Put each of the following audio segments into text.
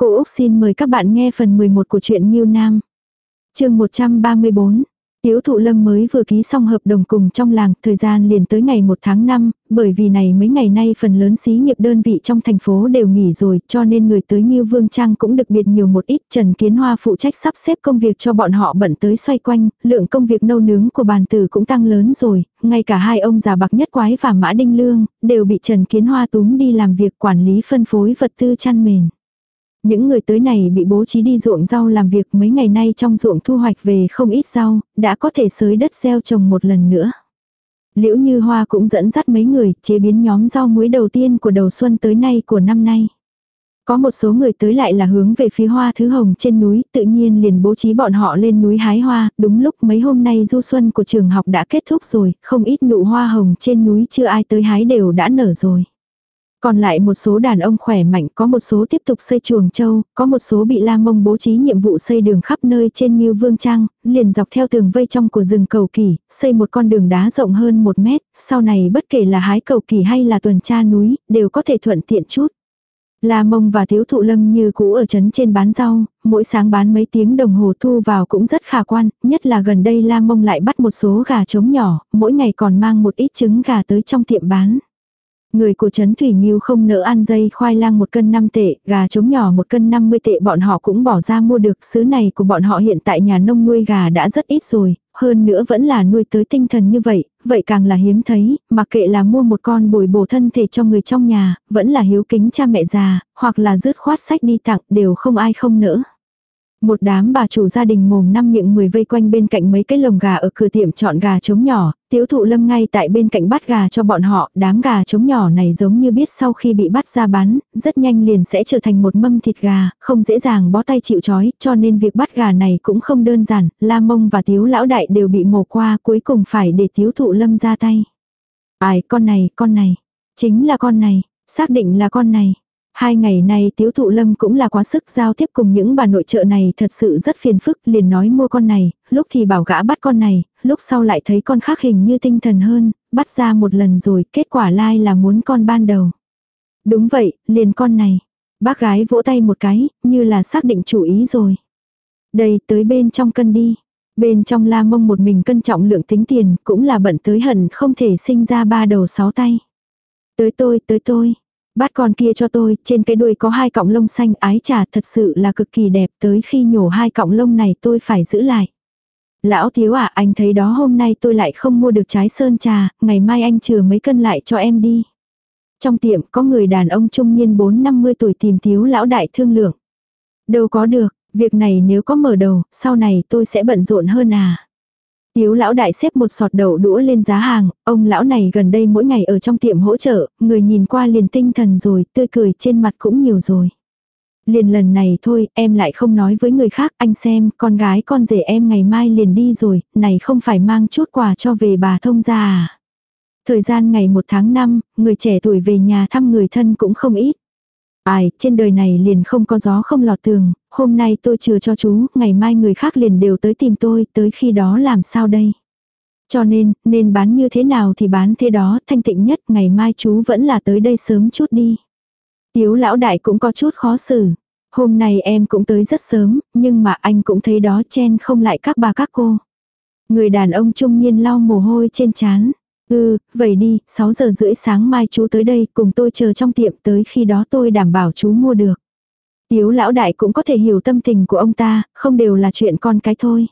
Cô Úc xin mời các bạn nghe phần 11 của truyện Nhiêu Nam. chương 134, Tiếu thụ lâm mới vừa ký xong hợp đồng cùng trong làng, thời gian liền tới ngày 1 tháng 5, bởi vì này mấy ngày nay phần lớn xí nghiệp đơn vị trong thành phố đều nghỉ rồi, cho nên người tới như Vương Trang cũng được biệt nhiều một ít. Trần Kiến Hoa phụ trách sắp xếp công việc cho bọn họ bận tới xoay quanh, lượng công việc nâu nướng của bàn tử cũng tăng lớn rồi, ngay cả hai ông già bạc nhất quái và Mã Đinh Lương, đều bị Trần Kiến Hoa túm đi làm việc quản lý phân phối vật tư chăn mền. Những người tới này bị bố trí đi ruộng rau làm việc mấy ngày nay trong ruộng thu hoạch về không ít rau, đã có thể sới đất gieo trồng một lần nữa. Liễu Như Hoa cũng dẫn dắt mấy người chế biến nhóm rau muối đầu tiên của đầu xuân tới nay của năm nay. Có một số người tới lại là hướng về phía hoa thứ hồng trên núi, tự nhiên liền bố trí bọn họ lên núi hái hoa, đúng lúc mấy hôm nay du xuân của trường học đã kết thúc rồi, không ít nụ hoa hồng trên núi chưa ai tới hái đều đã nở rồi. Còn lại một số đàn ông khỏe mạnh, có một số tiếp tục xây chuồng châu, có một số bị La Mông bố trí nhiệm vụ xây đường khắp nơi trên như Vương Trang, liền dọc theo tường vây trong của rừng cầu kỳ, xây một con đường đá rộng hơn một mét, sau này bất kể là hái cầu kỳ hay là tuần tra núi, đều có thể thuận tiện chút. La Mông và Thiếu Thụ Lâm như cũ ở trấn trên bán rau, mỗi sáng bán mấy tiếng đồng hồ thu vào cũng rất khả quan, nhất là gần đây La Mông lại bắt một số gà trống nhỏ, mỗi ngày còn mang một ít trứng gà tới trong tiệm bán. Người của Trấn Thủy Nghiêu không nỡ ăn dây khoai lang một cân 5 tệ, gà trống nhỏ một cân 50 tệ bọn họ cũng bỏ ra mua được. Sứ này của bọn họ hiện tại nhà nông nuôi gà đã rất ít rồi, hơn nữa vẫn là nuôi tới tinh thần như vậy, vậy càng là hiếm thấy, mặc kệ là mua một con bồi bổ thân thể cho người trong nhà, vẫn là hiếu kính cha mẹ già, hoặc là rứt khoát sách đi tặng đều không ai không nỡ. Một đám bà chủ gia đình mồm năm miệng mười vây quanh bên cạnh mấy cái lồng gà ở cửa tiệm chọn gà trống nhỏ, Tiểu thụ lâm ngay tại bên cạnh bắt gà cho bọn họ, đám gà trống nhỏ này giống như biết sau khi bị bắt ra bán, rất nhanh liền sẽ trở thành một mâm thịt gà, không dễ dàng bó tay chịu chói, cho nên việc bắt gà này cũng không đơn giản, la mông và tiếu lão đại đều bị mổ qua cuối cùng phải để tiếu thụ lâm ra tay. Ai con này, con này, chính là con này, xác định là con này. Hai ngày này tiếu thụ lâm cũng là quá sức giao tiếp cùng những bà nội trợ này thật sự rất phiền phức liền nói mua con này, lúc thì bảo gã bắt con này, lúc sau lại thấy con khác hình như tinh thần hơn, bắt ra một lần rồi kết quả lai là muốn con ban đầu. Đúng vậy, liền con này. Bác gái vỗ tay một cái, như là xác định chủ ý rồi. Đây tới bên trong cân đi. Bên trong la mông một mình cân trọng lượng tính tiền cũng là bận tới hận không thể sinh ra ba đầu sáu tay. Tới tôi, tới tôi. Bát con kia cho tôi, trên cái đuôi có hai cọng lông xanh ái trà thật sự là cực kỳ đẹp tới khi nhổ hai cọng lông này tôi phải giữ lại. Lão thiếu à anh thấy đó hôm nay tôi lại không mua được trái sơn trà, ngày mai anh chừa mấy cân lại cho em đi. Trong tiệm có người đàn ông trung niên 4-50 tuổi tìm thiếu lão đại thương lượng. Đâu có được, việc này nếu có mở đầu, sau này tôi sẽ bận rộn hơn à. Tiếu lão đại xếp một sọt đậu đũa lên giá hàng, ông lão này gần đây mỗi ngày ở trong tiệm hỗ trợ, người nhìn qua liền tinh thần rồi, tươi cười trên mặt cũng nhiều rồi. Liền lần này thôi, em lại không nói với người khác, anh xem, con gái con rể em ngày mai liền đi rồi, này không phải mang chút quà cho về bà thông gia à. Thời gian ngày 1 tháng 5, người trẻ tuổi về nhà thăm người thân cũng không ít. Ai, trên đời này liền không có gió không lọt tường, hôm nay tôi chừa cho chú, ngày mai người khác liền đều tới tìm tôi, tới khi đó làm sao đây? Cho nên, nên bán như thế nào thì bán thế đó, thanh tịnh nhất, ngày mai chú vẫn là tới đây sớm chút đi. Tiếu lão đại cũng có chút khó xử. Hôm nay em cũng tới rất sớm, nhưng mà anh cũng thấy đó chen không lại các bà các cô. Người đàn ông trung niên lau mồ hôi trên chán. Ừ, vậy đi, 6 giờ rưỡi sáng mai chú tới đây cùng tôi chờ trong tiệm tới khi đó tôi đảm bảo chú mua được. Tiếu lão đại cũng có thể hiểu tâm tình của ông ta, không đều là chuyện con cái thôi.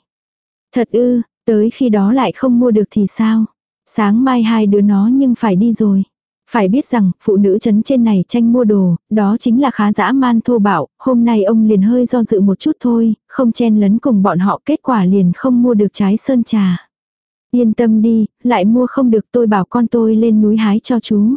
Thật ư, tới khi đó lại không mua được thì sao? Sáng mai hai đứa nó nhưng phải đi rồi. Phải biết rằng, phụ nữ chấn trên này tranh mua đồ, đó chính là khá dã man thô bạo, hôm nay ông liền hơi do dự một chút thôi, không chen lấn cùng bọn họ kết quả liền không mua được trái sơn trà. Yên tâm đi, lại mua không được tôi bảo con tôi lên núi hái cho chú.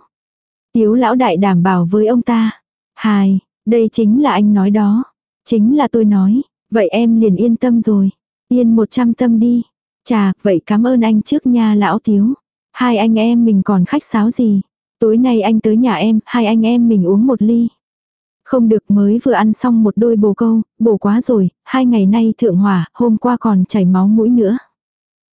Tiếu lão đại đảm bảo với ông ta. Hài, đây chính là anh nói đó. Chính là tôi nói, vậy em liền yên tâm rồi. Yên một trăm tâm đi. Chà, vậy cảm ơn anh trước nha lão tiếu. Hai anh em mình còn khách sáo gì. Tối nay anh tới nhà em, hai anh em mình uống một ly. Không được mới vừa ăn xong một đôi bồ câu, bổ quá rồi, hai ngày nay thượng hỏa, hôm qua còn chảy máu mũi nữa.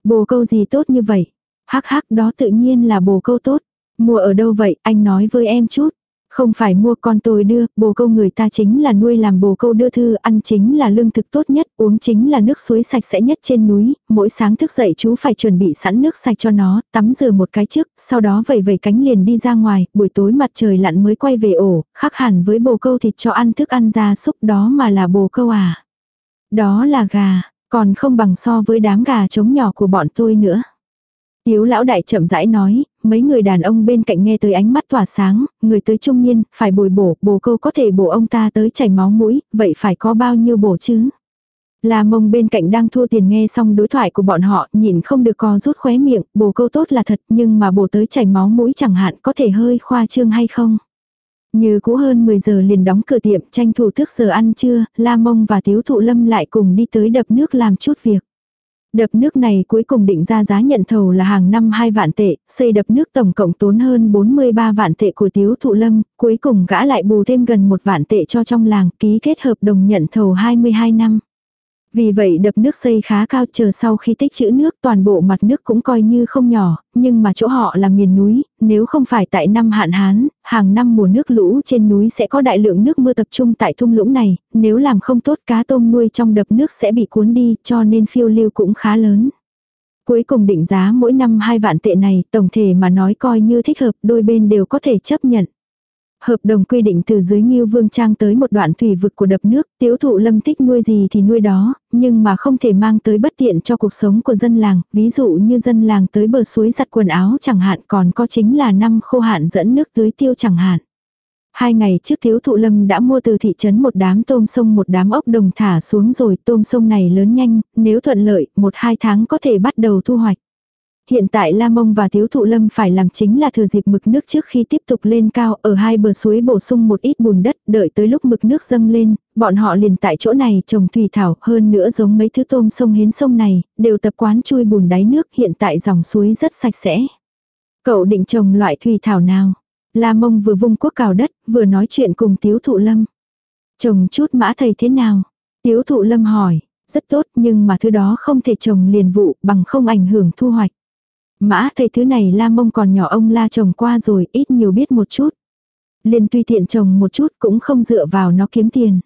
Bồ câu gì tốt như vậy? Hắc hắc đó tự nhiên là bồ câu tốt. Mua ở đâu vậy, anh nói với em chút. Không phải mua con tôi đưa, bồ câu người ta chính là nuôi làm bồ câu đưa thư, ăn chính là lương thực tốt nhất, uống chính là nước suối sạch sẽ nhất trên núi, mỗi sáng thức dậy chú phải chuẩn bị sẵn nước sạch cho nó, tắm rửa một cái trước, sau đó vẩy vẩy cánh liền đi ra ngoài, buổi tối mặt trời lặn mới quay về ổ, khác hẳn với bồ câu thịt cho ăn thức ăn ra súc đó mà là bồ câu à. Đó là gà, còn không bằng so với đám gà trống nhỏ của bọn tôi nữa. Tiếu lão đại chậm rãi nói, mấy người đàn ông bên cạnh nghe tới ánh mắt tỏa sáng, người tới trung niên, phải bồi bổ, bồ câu có thể bổ ông ta tới chảy máu mũi, vậy phải có bao nhiêu bổ chứ? La mông bên cạnh đang thua tiền nghe xong đối thoại của bọn họ, nhìn không được co rút khóe miệng, bồ câu tốt là thật nhưng mà bổ tới chảy máu mũi chẳng hạn có thể hơi khoa trương hay không? Như cũ hơn 10 giờ liền đóng cửa tiệm tranh thủ thức giờ ăn trưa, La Mông và Tiếu Thụ Lâm lại cùng đi tới đập nước làm chút việc. Đập nước này cuối cùng định ra giá nhận thầu là hàng năm 2 vạn tệ, xây đập nước tổng cộng tốn hơn 43 vạn tệ của Tiếu Thụ Lâm, cuối cùng gã lại bù thêm gần một vạn tệ cho trong làng, ký kết hợp đồng nhận thầu 22 năm. Vì vậy đập nước xây khá cao chờ sau khi tích trữ nước toàn bộ mặt nước cũng coi như không nhỏ, nhưng mà chỗ họ là miền núi, nếu không phải tại năm hạn hán, hàng năm mùa nước lũ trên núi sẽ có đại lượng nước mưa tập trung tại thung lũng này, nếu làm không tốt cá tôm nuôi trong đập nước sẽ bị cuốn đi cho nên phiêu lưu cũng khá lớn. Cuối cùng định giá mỗi năm 2 vạn tệ này tổng thể mà nói coi như thích hợp đôi bên đều có thể chấp nhận. Hợp đồng quy định từ dưới Ngưu Vương Trang tới một đoạn thủy vực của đập nước, tiếu thụ lâm thích nuôi gì thì nuôi đó, nhưng mà không thể mang tới bất tiện cho cuộc sống của dân làng, ví dụ như dân làng tới bờ suối giặt quần áo chẳng hạn còn có chính là năm khô hạn dẫn nước tưới tiêu chẳng hạn. Hai ngày trước thiếu thụ lâm đã mua từ thị trấn một đám tôm sông một đám ốc đồng thả xuống rồi tôm sông này lớn nhanh, nếu thuận lợi, một hai tháng có thể bắt đầu thu hoạch. Hiện tại La Mông và Thiếu Thụ Lâm phải làm chính là thừa dịp mực nước trước khi tiếp tục lên cao ở hai bờ suối bổ sung một ít bùn đất đợi tới lúc mực nước dâng lên, bọn họ liền tại chỗ này trồng thủy thảo hơn nữa giống mấy thứ tôm sông hến sông này, đều tập quán chui bùn đáy nước hiện tại dòng suối rất sạch sẽ. Cậu định trồng loại thủy thảo nào? La Mông vừa vung cuốc cào đất, vừa nói chuyện cùng Tiếu Thụ Lâm. Trồng chút mã thầy thế nào? Tiếu Thụ Lâm hỏi, rất tốt nhưng mà thứ đó không thể trồng liền vụ bằng không ảnh hưởng thu hoạch. Mã thầy thứ này la mông còn nhỏ ông la chồng qua rồi ít nhiều biết một chút. Liền tùy tiện chồng một chút cũng không dựa vào nó kiếm tiền.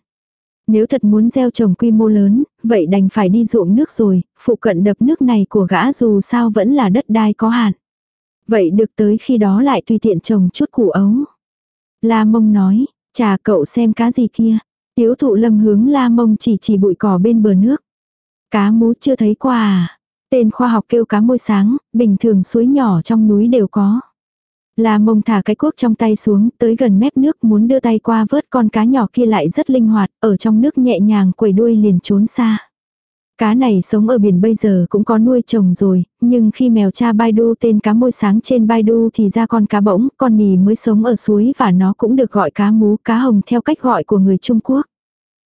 Nếu thật muốn gieo trồng quy mô lớn, vậy đành phải đi ruộng nước rồi, phụ cận đập nước này của gã dù sao vẫn là đất đai có hạn. Vậy được tới khi đó lại tùy tiện trồng chút củ ấu. La mông nói, chà cậu xem cá gì kia. Tiếu thụ lâm hướng la mông chỉ chỉ bụi cỏ bên bờ nước. Cá mú chưa thấy qua à. Tên khoa học kêu cá môi sáng, bình thường suối nhỏ trong núi đều có. La mông thả cái cuốc trong tay xuống, tới gần mép nước muốn đưa tay qua vớt con cá nhỏ kia lại rất linh hoạt, ở trong nước nhẹ nhàng quẩy đuôi liền trốn xa. Cá này sống ở biển bây giờ cũng có nuôi trồng rồi, nhưng khi mèo cha Baidu tên cá môi sáng trên Baidu thì ra con cá bỗng, con nì mới sống ở suối và nó cũng được gọi cá mú, cá hồng theo cách gọi của người Trung Quốc.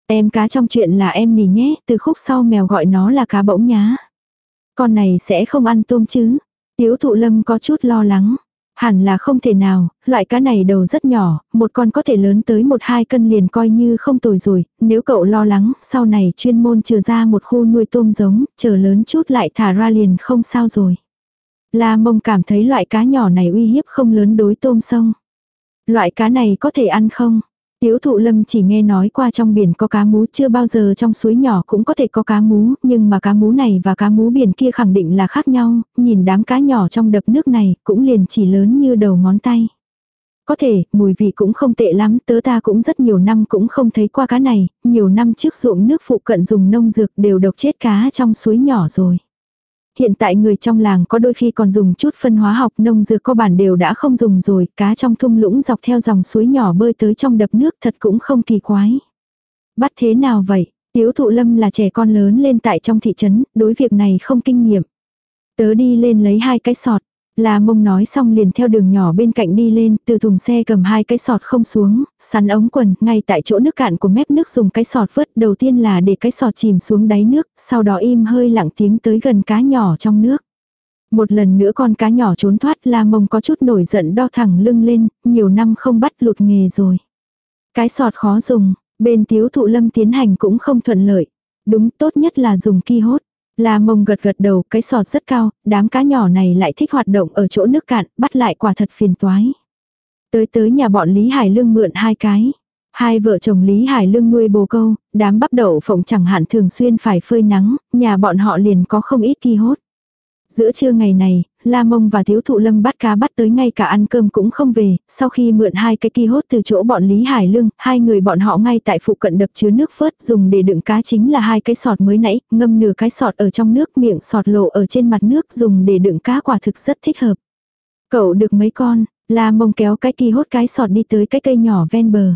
Em cá trong chuyện là em nì nhé, từ khúc sau mèo gọi nó là cá bỗng nhá. Con này sẽ không ăn tôm chứ? Tiếu thụ lâm có chút lo lắng. Hẳn là không thể nào, loại cá này đầu rất nhỏ, một con có thể lớn tới một hai cân liền coi như không tồi rồi, nếu cậu lo lắng, sau này chuyên môn trừ ra một khu nuôi tôm giống, chờ lớn chút lại thả ra liền không sao rồi. La mông cảm thấy loại cá nhỏ này uy hiếp không lớn đối tôm sông. Loại cá này có thể ăn không? Tiếu thụ lâm chỉ nghe nói qua trong biển có cá mú chưa bao giờ trong suối nhỏ cũng có thể có cá mú, nhưng mà cá mú này và cá mú biển kia khẳng định là khác nhau, nhìn đám cá nhỏ trong đập nước này cũng liền chỉ lớn như đầu ngón tay. Có thể, mùi vị cũng không tệ lắm, tớ ta cũng rất nhiều năm cũng không thấy qua cá này, nhiều năm trước ruộng nước phụ cận dùng nông dược đều độc chết cá trong suối nhỏ rồi. Hiện tại người trong làng có đôi khi còn dùng chút phân hóa học nông dược có bản đều đã không dùng rồi, cá trong thung lũng dọc theo dòng suối nhỏ bơi tới trong đập nước thật cũng không kỳ quái. Bắt thế nào vậy? Tiếu thụ lâm là trẻ con lớn lên tại trong thị trấn, đối việc này không kinh nghiệm. Tớ đi lên lấy hai cái sọt, La mông nói xong liền theo đường nhỏ bên cạnh đi lên, từ thùng xe cầm hai cái sọt không xuống, sắn ống quần, ngay tại chỗ nước cạn của mép nước dùng cái sọt vớt đầu tiên là để cái sọt chìm xuống đáy nước, sau đó im hơi lặng tiếng tới gần cá nhỏ trong nước. Một lần nữa con cá nhỏ trốn thoát la mông có chút nổi giận đo thẳng lưng lên, nhiều năm không bắt lụt nghề rồi. Cái sọt khó dùng, bên tiếu thụ lâm tiến hành cũng không thuận lợi. Đúng tốt nhất là dùng ki hốt. La mông gật gật đầu, cái sọt rất cao, đám cá nhỏ này lại thích hoạt động ở chỗ nước cạn, bắt lại quả thật phiền toái. Tới tới nhà bọn Lý Hải Lương mượn hai cái. Hai vợ chồng Lý Hải Lương nuôi bồ câu, đám bắp đậu phộng chẳng hạn thường xuyên phải phơi nắng, nhà bọn họ liền có không ít ki hốt. Giữa trưa ngày này, La Mông và Thiếu Thụ Lâm bắt cá bắt tới ngay cả ăn cơm cũng không về, sau khi mượn hai cái ki hốt từ chỗ bọn Lý Hải Lương, hai người bọn họ ngay tại phụ cận đập chứa nước phớt dùng để đựng cá chính là hai cái sọt mới nãy, ngâm nửa cái sọt ở trong nước miệng sọt lộ ở trên mặt nước dùng để đựng cá quả thực rất thích hợp. Cậu được mấy con, La Mông kéo cái ki hốt cái sọt đi tới cái cây nhỏ ven bờ.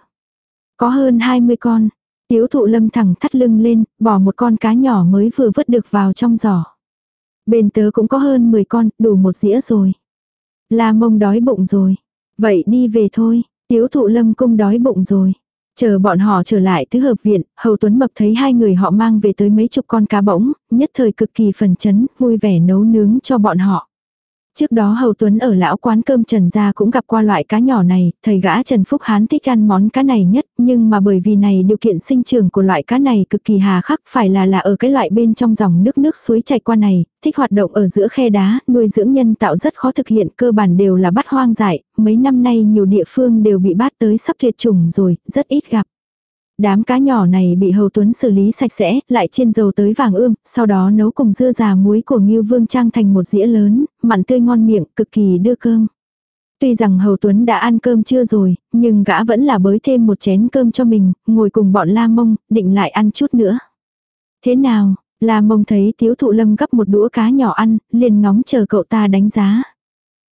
Có hơn 20 con, Tiếu Thụ Lâm thẳng thắt lưng lên, bỏ một con cá nhỏ mới vừa vớt được vào trong giỏ. Bên tớ cũng có hơn 10 con, đủ một dĩa rồi. La mông đói bụng rồi. Vậy đi về thôi, tiếu thụ lâm cung đói bụng rồi. Chờ bọn họ trở lại thứ hợp viện, Hầu Tuấn Mập thấy hai người họ mang về tới mấy chục con cá bỗng, nhất thời cực kỳ phần chấn, vui vẻ nấu nướng cho bọn họ. Trước đó Hầu Tuấn ở lão quán cơm Trần Gia cũng gặp qua loại cá nhỏ này, thầy gã Trần Phúc Hán thích ăn món cá này nhất, nhưng mà bởi vì này điều kiện sinh trưởng của loại cá này cực kỳ hà khắc, phải là là ở cái loại bên trong dòng nước nước suối chảy qua này, thích hoạt động ở giữa khe đá, nuôi dưỡng nhân tạo rất khó thực hiện, cơ bản đều là bắt hoang dại, mấy năm nay nhiều địa phương đều bị bắt tới sắp tuyệt chủng rồi, rất ít gặp. Đám cá nhỏ này bị Hầu Tuấn xử lý sạch sẽ, lại chiên dầu tới vàng ươm, sau đó nấu cùng dưa già muối của Ngưu Vương Trang thành một dĩa lớn, mặn tươi ngon miệng, cực kỳ đưa cơm. Tuy rằng Hầu Tuấn đã ăn cơm chưa rồi, nhưng gã vẫn là bới thêm một chén cơm cho mình, ngồi cùng bọn La Mông, định lại ăn chút nữa. Thế nào, La Mông thấy Tiếu Thụ Lâm gấp một đũa cá nhỏ ăn, liền ngóng chờ cậu ta đánh giá.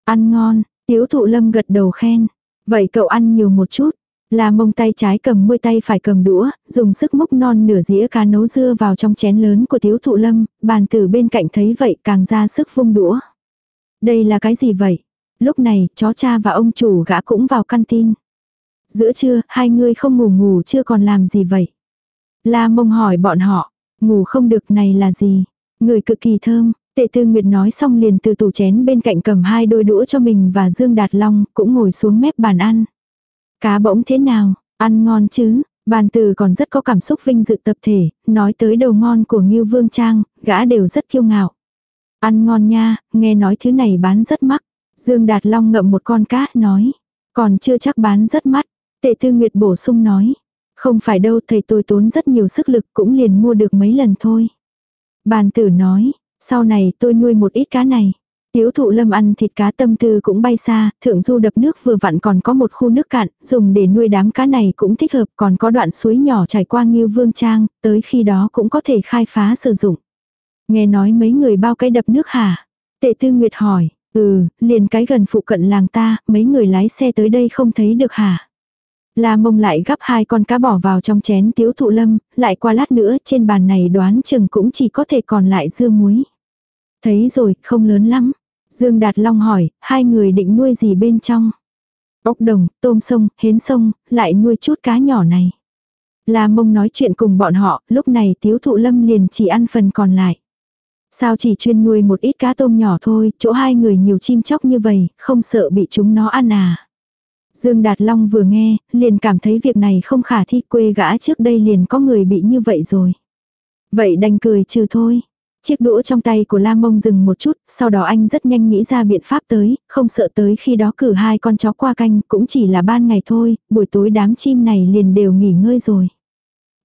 Ăn ngon, Tiếu Thụ Lâm gật đầu khen. Vậy cậu ăn nhiều một chút, La mông tay trái cầm môi tay phải cầm đũa, dùng sức múc non nửa dĩa cá nấu dưa vào trong chén lớn của tiếu thụ lâm, bàn tử bên cạnh thấy vậy càng ra sức vung đũa. Đây là cái gì vậy? Lúc này, chó cha và ông chủ gã cũng vào căn tin. Giữa trưa, hai người không ngủ ngủ chưa còn làm gì vậy? La mông hỏi bọn họ, ngủ không được này là gì? Người cực kỳ thơm, Tệ Tư Nguyệt nói xong liền từ tủ chén bên cạnh cầm hai đôi đũa cho mình và Dương Đạt Long cũng ngồi xuống mép bàn ăn. Cá bỗng thế nào, ăn ngon chứ, bàn từ còn rất có cảm xúc vinh dự tập thể, nói tới đầu ngon của Ngưu Vương Trang, gã đều rất kiêu ngạo. Ăn ngon nha, nghe nói thứ này bán rất mắc. Dương Đạt Long ngậm một con cá, nói. Còn chưa chắc bán rất mắc. Tệ Tư Nguyệt bổ sung nói. Không phải đâu thầy tôi tốn rất nhiều sức lực cũng liền mua được mấy lần thôi. Bàn tử nói, sau này tôi nuôi một ít cá này. Tiếu thụ lâm ăn thịt cá tâm tư cũng bay xa, thượng du đập nước vừa vặn còn có một khu nước cạn, dùng để nuôi đám cá này cũng thích hợp, còn có đoạn suối nhỏ chảy qua nghiêu Vương Trang, tới khi đó cũng có thể khai phá sử dụng. Nghe nói mấy người bao cái đập nước hả? Tệ tư Nguyệt hỏi, ừ, liền cái gần phụ cận làng ta, mấy người lái xe tới đây không thấy được hả? La mông lại gắp hai con cá bỏ vào trong chén tiếu thụ lâm, lại qua lát nữa trên bàn này đoán chừng cũng chỉ có thể còn lại dưa muối. Thấy rồi, không lớn lắm. Dương Đạt Long hỏi, hai người định nuôi gì bên trong? Ốc đồng, tôm sông, hến sông, lại nuôi chút cá nhỏ này. La mông nói chuyện cùng bọn họ, lúc này tiếu thụ lâm liền chỉ ăn phần còn lại. Sao chỉ chuyên nuôi một ít cá tôm nhỏ thôi, chỗ hai người nhiều chim chóc như vậy, không sợ bị chúng nó ăn à. Dương Đạt Long vừa nghe, liền cảm thấy việc này không khả thi quê gã trước đây liền có người bị như vậy rồi. Vậy đành cười trừ thôi. Chiếc đũa trong tay của Lam Mông dừng một chút, sau đó anh rất nhanh nghĩ ra biện pháp tới, không sợ tới khi đó cử hai con chó qua canh, cũng chỉ là ban ngày thôi, buổi tối đám chim này liền đều nghỉ ngơi rồi.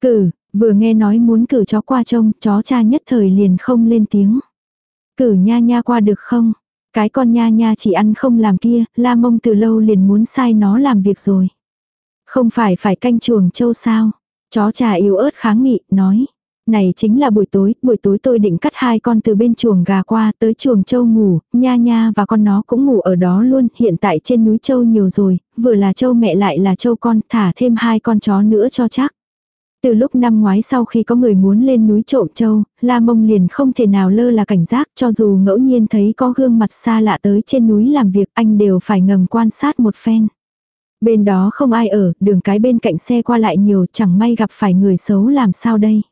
Cử, vừa nghe nói muốn cử chó qua trông, chó cha nhất thời liền không lên tiếng. Cử nha nha qua được không? Cái con nha nha chỉ ăn không làm kia, la mông từ lâu liền muốn sai nó làm việc rồi. Không phải phải canh chuồng châu sao? Chó trà yếu ớt kháng nghị, nói. Này chính là buổi tối, buổi tối tôi định cắt hai con từ bên chuồng gà qua tới chuồng châu ngủ, nha nha và con nó cũng ngủ ở đó luôn, hiện tại trên núi châu nhiều rồi, vừa là châu mẹ lại là châu con, thả thêm hai con chó nữa cho chắc. Từ lúc năm ngoái sau khi có người muốn lên núi trộm châu, La Mông liền không thể nào lơ là cảnh giác cho dù ngẫu nhiên thấy có gương mặt xa lạ tới trên núi làm việc anh đều phải ngầm quan sát một phen. Bên đó không ai ở, đường cái bên cạnh xe qua lại nhiều chẳng may gặp phải người xấu làm sao đây.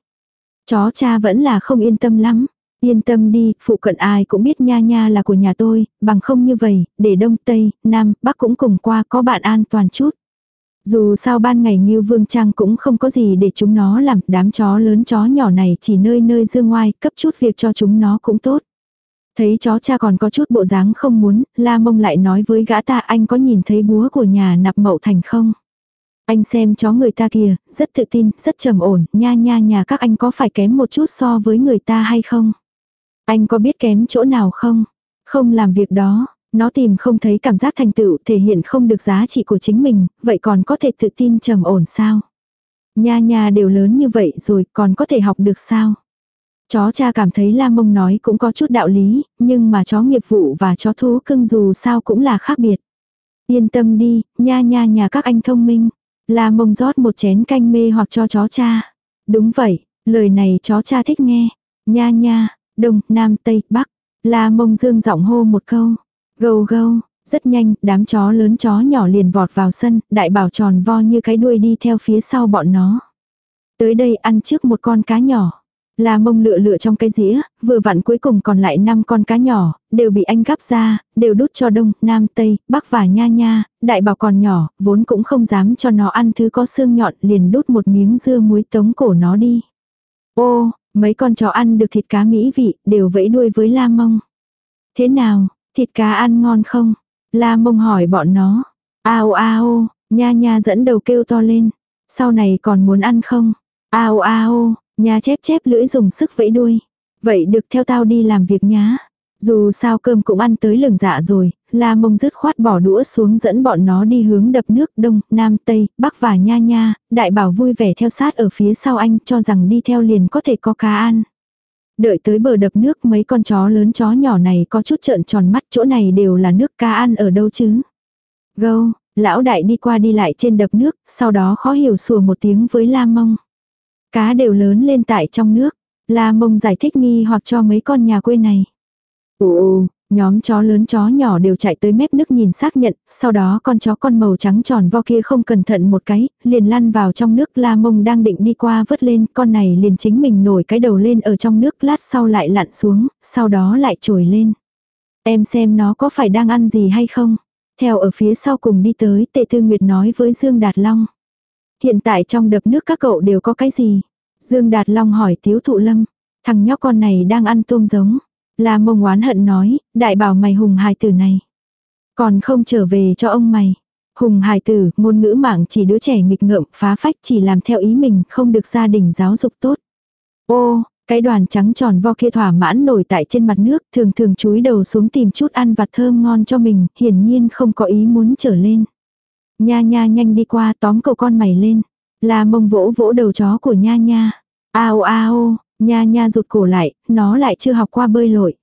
Chó cha vẫn là không yên tâm lắm. Yên tâm đi, phụ cận ai cũng biết nha nha là của nhà tôi, bằng không như vậy, để đông tây, nam, bắc cũng cùng qua có bạn an toàn chút. Dù sao ban ngày Ngưu Vương Trang cũng không có gì để chúng nó làm, đám chó lớn chó nhỏ này chỉ nơi nơi dương ngoài cấp chút việc cho chúng nó cũng tốt. Thấy chó cha còn có chút bộ dáng không muốn, la mông lại nói với gã ta anh có nhìn thấy búa của nhà nạp mậu thành không? Anh xem chó người ta kìa, rất tự tin, rất trầm ổn, nha nha nhà các anh có phải kém một chút so với người ta hay không? Anh có biết kém chỗ nào không? Không làm việc đó, nó tìm không thấy cảm giác thành tựu thể hiện không được giá trị của chính mình, vậy còn có thể tự tin trầm ổn sao? Nha nha đều lớn như vậy rồi còn có thể học được sao? Chó cha cảm thấy La Mông nói cũng có chút đạo lý, nhưng mà chó nghiệp vụ và chó thú cưng dù sao cũng là khác biệt. Yên tâm đi, nha nha nhà các anh thông minh. La Mông rót một chén canh mê hoặc cho chó cha. Đúng vậy, lời này chó cha thích nghe. Nha nha, đông, nam, tây, bắc. La Mông dương giọng hô một câu. Gâu gâu, rất nhanh, đám chó lớn chó nhỏ liền vọt vào sân, đại bảo tròn vo như cái đuôi đi theo phía sau bọn nó. Tới đây ăn trước một con cá nhỏ. La mông lựa lựa trong cái dĩa, vừa vặn cuối cùng còn lại 5 con cá nhỏ, đều bị anh gắp ra, đều đút cho đông, nam, tây, bắc và nha nha, đại bảo còn nhỏ, vốn cũng không dám cho nó ăn thứ có xương nhọn, liền đút một miếng dưa muối tống cổ nó đi. Ô, mấy con chó ăn được thịt cá mỹ vị, đều vẫy đuôi với la mông. Thế nào, thịt cá ăn ngon không? La mông hỏi bọn nó. Ao ao, nha nha dẫn đầu kêu to lên. Sau này còn muốn ăn không? Ao ao, Nha chép chép lưỡi dùng sức vẫy đuôi. Vậy được theo tao đi làm việc nhá. Dù sao cơm cũng ăn tới lừng dạ rồi, la mông dứt khoát bỏ đũa xuống dẫn bọn nó đi hướng đập nước đông, nam, tây, bắc và nha nha, đại bảo vui vẻ theo sát ở phía sau anh cho rằng đi theo liền có thể có cá ăn. Đợi tới bờ đập nước mấy con chó lớn chó nhỏ này có chút trợn tròn mắt chỗ này đều là nước cá ăn ở đâu chứ. Gâu, lão đại đi qua đi lại trên đập nước, sau đó khó hiểu sủa một tiếng với la mông. Cá đều lớn lên tại trong nước. La mông giải thích nghi hoặc cho mấy con nhà quê này. Ồ, nhóm chó lớn chó nhỏ đều chạy tới mép nước nhìn xác nhận, sau đó con chó con màu trắng tròn vo kia không cẩn thận một cái, liền lăn vào trong nước la mông đang định đi qua vớt lên, con này liền chính mình nổi cái đầu lên ở trong nước lát sau lại lặn xuống, sau đó lại trồi lên. Em xem nó có phải đang ăn gì hay không? Theo ở phía sau cùng đi tới, tệ tư nguyệt nói với Dương Đạt Long. Hiện tại trong đập nước các cậu đều có cái gì? Dương Đạt Long hỏi Tiếu Thụ Lâm. Thằng nhóc con này đang ăn tôm giống. La mông oán hận nói, đại bảo mày hùng hài tử này. Còn không trở về cho ông mày. Hùng hài tử, ngôn ngữ mạng chỉ đứa trẻ nghịch ngợm, phá phách chỉ làm theo ý mình, không được gia đình giáo dục tốt. Ô, cái đoàn trắng tròn vo kia thỏa mãn nổi tại trên mặt nước, thường thường chúi đầu xuống tìm chút ăn vặt thơm ngon cho mình, hiển nhiên không có ý muốn trở lên. Nha nha nhanh đi qua tóm cầu con mày lên. La mông vỗ vỗ đầu chó của nha nha. Ao ao, nha nha rụt cổ lại, nó lại chưa học qua bơi lội.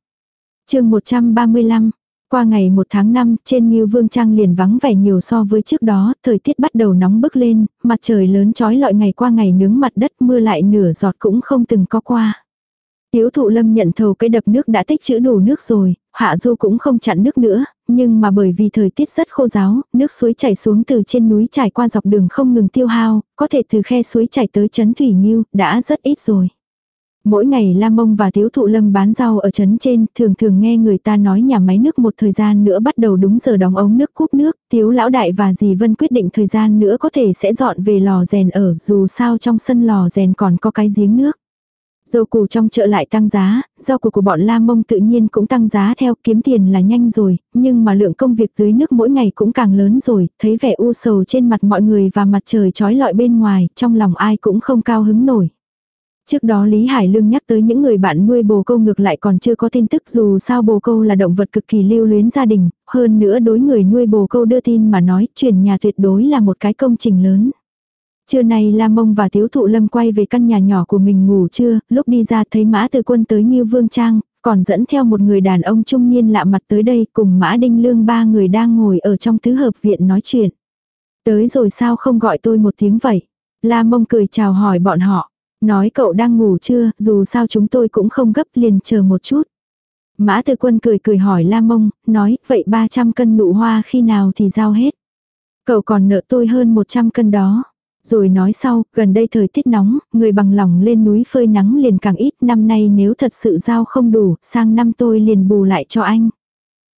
chương 135, qua ngày 1 tháng 5, trên Ngưu Vương Trang liền vắng vẻ nhiều so với trước đó, thời tiết bắt đầu nóng bức lên, mặt trời lớn trói lọi ngày qua ngày nướng mặt đất mưa lại nửa giọt cũng không từng có qua. Tiếu thụ lâm nhận thầu cái đập nước đã tích trữ đủ nước rồi, hạ du cũng không chặn nước nữa, nhưng mà bởi vì thời tiết rất khô giáo, nước suối chảy xuống từ trên núi trải qua dọc đường không ngừng tiêu hao, có thể từ khe suối chảy tới chấn Thủy Nhiêu, đã rất ít rồi. Mỗi ngày Lam Mông và Tiếu Thụ Lâm bán rau ở trấn trên, thường thường nghe người ta nói nhà máy nước một thời gian nữa bắt đầu đúng giờ đóng ống nước cúp nước, Tiếu Lão Đại và dì Vân quyết định thời gian nữa có thể sẽ dọn về lò rèn ở, dù sao trong sân lò rèn còn có cái giếng nước. Dầu củ trong chợ lại tăng giá, rau củ của bọn La Mông tự nhiên cũng tăng giá theo kiếm tiền là nhanh rồi, nhưng mà lượng công việc tưới nước mỗi ngày cũng càng lớn rồi, thấy vẻ u sầu trên mặt mọi người và mặt trời trói lọi bên ngoài, trong lòng ai cũng không cao hứng nổi. Trước đó Lý Hải Lương nhắc tới những người bạn nuôi bồ câu ngược lại còn chưa có tin tức dù sao bồ câu là động vật cực kỳ lưu luyến gia đình, hơn nữa đối người nuôi bồ câu đưa tin mà nói chuyển nhà tuyệt đối là một cái công trình lớn. Trưa nay Lam Mông và Tiếu Thụ Lâm quay về căn nhà nhỏ của mình ngủ trưa, lúc đi ra thấy Mã Từ Quân tới như Vương Trang, còn dẫn theo một người đàn ông trung niên lạ mặt tới đây cùng Mã Đinh Lương ba người đang ngồi ở trong tứ hợp viện nói chuyện. Tới rồi sao không gọi tôi một tiếng vậy? Lam Mông cười chào hỏi bọn họ. Nói cậu đang ngủ chưa, dù sao chúng tôi cũng không gấp liền chờ một chút. Mã Từ Quân cười cười hỏi Lam Mông, nói, vậy 300 cân nụ hoa khi nào thì giao hết. Cậu còn nợ tôi hơn 100 cân đó. Rồi nói sau, gần đây thời tiết nóng, người bằng lòng lên núi phơi nắng liền càng ít, năm nay nếu thật sự giao không đủ, sang năm tôi liền bù lại cho anh.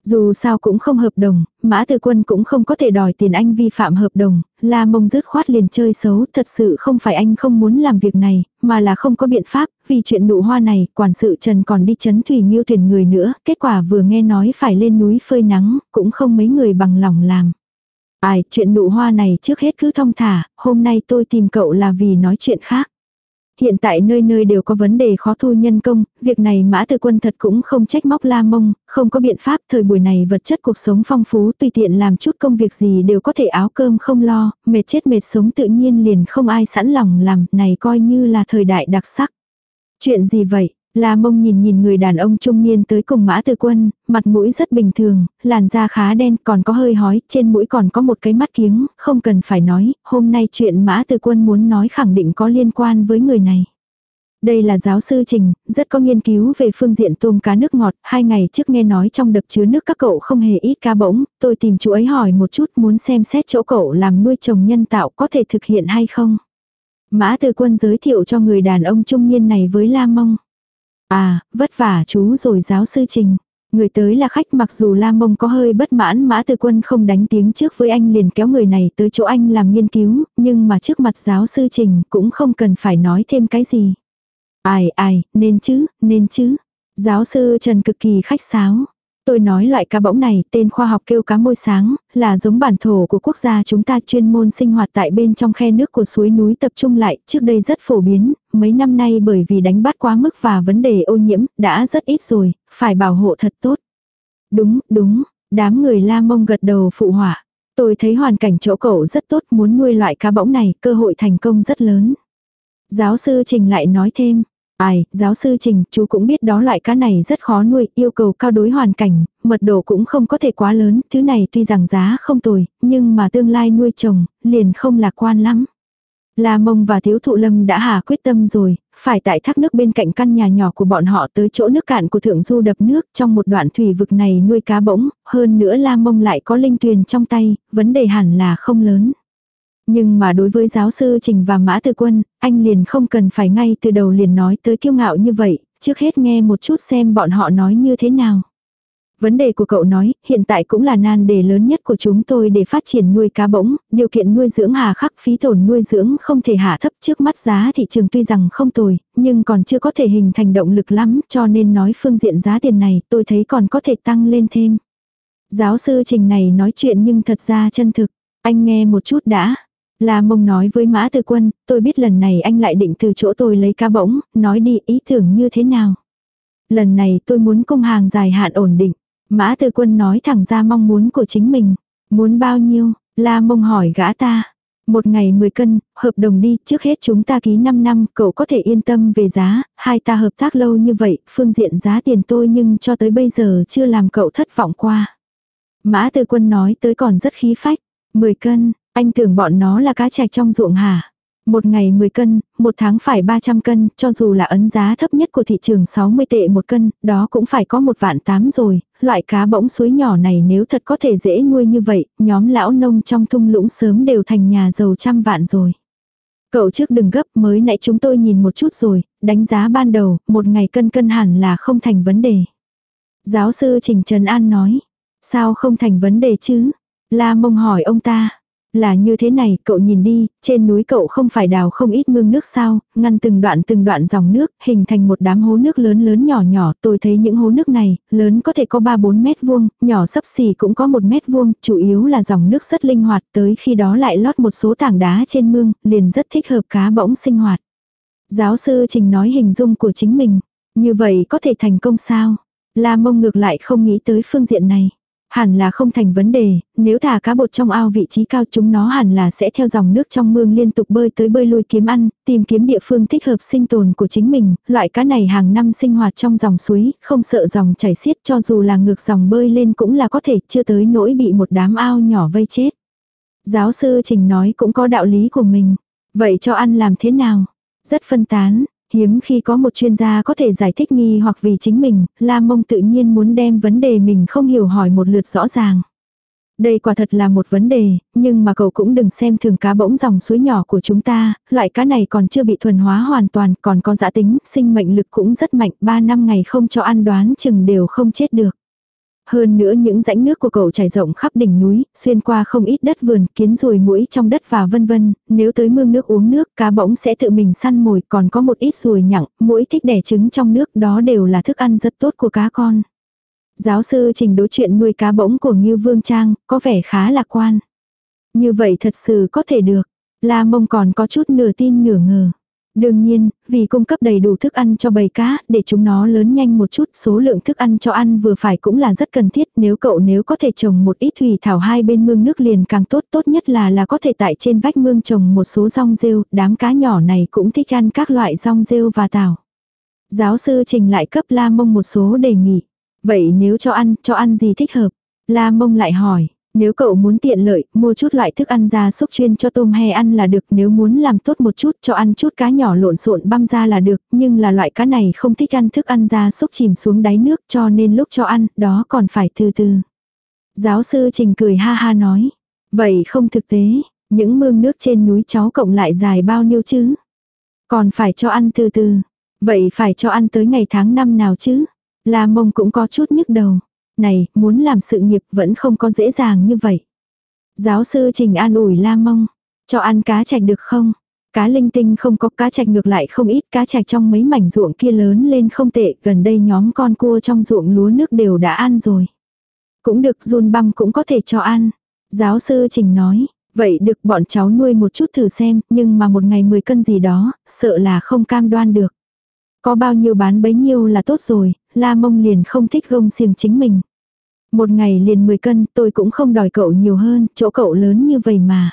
Dù sao cũng không hợp đồng, Mã Tư Quân cũng không có thể đòi tiền anh vi phạm hợp đồng, La Mông dứt khoát liền chơi xấu, thật sự không phải anh không muốn làm việc này, mà là không có biện pháp, vì chuyện nụ hoa này, quản sự Trần còn đi chấn thủy nghiêu thuyền người nữa, kết quả vừa nghe nói phải lên núi phơi nắng, cũng không mấy người bằng lòng làm. Ai, chuyện nụ hoa này trước hết cứ thông thả, hôm nay tôi tìm cậu là vì nói chuyện khác. Hiện tại nơi nơi đều có vấn đề khó thu nhân công, việc này mã tư quân thật cũng không trách móc la mông, không có biện pháp thời buổi này vật chất cuộc sống phong phú tùy tiện làm chút công việc gì đều có thể áo cơm không lo, mệt chết mệt sống tự nhiên liền không ai sẵn lòng làm, này coi như là thời đại đặc sắc. Chuyện gì vậy? La mông nhìn nhìn người đàn ông trung niên tới cùng mã tư quân, mặt mũi rất bình thường, làn da khá đen còn có hơi hói, trên mũi còn có một cái mắt kiếng, không cần phải nói, hôm nay chuyện mã tư quân muốn nói khẳng định có liên quan với người này. Đây là giáo sư Trình, rất có nghiên cứu về phương diện tôm cá nước ngọt, hai ngày trước nghe nói trong đập chứa nước các cậu không hề ít cá bỗng, tôi tìm chú ấy hỏi một chút muốn xem xét chỗ cậu làm nuôi trồng nhân tạo có thể thực hiện hay không. Mã Tư Quân giới thiệu cho người đàn ông trung niên này với La Mông. À, vất vả chú rồi giáo sư Trình. Người tới là khách mặc dù La Mông có hơi bất mãn Mã từ Quân không đánh tiếng trước với anh liền kéo người này tới chỗ anh làm nghiên cứu, nhưng mà trước mặt giáo sư Trình cũng không cần phải nói thêm cái gì. Ai ai, nên chứ, nên chứ. Giáo sư Trần cực kỳ khách sáo. Tôi nói loại cá bỗng này tên khoa học kêu cá môi sáng, là giống bản thổ của quốc gia chúng ta chuyên môn sinh hoạt tại bên trong khe nước của suối núi tập trung lại, trước đây rất phổ biến, mấy năm nay bởi vì đánh bắt quá mức và vấn đề ô nhiễm, đã rất ít rồi, phải bảo hộ thật tốt. Đúng, đúng, đám người la mông gật đầu phụ họa. Tôi thấy hoàn cảnh chỗ cậu rất tốt muốn nuôi loại cá bỗng này, cơ hội thành công rất lớn. Giáo sư Trình lại nói thêm, Ai, giáo sư Trình, chú cũng biết đó loại cá này rất khó nuôi, yêu cầu cao đối hoàn cảnh, mật độ cũng không có thể quá lớn, thứ này tuy rằng giá không tồi, nhưng mà tương lai nuôi trồng, liền không lạc quan lắm. La Mông và Thiếu Thụ Lâm đã hà quyết tâm rồi, phải tại thác nước bên cạnh căn nhà nhỏ của bọn họ tới chỗ nước cạn của thượng du đập nước trong một đoạn thủy vực này nuôi cá bỗng, hơn nữa La Mông lại có linh tuyền trong tay, vấn đề hẳn là không lớn. Nhưng mà đối với giáo sư Trình và Mã Tư Quân, anh liền không cần phải ngay từ đầu liền nói tới kiêu ngạo như vậy, trước hết nghe một chút xem bọn họ nói như thế nào. Vấn đề của cậu nói, hiện tại cũng là nan đề lớn nhất của chúng tôi để phát triển nuôi cá bỗng, điều kiện nuôi dưỡng hà khắc phí tổn nuôi dưỡng không thể hạ thấp trước mắt giá thị trường tuy rằng không tồi, nhưng còn chưa có thể hình thành động lực lắm cho nên nói phương diện giá tiền này tôi thấy còn có thể tăng lên thêm. Giáo sư Trình này nói chuyện nhưng thật ra chân thực, anh nghe một chút đã. La mông nói với Mã Tư Quân, tôi biết lần này anh lại định từ chỗ tôi lấy cá bỗng, nói đi ý tưởng như thế nào. Lần này tôi muốn cung hàng dài hạn ổn định. Mã Tư Quân nói thẳng ra mong muốn của chính mình. Muốn bao nhiêu? La mông hỏi gã ta. Một ngày 10 cân, hợp đồng đi, trước hết chúng ta ký 5 năm, cậu có thể yên tâm về giá, hai ta hợp tác lâu như vậy, phương diện giá tiền tôi nhưng cho tới bây giờ chưa làm cậu thất vọng qua. Mã Tư Quân nói tới còn rất khí phách, 10 cân, anh tưởng bọn nó là cá chạch trong ruộng hả? Một ngày 10 cân, một tháng phải 300 cân, cho dù là ấn giá thấp nhất của thị trường 60 tệ một cân, đó cũng phải có một vạn tám rồi, loại cá bỗng suối nhỏ này nếu thật có thể dễ nuôi như vậy, nhóm lão nông trong thung lũng sớm đều thành nhà giàu trăm vạn rồi. Cậu trước đừng gấp mới nãy chúng tôi nhìn một chút rồi, đánh giá ban đầu, một ngày cân cân hẳn là không thành vấn đề. Giáo sư Trình Trần An nói, sao không thành vấn đề chứ? La mông hỏi ông ta. Là như thế này, cậu nhìn đi, trên núi cậu không phải đào không ít mương nước sao, ngăn từng đoạn từng đoạn dòng nước, hình thành một đám hố nước lớn lớn nhỏ nhỏ, tôi thấy những hố nước này, lớn có thể có 3-4 mét vuông, nhỏ sấp xỉ cũng có 1 mét vuông, chủ yếu là dòng nước rất linh hoạt, tới khi đó lại lót một số tảng đá trên mương, liền rất thích hợp cá bỗng sinh hoạt. Giáo sư Trình nói hình dung của chính mình, như vậy có thể thành công sao? La mông ngược lại không nghĩ tới phương diện này. Hẳn là không thành vấn đề, nếu thả cá bột trong ao vị trí cao chúng nó hẳn là sẽ theo dòng nước trong mương liên tục bơi tới bơi lui kiếm ăn, tìm kiếm địa phương thích hợp sinh tồn của chính mình, loại cá này hàng năm sinh hoạt trong dòng suối, không sợ dòng chảy xiết cho dù là ngược dòng bơi lên cũng là có thể chưa tới nỗi bị một đám ao nhỏ vây chết. Giáo sư Trình nói cũng có đạo lý của mình, vậy cho ăn làm thế nào? Rất phân tán, Hiếm khi có một chuyên gia có thể giải thích nghi hoặc vì chính mình, La Mông tự nhiên muốn đem vấn đề mình không hiểu hỏi một lượt rõ ràng. Đây quả thật là một vấn đề, nhưng mà cậu cũng đừng xem thường cá bỗng dòng suối nhỏ của chúng ta, loại cá này còn chưa bị thuần hóa hoàn toàn, còn có giã tính, sinh mệnh lực cũng rất mạnh, 3 năm ngày không cho ăn đoán chừng đều không chết được. Hơn nữa những rãnh nước của cậu chảy rộng khắp đỉnh núi, xuyên qua không ít đất vườn, kiến ruồi mũi trong đất và vân vân, nếu tới mương nước uống nước, cá bỗng sẽ tự mình săn mồi, còn có một ít ruồi nhặng, mũi thích đẻ trứng trong nước, đó đều là thức ăn rất tốt của cá con. Giáo sư trình đối chuyện nuôi cá bỗng của Ngưu Vương Trang, có vẻ khá lạc quan. Như vậy thật sự có thể được. La mông còn có chút nửa tin nửa ngờ. Đương nhiên, vì cung cấp đầy đủ thức ăn cho bầy cá, để chúng nó lớn nhanh một chút, số lượng thức ăn cho ăn vừa phải cũng là rất cần thiết. Nếu cậu nếu có thể trồng một ít thủy thảo hai bên mương nước liền càng tốt, tốt nhất là là có thể tại trên vách mương trồng một số rong rêu, đám cá nhỏ này cũng thích ăn các loại rong rêu và tảo. Giáo sư trình lại cấp La Mông một số đề nghị. Vậy nếu cho ăn, cho ăn gì thích hợp? La Mông lại hỏi, nếu cậu muốn tiện lợi, mua chút loại thức ăn gia súc chuyên cho tôm he ăn là được, nếu muốn làm tốt một chút cho ăn chút cá nhỏ lộn xộn băm ra là được, nhưng là loại cá này không thích ăn thức ăn gia súc chìm xuống đáy nước cho nên lúc cho ăn, đó còn phải từ từ. Giáo sư Trình cười ha ha nói, vậy không thực tế, những mương nước trên núi cháu cộng lại dài bao nhiêu chứ? Còn phải cho ăn từ từ, vậy phải cho ăn tới ngày tháng năm nào chứ? La mông cũng có chút nhức đầu. Này, muốn làm sự nghiệp vẫn không có dễ dàng như vậy. Giáo sư Trình an ủi La mông. Cho ăn cá chạch được không? Cá linh tinh không có cá chạch ngược lại không ít cá chạch trong mấy mảnh ruộng kia lớn lên không tệ. Gần đây nhóm con cua trong ruộng lúa nước đều đã ăn rồi. Cũng được run băm cũng có thể cho ăn. Giáo sư Trình nói. Vậy được bọn cháu nuôi một chút thử xem, nhưng mà một ngày 10 cân gì đó, sợ là không cam đoan được. Có bao nhiêu bán bấy nhiêu là tốt rồi, la mông liền không thích gông xiềng chính mình. Một ngày liền 10 cân, tôi cũng không đòi cậu nhiều hơn, chỗ cậu lớn như vậy mà.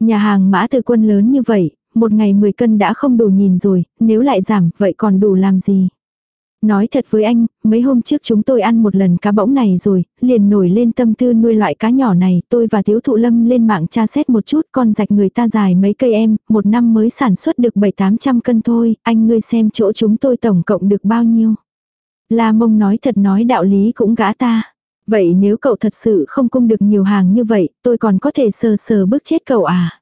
Nhà hàng mã từ quân lớn như vậy, một ngày 10 cân đã không đủ nhìn rồi, nếu lại giảm, vậy còn đủ làm gì? Nói thật với anh, mấy hôm trước chúng tôi ăn một lần cá bỗng này rồi, liền nổi lên tâm tư nuôi loại cá nhỏ này, tôi và thiếu Thụ Lâm lên mạng tra xét một chút, con rạch người ta dài mấy cây em, một năm mới sản xuất được 7-800 cân thôi, anh ngươi xem chỗ chúng tôi tổng cộng được bao nhiêu. La mông nói thật nói đạo lý cũng gã ta. Vậy nếu cậu thật sự không cung được nhiều hàng như vậy, tôi còn có thể sờ sờ bước chết cậu à?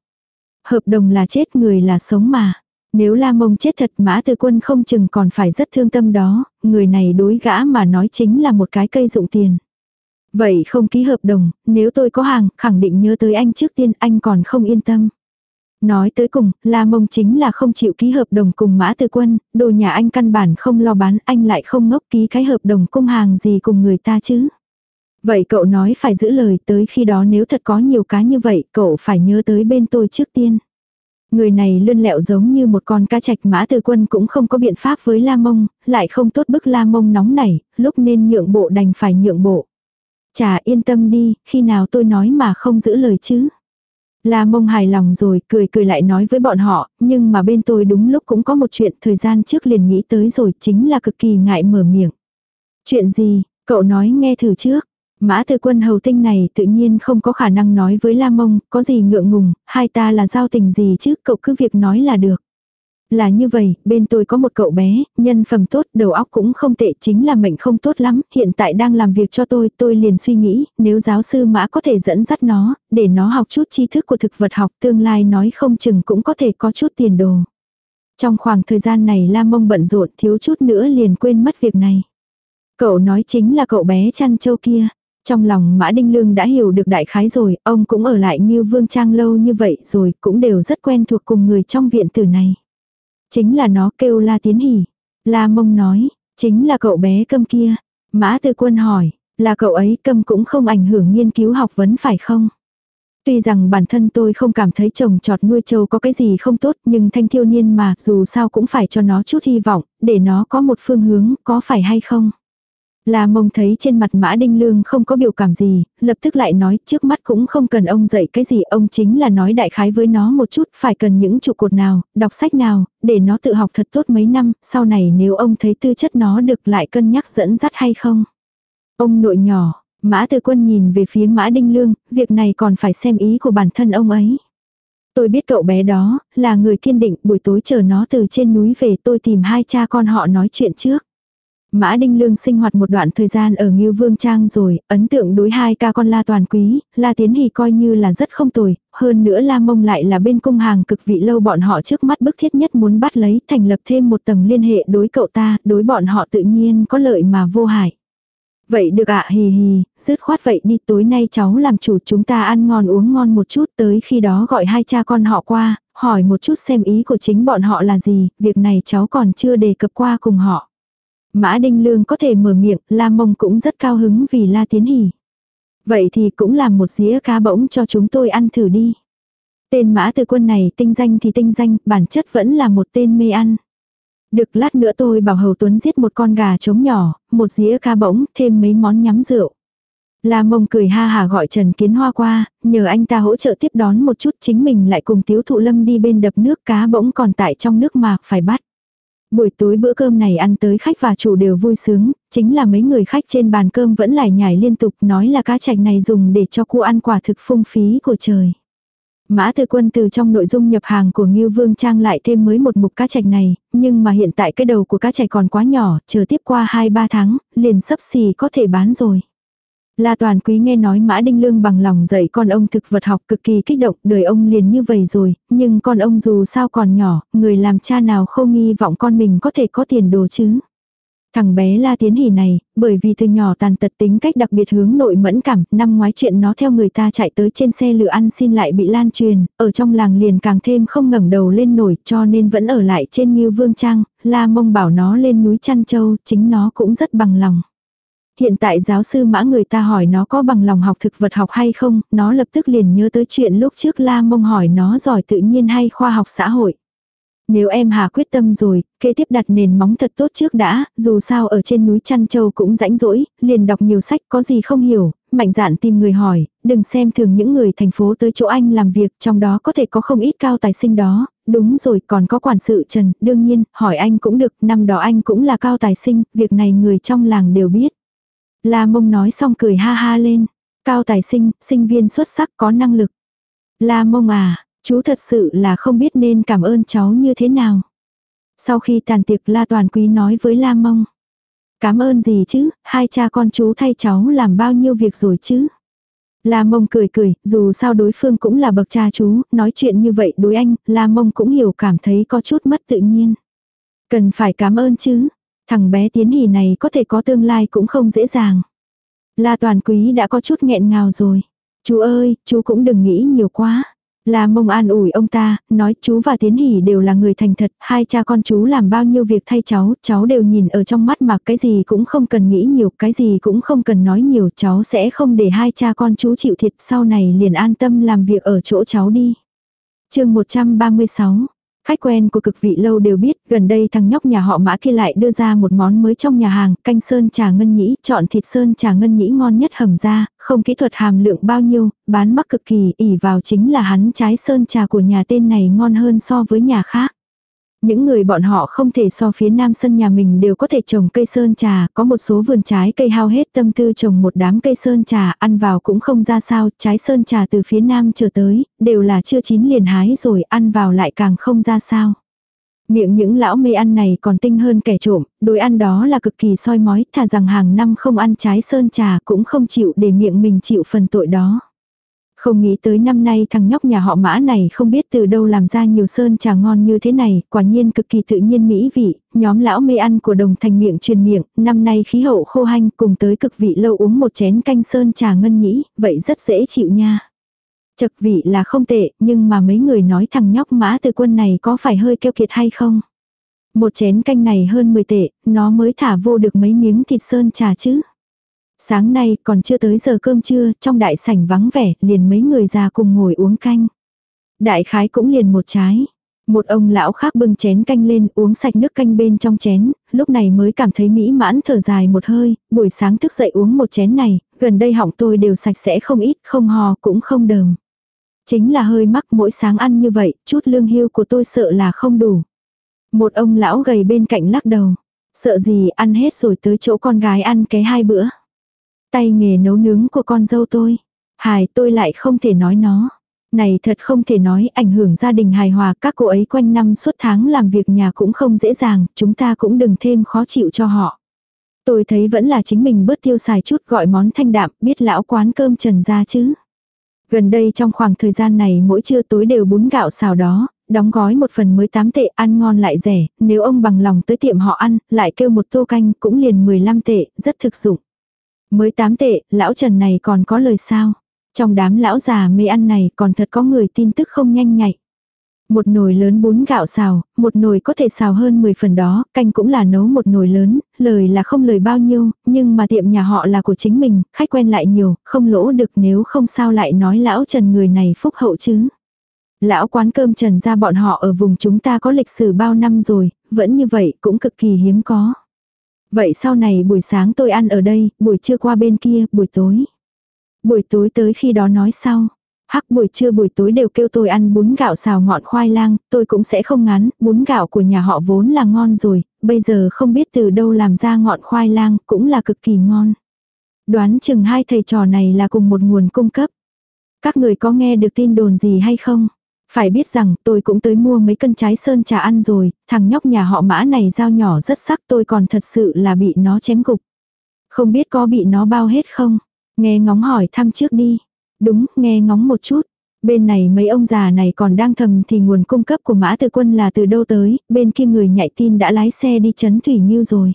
Hợp đồng là chết người là sống mà. Nếu la mông chết thật mã Tư quân không chừng còn phải rất thương tâm đó, người này đối gã mà nói chính là một cái cây dụng tiền. Vậy không ký hợp đồng, nếu tôi có hàng, khẳng định nhớ tới anh trước tiên anh còn không yên tâm. Nói tới cùng, La Mông chính là không chịu ký hợp đồng cùng Mã tư Quân, đồ nhà anh căn bản không lo bán, anh lại không ngốc ký cái hợp đồng cung hàng gì cùng người ta chứ. Vậy cậu nói phải giữ lời tới khi đó nếu thật có nhiều cá như vậy, cậu phải nhớ tới bên tôi trước tiên. Người này lươn lẹo giống như một con cá trạch mã từ quân cũng không có biện pháp với la mông, lại không tốt bức la mông nóng nảy, lúc nên nhượng bộ đành phải nhượng bộ. Chà yên tâm đi, khi nào tôi nói mà không giữ lời chứ. La mông hài lòng rồi, cười cười lại nói với bọn họ, nhưng mà bên tôi đúng lúc cũng có một chuyện thời gian trước liền nghĩ tới rồi, chính là cực kỳ ngại mở miệng. Chuyện gì, cậu nói nghe thử trước. Mã Tư Quân hầu tinh này tự nhiên không có khả năng nói với La Mông, có gì ngượng ngùng, hai ta là giao tình gì chứ, cậu cứ việc nói là được. Là như vậy, bên tôi có một cậu bé, nhân phẩm tốt, đầu óc cũng không tệ, chính là mệnh không tốt lắm, hiện tại đang làm việc cho tôi, tôi liền suy nghĩ, nếu giáo sư Mã có thể dẫn dắt nó, để nó học chút tri thức của thực vật học, tương lai nói không chừng cũng có thể có chút tiền đồ. Trong khoảng thời gian này La Mông bận rộn thiếu chút nữa liền quên mất việc này. Cậu nói chính là cậu bé chăn châu kia. Trong lòng Mã Đinh Lương đã hiểu được đại khái rồi, ông cũng ở lại như Vương Trang lâu như vậy rồi, cũng đều rất quen thuộc cùng người trong viện tử này. Chính là nó kêu La Tiến Hỷ. La Mông nói, chính là cậu bé câm kia. Mã Tư Quân hỏi, là cậu ấy câm cũng không ảnh hưởng nghiên cứu học vấn phải không? Tuy rằng bản thân tôi không cảm thấy trồng trọt nuôi trâu có cái gì không tốt nhưng thanh thiêu niên mà dù sao cũng phải cho nó chút hy vọng, để nó có một phương hướng, có phải hay không? La mông thấy trên mặt mã đinh lương không có biểu cảm gì, lập tức lại nói trước mắt cũng không cần ông dạy cái gì, ông chính là nói đại khái với nó một chút, phải cần những trụ cột nào, đọc sách nào, để nó tự học thật tốt mấy năm, sau này nếu ông thấy tư chất nó được lại cân nhắc dẫn dắt hay không. Ông nội nhỏ, mã tư quân nhìn về phía mã đinh lương, việc này còn phải xem ý của bản thân ông ấy. Tôi biết cậu bé đó, là người kiên định, buổi tối chờ nó từ trên núi về tôi tìm hai cha con họ nói chuyện trước. Mã Đinh Lương sinh hoạt một đoạn thời gian ở Ngưu Vương Trang rồi, ấn tượng đối hai ca con La Toàn Quý, La Tiến Hì coi như là rất không tồi, hơn nữa La Mông lại là bên cung hàng cực vị lâu bọn họ trước mắt bức thiết nhất muốn bắt lấy thành lập thêm một tầng liên hệ đối cậu ta, đối bọn họ tự nhiên có lợi mà vô hại. Vậy được ạ hì hì, dứt khoát vậy đi tối nay cháu làm chủ chúng ta ăn ngon uống ngon một chút tới khi đó gọi hai cha con họ qua, hỏi một chút xem ý của chính bọn họ là gì, việc này cháu còn chưa đề cập qua cùng họ. Mã Đinh Lương có thể mở miệng, La Mông cũng rất cao hứng vì La Tiến Hỷ. Vậy thì cũng làm một dĩa cá bỗng cho chúng tôi ăn thử đi. Tên Mã Từ Quân này tinh danh thì tinh danh, bản chất vẫn là một tên mê ăn. Được lát nữa tôi bảo Hầu Tuấn giết một con gà trống nhỏ, một dĩa cá bỗng, thêm mấy món nhắm rượu. La mông cười ha hà gọi Trần Kiến Hoa qua, nhờ anh ta hỗ trợ tiếp đón một chút chính mình lại cùng Tiếu Thụ Lâm đi bên đập nước cá bỗng còn tại trong nước mà phải bắt. Buổi tối bữa cơm này ăn tới khách và chủ đều vui sướng, chính là mấy người khách trên bàn cơm vẫn lải nhải liên tục nói là cá chạch này dùng để cho cua ăn quả thực phung phí của trời. Mã Tư Quân từ trong nội dung nhập hàng của Ngưu Vương Trang lại thêm mới một mục cá chạch này, nhưng mà hiện tại cái đầu của cá chạch còn quá nhỏ, chờ tiếp qua 2-3 tháng, liền sắp xì có thể bán rồi. La Toàn Quý nghe nói Mã Đinh Lương bằng lòng dạy con ông thực vật học cực kỳ kích động, đời ông liền như vậy rồi, nhưng con ông dù sao còn nhỏ, người làm cha nào không nghi vọng con mình có thể có tiền đồ chứ. Thằng bé La Tiến Hỷ này, bởi vì từ nhỏ tàn tật tính cách đặc biệt hướng nội mẫn cảm, năm ngoái chuyện nó theo người ta chạy tới trên xe lửa ăn xin lại bị lan truyền, ở trong làng liền càng thêm không ngẩng đầu lên nổi cho nên vẫn ở lại trên Ngưu Vương Trang, La Mông bảo nó lên núi Trăn Châu, chính nó cũng rất bằng lòng. Hiện tại giáo sư mã người ta hỏi nó có bằng lòng học thực vật học hay không, nó lập tức liền nhớ tới chuyện lúc trước La Mông hỏi nó giỏi tự nhiên hay khoa học xã hội. Nếu em Hà quyết tâm rồi, kế tiếp đặt nền móng thật tốt trước đã, dù sao ở trên núi Trăn Châu cũng rãnh rỗi, liền đọc nhiều sách có gì không hiểu, mạnh dạn tìm người hỏi, đừng xem thường những người thành phố tới chỗ anh làm việc, trong đó có thể có không ít cao tài sinh đó, đúng rồi còn có quản sự Trần, đương nhiên, hỏi anh cũng được, năm đó anh cũng là cao tài sinh, việc này người trong làng đều biết. La mông nói xong cười ha ha lên, cao tài sinh, sinh viên xuất sắc có năng lực. La mông à, Chú thật sự là không biết nên cảm ơn cháu như thế nào. Sau khi tàn tiệc La Toàn Quý nói với La Mông. Cảm ơn gì chứ, hai cha con chú thay cháu làm bao nhiêu việc rồi chứ. La Mông cười cười, dù sao đối phương cũng là bậc cha chú, nói chuyện như vậy đối anh, La Mông cũng hiểu cảm thấy có chút mất tự nhiên. Cần phải cảm ơn chứ, thằng bé tiến hỉ này có thể có tương lai cũng không dễ dàng. La Toàn Quý đã có chút nghẹn ngào rồi. Chú ơi, chú cũng đừng nghĩ nhiều quá. La mông an ủi ông ta, nói chú và Tiến Hỷ đều là người thành thật, hai cha con chú làm bao nhiêu việc thay cháu, cháu đều nhìn ở trong mắt mà cái gì cũng không cần nghĩ nhiều, cái gì cũng không cần nói nhiều, cháu sẽ không để hai cha con chú chịu thiệt sau này liền an tâm làm việc ở chỗ cháu đi. chương 136 Khách quen của cực vị lâu đều biết, gần đây thằng nhóc nhà họ mã kia lại đưa ra một món mới trong nhà hàng, canh sơn trà ngân nhĩ, chọn thịt sơn trà ngân nhĩ ngon nhất hầm ra, không kỹ thuật hàm lượng bao nhiêu, bán mắc cực kỳ, ỉ vào chính là hắn trái sơn trà của nhà tên này ngon hơn so với nhà khác. Những người bọn họ không thể so phía nam sân nhà mình đều có thể trồng cây sơn trà, có một số vườn trái cây hao hết tâm tư trồng một đám cây sơn trà, ăn vào cũng không ra sao, trái sơn trà từ phía nam trở tới, đều là chưa chín liền hái rồi, ăn vào lại càng không ra sao. Miệng những lão mê ăn này còn tinh hơn kẻ trộm, đối ăn đó là cực kỳ soi mói, thà rằng hàng năm không ăn trái sơn trà cũng không chịu để miệng mình chịu phần tội đó. Không nghĩ tới năm nay thằng nhóc nhà họ mã này không biết từ đâu làm ra nhiều sơn trà ngon như thế này, quả nhiên cực kỳ tự nhiên mỹ vị, nhóm lão mê ăn của đồng thành miệng truyền miệng, năm nay khí hậu khô hanh cùng tới cực vị lâu uống một chén canh sơn trà ngân nhĩ, vậy rất dễ chịu nha. Chật vị là không tệ, nhưng mà mấy người nói thằng nhóc mã từ quân này có phải hơi keo kiệt hay không? Một chén canh này hơn 10 tệ, nó mới thả vô được mấy miếng thịt sơn trà chứ. Sáng nay còn chưa tới giờ cơm trưa, trong đại sảnh vắng vẻ, liền mấy người già cùng ngồi uống canh. Đại khái cũng liền một trái. Một ông lão khác bưng chén canh lên uống sạch nước canh bên trong chén, lúc này mới cảm thấy mỹ mãn thở dài một hơi, buổi sáng thức dậy uống một chén này, gần đây họng tôi đều sạch sẽ không ít, không hò cũng không đờm. Chính là hơi mắc mỗi sáng ăn như vậy, chút lương hưu của tôi sợ là không đủ. Một ông lão gầy bên cạnh lắc đầu. Sợ gì ăn hết rồi tới chỗ con gái ăn cái hai bữa. Tay nghề nấu nướng của con dâu tôi. Hài tôi lại không thể nói nó. Này thật không thể nói ảnh hưởng gia đình hài hòa các cô ấy quanh năm suốt tháng làm việc nhà cũng không dễ dàng, chúng ta cũng đừng thêm khó chịu cho họ. Tôi thấy vẫn là chính mình bớt tiêu xài chút gọi món thanh đạm, biết lão quán cơm trần ra chứ. Gần đây trong khoảng thời gian này mỗi trưa tối đều bún gạo xào đó, đóng gói một phần mới 8 tệ ăn ngon lại rẻ, nếu ông bằng lòng tới tiệm họ ăn, lại kêu một tô canh cũng liền 15 tệ, rất thực dụng. Mới tám tệ, lão Trần này còn có lời sao? Trong đám lão già mê ăn này còn thật có người tin tức không nhanh nhạy. Một nồi lớn bún gạo xào, một nồi có thể xào hơn 10 phần đó, canh cũng là nấu một nồi lớn, lời là không lời bao nhiêu, nhưng mà tiệm nhà họ là của chính mình, khách quen lại nhiều, không lỗ được nếu không sao lại nói lão Trần người này phúc hậu chứ. Lão quán cơm Trần ra bọn họ ở vùng chúng ta có lịch sử bao năm rồi, vẫn như vậy cũng cực kỳ hiếm có. Vậy sau này buổi sáng tôi ăn ở đây, buổi trưa qua bên kia, buổi tối. Buổi tối tới khi đó nói sau. Hắc buổi trưa buổi tối đều kêu tôi ăn bún gạo xào ngọn khoai lang, tôi cũng sẽ không ngán, bún gạo của nhà họ vốn là ngon rồi, bây giờ không biết từ đâu làm ra ngọn khoai lang, cũng là cực kỳ ngon. Đoán chừng hai thầy trò này là cùng một nguồn cung cấp. Các người có nghe được tin đồn gì hay không? Phải biết rằng tôi cũng tới mua mấy cân trái sơn trà ăn rồi, thằng nhóc nhà họ mã này dao nhỏ rất sắc tôi còn thật sự là bị nó chém gục. Không biết có bị nó bao hết không? Nghe ngóng hỏi thăm trước đi. Đúng, nghe ngóng một chút. Bên này mấy ông già này còn đang thầm thì nguồn cung cấp của mã tư quân là từ đâu tới, bên kia người nhạy tin đã lái xe đi chấn thủy nhiêu rồi.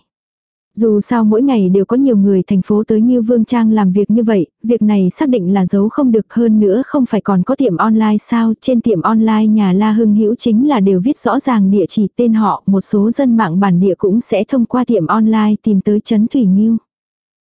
Dù sao mỗi ngày đều có nhiều người thành phố tới như Vương Trang làm việc như vậy, việc này xác định là giấu không được hơn nữa không phải còn có tiệm online sao, trên tiệm online nhà La Hưng Hữu chính là đều viết rõ ràng địa chỉ tên họ, một số dân mạng bản địa cũng sẽ thông qua tiệm online tìm tới chấn Thủy Nhiêu.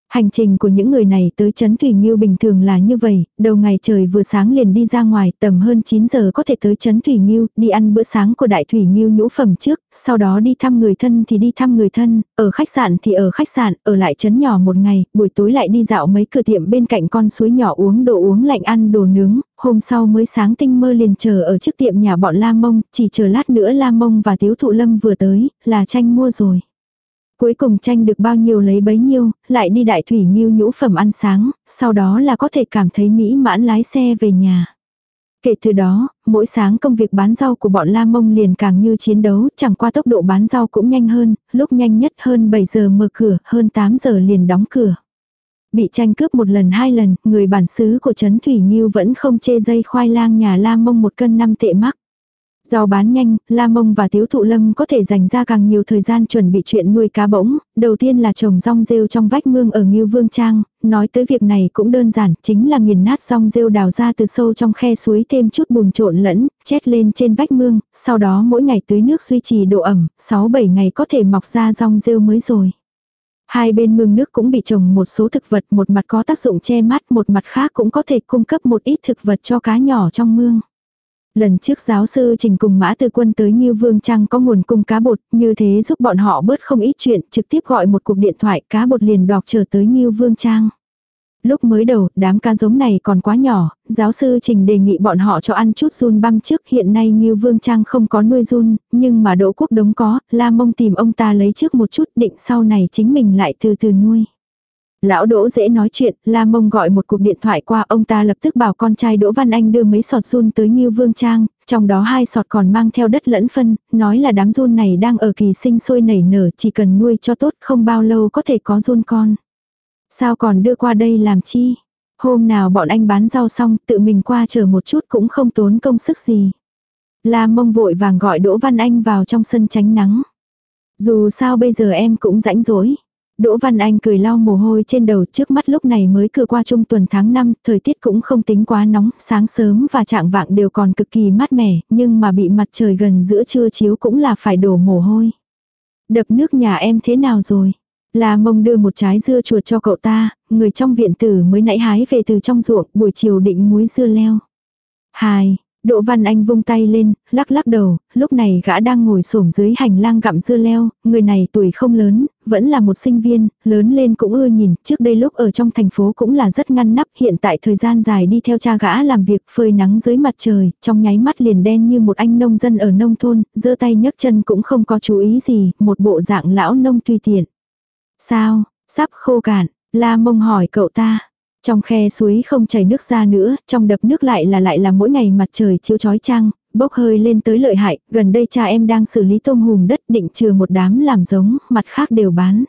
Hành trình của những người này tới Trấn Thủy Nghiêu bình thường là như vậy, đầu ngày trời vừa sáng liền đi ra ngoài, tầm hơn 9 giờ có thể tới Trấn Thủy Nghiêu, đi ăn bữa sáng của Đại Thủy Nghiêu nhũ phẩm trước, sau đó đi thăm người thân thì đi thăm người thân, ở khách sạn thì ở khách sạn, ở lại trấn nhỏ một ngày, buổi tối lại đi dạo mấy cửa tiệm bên cạnh con suối nhỏ uống đồ uống lạnh ăn đồ nướng, hôm sau mới sáng tinh mơ liền chờ ở trước tiệm nhà bọn La Mông, chỉ chờ lát nữa La Mông và Tiếu Thụ Lâm vừa tới, là tranh mua rồi. Cuối cùng tranh được bao nhiêu lấy bấy nhiêu, lại đi đại thủy nghiêu nhũ phẩm ăn sáng, sau đó là có thể cảm thấy mỹ mãn lái xe về nhà. Kể từ đó, mỗi sáng công việc bán rau của bọn La Mông liền càng như chiến đấu, chẳng qua tốc độ bán rau cũng nhanh hơn, lúc nhanh nhất hơn 7 giờ mở cửa, hơn 8 giờ liền đóng cửa. Bị tranh cướp một lần hai lần, người bản xứ của Trấn Thủy Nghiêu vẫn không chê dây khoai lang nhà La Mông một cân năm tệ mắc. Do bán nhanh, La Mông và Tiếu Thụ Lâm có thể dành ra càng nhiều thời gian chuẩn bị chuyện nuôi cá bỗng, đầu tiên là trồng rong rêu trong vách mương ở Ngưu Vương Trang, nói tới việc này cũng đơn giản, chính là nghiền nát rong rêu đào ra từ sâu trong khe suối thêm chút bùn trộn lẫn, chét lên trên vách mương, sau đó mỗi ngày tưới nước duy trì độ ẩm, 6-7 ngày có thể mọc ra rong rêu mới rồi. Hai bên mương nước cũng bị trồng một số thực vật, một mặt có tác dụng che mát, một mặt khác cũng có thể cung cấp một ít thực vật cho cá nhỏ trong mương. Lần trước giáo sư trình cùng mã từ quân tới như Vương Trăng có nguồn cung cá bột, như thế giúp bọn họ bớt không ít chuyện, trực tiếp gọi một cuộc điện thoại cá bột liền đọc trở tới như Vương Trang. Lúc mới đầu, đám cá giống này còn quá nhỏ, giáo sư Trình đề nghị bọn họ cho ăn chút run băm trước. Hiện nay như Vương Trang không có nuôi run, nhưng mà Đỗ Quốc Đống có, La Mông tìm ông ta lấy trước một chút định sau này chính mình lại từ từ nuôi. Lão Đỗ dễ nói chuyện, La Mông gọi một cuộc điện thoại qua ông ta lập tức bảo con trai Đỗ Văn Anh đưa mấy sọt run tới Ngưu Vương Trang, trong đó hai sọt còn mang theo đất lẫn phân, nói là đám run này đang ở kỳ sinh sôi nảy nở chỉ cần nuôi cho tốt không bao lâu có thể có run con. Sao còn đưa qua đây làm chi? Hôm nào bọn anh bán rau xong tự mình qua chờ một chút cũng không tốn công sức gì. La Mông vội vàng gọi Đỗ Văn Anh vào trong sân tránh nắng. Dù sao bây giờ em cũng rãnh rỗi. Đỗ Văn Anh cười lau mồ hôi trên đầu trước mắt lúc này mới cửa qua trung tuần tháng 5, thời tiết cũng không tính quá nóng, sáng sớm và trạng vạng đều còn cực kỳ mát mẻ, nhưng mà bị mặt trời gần giữa trưa chiếu cũng là phải đổ mồ hôi. Đập nước nhà em thế nào rồi? là mông đưa một trái dưa chuột cho cậu ta, người trong viện tử mới nãy hái về từ trong ruộng, buổi chiều định muối dưa leo. Hai, Đỗ Văn Anh vung tay lên, lắc lắc đầu, lúc này gã đang ngồi xổm dưới hành lang gặm dưa leo, người này tuổi không lớn, vẫn là một sinh viên, lớn lên cũng ưa nhìn, trước đây lúc ở trong thành phố cũng là rất ngăn nắp, hiện tại thời gian dài đi theo cha gã làm việc phơi nắng dưới mặt trời, trong nháy mắt liền đen như một anh nông dân ở nông thôn, giơ tay nhấc chân cũng không có chú ý gì, một bộ dạng lão nông tùy tiện. Sao, sắp khô cạn, la mông hỏi cậu ta. Trong khe suối không chảy nước ra nữa, trong đập nước lại là lại là mỗi ngày mặt trời chiếu chói chang, bốc hơi lên tới lợi hại, gần đây cha em đang xử lý tôm hùm đất định chừa một đám làm giống, mặt khác đều bán.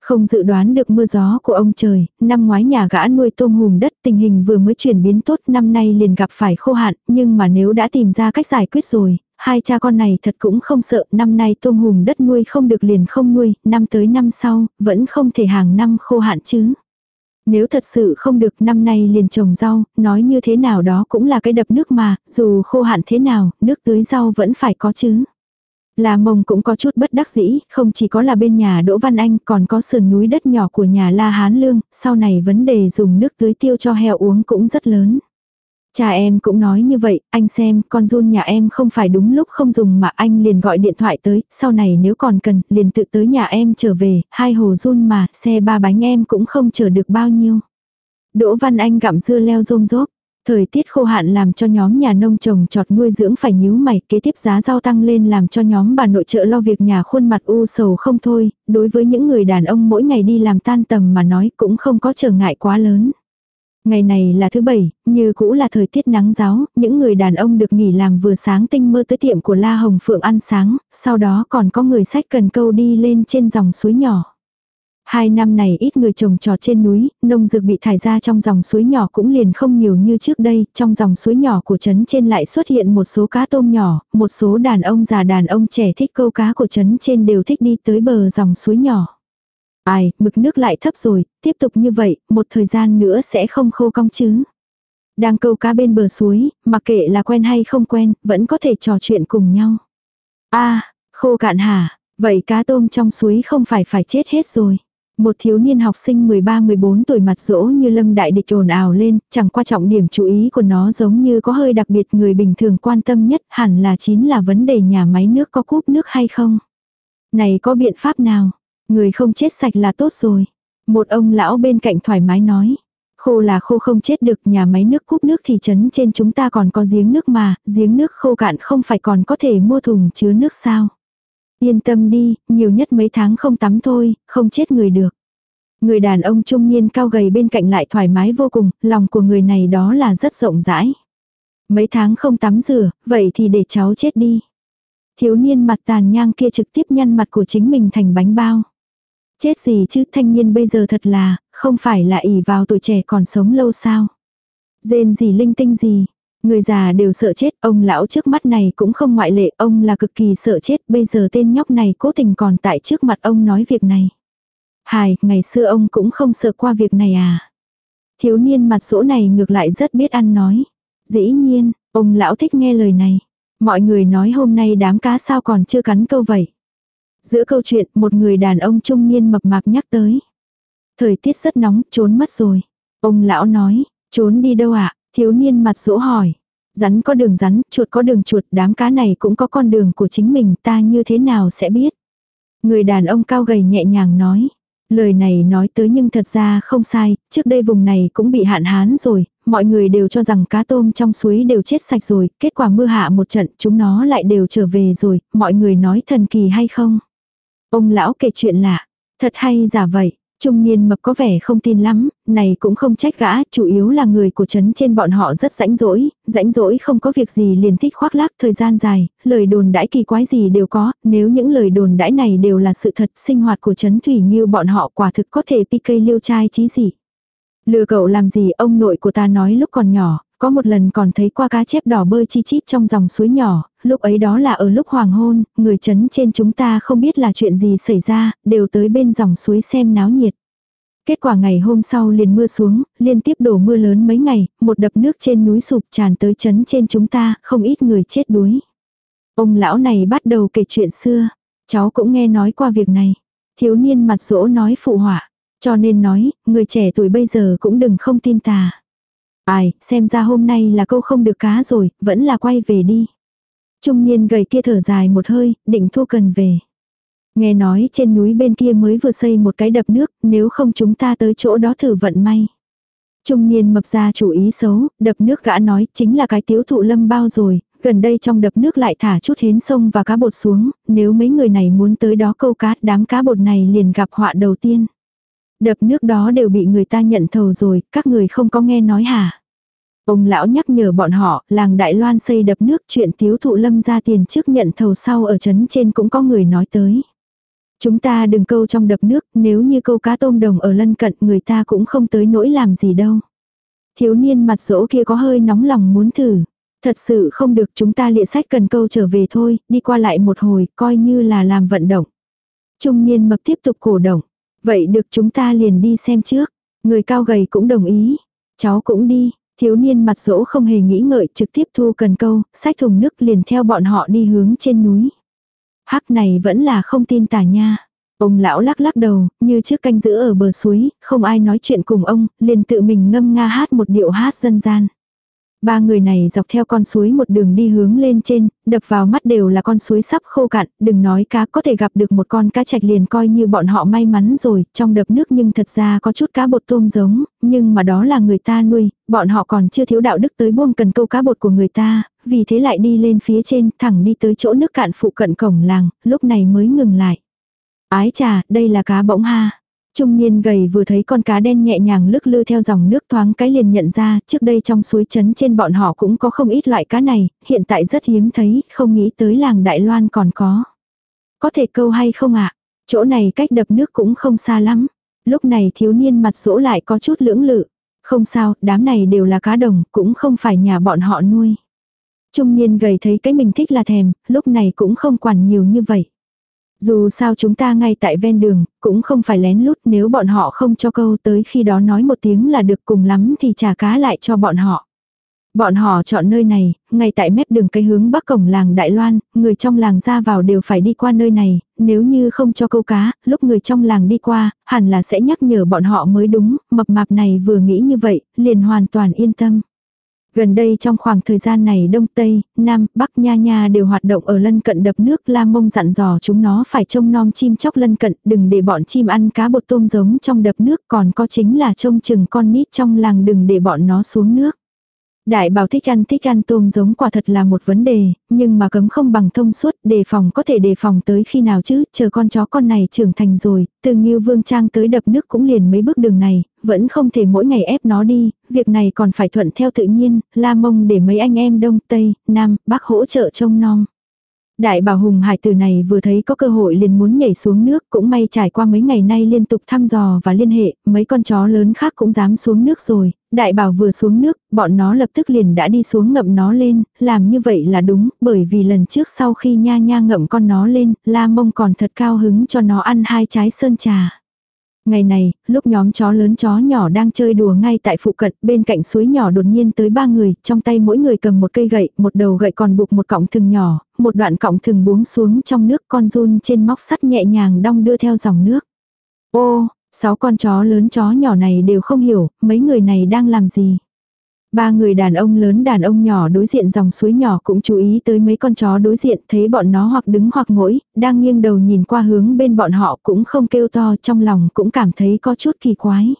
Không dự đoán được mưa gió của ông trời, năm ngoái nhà gã nuôi tôm hùm đất tình hình vừa mới chuyển biến tốt năm nay liền gặp phải khô hạn, nhưng mà nếu đã tìm ra cách giải quyết rồi, hai cha con này thật cũng không sợ, năm nay tôm hùm đất nuôi không được liền không nuôi, năm tới năm sau, vẫn không thể hàng năm khô hạn chứ. Nếu thật sự không được năm nay liền trồng rau, nói như thế nào đó cũng là cái đập nước mà, dù khô hạn thế nào, nước tưới rau vẫn phải có chứ. Là mông cũng có chút bất đắc dĩ, không chỉ có là bên nhà Đỗ Văn Anh còn có sườn núi đất nhỏ của nhà La Hán Lương, sau này vấn đề dùng nước tưới tiêu cho heo uống cũng rất lớn. Cha em cũng nói như vậy, anh xem, con run nhà em không phải đúng lúc không dùng mà anh liền gọi điện thoại tới, sau này nếu còn cần, liền tự tới nhà em trở về, hai hồ run mà, xe ba bánh em cũng không chở được bao nhiêu. Đỗ Văn Anh gặm dưa leo rôm rốp. Thời tiết khô hạn làm cho nhóm nhà nông trồng trọt nuôi dưỡng phải nhíu mày, kế tiếp giá rau tăng lên làm cho nhóm bà nội trợ lo việc nhà khuôn mặt u sầu không thôi, đối với những người đàn ông mỗi ngày đi làm tan tầm mà nói cũng không có trở ngại quá lớn. Ngày này là thứ bảy, như cũ là thời tiết nắng giáo, những người đàn ông được nghỉ làm vừa sáng tinh mơ tới tiệm của La Hồng Phượng ăn sáng, sau đó còn có người sách cần câu đi lên trên dòng suối nhỏ. Hai năm này ít người trồng trọt trên núi, nông dược bị thải ra trong dòng suối nhỏ cũng liền không nhiều như trước đây, trong dòng suối nhỏ của trấn trên lại xuất hiện một số cá tôm nhỏ, một số đàn ông già đàn ông trẻ thích câu cá của trấn trên đều thích đi tới bờ dòng suối nhỏ. Ai, mực nước lại thấp rồi, tiếp tục như vậy, một thời gian nữa sẽ không khô cong chứ. Đang câu cá bên bờ suối, mặc kệ là quen hay không quen, vẫn có thể trò chuyện cùng nhau. a khô cạn hả, vậy cá tôm trong suối không phải phải chết hết rồi. Một thiếu niên học sinh 13-14 tuổi mặt rỗ như lâm đại địch ồn ào lên, chẳng qua trọng điểm chú ý của nó giống như có hơi đặc biệt người bình thường quan tâm nhất hẳn là chính là vấn đề nhà máy nước có cúp nước hay không. Này có biện pháp nào? Người không chết sạch là tốt rồi. Một ông lão bên cạnh thoải mái nói. Khô là khô không chết được nhà máy nước cúp nước thì trấn trên chúng ta còn có giếng nước mà, giếng nước khô cạn không phải còn có thể mua thùng chứa nước sao. Yên tâm đi, nhiều nhất mấy tháng không tắm thôi, không chết người được. Người đàn ông trung niên cao gầy bên cạnh lại thoải mái vô cùng, lòng của người này đó là rất rộng rãi. Mấy tháng không tắm rửa, vậy thì để cháu chết đi. Thiếu niên mặt tàn nhang kia trực tiếp nhăn mặt của chính mình thành bánh bao. Chết gì chứ thanh niên bây giờ thật là, không phải là ỉ vào tuổi trẻ còn sống lâu sao. dên gì linh tinh gì, Người già đều sợ chết, ông lão trước mắt này cũng không ngoại lệ, ông là cực kỳ sợ chết, bây giờ tên nhóc này cố tình còn tại trước mặt ông nói việc này. Hài, ngày xưa ông cũng không sợ qua việc này à. Thiếu niên mặt sỗ này ngược lại rất biết ăn nói. Dĩ nhiên, ông lão thích nghe lời này. Mọi người nói hôm nay đám cá sao còn chưa cắn câu vậy. Giữa câu chuyện, một người đàn ông trung niên mập mạp nhắc tới. Thời tiết rất nóng, trốn mất rồi. Ông lão nói, trốn đi đâu ạ? Thiếu niên mặt rỗ hỏi. Rắn có đường rắn, chuột có đường chuột, đám cá này cũng có con đường của chính mình, ta như thế nào sẽ biết. Người đàn ông cao gầy nhẹ nhàng nói. Lời này nói tới nhưng thật ra không sai, trước đây vùng này cũng bị hạn hán rồi, mọi người đều cho rằng cá tôm trong suối đều chết sạch rồi, kết quả mưa hạ một trận chúng nó lại đều trở về rồi, mọi người nói thần kỳ hay không. Ông lão kể chuyện lạ, thật hay giả vậy, Trung niên mập có vẻ không tin lắm, này cũng không trách gã, chủ yếu là người của trấn trên bọn họ rất rãnh rỗi, rãnh rỗi không có việc gì liền thích khoác lác thời gian dài, lời đồn đãi kỳ quái gì đều có, nếu những lời đồn đãi này đều là sự thật, sinh hoạt của trấn thủy như bọn họ quả thực có thể PK liêu trai chí gì. Lừa cậu làm gì ông nội của ta nói lúc còn nhỏ, có một lần còn thấy qua cá chép đỏ bơi chi chít trong dòng suối nhỏ, lúc ấy đó là ở lúc hoàng hôn, người chấn trên chúng ta không biết là chuyện gì xảy ra, đều tới bên dòng suối xem náo nhiệt. Kết quả ngày hôm sau liền mưa xuống, liên tiếp đổ mưa lớn mấy ngày, một đập nước trên núi sụp tràn tới chấn trên chúng ta, không ít người chết đuối. Ông lão này bắt đầu kể chuyện xưa, cháu cũng nghe nói qua việc này. Thiếu niên mặt rỗ nói phụ họa, cho nên nói, người trẻ tuổi bây giờ cũng đừng không tin tà. Ai, xem ra hôm nay là câu không được cá rồi, vẫn là quay về đi. Trung niên gầy kia thở dài một hơi, định thu cần về. Nghe nói trên núi bên kia mới vừa xây một cái đập nước, nếu không chúng ta tới chỗ đó thử vận may. Trung niên mập ra chủ ý xấu, đập nước gã nói chính là cái tiếu thụ lâm bao rồi, gần đây trong đập nước lại thả chút hến sông và cá bột xuống, nếu mấy người này muốn tới đó câu cá, đám cá bột này liền gặp họa đầu tiên. Đập nước đó đều bị người ta nhận thầu rồi, các người không có nghe nói hả? Ông lão nhắc nhở bọn họ, làng Đại Loan xây đập nước chuyện tiếu thụ lâm ra tiền trước nhận thầu sau ở trấn trên cũng có người nói tới. Chúng ta đừng câu trong đập nước, nếu như câu cá tôm đồng ở lân cận người ta cũng không tới nỗi làm gì đâu. Thiếu niên mặt rỗ kia có hơi nóng lòng muốn thử. Thật sự không được chúng ta lịa sách cần câu trở về thôi, đi qua lại một hồi, coi như là làm vận động. Trung niên mập tiếp tục cổ động. Vậy được chúng ta liền đi xem trước. Người cao gầy cũng đồng ý. Cháu cũng đi. Thiếu niên mặt dỗ không hề nghĩ ngợi trực tiếp thu cần câu, sách thùng nước liền theo bọn họ đi hướng trên núi. Hắc này vẫn là không tin tà nha. Ông lão lắc lắc đầu, như trước canh giữ ở bờ suối, không ai nói chuyện cùng ông, liền tự mình ngâm nga hát một điệu hát dân gian. Ba người này dọc theo con suối một đường đi hướng lên trên, đập vào mắt đều là con suối sắp khô cạn, đừng nói cá có thể gặp được một con cá trạch liền coi như bọn họ may mắn rồi, trong đập nước nhưng thật ra có chút cá bột tôm giống, nhưng mà đó là người ta nuôi, bọn họ còn chưa thiếu đạo đức tới buông cần câu cá bột của người ta, vì thế lại đi lên phía trên, thẳng đi tới chỗ nước cạn phụ cận cổng làng, lúc này mới ngừng lại. Ái trà, đây là cá bỗng ha. Trung niên gầy vừa thấy con cá đen nhẹ nhàng lướt lư theo dòng nước thoáng cái liền nhận ra, trước đây trong suối trấn trên bọn họ cũng có không ít loại cá này, hiện tại rất hiếm thấy, không nghĩ tới làng Đại Loan còn có. Có thể câu hay không ạ? Chỗ này cách đập nước cũng không xa lắm. Lúc này thiếu niên mặt rỗ lại có chút lưỡng lự. Không sao, đám này đều là cá đồng, cũng không phải nhà bọn họ nuôi. Trung niên gầy thấy cái mình thích là thèm, lúc này cũng không quản nhiều như vậy. Dù sao chúng ta ngay tại ven đường, cũng không phải lén lút nếu bọn họ không cho câu tới khi đó nói một tiếng là được cùng lắm thì trả cá lại cho bọn họ. Bọn họ chọn nơi này, ngay tại mép đường cây hướng bắc cổng làng Đại Loan, người trong làng ra vào đều phải đi qua nơi này, nếu như không cho câu cá, lúc người trong làng đi qua, hẳn là sẽ nhắc nhở bọn họ mới đúng, mập mạp này vừa nghĩ như vậy, liền hoàn toàn yên tâm. Gần đây trong khoảng thời gian này Đông Tây, Nam, Bắc Nha Nha đều hoạt động ở lân cận đập nước La Mông dặn dò chúng nó phải trông nom chim chóc lân cận, đừng để bọn chim ăn cá bột tôm giống trong đập nước còn có chính là trông chừng con nít trong làng đừng để bọn nó xuống nước. Đại bảo thích ăn thích ăn tôm giống quả thật là một vấn đề, nhưng mà cấm không bằng thông suốt, đề phòng có thể đề phòng tới khi nào chứ, chờ con chó con này trưởng thành rồi, từ Ngưu Vương Trang tới đập nước cũng liền mấy bước đường này, vẫn không thể mỗi ngày ép nó đi, việc này còn phải thuận theo tự nhiên, la mông để mấy anh em Đông Tây, Nam, Bắc hỗ trợ trông non. Đại bảo hùng hải tử này vừa thấy có cơ hội liền muốn nhảy xuống nước, cũng may trải qua mấy ngày nay liên tục thăm dò và liên hệ, mấy con chó lớn khác cũng dám xuống nước rồi, đại bảo vừa xuống nước, bọn nó lập tức liền đã đi xuống ngậm nó lên, làm như vậy là đúng, bởi vì lần trước sau khi nha nha ngậm con nó lên, la mông còn thật cao hứng cho nó ăn hai trái sơn trà. Ngày này, lúc nhóm chó lớn chó nhỏ đang chơi đùa ngay tại phụ cận, bên cạnh suối nhỏ đột nhiên tới ba người, trong tay mỗi người cầm một cây gậy, một đầu gậy còn buộc một cọng thừng nhỏ, một đoạn cọng thừng buông xuống trong nước con run trên móc sắt nhẹ nhàng đong đưa theo dòng nước. Ô, sáu con chó lớn chó nhỏ này đều không hiểu, mấy người này đang làm gì. Ba người đàn ông lớn đàn ông nhỏ đối diện dòng suối nhỏ cũng chú ý tới mấy con chó đối diện thấy bọn nó hoặc đứng hoặc ngồi, đang nghiêng đầu nhìn qua hướng bên bọn họ cũng không kêu to trong lòng cũng cảm thấy có chút kỳ quái.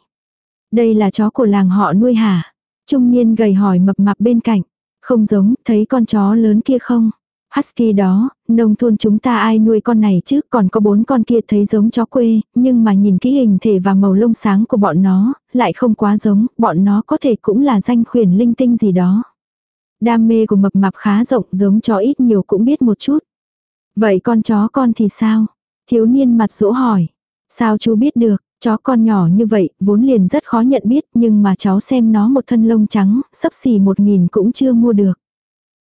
Đây là chó của làng họ nuôi hả? Trung niên gầy hỏi mập mạp bên cạnh. Không giống, thấy con chó lớn kia không? Husky đó, nông thôn chúng ta ai nuôi con này chứ, còn có bốn con kia thấy giống chó quê, nhưng mà nhìn kỹ hình thể và màu lông sáng của bọn nó, lại không quá giống, bọn nó có thể cũng là danh khuyển linh tinh gì đó. Đam mê của mập mạp khá rộng, giống chó ít nhiều cũng biết một chút. Vậy con chó con thì sao? Thiếu niên mặt dỗ hỏi. Sao chú biết được, chó con nhỏ như vậy, vốn liền rất khó nhận biết, nhưng mà cháu xem nó một thân lông trắng, sấp xỉ một nghìn cũng chưa mua được.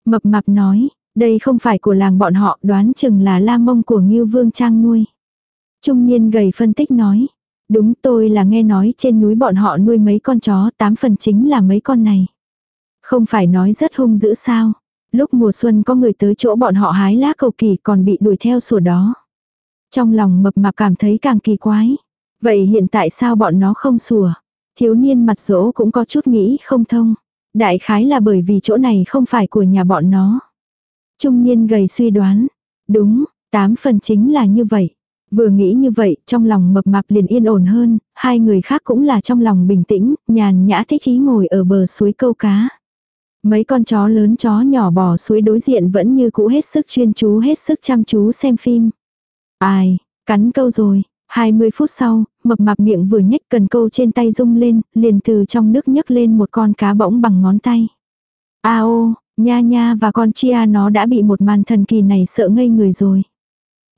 Mập mạp nói, đây không phải của làng bọn họ đoán chừng là la mông của Ngưu Vương Trang nuôi. Trung niên gầy phân tích nói. Đúng tôi là nghe nói trên núi bọn họ nuôi mấy con chó, tám phần chính là mấy con này. Không phải nói rất hung dữ sao. Lúc mùa xuân có người tới chỗ bọn họ hái lá cầu kỳ còn bị đuổi theo sủa đó. Trong lòng mập mạp cảm thấy càng kỳ quái. Vậy hiện tại sao bọn nó không sủa? Thiếu niên mặt dỗ cũng có chút nghĩ không thông. Đại khái là bởi vì chỗ này không phải của nhà bọn nó. Trung niên gầy suy đoán. Đúng, tám phần chính là như vậy. Vừa nghĩ như vậy, trong lòng mập mạp liền yên ổn hơn, hai người khác cũng là trong lòng bình tĩnh, nhàn nhã thích ý ngồi ở bờ suối câu cá. Mấy con chó lớn chó nhỏ bò suối đối diện vẫn như cũ hết sức chuyên chú hết sức chăm chú xem phim. Ai, cắn câu rồi, 20 phút sau, mập mạp miệng vừa nhếch cần câu trên tay rung lên, liền từ trong nước nhấc lên một con cá bỗng bằng ngón tay. A ô, Nha nha và con chia nó đã bị một màn thần kỳ này sợ ngây người rồi.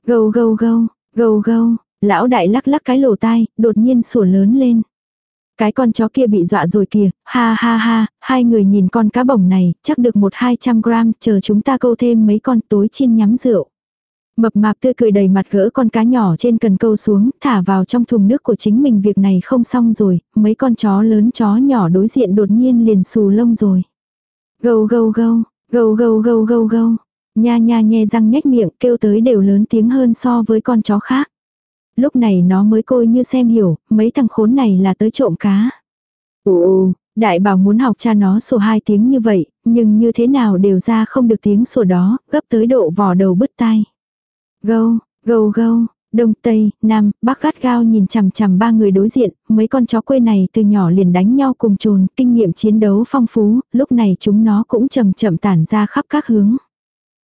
Gâu gâu gâu, gâu gâu, lão đại lắc lắc cái lỗ tai, đột nhiên sủa lớn lên. Cái con chó kia bị dọa rồi kìa, ha ha ha, hai người nhìn con cá bổng này, chắc được một hai trăm gram, chờ chúng ta câu thêm mấy con tối chiên nhắm rượu. Mập mạp tươi cười đầy mặt gỡ con cá nhỏ trên cần câu xuống, thả vào trong thùng nước của chính mình việc này không xong rồi, mấy con chó lớn chó nhỏ đối diện đột nhiên liền xù lông rồi. Gâu gâu gâu, gâu gâu gâu gâu gâu, nha nha nhe răng nhếch miệng kêu tới đều lớn tiếng hơn so với con chó khác. Lúc này nó mới coi như xem hiểu, mấy thằng khốn này là tới trộm cá. Ồ, đại bảo muốn học cha nó sổ hai tiếng như vậy, nhưng như thế nào đều ra không được tiếng sổ đó, gấp tới độ vò đầu bứt tai. Gâu, gâu gâu, đông tây, nam, bắc gắt gao nhìn chằm chằm ba người đối diện, mấy con chó quê này từ nhỏ liền đánh nhau cùng trồn, kinh nghiệm chiến đấu phong phú, lúc này chúng nó cũng chậm chậm tản ra khắp các hướng.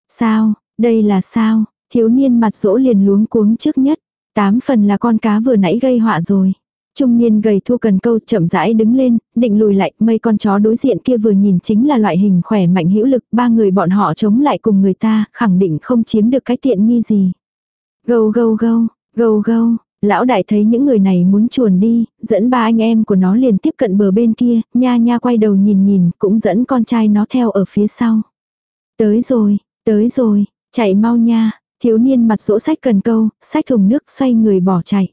Sao, đây là sao, thiếu niên mặt rỗ liền luống cuống trước nhất, tám phần là con cá vừa nãy gây họa rồi. Trung niên gầy thu cần câu chậm rãi đứng lên, định lùi lại, mấy con chó đối diện kia vừa nhìn chính là loại hình khỏe mạnh hữu lực, ba người bọn họ chống lại cùng người ta, khẳng định không chiếm được cái tiện nghi gì. Gâu gâu gâu, gâu gâu, lão đại thấy những người này muốn chuồn đi, dẫn ba anh em của nó liền tiếp cận bờ bên kia, nha nha quay đầu nhìn nhìn, cũng dẫn con trai nó theo ở phía sau. Tới rồi, tới rồi, chạy mau nha, thiếu niên mặt rỗ sách cần câu, sách thùng nước xoay người bỏ chạy.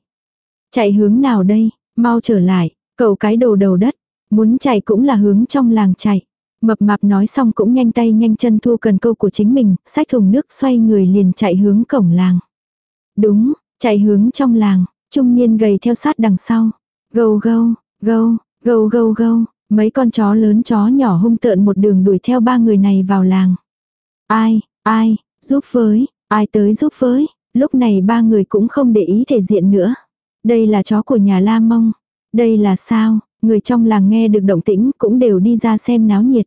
Chạy hướng nào đây, mau trở lại, cậu cái đồ đầu đất, muốn chạy cũng là hướng trong làng chạy. Mập mạp nói xong cũng nhanh tay nhanh chân thu cần câu của chính mình, sách thùng nước xoay người liền chạy hướng cổng làng. Đúng, chạy hướng trong làng, trung niên gầy theo sát đằng sau. Gâu gâu, gâu, gâu gâu gâu, mấy con chó lớn chó nhỏ hung tợn một đường đuổi theo ba người này vào làng. Ai, ai, giúp với, ai tới giúp với, lúc này ba người cũng không để ý thể diện nữa. Đây là chó của nhà La Mông. Đây là sao, người trong làng nghe được động tĩnh cũng đều đi ra xem náo nhiệt.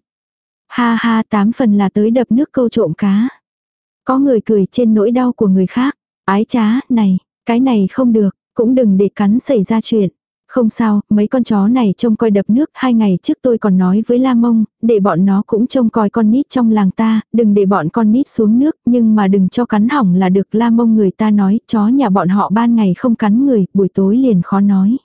Ha ha tám phần là tới đập nước câu trộm cá. Có người cười trên nỗi đau của người khác. Ái chá, này, cái này không được, cũng đừng để cắn xảy ra chuyện. Không sao, mấy con chó này trông coi đập nước, hai ngày trước tôi còn nói với La Mông, để bọn nó cũng trông coi con nít trong làng ta, đừng để bọn con nít xuống nước, nhưng mà đừng cho cắn hỏng là được La Mông người ta nói, chó nhà bọn họ ban ngày không cắn người, buổi tối liền khó nói.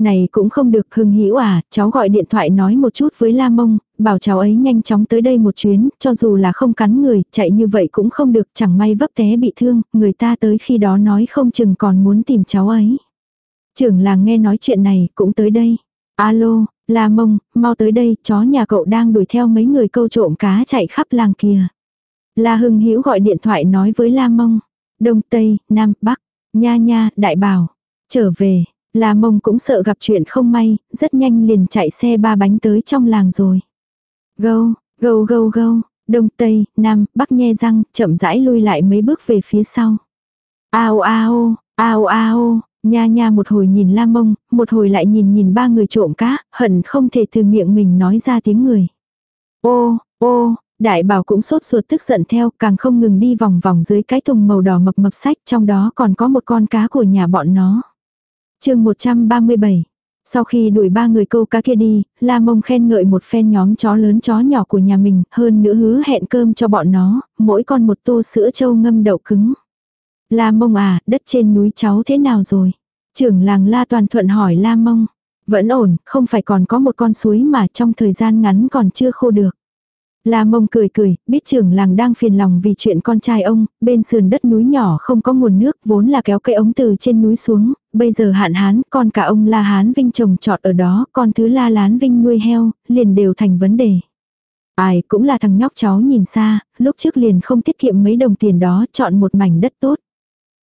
Này cũng không được hưng hữu à, cháu gọi điện thoại nói một chút với La Mông, bảo cháu ấy nhanh chóng tới đây một chuyến, cho dù là không cắn người, chạy như vậy cũng không được, chẳng may vấp té bị thương, người ta tới khi đó nói không chừng còn muốn tìm cháu ấy. Trưởng làng nghe nói chuyện này, cũng tới đây. Alo, La Mông, mau tới đây, chó nhà cậu đang đuổi theo mấy người câu trộm cá chạy khắp làng kia. La Hưng Hữu gọi điện thoại nói với La Mông. Đông Tây, Nam, Bắc, Nha Nha, Đại Bảo. Trở về, La Mông cũng sợ gặp chuyện không may, rất nhanh liền chạy xe ba bánh tới trong làng rồi. Gâu, gâu gâu gâu, Đông Tây, Nam, Bắc nhe răng, chậm rãi lui lại mấy bước về phía sau. Ao ao, ao ao, Nha nha một hồi nhìn la mông, một hồi lại nhìn nhìn ba người trộm cá, hận không thể từ miệng mình nói ra tiếng người. Ô, ô, đại bảo cũng sốt ruột tức giận theo, càng không ngừng đi vòng vòng dưới cái thùng màu đỏ mập mập sách, trong đó còn có một con cá của nhà bọn nó chương 137 Sau khi đuổi ba người câu cá kia đi, La Mông khen ngợi một phen nhóm chó lớn chó nhỏ của nhà mình, hơn nữa hứa hẹn cơm cho bọn nó, mỗi con một tô sữa trâu ngâm đậu cứng. La mông à, đất trên núi cháu thế nào rồi? Trưởng làng La Toàn Thuận hỏi La mông. Vẫn ổn, không phải còn có một con suối mà trong thời gian ngắn còn chưa khô được. La mông cười cười, biết trưởng làng đang phiền lòng vì chuyện con trai ông, bên sườn đất núi nhỏ không có nguồn nước vốn là kéo cây ống từ trên núi xuống, bây giờ hạn hán, con cả ông La Hán Vinh trồng trọt ở đó, con thứ La Lán Vinh nuôi heo, liền đều thành vấn đề. Ai cũng là thằng nhóc cháu nhìn xa, lúc trước liền không tiết kiệm mấy đồng tiền đó, chọn một mảnh đất tốt.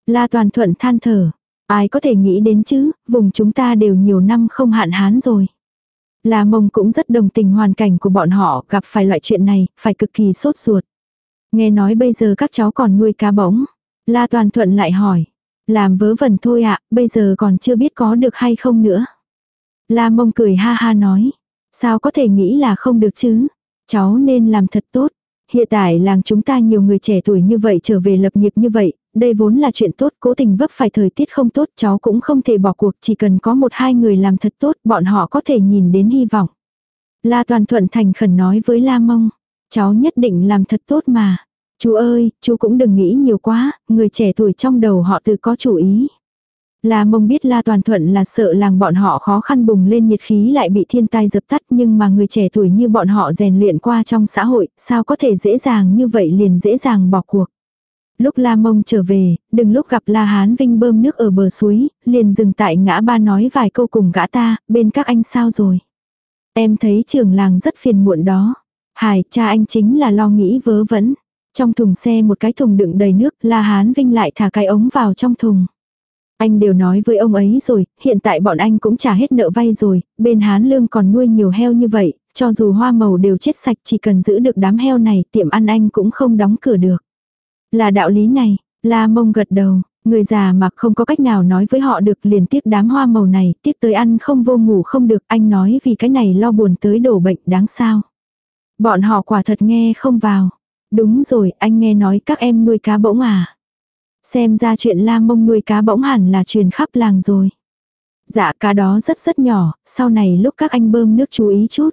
La Toàn Thuận than thở. Ai có thể nghĩ đến chứ, vùng chúng ta đều nhiều năm không hạn hán rồi. La Mông cũng rất đồng tình hoàn cảnh của bọn họ gặp phải loại chuyện này, phải cực kỳ sốt ruột. Nghe nói bây giờ các cháu còn nuôi cá bóng. La Toàn Thuận lại hỏi. Làm vớ vẩn thôi ạ, bây giờ còn chưa biết có được hay không nữa. La Mông cười ha ha nói. Sao có thể nghĩ là không được chứ? Cháu nên làm thật tốt. Hiện tại làng chúng ta nhiều người trẻ tuổi như vậy trở về lập nghiệp như vậy, đây vốn là chuyện tốt, cố tình vấp phải thời tiết không tốt, cháu cũng không thể bỏ cuộc, chỉ cần có một hai người làm thật tốt, bọn họ có thể nhìn đến hy vọng. La Toàn Thuận thành khẩn nói với La Mông, cháu nhất định làm thật tốt mà. Chú ơi, chú cũng đừng nghĩ nhiều quá, người trẻ tuổi trong đầu họ tự có chủ ý. La mông biết La Toàn Thuận là sợ làng bọn họ khó khăn bùng lên nhiệt khí lại bị thiên tai dập tắt nhưng mà người trẻ tuổi như bọn họ rèn luyện qua trong xã hội, sao có thể dễ dàng như vậy liền dễ dàng bỏ cuộc. Lúc La Mông trở về, đừng lúc gặp La Hán Vinh bơm nước ở bờ suối, liền dừng tại ngã ba nói vài câu cùng gã ta, bên các anh sao rồi. Em thấy trưởng làng rất phiền muộn đó. Hải, cha anh chính là lo nghĩ vớ vẩn. Trong thùng xe một cái thùng đựng đầy nước, La Hán Vinh lại thả cái ống vào trong thùng. Anh đều nói với ông ấy rồi, hiện tại bọn anh cũng trả hết nợ vay rồi, bên Hán Lương còn nuôi nhiều heo như vậy, cho dù hoa màu đều chết sạch chỉ cần giữ được đám heo này tiệm ăn anh cũng không đóng cửa được. Là đạo lý này, La Mông gật đầu, người già mà không có cách nào nói với họ được liền tiếc đám hoa màu này, tiếc tới ăn không vô ngủ không được, anh nói vì cái này lo buồn tới đổ bệnh đáng sao. Bọn họ quả thật nghe không vào. Đúng rồi, anh nghe nói các em nuôi cá bỗng à. Xem ra chuyện la mông nuôi cá bỗng hẳn là truyền khắp làng rồi. Dạ cá đó rất rất nhỏ, sau này lúc các anh bơm nước chú ý chút.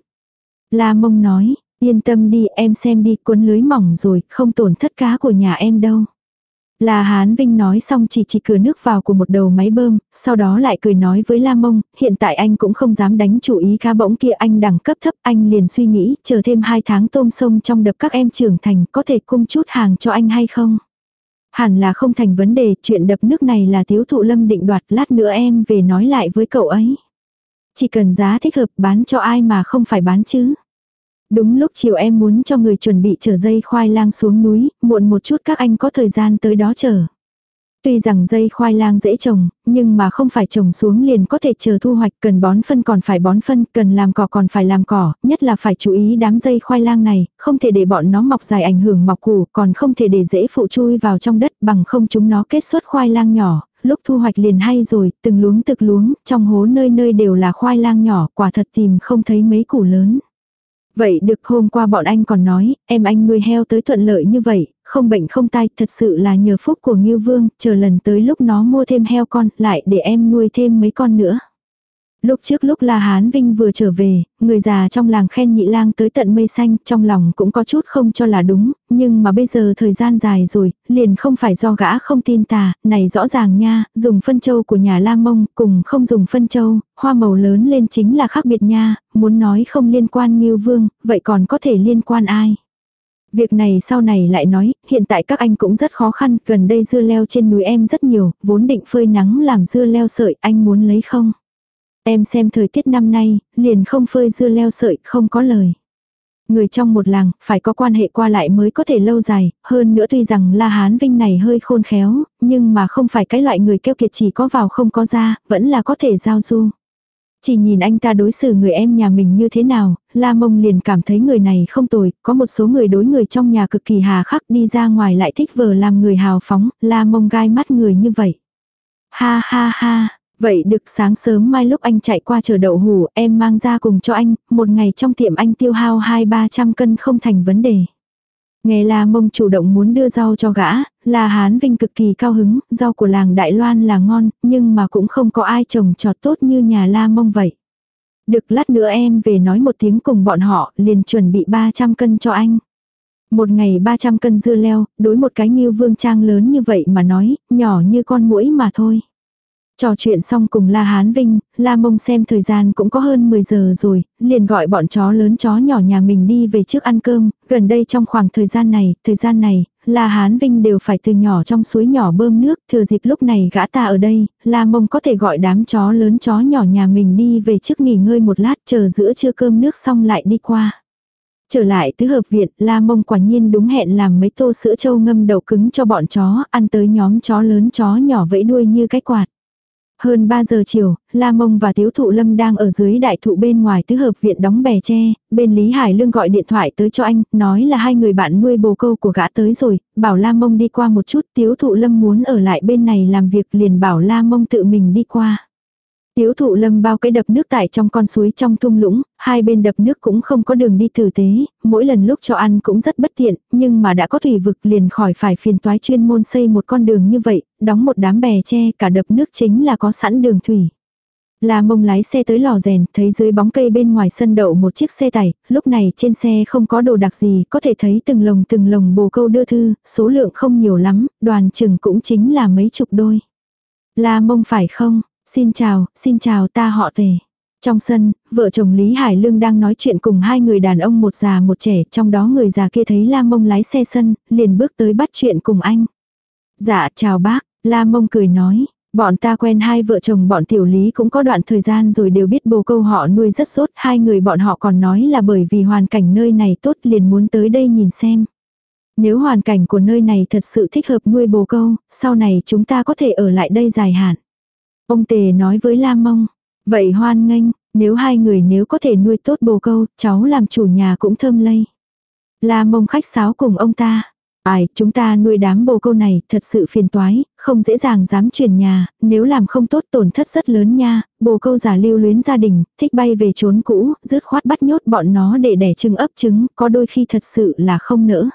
La mông nói, yên tâm đi em xem đi cuốn lưới mỏng rồi, không tổn thất cá của nhà em đâu. La Hán Vinh nói xong chỉ chỉ cửa nước vào của một đầu máy bơm, sau đó lại cười nói với La Mông, hiện tại anh cũng không dám đánh chủ ý cá bỗng kia anh đẳng cấp thấp, anh liền suy nghĩ, chờ thêm 2 tháng tôm sông trong đập các em trưởng thành có thể cung chút hàng cho anh hay không. Hẳn là không thành vấn đề, chuyện đập nước này là thiếu thụ lâm định đoạt, lát nữa em về nói lại với cậu ấy. Chỉ cần giá thích hợp bán cho ai mà không phải bán chứ. Đúng lúc chiều em muốn cho người chuẩn bị chở dây khoai lang xuống núi, muộn một chút các anh có thời gian tới đó chờ. Tuy rằng dây khoai lang dễ trồng, nhưng mà không phải trồng xuống liền có thể chờ thu hoạch, cần bón phân còn phải bón phân, cần làm cỏ còn phải làm cỏ, nhất là phải chú ý đám dây khoai lang này, không thể để bọn nó mọc dài ảnh hưởng mọc củ, còn không thể để dễ phụ chui vào trong đất bằng không chúng nó kết xuất khoai lang nhỏ, lúc thu hoạch liền hay rồi, từng luống thực luống, trong hố nơi nơi đều là khoai lang nhỏ, quả thật tìm không thấy mấy củ lớn. Vậy được hôm qua bọn anh còn nói, em anh nuôi heo tới thuận lợi như vậy, không bệnh không tai, thật sự là nhờ phúc của Ngưu Vương, chờ lần tới lúc nó mua thêm heo con, lại để em nuôi thêm mấy con nữa. Lúc trước lúc La Hán Vinh vừa trở về, người già trong làng khen nhị lang tới tận mây xanh, trong lòng cũng có chút không cho là đúng, nhưng mà bây giờ thời gian dài rồi, liền không phải do gã không tin tà, này rõ ràng nha, dùng phân châu của nhà La Mông cùng không dùng phân châu, hoa màu lớn lên chính là khác biệt nha, muốn nói không liên quan Ngưu Vương, vậy còn có thể liên quan ai? Việc này sau này lại nói, hiện tại các anh cũng rất khó khăn, gần đây dưa leo trên núi em rất nhiều, vốn định phơi nắng làm dưa leo sợi, anh muốn lấy không? Em xem thời tiết năm nay, liền không phơi dưa leo sợi, không có lời. Người trong một làng, phải có quan hệ qua lại mới có thể lâu dài, hơn nữa tuy rằng La Hán Vinh này hơi khôn khéo, nhưng mà không phải cái loại người keo kiệt chỉ có vào không có ra, vẫn là có thể giao du. Chỉ nhìn anh ta đối xử người em nhà mình như thế nào, La Mông liền cảm thấy người này không tồi, có một số người đối người trong nhà cực kỳ hà khắc đi ra ngoài lại thích vờ làm người hào phóng, La Mông gai mắt người như vậy. Ha ha ha, Vậy được sáng sớm mai lúc anh chạy qua chờ đậu hủ em mang ra cùng cho anh, một ngày trong tiệm anh tiêu hao hai ba trăm cân không thành vấn đề. Nghe La Mông chủ động muốn đưa rau cho gã, La Hán Vinh cực kỳ cao hứng, rau của làng Đại Loan là ngon, nhưng mà cũng không có ai trồng trọt tốt như nhà La Mông vậy. Được lát nữa em về nói một tiếng cùng bọn họ, liền chuẩn bị 300 cân cho anh. Một ngày 300 cân dưa leo, đối một cái nghiêu vương trang lớn như vậy mà nói, nhỏ như con muỗi mà thôi. Trò chuyện xong cùng La Hán Vinh, La Mông xem thời gian cũng có hơn 10 giờ rồi, liền gọi bọn chó lớn chó nhỏ nhà mình đi về trước ăn cơm, gần đây trong khoảng thời gian này, thời gian này, La Hán Vinh đều phải từ nhỏ trong suối nhỏ bơm nước, thừa dịp lúc này gã ta ở đây, La Mông có thể gọi đám chó lớn chó nhỏ nhà mình đi về trước nghỉ ngơi một lát chờ giữa trưa cơm nước xong lại đi qua. Trở lại tứ hợp viện, La Mông quả nhiên đúng hẹn làm mấy tô sữa trâu ngâm đậu cứng cho bọn chó, ăn tới nhóm chó lớn chó nhỏ vẫy đuôi như cái quạt. Hơn 3 giờ chiều, La Mông và Tiếu Thụ Lâm đang ở dưới đại thụ bên ngoài tứ hợp viện đóng bè tre, bên Lý Hải Lương gọi điện thoại tới cho anh, nói là hai người bạn nuôi bồ câu của gã tới rồi, bảo La Mông đi qua một chút, Tiếu Thụ Lâm muốn ở lại bên này làm việc liền bảo La Mông tự mình đi qua. Tiếu thụ lâm bao cái đập nước tại trong con suối trong thung lũng, hai bên đập nước cũng không có đường đi tử tế, mỗi lần lúc cho ăn cũng rất bất tiện, nhưng mà đã có thủy vực liền khỏi phải phiền toái chuyên môn xây một con đường như vậy, đóng một đám bè tre cả đập nước chính là có sẵn đường thủy. là mông lái xe tới lò rèn, thấy dưới bóng cây bên ngoài sân đậu một chiếc xe tải, lúc này trên xe không có đồ đặc gì, có thể thấy từng lồng từng lồng bồ câu đưa thư, số lượng không nhiều lắm, đoàn chừng cũng chính là mấy chục đôi. là mông phải không? Xin chào, xin chào ta họ tề. Trong sân, vợ chồng Lý Hải Lương đang nói chuyện cùng hai người đàn ông một già một trẻ, trong đó người già kia thấy Lam Mông lái xe sân, liền bước tới bắt chuyện cùng anh. Dạ chào bác, La Mông cười nói, bọn ta quen hai vợ chồng bọn tiểu lý cũng có đoạn thời gian rồi đều biết bồ câu họ nuôi rất sốt, hai người bọn họ còn nói là bởi vì hoàn cảnh nơi này tốt liền muốn tới đây nhìn xem. Nếu hoàn cảnh của nơi này thật sự thích hợp nuôi bồ câu, sau này chúng ta có thể ở lại đây dài hạn. Ông Tề nói với La Mông, vậy hoan nghênh, nếu hai người nếu có thể nuôi tốt bồ câu, cháu làm chủ nhà cũng thơm lây. La Mông khách sáo cùng ông ta. Ai, chúng ta nuôi đám bồ câu này thật sự phiền toái, không dễ dàng dám chuyển nhà, nếu làm không tốt tổn thất rất lớn nha, bồ câu giả lưu luyến gia đình, thích bay về trốn cũ, dứt khoát bắt nhốt bọn nó để đẻ trứng ấp trứng, có đôi khi thật sự là không nỡ.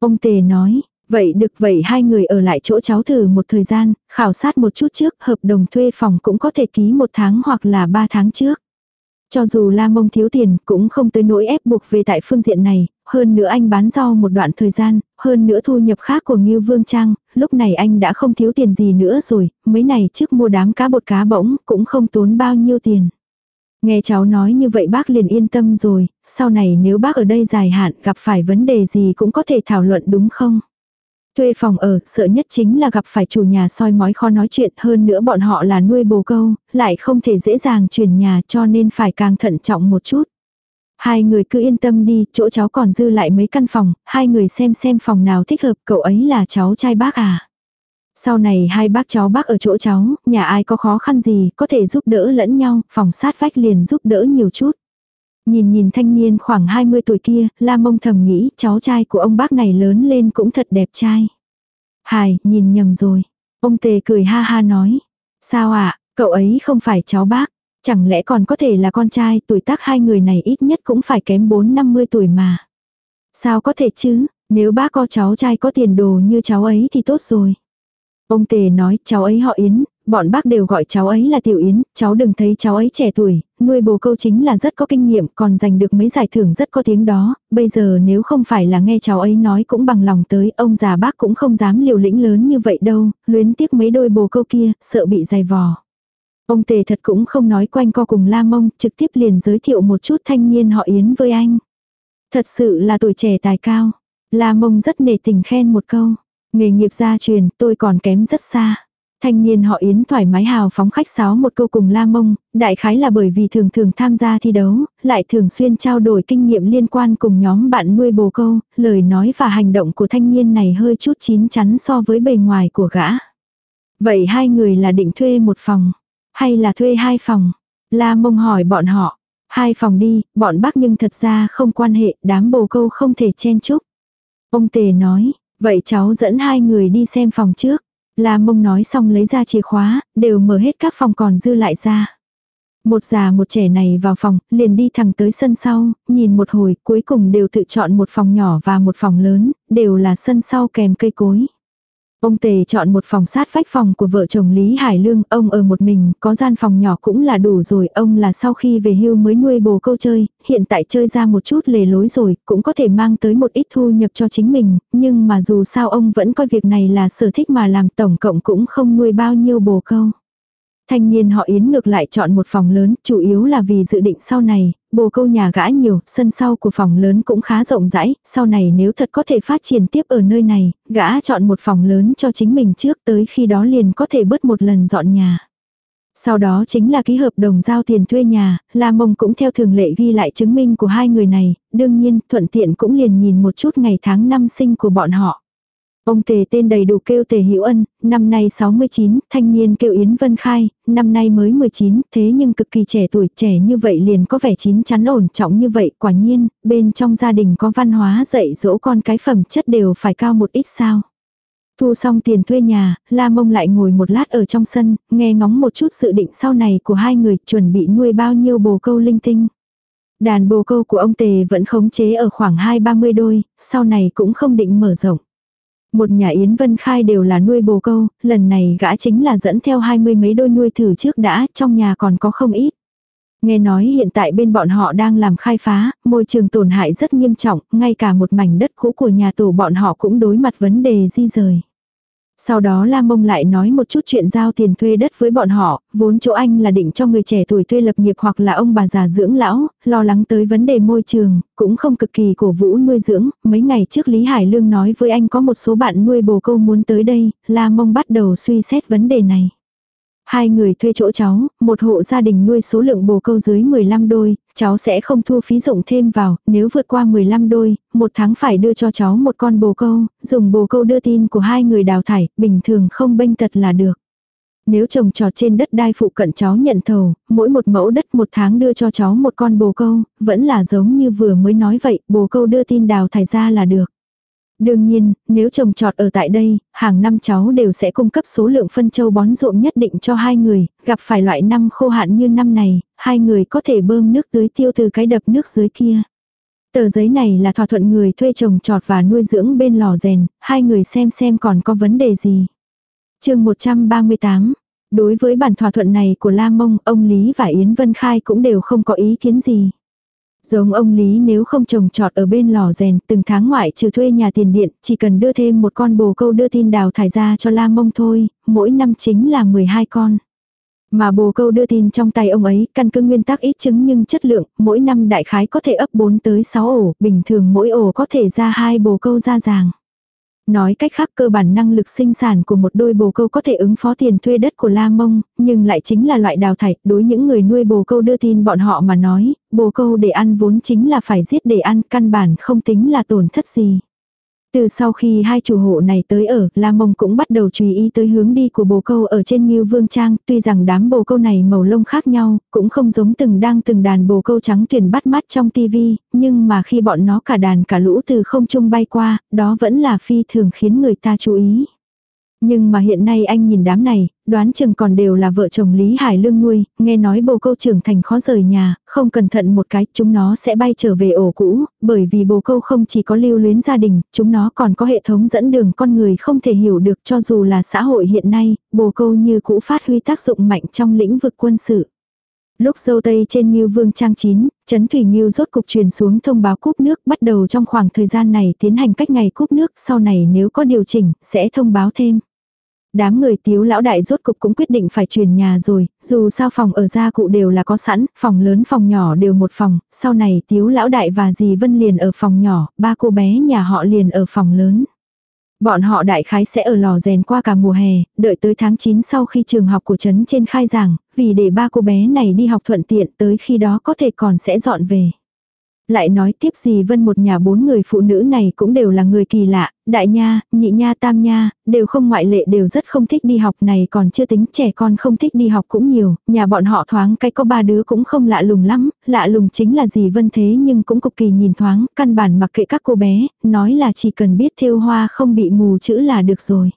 Ông Tề nói, vậy được vậy hai người ở lại chỗ cháu thử một thời gian, khảo sát một chút trước, hợp đồng thuê phòng cũng có thể ký một tháng hoặc là ba tháng trước. Cho dù La Mông thiếu tiền cũng không tới nỗi ép buộc về tại phương diện này, hơn nữa anh bán rau một đoạn thời gian, hơn nữa thu nhập khác của Ngưu Vương Trang, lúc này anh đã không thiếu tiền gì nữa rồi, mấy này trước mua đám cá bột cá bỗng cũng không tốn bao nhiêu tiền. Nghe cháu nói như vậy bác liền yên tâm rồi, sau này nếu bác ở đây dài hạn gặp phải vấn đề gì cũng có thể thảo luận đúng không? Thuê phòng ở, sợ nhất chính là gặp phải chủ nhà soi mói khó nói chuyện hơn nữa bọn họ là nuôi bồ câu, lại không thể dễ dàng chuyển nhà cho nên phải càng thận trọng một chút. Hai người cứ yên tâm đi, chỗ cháu còn dư lại mấy căn phòng, hai người xem xem phòng nào thích hợp, cậu ấy là cháu trai bác à. Sau này hai bác cháu bác ở chỗ cháu, nhà ai có khó khăn gì, có thể giúp đỡ lẫn nhau, phòng sát vách liền giúp đỡ nhiều chút. Nhìn nhìn thanh niên khoảng 20 tuổi kia, la mông thầm nghĩ cháu trai của ông bác này lớn lên cũng thật đẹp trai. Hài, nhìn nhầm rồi. Ông tề cười ha ha nói. Sao ạ, à, cậu ấy không phải cháu bác. Chẳng lẽ còn có thể là con trai tuổi tác hai người này ít nhất cũng phải kém 4-50 tuổi mà. Sao có thể chứ, nếu bác có cháu trai có tiền đồ như cháu ấy thì tốt rồi. Ông Tề nói cháu ấy họ Yến, bọn bác đều gọi cháu ấy là Tiểu Yến, cháu đừng thấy cháu ấy trẻ tuổi, nuôi bồ câu chính là rất có kinh nghiệm, còn giành được mấy giải thưởng rất có tiếng đó, bây giờ nếu không phải là nghe cháu ấy nói cũng bằng lòng tới, ông già bác cũng không dám liều lĩnh lớn như vậy đâu, luyến tiếc mấy đôi bồ câu kia, sợ bị dày vò. Ông Tề thật cũng không nói quanh co cùng La Mông, trực tiếp liền giới thiệu một chút thanh niên họ Yến với anh. Thật sự là tuổi trẻ tài cao. La Mông rất nể tình khen một câu. Nghề nghiệp gia truyền, tôi còn kém rất xa. Thanh niên họ Yến thoải mái hào phóng khách sáo một câu cùng La Mông, đại khái là bởi vì thường thường tham gia thi đấu, lại thường xuyên trao đổi kinh nghiệm liên quan cùng nhóm bạn nuôi bồ câu, lời nói và hành động của thanh niên này hơi chút chín chắn so với bề ngoài của gã. Vậy hai người là định thuê một phòng, hay là thuê hai phòng? La Mông hỏi bọn họ, hai phòng đi, bọn bác nhưng thật ra không quan hệ, đám bồ câu không thể chen chúc. Ông Tề nói, Vậy cháu dẫn hai người đi xem phòng trước. La mông nói xong lấy ra chìa khóa, đều mở hết các phòng còn dư lại ra. Một già một trẻ này vào phòng, liền đi thẳng tới sân sau, nhìn một hồi, cuối cùng đều tự chọn một phòng nhỏ và một phòng lớn, đều là sân sau kèm cây cối. Ông Tề chọn một phòng sát vách phòng của vợ chồng Lý Hải Lương, ông ở một mình, có gian phòng nhỏ cũng là đủ rồi, ông là sau khi về hưu mới nuôi bồ câu chơi, hiện tại chơi ra một chút lề lối rồi, cũng có thể mang tới một ít thu nhập cho chính mình, nhưng mà dù sao ông vẫn coi việc này là sở thích mà làm tổng cộng cũng không nuôi bao nhiêu bồ câu. Thanh niên họ Yến ngược lại chọn một phòng lớn, chủ yếu là vì dự định sau này, bồ câu nhà gã nhiều, sân sau của phòng lớn cũng khá rộng rãi, sau này nếu thật có thể phát triển tiếp ở nơi này, gã chọn một phòng lớn cho chính mình trước tới khi đó liền có thể bớt một lần dọn nhà. Sau đó chính là ký hợp đồng giao tiền thuê nhà, La Mông cũng theo thường lệ ghi lại chứng minh của hai người này, đương nhiên thuận tiện cũng liền nhìn một chút ngày tháng năm sinh của bọn họ. Ông Tề tên đầy đủ kêu Tề Hữu Ân, năm nay 69, thanh niên kêu Yến Vân Khai, năm nay mới 19, thế nhưng cực kỳ trẻ tuổi, trẻ như vậy liền có vẻ chín chắn ổn trọng như vậy, quả nhiên, bên trong gia đình có văn hóa dạy dỗ con cái phẩm chất đều phải cao một ít sao. Thu xong tiền thuê nhà, La Mông lại ngồi một lát ở trong sân, nghe ngóng một chút sự định sau này của hai người chuẩn bị nuôi bao nhiêu bồ câu linh tinh. Đàn bồ câu của ông Tề vẫn khống chế ở khoảng 2-30 đôi, sau này cũng không định mở rộng. Một nhà Yến Vân Khai đều là nuôi bồ câu, lần này gã chính là dẫn theo hai mươi mấy đôi nuôi thử trước đã, trong nhà còn có không ít. Nghe nói hiện tại bên bọn họ đang làm khai phá, môi trường tổn hại rất nghiêm trọng, ngay cả một mảnh đất cũ của nhà tổ bọn họ cũng đối mặt vấn đề di rời. Sau đó La Mông lại nói một chút chuyện giao tiền thuê đất với bọn họ, vốn chỗ anh là định cho người trẻ tuổi thuê lập nghiệp hoặc là ông bà già dưỡng lão, lo lắng tới vấn đề môi trường, cũng không cực kỳ cổ vũ nuôi dưỡng. Mấy ngày trước Lý Hải Lương nói với anh có một số bạn nuôi bồ câu muốn tới đây, La Mông bắt đầu suy xét vấn đề này. Hai người thuê chỗ cháu, một hộ gia đình nuôi số lượng bồ câu dưới 15 đôi, cháu sẽ không thu phí dụng thêm vào, nếu vượt qua 15 đôi, một tháng phải đưa cho cháu một con bồ câu, dùng bồ câu đưa tin của hai người đào thải, bình thường không bênh tật là được. Nếu trồng trọt trên đất đai phụ cận cháu nhận thầu, mỗi một mẫu đất một tháng đưa cho cháu một con bồ câu, vẫn là giống như vừa mới nói vậy, bồ câu đưa tin đào thải ra là được. Đương nhiên, nếu trồng trọt ở tại đây, hàng năm cháu đều sẽ cung cấp số lượng phân châu bón ruộng nhất định cho hai người, gặp phải loại năm khô hạn như năm này, hai người có thể bơm nước tưới tiêu từ cái đập nước dưới kia. Tờ giấy này là thỏa thuận người thuê trồng trọt và nuôi dưỡng bên lò rèn, hai người xem xem còn có vấn đề gì. chương 138 Đối với bản thỏa thuận này của La Mông, ông Lý và Yến Vân Khai cũng đều không có ý kiến gì. Giống ông Lý nếu không trồng trọt ở bên lò rèn, từng tháng ngoại trừ thuê nhà tiền điện, chỉ cần đưa thêm một con bồ câu đưa tin đào thải ra cho la mông thôi, mỗi năm chính là 12 con. Mà bồ câu đưa tin trong tay ông ấy, căn cứ nguyên tắc ít trứng nhưng chất lượng, mỗi năm đại khái có thể ấp 4 tới 6 ổ, bình thường mỗi ổ có thể ra hai bồ câu ra ràng. Nói cách khác cơ bản năng lực sinh sản của một đôi bồ câu có thể ứng phó tiền thuê đất của La Mông, nhưng lại chính là loại đào thải, đối những người nuôi bồ câu đưa tin bọn họ mà nói, bồ câu để ăn vốn chính là phải giết để ăn, căn bản không tính là tổn thất gì. Từ sau khi hai chủ hộ này tới ở, La Mông cũng bắt đầu chú ý tới hướng đi của bồ câu ở trên Ngưu Vương Trang, tuy rằng đám bồ câu này màu lông khác nhau, cũng không giống từng đang từng đàn bồ câu trắng tuyển bắt mắt trong tivi, nhưng mà khi bọn nó cả đàn cả lũ từ không trung bay qua, đó vẫn là phi thường khiến người ta chú ý. Nhưng mà hiện nay anh nhìn đám này, đoán chừng còn đều là vợ chồng Lý Hải Lương nuôi, nghe nói bồ câu trưởng thành khó rời nhà, không cẩn thận một cái, chúng nó sẽ bay trở về ổ cũ, bởi vì bồ câu không chỉ có lưu luyến gia đình, chúng nó còn có hệ thống dẫn đường con người không thể hiểu được cho dù là xã hội hiện nay, bồ câu như cũ phát huy tác dụng mạnh trong lĩnh vực quân sự. Lúc dâu tây trên Ngưu Vương trang chín, Trấn Thủy Ngưu rốt cục truyền xuống thông báo cúp nước bắt đầu trong khoảng thời gian này tiến hành cách ngày cúp nước, sau này nếu có điều chỉnh, sẽ thông báo thêm. Đám người tiếu lão đại rốt cục cũng quyết định phải chuyển nhà rồi, dù sao phòng ở gia cụ đều là có sẵn, phòng lớn phòng nhỏ đều một phòng, sau này tiếu lão đại và dì Vân liền ở phòng nhỏ, ba cô bé nhà họ liền ở phòng lớn. Bọn họ đại khái sẽ ở lò rèn qua cả mùa hè, đợi tới tháng 9 sau khi trường học của trấn trên khai giảng, vì để ba cô bé này đi học thuận tiện tới khi đó có thể còn sẽ dọn về. Lại nói tiếp gì vân một nhà bốn người phụ nữ này cũng đều là người kỳ lạ, đại nha, nhị nha tam nha, đều không ngoại lệ đều rất không thích đi học này còn chưa tính trẻ con không thích đi học cũng nhiều, nhà bọn họ thoáng cái có ba đứa cũng không lạ lùng lắm, lạ lùng chính là gì vân thế nhưng cũng cực kỳ nhìn thoáng, căn bản mặc kệ các cô bé, nói là chỉ cần biết thêu hoa không bị mù chữ là được rồi.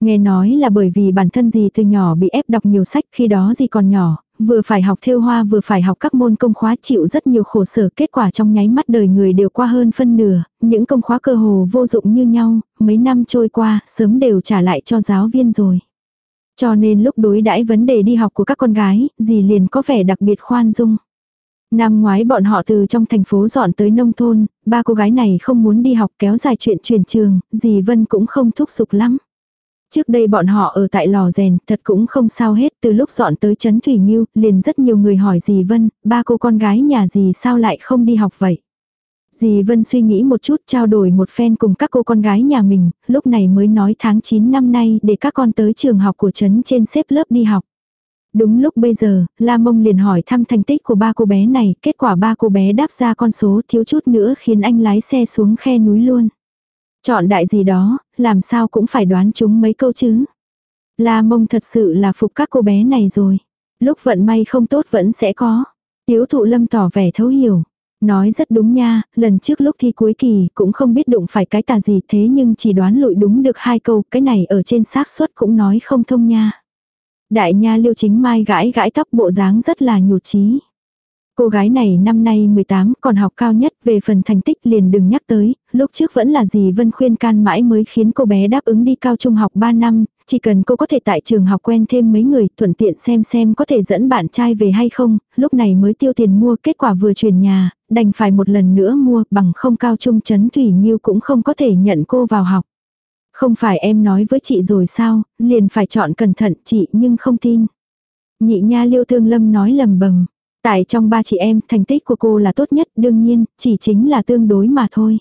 Nghe nói là bởi vì bản thân gì từ nhỏ bị ép đọc nhiều sách khi đó gì còn nhỏ, vừa phải học thêu hoa vừa phải học các môn công khóa chịu rất nhiều khổ sở kết quả trong nháy mắt đời người đều qua hơn phân nửa, những công khóa cơ hồ vô dụng như nhau, mấy năm trôi qua, sớm đều trả lại cho giáo viên rồi. Cho nên lúc đối đãi vấn đề đi học của các con gái, dì liền có vẻ đặc biệt khoan dung. Năm ngoái bọn họ từ trong thành phố dọn tới nông thôn, ba cô gái này không muốn đi học kéo dài chuyện chuyển trường, dì Vân cũng không thúc giục lắm. Trước đây bọn họ ở tại lò rèn, thật cũng không sao hết, từ lúc dọn tới Trấn Thủy Nhiêu, liền rất nhiều người hỏi dì Vân, ba cô con gái nhà dì sao lại không đi học vậy. Dì Vân suy nghĩ một chút trao đổi một phen cùng các cô con gái nhà mình, lúc này mới nói tháng 9 năm nay để các con tới trường học của Trấn trên xếp lớp đi học. Đúng lúc bây giờ, La Mông liền hỏi thăm thành tích của ba cô bé này, kết quả ba cô bé đáp ra con số thiếu chút nữa khiến anh lái xe xuống khe núi luôn. Chọn đại gì đó, làm sao cũng phải đoán chúng mấy câu chứ. La mông thật sự là phục các cô bé này rồi. Lúc vận may không tốt vẫn sẽ có. Tiếu thụ lâm tỏ vẻ thấu hiểu. Nói rất đúng nha, lần trước lúc thi cuối kỳ cũng không biết đụng phải cái tà gì thế nhưng chỉ đoán lụi đúng được hai câu, cái này ở trên xác suất cũng nói không thông nha. Đại nha liêu chính mai gãi gãi tóc bộ dáng rất là nhụt chí. Cô gái này năm nay 18 còn học cao nhất về phần thành tích liền đừng nhắc tới, lúc trước vẫn là gì Vân khuyên can mãi mới khiến cô bé đáp ứng đi cao trung học 3 năm, chỉ cần cô có thể tại trường học quen thêm mấy người thuận tiện xem xem có thể dẫn bạn trai về hay không, lúc này mới tiêu tiền mua kết quả vừa chuyển nhà, đành phải một lần nữa mua bằng không cao trung chấn Thủy Nhiêu cũng không có thể nhận cô vào học. Không phải em nói với chị rồi sao, liền phải chọn cẩn thận chị nhưng không tin. Nhị nha liêu thương lâm nói lầm bầm. Tại trong ba chị em, thành tích của cô là tốt nhất, đương nhiên, chỉ chính là tương đối mà thôi.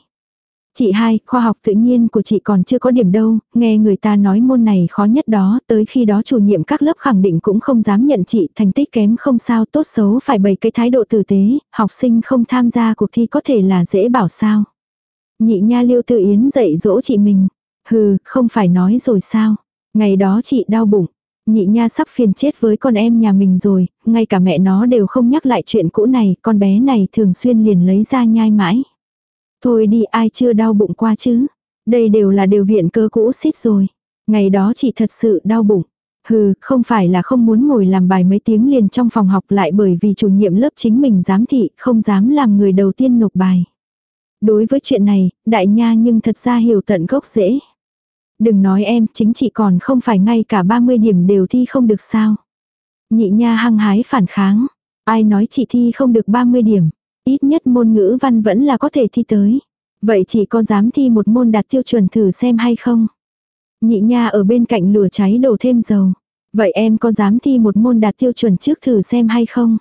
Chị hai, khoa học tự nhiên của chị còn chưa có điểm đâu, nghe người ta nói môn này khó nhất đó, tới khi đó chủ nhiệm các lớp khẳng định cũng không dám nhận chị, thành tích kém không sao, tốt xấu phải bày cái thái độ tử tế, học sinh không tham gia cuộc thi có thể là dễ bảo sao. Nhị nha liêu tự yến dạy dỗ chị mình. Hừ, không phải nói rồi sao. Ngày đó chị đau bụng. Nhị nha sắp phiền chết với con em nhà mình rồi, ngay cả mẹ nó đều không nhắc lại chuyện cũ này, con bé này thường xuyên liền lấy ra nhai mãi. Thôi đi ai chưa đau bụng qua chứ. Đây đều là điều viện cơ cũ xít rồi. Ngày đó chị thật sự đau bụng. Hừ, không phải là không muốn ngồi làm bài mấy tiếng liền trong phòng học lại bởi vì chủ nhiệm lớp chính mình giám thị, không dám làm người đầu tiên nộp bài. Đối với chuyện này, đại nha nhưng thật ra hiểu tận gốc dễ. Đừng nói em, chính chị còn không phải ngay cả 30 điểm đều thi không được sao. Nhị nha hăng hái phản kháng. Ai nói chị thi không được 30 điểm. Ít nhất môn ngữ văn vẫn là có thể thi tới. Vậy chị có dám thi một môn đạt tiêu chuẩn thử xem hay không? Nhị nha ở bên cạnh lửa cháy đổ thêm dầu. Vậy em có dám thi một môn đạt tiêu chuẩn trước thử xem hay không?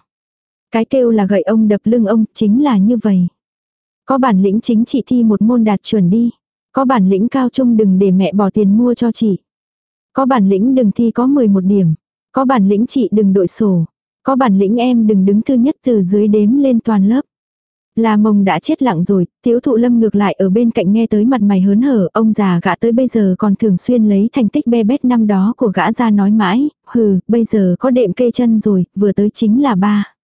Cái kêu là gậy ông đập lưng ông chính là như vậy. Có bản lĩnh chính chị thi một môn đạt chuẩn đi. Có bản lĩnh cao trung đừng để mẹ bỏ tiền mua cho chị. Có bản lĩnh đừng thi có 11 điểm. Có bản lĩnh chị đừng đội sổ. Có bản lĩnh em đừng đứng thứ nhất từ dưới đếm lên toàn lớp. là mông đã chết lặng rồi, tiếu thụ lâm ngược lại ở bên cạnh nghe tới mặt mày hớn hở, ông già gã tới bây giờ còn thường xuyên lấy thành tích be bét năm đó của gã ra nói mãi, hừ, bây giờ có đệm kê chân rồi, vừa tới chính là ba.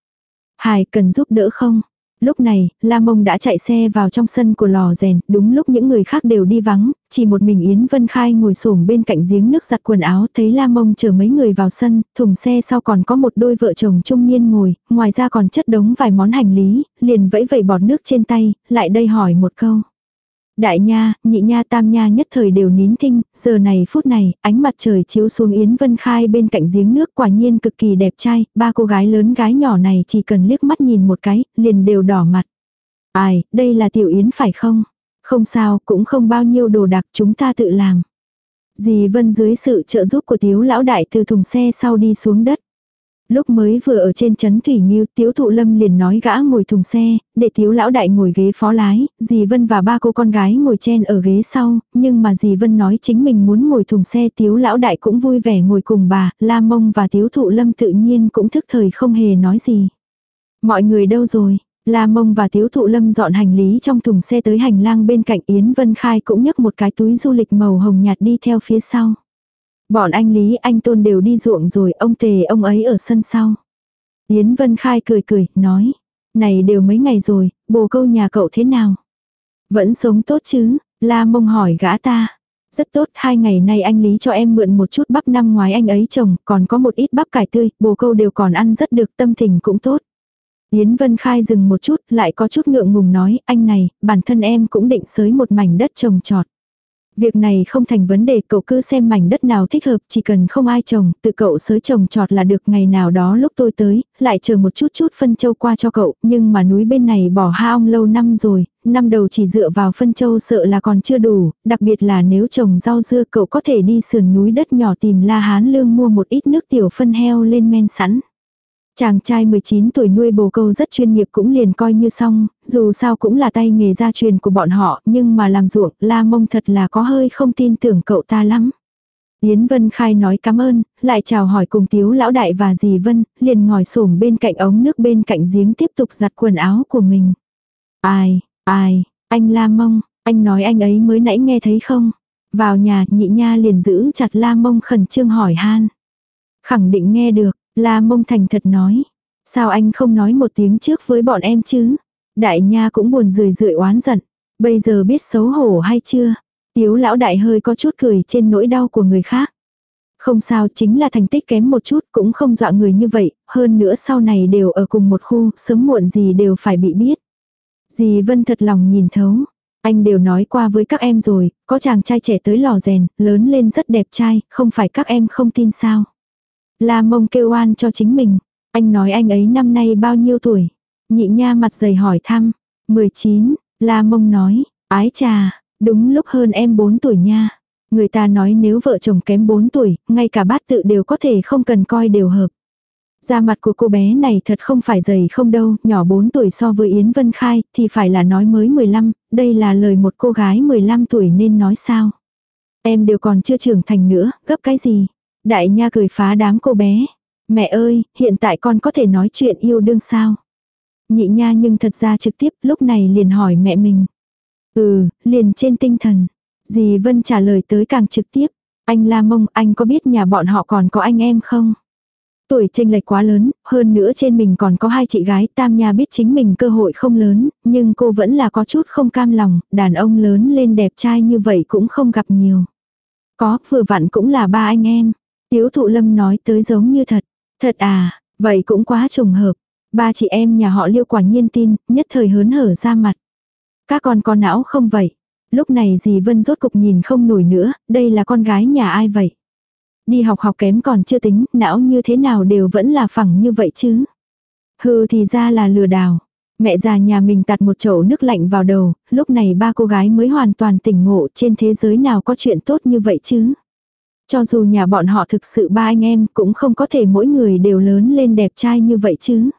Hải cần giúp đỡ không? Lúc này, La Mông đã chạy xe vào trong sân của lò rèn, đúng lúc những người khác đều đi vắng, chỉ một mình Yến Vân Khai ngồi xổm bên cạnh giếng nước giặt quần áo, thấy La Mông chờ mấy người vào sân, thùng xe sau còn có một đôi vợ chồng trung niên ngồi, ngoài ra còn chất đống vài món hành lý, liền vẫy vẩy bọt nước trên tay, lại đây hỏi một câu. Đại nha, nhị nha tam nha nhất thời đều nín thinh, giờ này phút này, ánh mặt trời chiếu xuống Yến Vân Khai bên cạnh giếng nước quả nhiên cực kỳ đẹp trai, ba cô gái lớn gái nhỏ này chỉ cần liếc mắt nhìn một cái, liền đều đỏ mặt. Ai, đây là tiểu Yến phải không? Không sao, cũng không bao nhiêu đồ đặc chúng ta tự làm. Dì Vân dưới sự trợ giúp của tiếu lão đại từ thùng xe sau đi xuống đất. Lúc mới vừa ở trên chấn Thủy Nghiêu, Tiếu Thụ Lâm liền nói gã ngồi thùng xe, để Tiếu Lão Đại ngồi ghế phó lái, dì Vân và ba cô con gái ngồi trên ở ghế sau, nhưng mà dì Vân nói chính mình muốn ngồi thùng xe Tiếu Lão Đại cũng vui vẻ ngồi cùng bà, La Mông và Tiếu Thụ Lâm tự nhiên cũng thức thời không hề nói gì. Mọi người đâu rồi? La Mông và Tiếu Thụ Lâm dọn hành lý trong thùng xe tới hành lang bên cạnh Yến Vân Khai cũng nhấc một cái túi du lịch màu hồng nhạt đi theo phía sau. Bọn anh Lý anh Tôn đều đi ruộng rồi, ông Tề ông ấy ở sân sau. Yến Vân Khai cười cười, nói. Này đều mấy ngày rồi, bồ câu nhà cậu thế nào? Vẫn sống tốt chứ? La mông hỏi gã ta. Rất tốt, hai ngày nay anh Lý cho em mượn một chút bắp năm ngoái anh ấy trồng, còn có một ít bắp cải tươi, bồ câu đều còn ăn rất được, tâm tình cũng tốt. Yến Vân Khai dừng một chút, lại có chút ngượng ngùng nói, anh này, bản thân em cũng định sới một mảnh đất trồng trọt. Việc này không thành vấn đề cậu cứ xem mảnh đất nào thích hợp chỉ cần không ai trồng, tự cậu sới trồng trọt là được ngày nào đó lúc tôi tới, lại chờ một chút chút phân châu qua cho cậu, nhưng mà núi bên này bỏ ha ong lâu năm rồi, năm đầu chỉ dựa vào phân châu sợ là còn chưa đủ, đặc biệt là nếu trồng rau dưa cậu có thể đi sườn núi đất nhỏ tìm La Hán Lương mua một ít nước tiểu phân heo lên men sẵn. Chàng trai 19 tuổi nuôi bồ câu rất chuyên nghiệp cũng liền coi như xong, dù sao cũng là tay nghề gia truyền của bọn họ, nhưng mà làm ruộng, la mông thật là có hơi không tin tưởng cậu ta lắm. Yến Vân Khai nói cảm ơn, lại chào hỏi cùng tiếu lão đại và dì Vân, liền ngồi xổm bên cạnh ống nước bên cạnh giếng tiếp tục giặt quần áo của mình. Ai, ai, anh La Mông, anh nói anh ấy mới nãy nghe thấy không? Vào nhà nhị nha liền giữ chặt La Mông khẩn trương hỏi han. Khẳng định nghe được, La mông thành thật nói. Sao anh không nói một tiếng trước với bọn em chứ? Đại nha cũng buồn rười rượi oán giận. Bây giờ biết xấu hổ hay chưa? Tiếu lão đại hơi có chút cười trên nỗi đau của người khác. Không sao chính là thành tích kém một chút cũng không dọa người như vậy, hơn nữa sau này đều ở cùng một khu, sớm muộn gì đều phải bị biết. Dì Vân thật lòng nhìn thấu. Anh đều nói qua với các em rồi, có chàng trai trẻ tới lò rèn, lớn lên rất đẹp trai, không phải các em không tin sao. La mông kêu oan cho chính mình. Anh nói anh ấy năm nay bao nhiêu tuổi? Nhị nha mặt dày hỏi thăm. 19, La mông nói, ái trà, đúng lúc hơn em 4 tuổi nha. Người ta nói nếu vợ chồng kém 4 tuổi, ngay cả bát tự đều có thể không cần coi đều hợp. Da mặt của cô bé này thật không phải dày không đâu, nhỏ 4 tuổi so với Yến Vân Khai thì phải là nói mới 15, đây là lời một cô gái 15 tuổi nên nói sao. Em đều còn chưa trưởng thành nữa, gấp cái gì. Đại nha cười phá đám cô bé. Mẹ ơi, hiện tại con có thể nói chuyện yêu đương sao? Nhị nha nhưng thật ra trực tiếp lúc này liền hỏi mẹ mình. Ừ, liền trên tinh thần. Dì Vân trả lời tới càng trực tiếp. Anh La Mông, anh có biết nhà bọn họ còn có anh em không? Tuổi chênh lệch quá lớn, hơn nữa trên mình còn có hai chị gái, Tam Nha biết chính mình cơ hội không lớn, nhưng cô vẫn là có chút không cam lòng, đàn ông lớn lên đẹp trai như vậy cũng không gặp nhiều. Có, vừa vặn cũng là ba anh em. Tiếu thụ lâm nói tới giống như thật. Thật à, vậy cũng quá trùng hợp. Ba chị em nhà họ liêu quả nhiên tin, nhất thời hớn hở ra mặt. Các con có não không vậy? Lúc này dì Vân rốt cục nhìn không nổi nữa, đây là con gái nhà ai vậy? Đi học học kém còn chưa tính, não như thế nào đều vẫn là phẳng như vậy chứ. Hừ thì ra là lừa đảo. Mẹ già nhà mình tạt một chậu nước lạnh vào đầu, lúc này ba cô gái mới hoàn toàn tỉnh ngộ trên thế giới nào có chuyện tốt như vậy chứ. Cho dù nhà bọn họ thực sự ba anh em cũng không có thể mỗi người đều lớn lên đẹp trai như vậy chứ.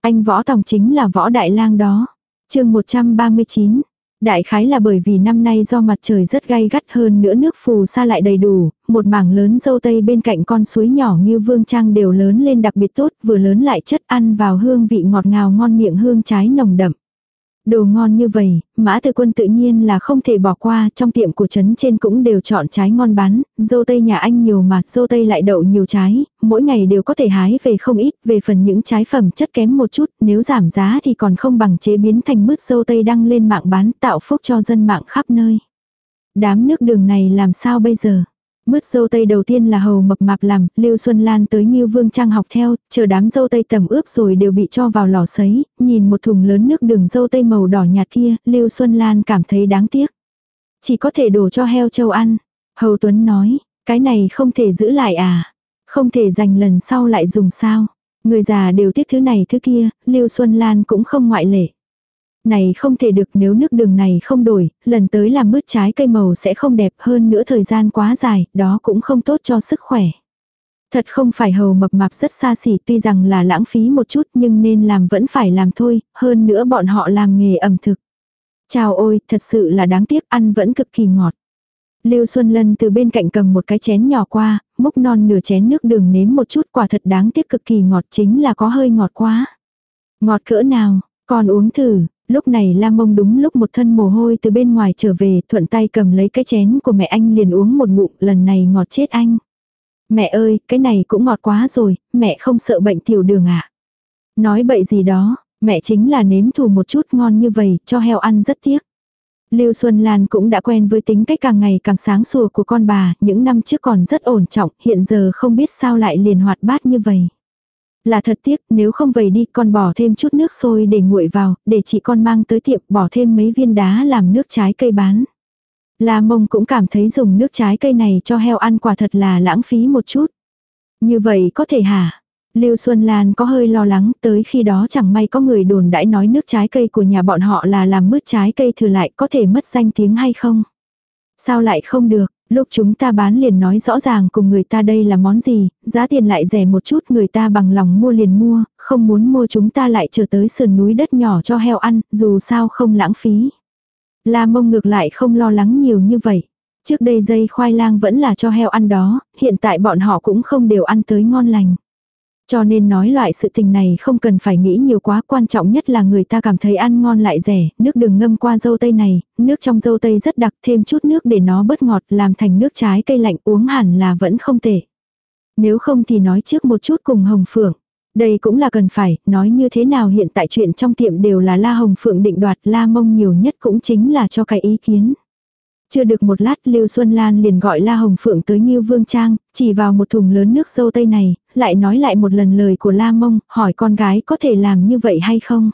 Anh võ tòng chính là võ đại lang đó. chương 139. Đại khái là bởi vì năm nay do mặt trời rất gay gắt hơn nữa nước phù sa lại đầy đủ, một mảng lớn dâu tây bên cạnh con suối nhỏ như vương trang đều lớn lên đặc biệt tốt, vừa lớn lại chất ăn vào hương vị ngọt ngào ngon miệng hương trái nồng đậm. Đồ ngon như vậy, mã tư quân tự nhiên là không thể bỏ qua, trong tiệm của trấn trên cũng đều chọn trái ngon bán, dâu tây nhà anh nhiều mà, dâu tây lại đậu nhiều trái, mỗi ngày đều có thể hái về không ít, về phần những trái phẩm chất kém một chút, nếu giảm giá thì còn không bằng chế biến thành mứt dâu tây đăng lên mạng bán tạo phúc cho dân mạng khắp nơi. Đám nước đường này làm sao bây giờ? Mứt dâu tây đầu tiên là hầu mập mạp làm, Lưu Xuân Lan tới Ngưu Vương Trang học theo, chờ đám dâu tây tầm ướp rồi đều bị cho vào lò sấy, nhìn một thùng lớn nước đường dâu tây màu đỏ nhạt kia, Lưu Xuân Lan cảm thấy đáng tiếc. Chỉ có thể đổ cho heo châu ăn. Hầu Tuấn nói, cái này không thể giữ lại à? Không thể dành lần sau lại dùng sao? Người già đều tiếc thứ này thứ kia, Lưu Xuân Lan cũng không ngoại lệ. Này không thể được nếu nước đường này không đổi, lần tới làm mứt trái cây màu sẽ không đẹp hơn nữa thời gian quá dài, đó cũng không tốt cho sức khỏe. Thật không phải hầu mập mạp rất xa xỉ tuy rằng là lãng phí một chút nhưng nên làm vẫn phải làm thôi, hơn nữa bọn họ làm nghề ẩm thực. Chào ôi, thật sự là đáng tiếc ăn vẫn cực kỳ ngọt. Lưu Xuân Lân từ bên cạnh cầm một cái chén nhỏ qua, múc non nửa chén nước đường nếm một chút quả thật đáng tiếc cực kỳ ngọt chính là có hơi ngọt quá. Ngọt cỡ nào, con uống thử, Lúc này Lam Mông đúng lúc một thân mồ hôi từ bên ngoài trở về, thuận tay cầm lấy cái chén của mẹ anh liền uống một ngụm, lần này ngọt chết anh. Mẹ ơi, cái này cũng ngọt quá rồi, mẹ không sợ bệnh tiểu đường ạ. À? Nói bậy gì đó, mẹ chính là nếm thù một chút ngon như vậy, cho heo ăn rất tiếc. Lưu Xuân Lan cũng đã quen với tính cách càng ngày càng sáng sủa của con bà, những năm trước còn rất ổn trọng, hiện giờ không biết sao lại liền hoạt bát như vậy. Là thật tiếc, nếu không vậy đi con bỏ thêm chút nước sôi để nguội vào, để chị con mang tới tiệm bỏ thêm mấy viên đá làm nước trái cây bán. La mông cũng cảm thấy dùng nước trái cây này cho heo ăn quả thật là lãng phí một chút. Như vậy có thể hả? Lưu Xuân Lan có hơi lo lắng tới khi đó chẳng may có người đồn đãi nói nước trái cây của nhà bọn họ là làm mứt trái cây thừa lại có thể mất danh tiếng hay không? Sao lại không được? Lúc chúng ta bán liền nói rõ ràng cùng người ta đây là món gì, giá tiền lại rẻ một chút người ta bằng lòng mua liền mua, không muốn mua chúng ta lại trở tới sườn núi đất nhỏ cho heo ăn, dù sao không lãng phí. La mông ngược lại không lo lắng nhiều như vậy. Trước đây dây khoai lang vẫn là cho heo ăn đó, hiện tại bọn họ cũng không đều ăn tới ngon lành. Cho nên nói loại sự tình này không cần phải nghĩ nhiều quá quan trọng nhất là người ta cảm thấy ăn ngon lại rẻ, nước đường ngâm qua dâu tây này, nước trong dâu tây rất đặc thêm chút nước để nó bớt ngọt làm thành nước trái cây lạnh uống hẳn là vẫn không tệ. Nếu không thì nói trước một chút cùng Hồng Phượng. Đây cũng là cần phải, nói như thế nào hiện tại chuyện trong tiệm đều là La Hồng Phượng định đoạt La Mông nhiều nhất cũng chính là cho cái ý kiến. Chưa được một lát Lưu Xuân Lan liền gọi La Hồng Phượng tới Nhiêu Vương Trang, chỉ vào một thùng lớn nước dâu tây này, lại nói lại một lần lời của La Mông, hỏi con gái có thể làm như vậy hay không.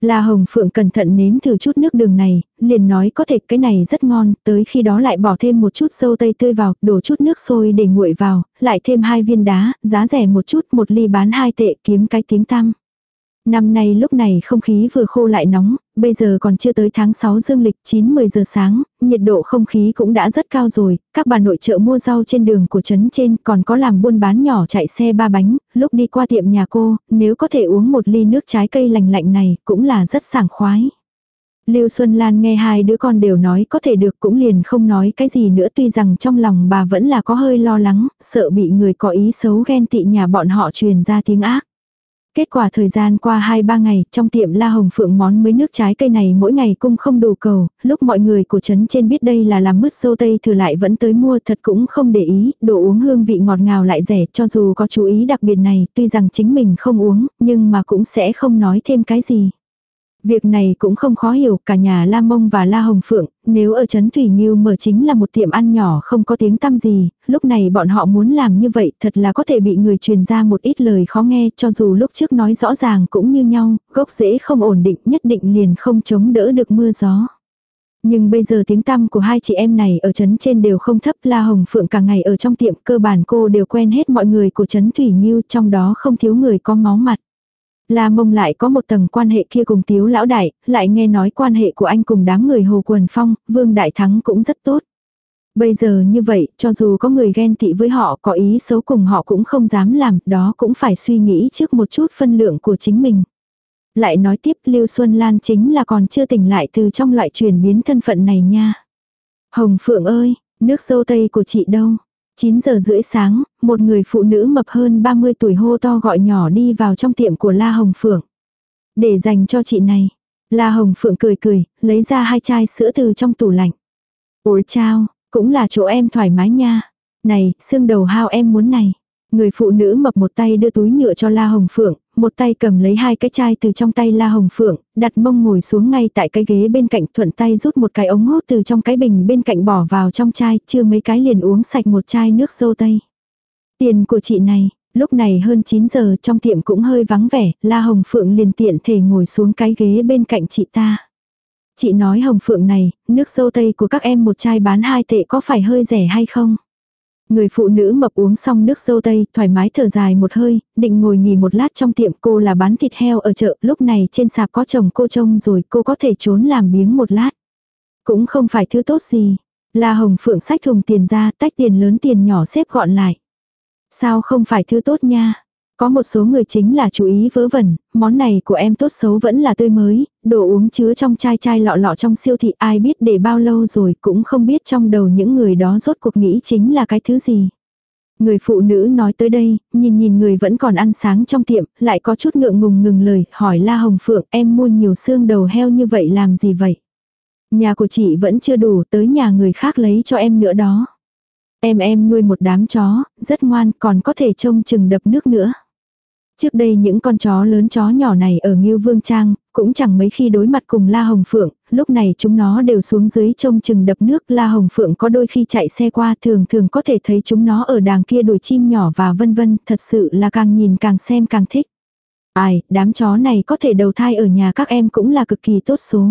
La Hồng Phượng cẩn thận nếm thử chút nước đường này, liền nói có thể cái này rất ngon, tới khi đó lại bỏ thêm một chút dâu tây tươi vào, đổ chút nước sôi để nguội vào, lại thêm hai viên đá, giá rẻ một chút, một ly bán hai tệ kiếm cái tiếng tăm. Năm nay lúc này không khí vừa khô lại nóng, bây giờ còn chưa tới tháng 6 dương lịch 9-10 giờ sáng, nhiệt độ không khí cũng đã rất cao rồi, các bà nội trợ mua rau trên đường của trấn trên còn có làm buôn bán nhỏ chạy xe ba bánh, lúc đi qua tiệm nhà cô, nếu có thể uống một ly nước trái cây lành lạnh này cũng là rất sảng khoái. Lưu Xuân Lan nghe hai đứa con đều nói có thể được cũng liền không nói cái gì nữa tuy rằng trong lòng bà vẫn là có hơi lo lắng, sợ bị người có ý xấu ghen tị nhà bọn họ truyền ra tiếng ác. Kết quả thời gian qua 2-3 ngày, trong tiệm La Hồng Phượng món mới nước trái cây này mỗi ngày cũng không đủ cầu, lúc mọi người của trấn trên biết đây là làm mứt sâu tây thử lại vẫn tới mua thật cũng không để ý, đồ uống hương vị ngọt ngào lại rẻ cho dù có chú ý đặc biệt này, tuy rằng chính mình không uống, nhưng mà cũng sẽ không nói thêm cái gì. Việc này cũng không khó hiểu, cả nhà La Mông và La Hồng Phượng, nếu ở Trấn Thủy Nghiêu mở chính là một tiệm ăn nhỏ không có tiếng tăm gì, lúc này bọn họ muốn làm như vậy thật là có thể bị người truyền ra một ít lời khó nghe cho dù lúc trước nói rõ ràng cũng như nhau, gốc rễ không ổn định nhất định liền không chống đỡ được mưa gió. Nhưng bây giờ tiếng tăm của hai chị em này ở trấn trên đều không thấp La Hồng Phượng cả ngày ở trong tiệm cơ bản cô đều quen hết mọi người của trấn Thủy Nhiêu trong đó không thiếu người có máu mặt. La mông lại có một tầng quan hệ kia cùng tiếu lão đại, lại nghe nói quan hệ của anh cùng đám người hồ quần phong, vương đại thắng cũng rất tốt. Bây giờ như vậy, cho dù có người ghen tị với họ có ý xấu cùng họ cũng không dám làm, đó cũng phải suy nghĩ trước một chút phân lượng của chính mình. Lại nói tiếp Lưu Xuân Lan chính là còn chưa tỉnh lại từ trong loại chuyển biến thân phận này nha. Hồng Phượng ơi, nước dâu tây của chị đâu? 9 giờ rưỡi sáng, một người phụ nữ mập hơn 30 tuổi hô to gọi nhỏ đi vào trong tiệm của La Hồng Phượng. Để dành cho chị này. La Hồng Phượng cười cười, lấy ra hai chai sữa từ trong tủ lạnh. Ôi chao, cũng là chỗ em thoải mái nha. Này, xương đầu hao em muốn này. Người phụ nữ mập một tay đưa túi nhựa cho La Hồng Phượng, một tay cầm lấy hai cái chai từ trong tay La Hồng Phượng, đặt mông ngồi xuống ngay tại cái ghế bên cạnh thuận tay rút một cái ống hút từ trong cái bình bên cạnh bỏ vào trong chai, chưa mấy cái liền uống sạch một chai nước dâu tây. Tiền của chị này, lúc này hơn 9 giờ trong tiệm cũng hơi vắng vẻ, La Hồng Phượng liền tiện thể ngồi xuống cái ghế bên cạnh chị ta. Chị nói Hồng Phượng này, nước dâu tây của các em một chai bán hai tệ có phải hơi rẻ hay không? Người phụ nữ mập uống xong nước dâu tây, thoải mái thở dài một hơi, định ngồi nghỉ một lát trong tiệm cô là bán thịt heo ở chợ, lúc này trên sạp có chồng cô trông rồi cô có thể trốn làm biếng một lát. Cũng không phải thứ tốt gì. La Hồng Phượng sách thùng tiền ra, tách tiền lớn tiền nhỏ xếp gọn lại. Sao không phải thứ tốt nha? Có một số người chính là chú ý vớ vẩn, món này của em tốt xấu vẫn là tươi mới, đồ uống chứa trong chai chai lọ lọ trong siêu thị ai biết để bao lâu rồi cũng không biết trong đầu những người đó rốt cuộc nghĩ chính là cái thứ gì. Người phụ nữ nói tới đây, nhìn nhìn người vẫn còn ăn sáng trong tiệm, lại có chút ngượng ngùng ngừng lời, hỏi La Hồng Phượng em mua nhiều xương đầu heo như vậy làm gì vậy? Nhà của chị vẫn chưa đủ tới nhà người khác lấy cho em nữa đó. Em em nuôi một đám chó, rất ngoan còn có thể trông chừng đập nước nữa. Trước đây những con chó lớn chó nhỏ này ở Ngưu Vương Trang, cũng chẳng mấy khi đối mặt cùng La Hồng Phượng, lúc này chúng nó đều xuống dưới trông chừng đập nước. La Hồng Phượng có đôi khi chạy xe qua thường thường có thể thấy chúng nó ở đàng kia đuổi chim nhỏ và vân vân, thật sự là càng nhìn càng xem càng thích. Ai, đám chó này có thể đầu thai ở nhà các em cũng là cực kỳ tốt số.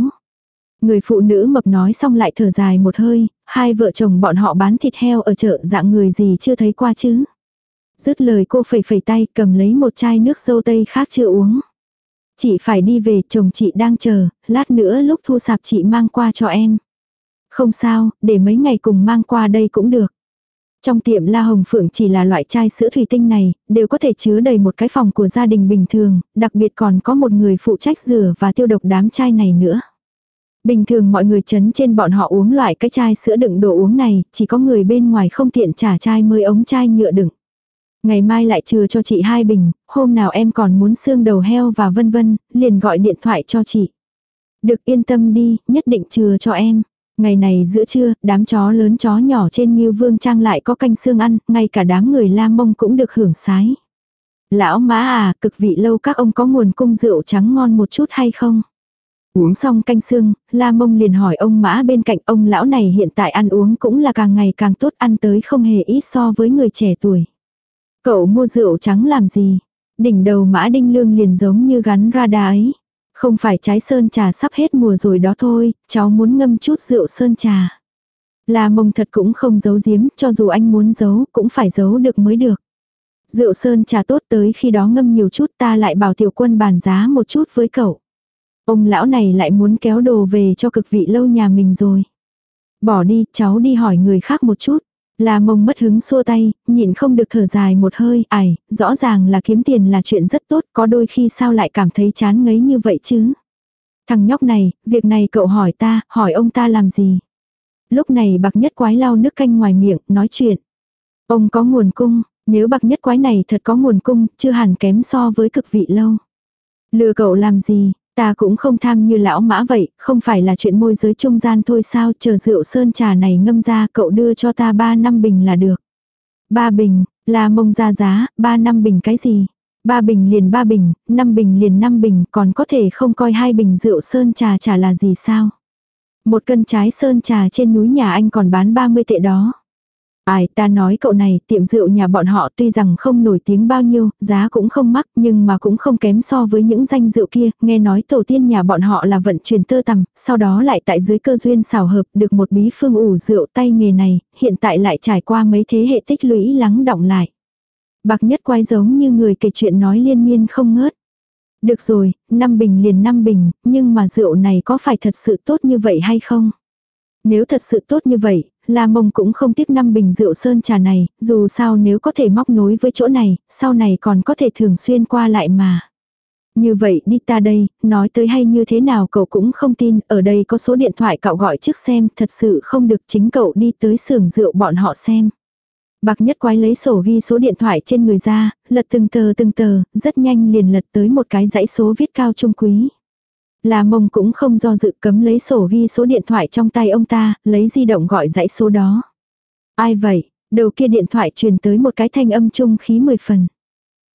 Người phụ nữ mập nói xong lại thở dài một hơi, hai vợ chồng bọn họ bán thịt heo ở chợ dạng người gì chưa thấy qua chứ. Dứt lời cô phẩy phẩy tay cầm lấy một chai nước dâu tây khác chưa uống. Chị phải đi về, chồng chị đang chờ, lát nữa lúc thu sạp chị mang qua cho em. Không sao, để mấy ngày cùng mang qua đây cũng được. Trong tiệm La Hồng Phượng chỉ là loại chai sữa thủy tinh này, đều có thể chứa đầy một cái phòng của gia đình bình thường, đặc biệt còn có một người phụ trách rửa và tiêu độc đám chai này nữa. Bình thường mọi người chấn trên bọn họ uống loại cái chai sữa đựng đồ uống này, chỉ có người bên ngoài không tiện trả chai mới ống chai nhựa đựng. Ngày mai lại chừa cho chị hai bình, hôm nào em còn muốn xương đầu heo và vân vân, liền gọi điện thoại cho chị. Được yên tâm đi, nhất định chừa cho em. Ngày này giữa trưa, đám chó lớn chó nhỏ trên như Vương Trang lại có canh xương ăn, ngay cả đám người la mông cũng được hưởng sái. Lão má à, cực vị lâu các ông có nguồn cung rượu trắng ngon một chút hay không? Uống xong canh xương, La Mông liền hỏi ông mã bên cạnh ông lão này hiện tại ăn uống cũng là càng ngày càng tốt ăn tới không hề ít so với người trẻ tuổi. Cậu mua rượu trắng làm gì? Đỉnh đầu mã đinh lương liền giống như gắn radar ấy. Không phải trái sơn trà sắp hết mùa rồi đó thôi, cháu muốn ngâm chút rượu sơn trà. La mông thật cũng không giấu giếm, cho dù anh muốn giấu, cũng phải giấu được mới được. Rượu sơn trà tốt tới khi đó ngâm nhiều chút ta lại bảo tiểu quân bàn giá một chút với cậu. Ông lão này lại muốn kéo đồ về cho cực vị lâu nhà mình rồi. Bỏ đi, cháu đi hỏi người khác một chút. Là mông mất hứng xua tay, nhịn không được thở dài một hơi, ải, rõ ràng là kiếm tiền là chuyện rất tốt, có đôi khi sao lại cảm thấy chán ngấy như vậy chứ. Thằng nhóc này, việc này cậu hỏi ta, hỏi ông ta làm gì. Lúc này bạc nhất quái lau nước canh ngoài miệng, nói chuyện. Ông có nguồn cung, nếu bạc nhất quái này thật có nguồn cung, chưa hẳn kém so với cực vị lâu. Lừa cậu làm gì, ta cũng không tham như lão mã vậy, không phải là chuyện môi giới trung gian thôi sao, chờ rượu sơn trà này ngâm ra cậu đưa cho ta ba năm bình là được. Ba bình, là mông ra giá, ba năm bình cái gì? Ba bình liền ba bình, năm bình liền năm bình, còn có thể không coi hai bình rượu sơn trà trà là gì sao? Một cân trái sơn trà trên núi nhà anh còn bán 30 tệ đó. Ai ta nói cậu này, tiệm rượu nhà bọn họ tuy rằng không nổi tiếng bao nhiêu, giá cũng không mắc nhưng mà cũng không kém so với những danh rượu kia, nghe nói tổ tiên nhà bọn họ là vận chuyển tơ tằm, sau đó lại tại dưới cơ duyên xào hợp được một bí phương ủ rượu tay nghề này, hiện tại lại trải qua mấy thế hệ tích lũy lắng động lại. Bạc nhất quái giống như người kể chuyện nói liên miên không ngớt. Được rồi, năm bình liền năm bình, nhưng mà rượu này có phải thật sự tốt như vậy hay không? Nếu thật sự tốt như vậy, La Mông cũng không tiếp năm bình rượu sơn trà này, dù sao nếu có thể móc nối với chỗ này, sau này còn có thể thường xuyên qua lại mà. Như vậy đi ta đây, nói tới hay như thế nào cậu cũng không tin, ở đây có số điện thoại cậu gọi trước xem, thật sự không được chính cậu đi tới xưởng rượu bọn họ xem. Bạc nhất quái lấy sổ ghi số điện thoại trên người ra, lật từng tờ từng tờ, rất nhanh liền lật tới một cái dãy số viết cao trung quý. Là mông cũng không do dự cấm lấy sổ ghi số điện thoại trong tay ông ta, lấy di động gọi dãy số đó. Ai vậy? Đầu kia điện thoại truyền tới một cái thanh âm trung khí mười phần.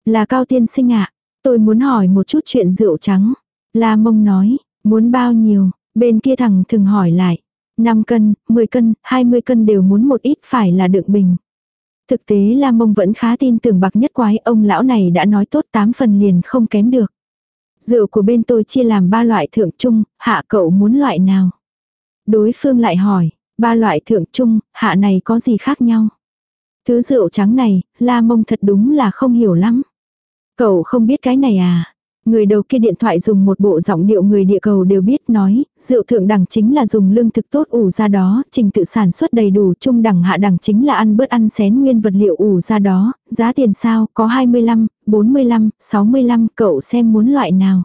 Là cao tiên sinh ạ, tôi muốn hỏi một chút chuyện rượu trắng. La mông nói, muốn bao nhiêu, bên kia thằng thường hỏi lại. 5 cân, 10 cân, 20 cân đều muốn một ít phải là đựng bình. Thực tế La Mông vẫn khá tin tưởng bạc nhất quái, ông lão này đã nói tốt 8 phần liền không kém được. Rượu của bên tôi chia làm ba loại thượng trung, hạ cậu muốn loại nào? Đối phương lại hỏi, ba loại thượng trung, hạ này có gì khác nhau? Thứ rượu trắng này, La Mông thật đúng là không hiểu lắm. Cậu không biết cái này à? Người đầu kia điện thoại dùng một bộ giọng điệu người địa cầu đều biết nói, rượu thượng đẳng chính là dùng lương thực tốt ủ ra đó, trình tự sản xuất đầy đủ, trung đẳng hạ đẳng chính là ăn bớt ăn xén nguyên vật liệu ủ ra đó, giá tiền sao, có 25, 45, 65, cậu xem muốn loại nào.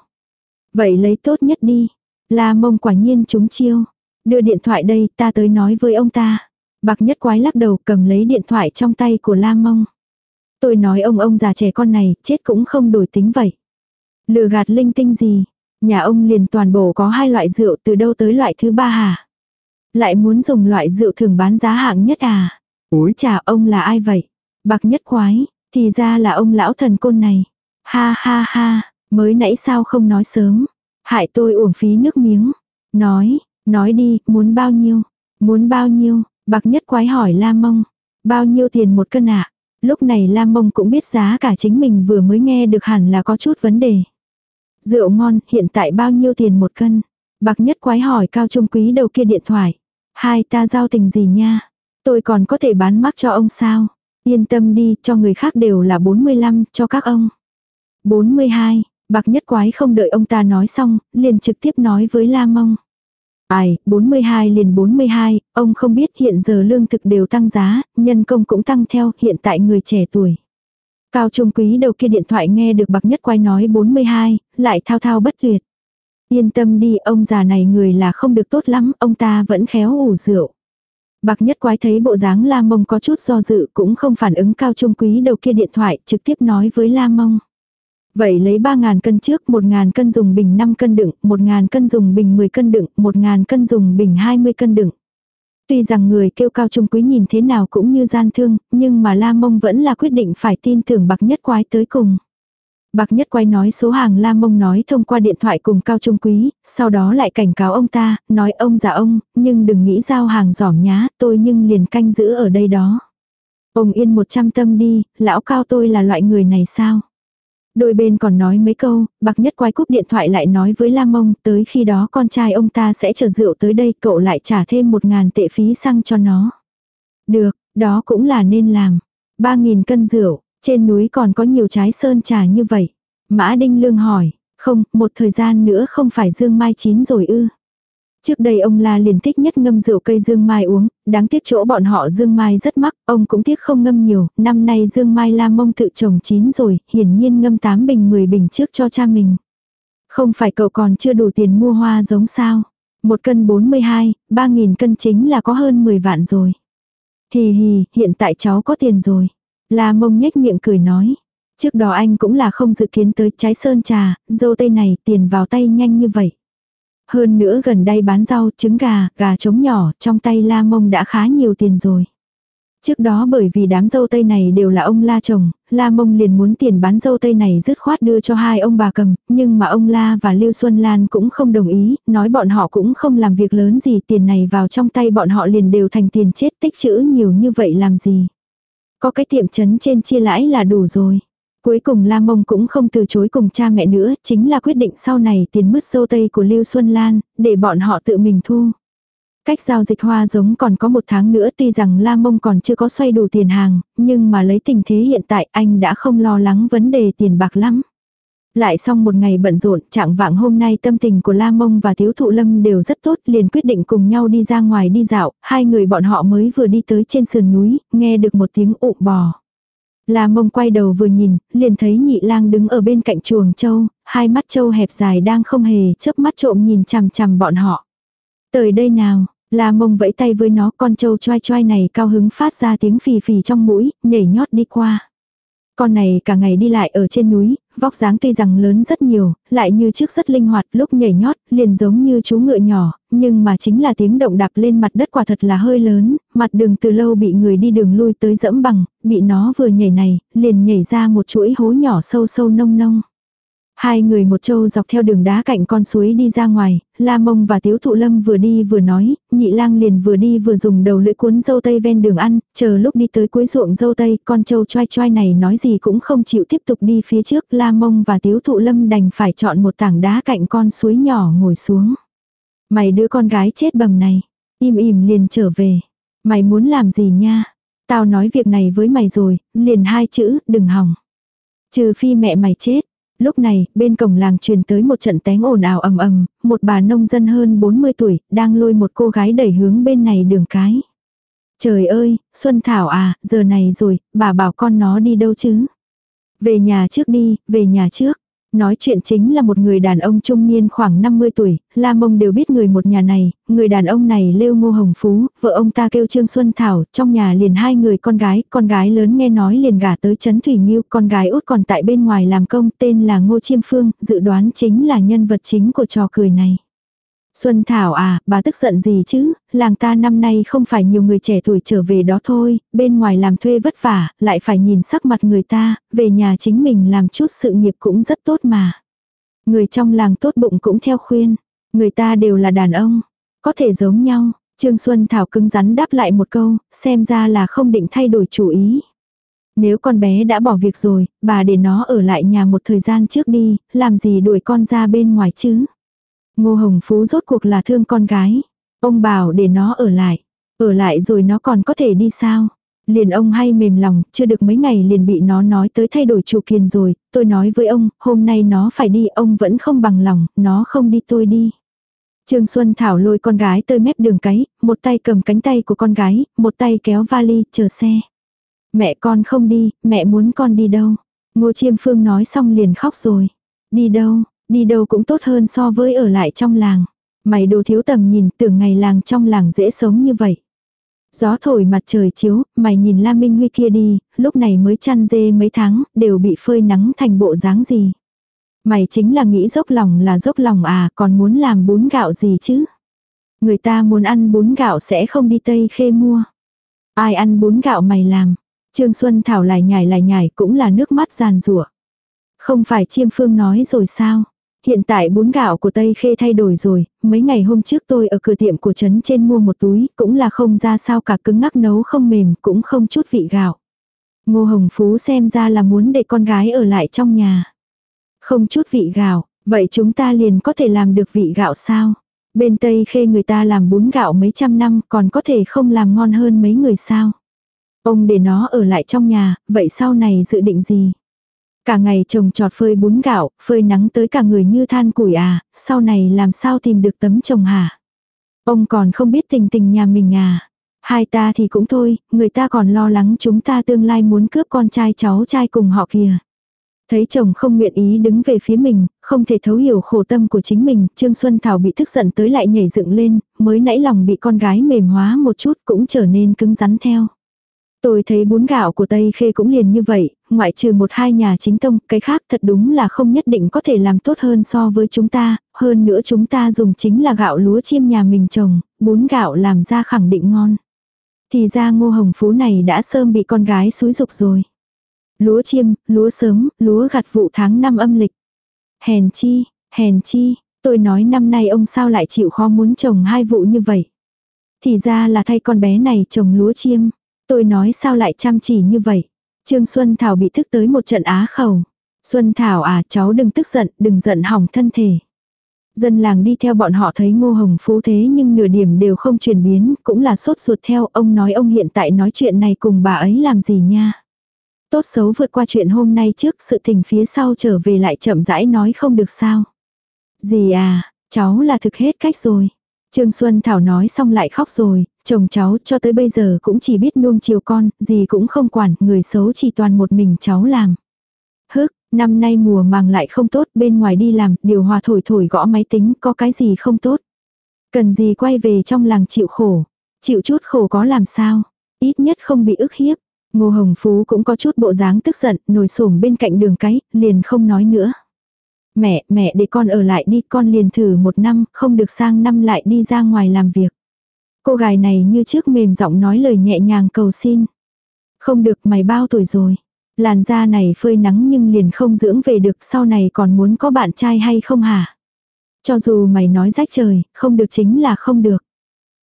Vậy lấy tốt nhất đi. La mông quả nhiên chúng chiêu. Đưa điện thoại đây, ta tới nói với ông ta. Bạc nhất quái lắc đầu cầm lấy điện thoại trong tay của La mông. Tôi nói ông ông già trẻ con này, chết cũng không đổi tính vậy. Lừa gạt linh tinh gì? Nhà ông liền toàn bộ có hai loại rượu từ đâu tới loại thứ ba hả? Lại muốn dùng loại rượu thường bán giá hạng nhất à? Úi chà ông là ai vậy? Bạc nhất quái, thì ra là ông lão thần côn này. Ha ha ha, mới nãy sao không nói sớm. Hại tôi uổng phí nước miếng. Nói, nói đi, muốn bao nhiêu? Muốn bao nhiêu? Bạc nhất quái hỏi La Mông. Bao nhiêu tiền một cân ạ? À? Lúc này La Mông cũng biết giá cả chính mình vừa mới nghe được hẳn là có chút vấn đề. Rượu ngon, hiện tại bao nhiêu tiền một cân? Bạc nhất quái hỏi cao trung quý đầu kia điện thoại. Hai ta giao tình gì nha? Tôi còn có thể bán mắc cho ông sao? Yên tâm đi, cho người khác đều là 45, cho các ông. 42, bạc nhất quái không đợi ông ta nói xong, liền trực tiếp nói với La Mông. Ai, 42 liền 42, ông không biết hiện giờ lương thực đều tăng giá, nhân công cũng tăng theo, hiện tại người trẻ tuổi. Cao trung quý đầu kia điện thoại nghe được bạc nhất quay nói 42, lại thao thao bất tuyệt. Yên tâm đi, ông già này người là không được tốt lắm, ông ta vẫn khéo ủ rượu. Bạc nhất quái thấy bộ dáng La Mông có chút do dự cũng không phản ứng cao trung quý đầu kia điện thoại trực tiếp nói với La Mông. Vậy lấy 3.000 cân trước, 1.000 cân dùng bình 5 cân đựng, 1.000 cân dùng bình 10 cân đựng, 1.000 cân dùng bình 20 cân đựng. Tuy rằng người kêu cao trung quý nhìn thế nào cũng như gian thương, nhưng mà La Mông vẫn là quyết định phải tin tưởng bạc nhất quái tới cùng. Bạc nhất quái nói số hàng La Mông nói thông qua điện thoại cùng cao trung quý, sau đó lại cảnh cáo ông ta, nói ông già ông, nhưng đừng nghĩ giao hàng giỏm nhá, tôi nhưng liền canh giữ ở đây đó. Ông yên một trăm tâm đi, lão cao tôi là loại người này sao? Đôi bên còn nói mấy câu, bạc nhất quái cúp điện thoại lại nói với Lam Mông, tới khi đó con trai ông ta sẽ chờ rượu tới đây, cậu lại trả thêm một ngàn tệ phí xăng cho nó. Được, đó cũng là nên làm. Ba nghìn cân rượu, Trên núi còn có nhiều trái sơn trà như vậy. Mã Đinh Lương hỏi, không, một thời gian nữa không phải dương mai chín rồi ư. Trước đây ông La liền thích nhất ngâm rượu cây dương mai uống, đáng tiếc chỗ bọn họ dương mai rất mắc, ông cũng tiếc không ngâm nhiều, năm nay dương mai la mông tự trồng chín rồi, hiển nhiên ngâm 8 bình 10 bình trước cho cha mình. Không phải cậu còn chưa đủ tiền mua hoa giống sao? Một cân 42, 3.000 cân chính là có hơn 10 vạn rồi. Hì hì, hiện tại cháu có tiền rồi. La mông nhếch miệng cười nói. Trước đó anh cũng là không dự kiến tới trái sơn trà, dâu tây này tiền vào tay nhanh như vậy. Hơn nữa gần đây bán rau, trứng gà, gà trống nhỏ, trong tay la mông đã khá nhiều tiền rồi. Trước đó bởi vì đám dâu tây này đều là ông la chồng, la mông liền muốn tiền bán dâu tây này dứt khoát đưa cho hai ông bà cầm, nhưng mà ông la và Lưu Xuân Lan cũng không đồng ý, nói bọn họ cũng không làm việc lớn gì tiền này vào trong tay bọn họ liền đều thành tiền chết tích chữ nhiều như vậy làm gì. Có cái tiệm chấn trên chia lãi là đủ rồi. Cuối cùng La Mông cũng không từ chối cùng cha mẹ nữa, chính là quyết định sau này tiền mất dâu tây của Lưu Xuân Lan, để bọn họ tự mình thu. Cách giao dịch hoa giống còn có một tháng nữa tuy rằng La Mông còn chưa có xoay đủ tiền hàng, nhưng mà lấy tình thế hiện tại anh đã không lo lắng vấn đề tiền bạc lắm. Lại xong một ngày bận rộn, trạng vạng hôm nay tâm tình của La Mông và Thiếu Thụ Lâm đều rất tốt, liền quyết định cùng nhau đi ra ngoài đi dạo, hai người bọn họ mới vừa đi tới trên sườn núi, nghe được một tiếng ụ bò. La Mông quay đầu vừa nhìn, liền thấy nhị lang đứng ở bên cạnh chuồng châu, hai mắt châu hẹp dài đang không hề chớp mắt trộm nhìn chằm chằm bọn họ. Tới đây nào, La Mông vẫy tay với nó con châu choai choai này cao hứng phát ra tiếng phì phì trong mũi, nhảy nhót đi qua. Con này cả ngày đi lại ở trên núi, vóc dáng tuy rằng lớn rất nhiều, lại như trước rất linh hoạt, lúc nhảy nhót, liền giống như chú ngựa nhỏ, nhưng mà chính là tiếng động đạp lên mặt đất quả thật là hơi lớn, mặt đường từ lâu bị người đi đường lui tới dẫm bằng, bị nó vừa nhảy này, liền nhảy ra một chuỗi hố nhỏ sâu sâu nông nông. Hai người một châu dọc theo đường đá cạnh con suối đi ra ngoài, La Mông và Tiếu Thụ Lâm vừa đi vừa nói, nhị lang liền vừa đi vừa dùng đầu lưỡi cuốn dâu tây ven đường ăn, chờ lúc đi tới cuối ruộng dâu tây, con châu choai choai này nói gì cũng không chịu tiếp tục đi phía trước, La Mông và Tiếu Thụ Lâm đành phải chọn một tảng đá cạnh con suối nhỏ ngồi xuống. Mày đứa con gái chết bầm này, im im liền trở về. Mày muốn làm gì nha? Tao nói việc này với mày rồi, liền hai chữ, đừng hỏng. Trừ phi mẹ mày chết, Lúc này, bên cổng làng truyền tới một trận tén ồn ào ầm ầm, một bà nông dân hơn 40 tuổi, đang lôi một cô gái đẩy hướng bên này đường cái. Trời ơi, Xuân Thảo à, giờ này rồi, bà bảo con nó đi đâu chứ? Về nhà trước đi, về nhà trước. Nói chuyện chính là một người đàn ông trung niên khoảng 50 tuổi, La Mông đều biết người một nhà này, người đàn ông này lêu ngô hồng phú, vợ ông ta kêu Trương Xuân Thảo, trong nhà liền hai người con gái, con gái lớn nghe nói liền gả tới Trấn Thủy nhiêu, con gái út còn tại bên ngoài làm công tên là Ngô Chiêm Phương, dự đoán chính là nhân vật chính của trò cười này. Xuân Thảo à, bà tức giận gì chứ, làng ta năm nay không phải nhiều người trẻ tuổi trở về đó thôi, bên ngoài làm thuê vất vả, lại phải nhìn sắc mặt người ta, về nhà chính mình làm chút sự nghiệp cũng rất tốt mà. Người trong làng tốt bụng cũng theo khuyên, người ta đều là đàn ông, có thể giống nhau. Trương Xuân Thảo cứng rắn đáp lại một câu, xem ra là không định thay đổi chủ ý. Nếu con bé đã bỏ việc rồi, bà để nó ở lại nhà một thời gian trước đi, làm gì đuổi con ra bên ngoài chứ. Ngô Hồng Phú rốt cuộc là thương con gái. Ông bảo để nó ở lại. Ở lại rồi nó còn có thể đi sao? Liền ông hay mềm lòng, chưa được mấy ngày liền bị nó nói tới thay đổi chủ kiền rồi, tôi nói với ông, hôm nay nó phải đi, ông vẫn không bằng lòng, nó không đi tôi đi. Trương Xuân Thảo lôi con gái tới mép đường cái, một tay cầm cánh tay của con gái, một tay kéo vali, chờ xe. Mẹ con không đi, mẹ muốn con đi đâu. Ngô Chiêm Phương nói xong liền khóc rồi. Đi đâu, Đi đâu cũng tốt hơn so với ở lại trong làng. Mày đồ thiếu tầm nhìn tưởng ngày làng trong làng dễ sống như vậy. Gió thổi mặt trời chiếu, mày nhìn La Minh Huy kia đi, lúc này mới chăn dê mấy tháng, đều bị phơi nắng thành bộ dáng gì. Mày chính là nghĩ dốc lòng là dốc lòng à, còn muốn làm bún gạo gì chứ? Người ta muốn ăn bún gạo sẽ không đi Tây Khê mua. Ai ăn bún gạo mày làm? Trương Xuân Thảo lại nhảy lại nhảy cũng là nước mắt giàn rủa Không phải chiêm phương nói rồi sao? Hiện tại bún gạo của Tây Khê thay đổi rồi, mấy ngày hôm trước tôi ở cửa tiệm của trấn trên mua một túi, cũng là không ra sao cả cứng ngắc nấu không mềm, cũng không chút vị gạo. Ngô Hồng Phú xem ra là muốn để con gái ở lại trong nhà. Không chút vị gạo, vậy chúng ta liền có thể làm được vị gạo sao? Bên Tây Khê người ta làm bún gạo mấy trăm năm còn có thể không làm ngon hơn mấy người sao? Ông để nó ở lại trong nhà, vậy sau này dự định gì? Cả ngày trồng trọt phơi bún gạo, phơi nắng tới cả người như than củi à, sau này làm sao tìm được tấm chồng hả? Ông còn không biết tình tình nhà mình à? Hai ta thì cũng thôi, người ta còn lo lắng chúng ta tương lai muốn cướp con trai cháu trai cùng họ kìa. Thấy chồng không nguyện ý đứng về phía mình, không thể thấu hiểu khổ tâm của chính mình, Trương Xuân Thảo bị tức giận tới lại nhảy dựng lên, mới nãy lòng bị con gái mềm hóa một chút cũng trở nên cứng rắn theo. Tôi thấy bún gạo của Tây Khê cũng liền như vậy, ngoại trừ một hai nhà chính tông, cái khác thật đúng là không nhất định có thể làm tốt hơn so với chúng ta, hơn nữa chúng ta dùng chính là gạo lúa chiêm nhà mình trồng, bún gạo làm ra khẳng định ngon. Thì ra ngô hồng phú này đã sớm bị con gái xúi dục rồi. Lúa chiêm, lúa sớm, lúa gặt vụ tháng năm âm lịch. Hèn chi, hèn chi, tôi nói năm nay ông sao lại chịu khó muốn trồng hai vụ như vậy. Thì ra là thay con bé này trồng lúa chiêm. Tôi nói sao lại chăm chỉ như vậy. Trương Xuân Thảo bị thức tới một trận á khẩu. Xuân Thảo à cháu đừng tức giận, đừng giận hỏng thân thể. Dân làng đi theo bọn họ thấy ngô hồng phú thế nhưng nửa điểm đều không chuyển biến, cũng là sốt ruột theo ông nói ông hiện tại nói chuyện này cùng bà ấy làm gì nha. Tốt xấu vượt qua chuyện hôm nay trước sự tình phía sau trở về lại chậm rãi nói không được sao. Gì à, cháu là thực hết cách rồi. Trương Xuân Thảo nói xong lại khóc rồi, chồng cháu cho tới bây giờ cũng chỉ biết nuông chiều con, gì cũng không quản, người xấu chỉ toàn một mình cháu làm. Hức, năm nay mùa màng lại không tốt, bên ngoài đi làm, điều hòa thổi thổi gõ máy tính, có cái gì không tốt. Cần gì quay về trong làng chịu khổ, chịu chút khổ có làm sao, ít nhất không bị ức hiếp. Ngô Hồng Phú cũng có chút bộ dáng tức giận, nổi sổm bên cạnh đường cái, liền không nói nữa. Mẹ, mẹ để con ở lại đi, con liền thử một năm, không được sang năm lại đi ra ngoài làm việc. Cô gái này như trước mềm giọng nói lời nhẹ nhàng cầu xin. Không được mày bao tuổi rồi. Làn da này phơi nắng nhưng liền không dưỡng về được sau này còn muốn có bạn trai hay không hả? Cho dù mày nói rách trời, không được chính là không được.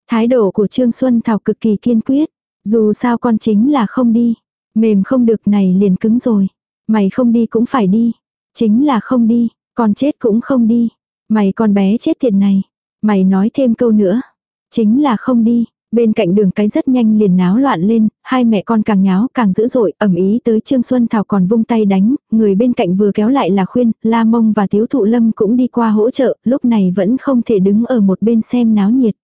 Thái độ của Trương Xuân Thảo cực kỳ kiên quyết. Dù sao con chính là không đi. Mềm không được này liền cứng rồi. Mày không đi cũng phải đi. Chính là không đi. Con chết cũng không đi. Mày con bé chết tiệt này. Mày nói thêm câu nữa. Chính là không đi. Bên cạnh đường cái rất nhanh liền náo loạn lên, hai mẹ con càng nháo càng dữ dội, ẩm ý tới Trương Xuân Thảo còn vung tay đánh, người bên cạnh vừa kéo lại là khuyên, La Mông và Tiếu Thụ Lâm cũng đi qua hỗ trợ, lúc này vẫn không thể đứng ở một bên xem náo nhiệt.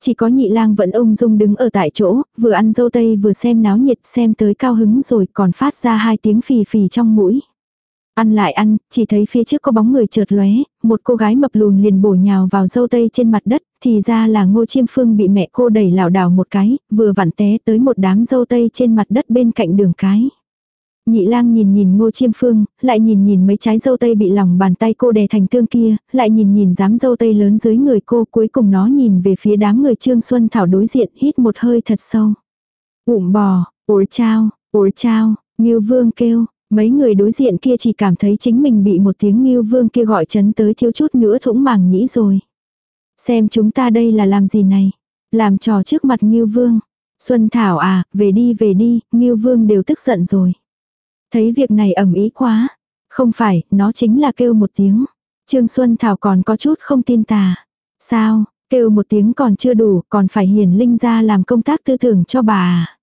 Chỉ có nhị lang vẫn ung dung đứng ở tại chỗ, vừa ăn dâu tây vừa xem náo nhiệt xem tới cao hứng rồi còn phát ra hai tiếng phì phì trong mũi. Ăn lại ăn, chỉ thấy phía trước có bóng người trượt lóe, một cô gái mập lùn liền bổ nhào vào dâu tây trên mặt đất, thì ra là ngô chiêm phương bị mẹ cô đẩy lảo đảo một cái, vừa vặn té tới một đám dâu tây trên mặt đất bên cạnh đường cái. Nhị lang nhìn nhìn ngô chiêm phương, lại nhìn nhìn mấy trái dâu tây bị lòng bàn tay cô đè thành tương kia, lại nhìn nhìn dám dâu tây lớn dưới người cô cuối cùng nó nhìn về phía đám người Trương Xuân Thảo đối diện hít một hơi thật sâu. Ụm bò, ối chao, ối chao, Nghiêu Vương kêu, mấy người đối diện kia chỉ cảm thấy chính mình bị một tiếng Nghiêu Vương kia gọi chấn tới thiếu chút nữa thủng màng nhĩ rồi. Xem chúng ta đây là làm gì này? Làm trò trước mặt Nghiêu Vương. Xuân Thảo à, về đi về đi, Nghiêu Vương đều tức giận rồi. Thấy việc này ẩm ý quá. Không phải, nó chính là kêu một tiếng. Trương Xuân Thảo còn có chút không tin tà. Sao, kêu một tiếng còn chưa đủ, còn phải hiền linh ra làm công tác tư tưởng cho bà à.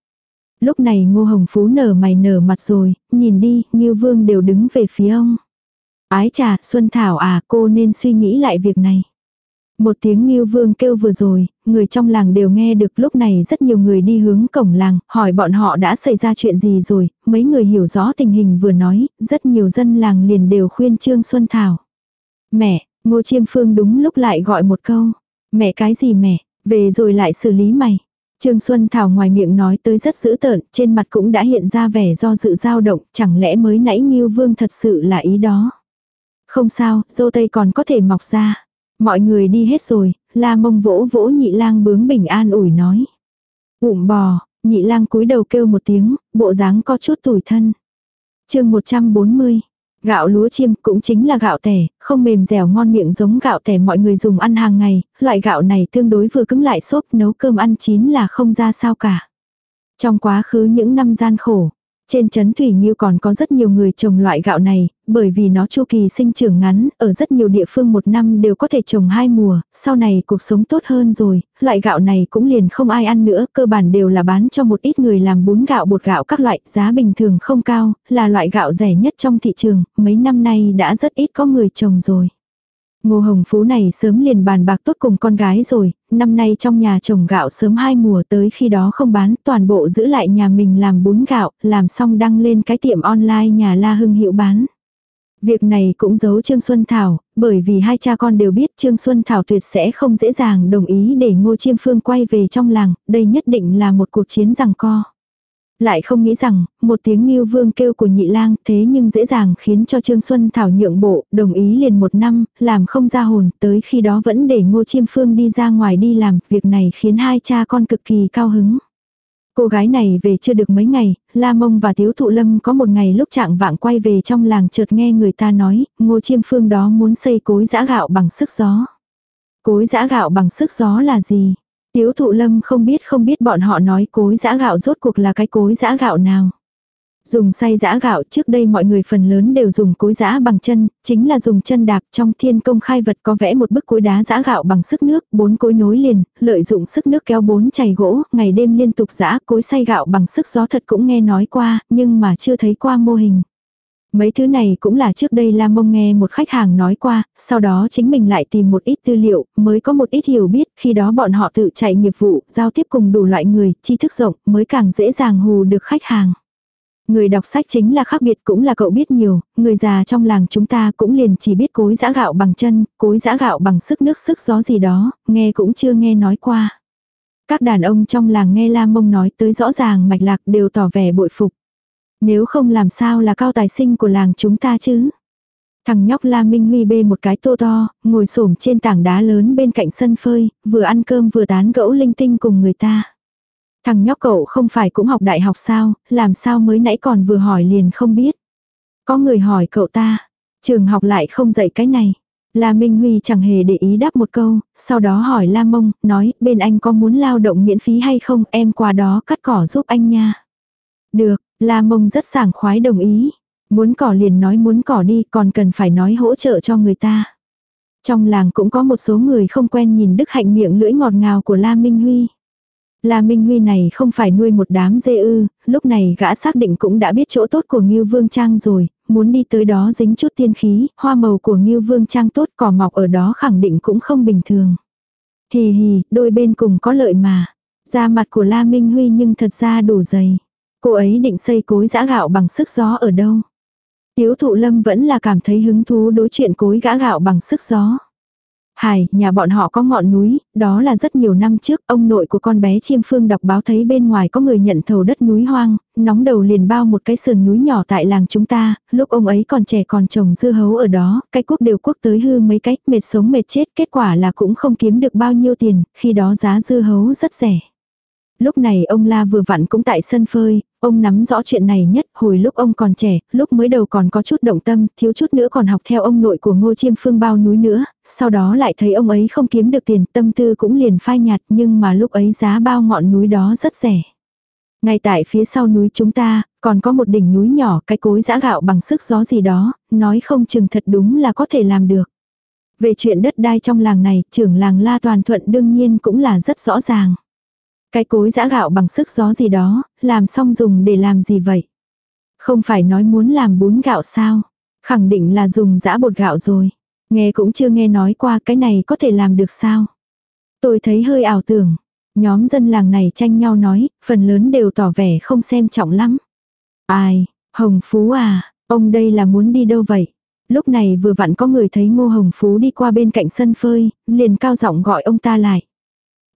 Lúc này ngô hồng phú nở mày nở mặt rồi, nhìn đi, Ngưu Vương đều đứng về phía ông. Ái trà, Xuân Thảo à, cô nên suy nghĩ lại việc này. Một tiếng ngưu vương kêu vừa rồi, người trong làng đều nghe được lúc này rất nhiều người đi hướng cổng làng, hỏi bọn họ đã xảy ra chuyện gì rồi, mấy người hiểu rõ tình hình vừa nói, rất nhiều dân làng liền đều khuyên Trương Xuân Thảo. Mẹ, ngô chiêm phương đúng lúc lại gọi một câu. Mẹ cái gì mẹ, về rồi lại xử lý mày. Trương Xuân Thảo ngoài miệng nói tới rất dữ tợn, trên mặt cũng đã hiện ra vẻ do dự dao động, chẳng lẽ mới nãy Ngưu Vương thật sự là ý đó. Không sao, dâu tây còn có thể mọc ra. Mọi người đi hết rồi, la mông vỗ vỗ nhị lang bướng bình an ủi nói. Ụm bò, nhị lang cúi đầu kêu một tiếng, bộ dáng có chút tủi thân. chương 140, gạo lúa chiêm cũng chính là gạo tẻ, không mềm dẻo ngon miệng giống gạo tẻ mọi người dùng ăn hàng ngày, loại gạo này tương đối vừa cứng lại xốp nấu cơm ăn chín là không ra sao cả. Trong quá khứ những năm gian khổ, trên chấn Thủy Nhiêu còn có rất nhiều người trồng loại gạo này, bởi vì nó chu kỳ sinh trưởng ngắn, ở rất nhiều địa phương một năm đều có thể trồng hai mùa, sau này cuộc sống tốt hơn rồi, loại gạo này cũng liền không ai ăn nữa, cơ bản đều là bán cho một ít người làm bún gạo bột gạo các loại, giá bình thường không cao, là loại gạo rẻ nhất trong thị trường, mấy năm nay đã rất ít có người trồng rồi. Ngô Hồng Phú này sớm liền bàn bạc tốt cùng con gái rồi, năm nay trong nhà trồng gạo sớm hai mùa tới khi đó không bán, toàn bộ giữ lại nhà mình làm bún gạo, làm xong đăng lên cái tiệm online nhà La Hưng Hữu bán. Việc này cũng giấu Trương Xuân Thảo, bởi vì hai cha con đều biết Trương Xuân Thảo tuyệt sẽ không dễ dàng đồng ý để Ngô Chiêm Phương quay về trong làng, đây nhất định là một cuộc chiến rằng co. Lại không nghĩ rằng, một tiếng nghiêu vương kêu của nhị lang thế nhưng dễ dàng khiến cho Trương Xuân Thảo nhượng bộ, đồng ý liền một năm, làm không ra hồn, tới khi đó vẫn để ngô chiêm phương đi ra ngoài đi làm, việc này khiến hai cha con cực kỳ cao hứng. Cô gái này về chưa được mấy ngày, La Mông và Tiếu Thụ Lâm có một ngày lúc trạng vạng quay về trong làng chợt nghe người ta nói, ngô chiêm phương đó muốn xây cối giã gạo bằng sức gió. Cối giã gạo bằng sức gió là gì? Tiếu thụ lâm không biết không biết bọn họ nói cối giã gạo rốt cuộc là cái cối giã gạo nào. Dùng xay giã gạo trước đây mọi người phần lớn đều dùng cối giã bằng chân, chính là dùng chân đạp trong thiên công khai vật có vẽ một bức cối đá giã gạo bằng sức nước, bốn cối nối liền, lợi dụng sức nước kéo bốn chày gỗ, ngày đêm liên tục giã cối xay gạo bằng sức gió thật cũng nghe nói qua, nhưng mà chưa thấy qua mô hình. Mấy thứ này cũng là trước đây Lam Mông nghe một khách hàng nói qua, sau đó chính mình lại tìm một ít tư liệu, mới có một ít hiểu biết, khi đó bọn họ tự chạy nghiệp vụ, giao tiếp cùng đủ loại người, tri thức rộng, mới càng dễ dàng hù được khách hàng. Người đọc sách chính là khác biệt cũng là cậu biết nhiều, người già trong làng chúng ta cũng liền chỉ biết cối giã gạo bằng chân, cối giã gạo bằng sức nước sức gió gì đó, nghe cũng chưa nghe nói qua. Các đàn ông trong làng nghe Lam Mông nói tới rõ ràng mạch lạc đều tỏ vẻ bội phục. Nếu không làm sao là cao tài sinh của làng chúng ta chứ. Thằng nhóc La Minh Huy bê một cái tô to, ngồi xổm trên tảng đá lớn bên cạnh sân phơi, vừa ăn cơm vừa tán gẫu linh tinh cùng người ta. Thằng nhóc cậu không phải cũng học đại học sao, làm sao mới nãy còn vừa hỏi liền không biết. Có người hỏi cậu ta, trường học lại không dạy cái này. La Minh Huy chẳng hề để ý đáp một câu, sau đó hỏi La Mông, nói, bên anh có muốn lao động miễn phí hay không, em qua đó cắt cỏ giúp anh nha. Được, La Mông rất sảng khoái đồng ý. Muốn cỏ liền nói muốn cỏ đi còn cần phải nói hỗ trợ cho người ta. Trong làng cũng có một số người không quen nhìn Đức Hạnh miệng lưỡi ngọt ngào của La Minh Huy. La Minh Huy này không phải nuôi một đám dê ư, lúc này gã xác định cũng đã biết chỗ tốt của Ngưu Vương Trang rồi, muốn đi tới đó dính chút tiên khí, hoa màu của Ngưu Vương Trang tốt cỏ mọc ở đó khẳng định cũng không bình thường. Hì hì, đôi bên cùng có lợi mà. Da mặt của La Minh Huy nhưng thật ra đủ dày. Cô ấy định xây cối giã gạo bằng sức gió ở đâu? Tiếu thụ lâm vẫn là cảm thấy hứng thú đối chuyện cối gã gạo bằng sức gió. Hải, nhà bọn họ có ngọn núi, đó là rất nhiều năm trước, ông nội của con bé chiêm phương đọc báo thấy bên ngoài có người nhận thầu đất núi hoang, nóng đầu liền bao một cái sườn núi nhỏ tại làng chúng ta, lúc ông ấy còn trẻ còn trồng dưa hấu ở đó, cái quốc đều quốc tới hư mấy cách, mệt sống mệt chết, kết quả là cũng không kiếm được bao nhiêu tiền, khi đó giá dưa hấu rất rẻ. Lúc này ông La vừa vặn cũng tại sân phơi, ông nắm rõ chuyện này nhất, hồi lúc ông còn trẻ, lúc mới đầu còn có chút động tâm, thiếu chút nữa còn học theo ông nội của Ngô Chiêm Phương bao núi nữa, sau đó lại thấy ông ấy không kiếm được tiền, tâm tư cũng liền phai nhạt, nhưng mà lúc ấy giá bao ngọn núi đó rất rẻ. Ngay tại phía sau núi chúng ta, còn có một đỉnh núi nhỏ, cái cối giã gạo bằng sức gió gì đó, nói không chừng thật đúng là có thể làm được. Về chuyện đất đai trong làng này, trưởng làng La Toàn Thuận đương nhiên cũng là rất rõ ràng. Cái cối giã gạo bằng sức gió gì đó, làm xong dùng để làm gì vậy? Không phải nói muốn làm bún gạo sao? Khẳng định là dùng giã bột gạo rồi. Nghe cũng chưa nghe nói qua cái này có thể làm được sao? Tôi thấy hơi ảo tưởng. Nhóm dân làng này tranh nhau nói, phần lớn đều tỏ vẻ không xem trọng lắm. Ai, Hồng Phú à, ông đây là muốn đi đâu vậy? Lúc này vừa vặn có người thấy ngô Hồng Phú đi qua bên cạnh sân phơi, liền cao giọng gọi ông ta lại.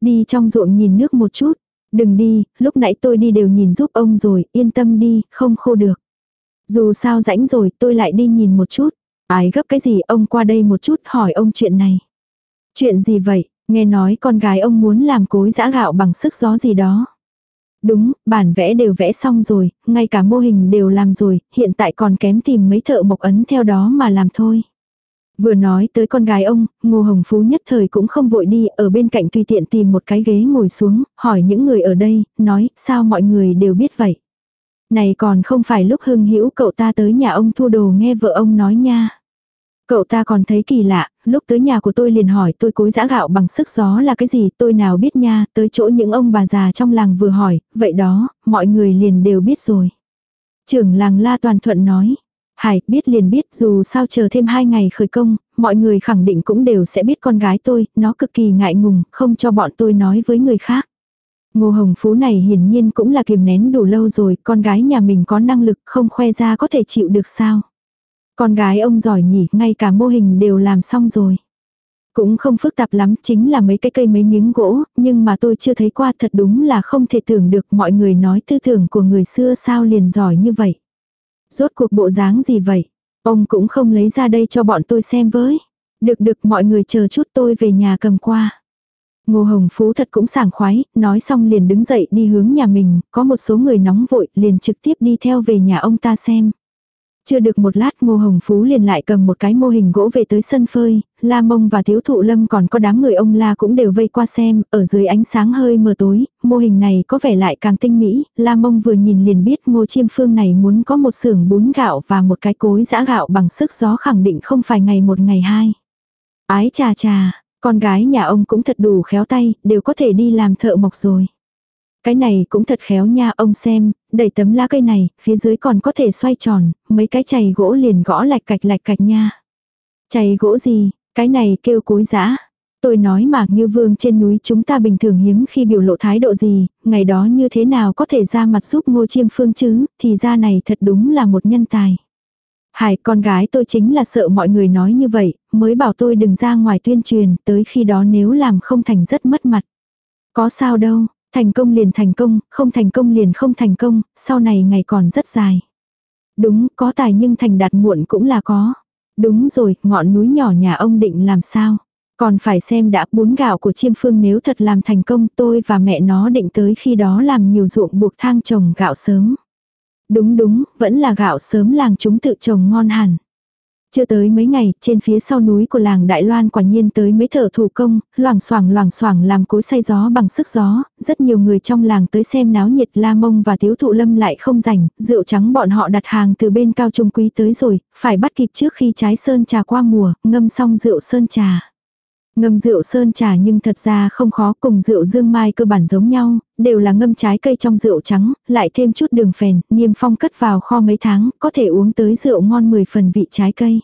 Đi trong ruộng nhìn nước một chút. Đừng đi, lúc nãy tôi đi đều nhìn giúp ông rồi, yên tâm đi, không khô được. Dù sao rãnh rồi, tôi lại đi nhìn một chút. Ái gấp cái gì, ông qua đây một chút hỏi ông chuyện này. Chuyện gì vậy, nghe nói con gái ông muốn làm cối giã gạo bằng sức gió gì đó. Đúng, bản vẽ đều vẽ xong rồi, ngay cả mô hình đều làm rồi, hiện tại còn kém tìm mấy thợ mộc ấn theo đó mà làm thôi. Vừa nói tới con gái ông, Ngô Hồng Phú nhất thời cũng không vội đi, ở bên cạnh tùy tiện tìm một cái ghế ngồi xuống, hỏi những người ở đây, nói, sao mọi người đều biết vậy. Này còn không phải lúc hưng hữu cậu ta tới nhà ông thu đồ nghe vợ ông nói nha. Cậu ta còn thấy kỳ lạ, lúc tới nhà của tôi liền hỏi tôi cối giã gạo bằng sức gió là cái gì tôi nào biết nha, tới chỗ những ông bà già trong làng vừa hỏi, vậy đó, mọi người liền đều biết rồi. Trưởng làng La Toàn Thuận nói, Hải, biết liền biết dù sao chờ thêm hai ngày khởi công, mọi người khẳng định cũng đều sẽ biết con gái tôi, nó cực kỳ ngại ngùng, không cho bọn tôi nói với người khác. Ngô Hồng Phú này hiển nhiên cũng là kiềm nén đủ lâu rồi, con gái nhà mình có năng lực không khoe ra có thể chịu được sao. Con gái ông giỏi nhỉ, ngay cả mô hình đều làm xong rồi. Cũng không phức tạp lắm, chính là mấy cái cây mấy miếng gỗ, nhưng mà tôi chưa thấy qua thật đúng là không thể tưởng được mọi người nói tư tưởng của người xưa sao liền giỏi như vậy. Rốt cuộc bộ dáng gì vậy? Ông cũng không lấy ra đây cho bọn tôi xem với. Được được mọi người chờ chút tôi về nhà cầm qua. Ngô Hồng Phú thật cũng sảng khoái, nói xong liền đứng dậy đi hướng nhà mình, có một số người nóng vội liền trực tiếp đi theo về nhà ông ta xem. Chưa được một lát Ngô Hồng Phú liền lại cầm một cái mô hình gỗ về tới sân phơi, La Mông và Thiếu Thụ Lâm còn có đám người ông La cũng đều vây qua xem, ở dưới ánh sáng hơi mờ tối, mô hình này có vẻ lại càng tinh mỹ, La Mông vừa nhìn liền biết Ngô Chiêm Phương này muốn có một xưởng bún gạo và một cái cối giã gạo bằng sức gió khẳng định không phải ngày một ngày hai. Ái chà chà, con gái nhà ông cũng thật đủ khéo tay, đều có thể đi làm thợ mộc rồi. Cái này cũng thật khéo nha ông xem, đẩy tấm lá cây này, phía dưới còn có thể xoay tròn, mấy cái chày gỗ liền gõ lạch cạch lạch cạch nha. Chày gỗ gì, cái này kêu cối giã. Tôi nói mà như vương trên núi chúng ta bình thường hiếm khi biểu lộ thái độ gì, ngày đó như thế nào có thể ra mặt giúp ngô chiêm phương chứ, thì ra này thật đúng là một nhân tài. Hải con gái tôi chính là sợ mọi người nói như vậy, mới bảo tôi đừng ra ngoài tuyên truyền, tới khi đó nếu làm không thành rất mất mặt. Có sao đâu, Thành công liền thành công, không thành công liền không thành công, sau này ngày còn rất dài. Đúng, có tài nhưng thành đạt muộn cũng là có. Đúng rồi, ngọn núi nhỏ nhà ông định làm sao? Còn phải xem đã bún gạo của chiêm phương nếu thật làm thành công tôi và mẹ nó định tới khi đó làm nhiều ruộng buộc thang trồng gạo sớm. Đúng đúng, vẫn là gạo sớm làng chúng tự trồng ngon hẳn. Chưa tới mấy ngày, trên phía sau núi của làng Đại Loan quả nhiên tới mấy thợ thủ công, loảng xoảng loảng xoảng làm cối xay gió bằng sức gió, rất nhiều người trong làng tới xem náo nhiệt La Mông và Tiếu Thụ Lâm lại không rảnh, rượu trắng bọn họ đặt hàng từ bên cao trung quý tới rồi, phải bắt kịp trước khi trái sơn trà qua mùa, ngâm xong rượu sơn trà. Ngâm rượu sơn trà nhưng thật ra không khó cùng rượu dương mai cơ bản giống nhau, đều là ngâm trái cây trong rượu trắng, lại thêm chút đường phèn, niêm phong cất vào kho mấy tháng, có thể uống tới rượu ngon 10 phần vị trái cây.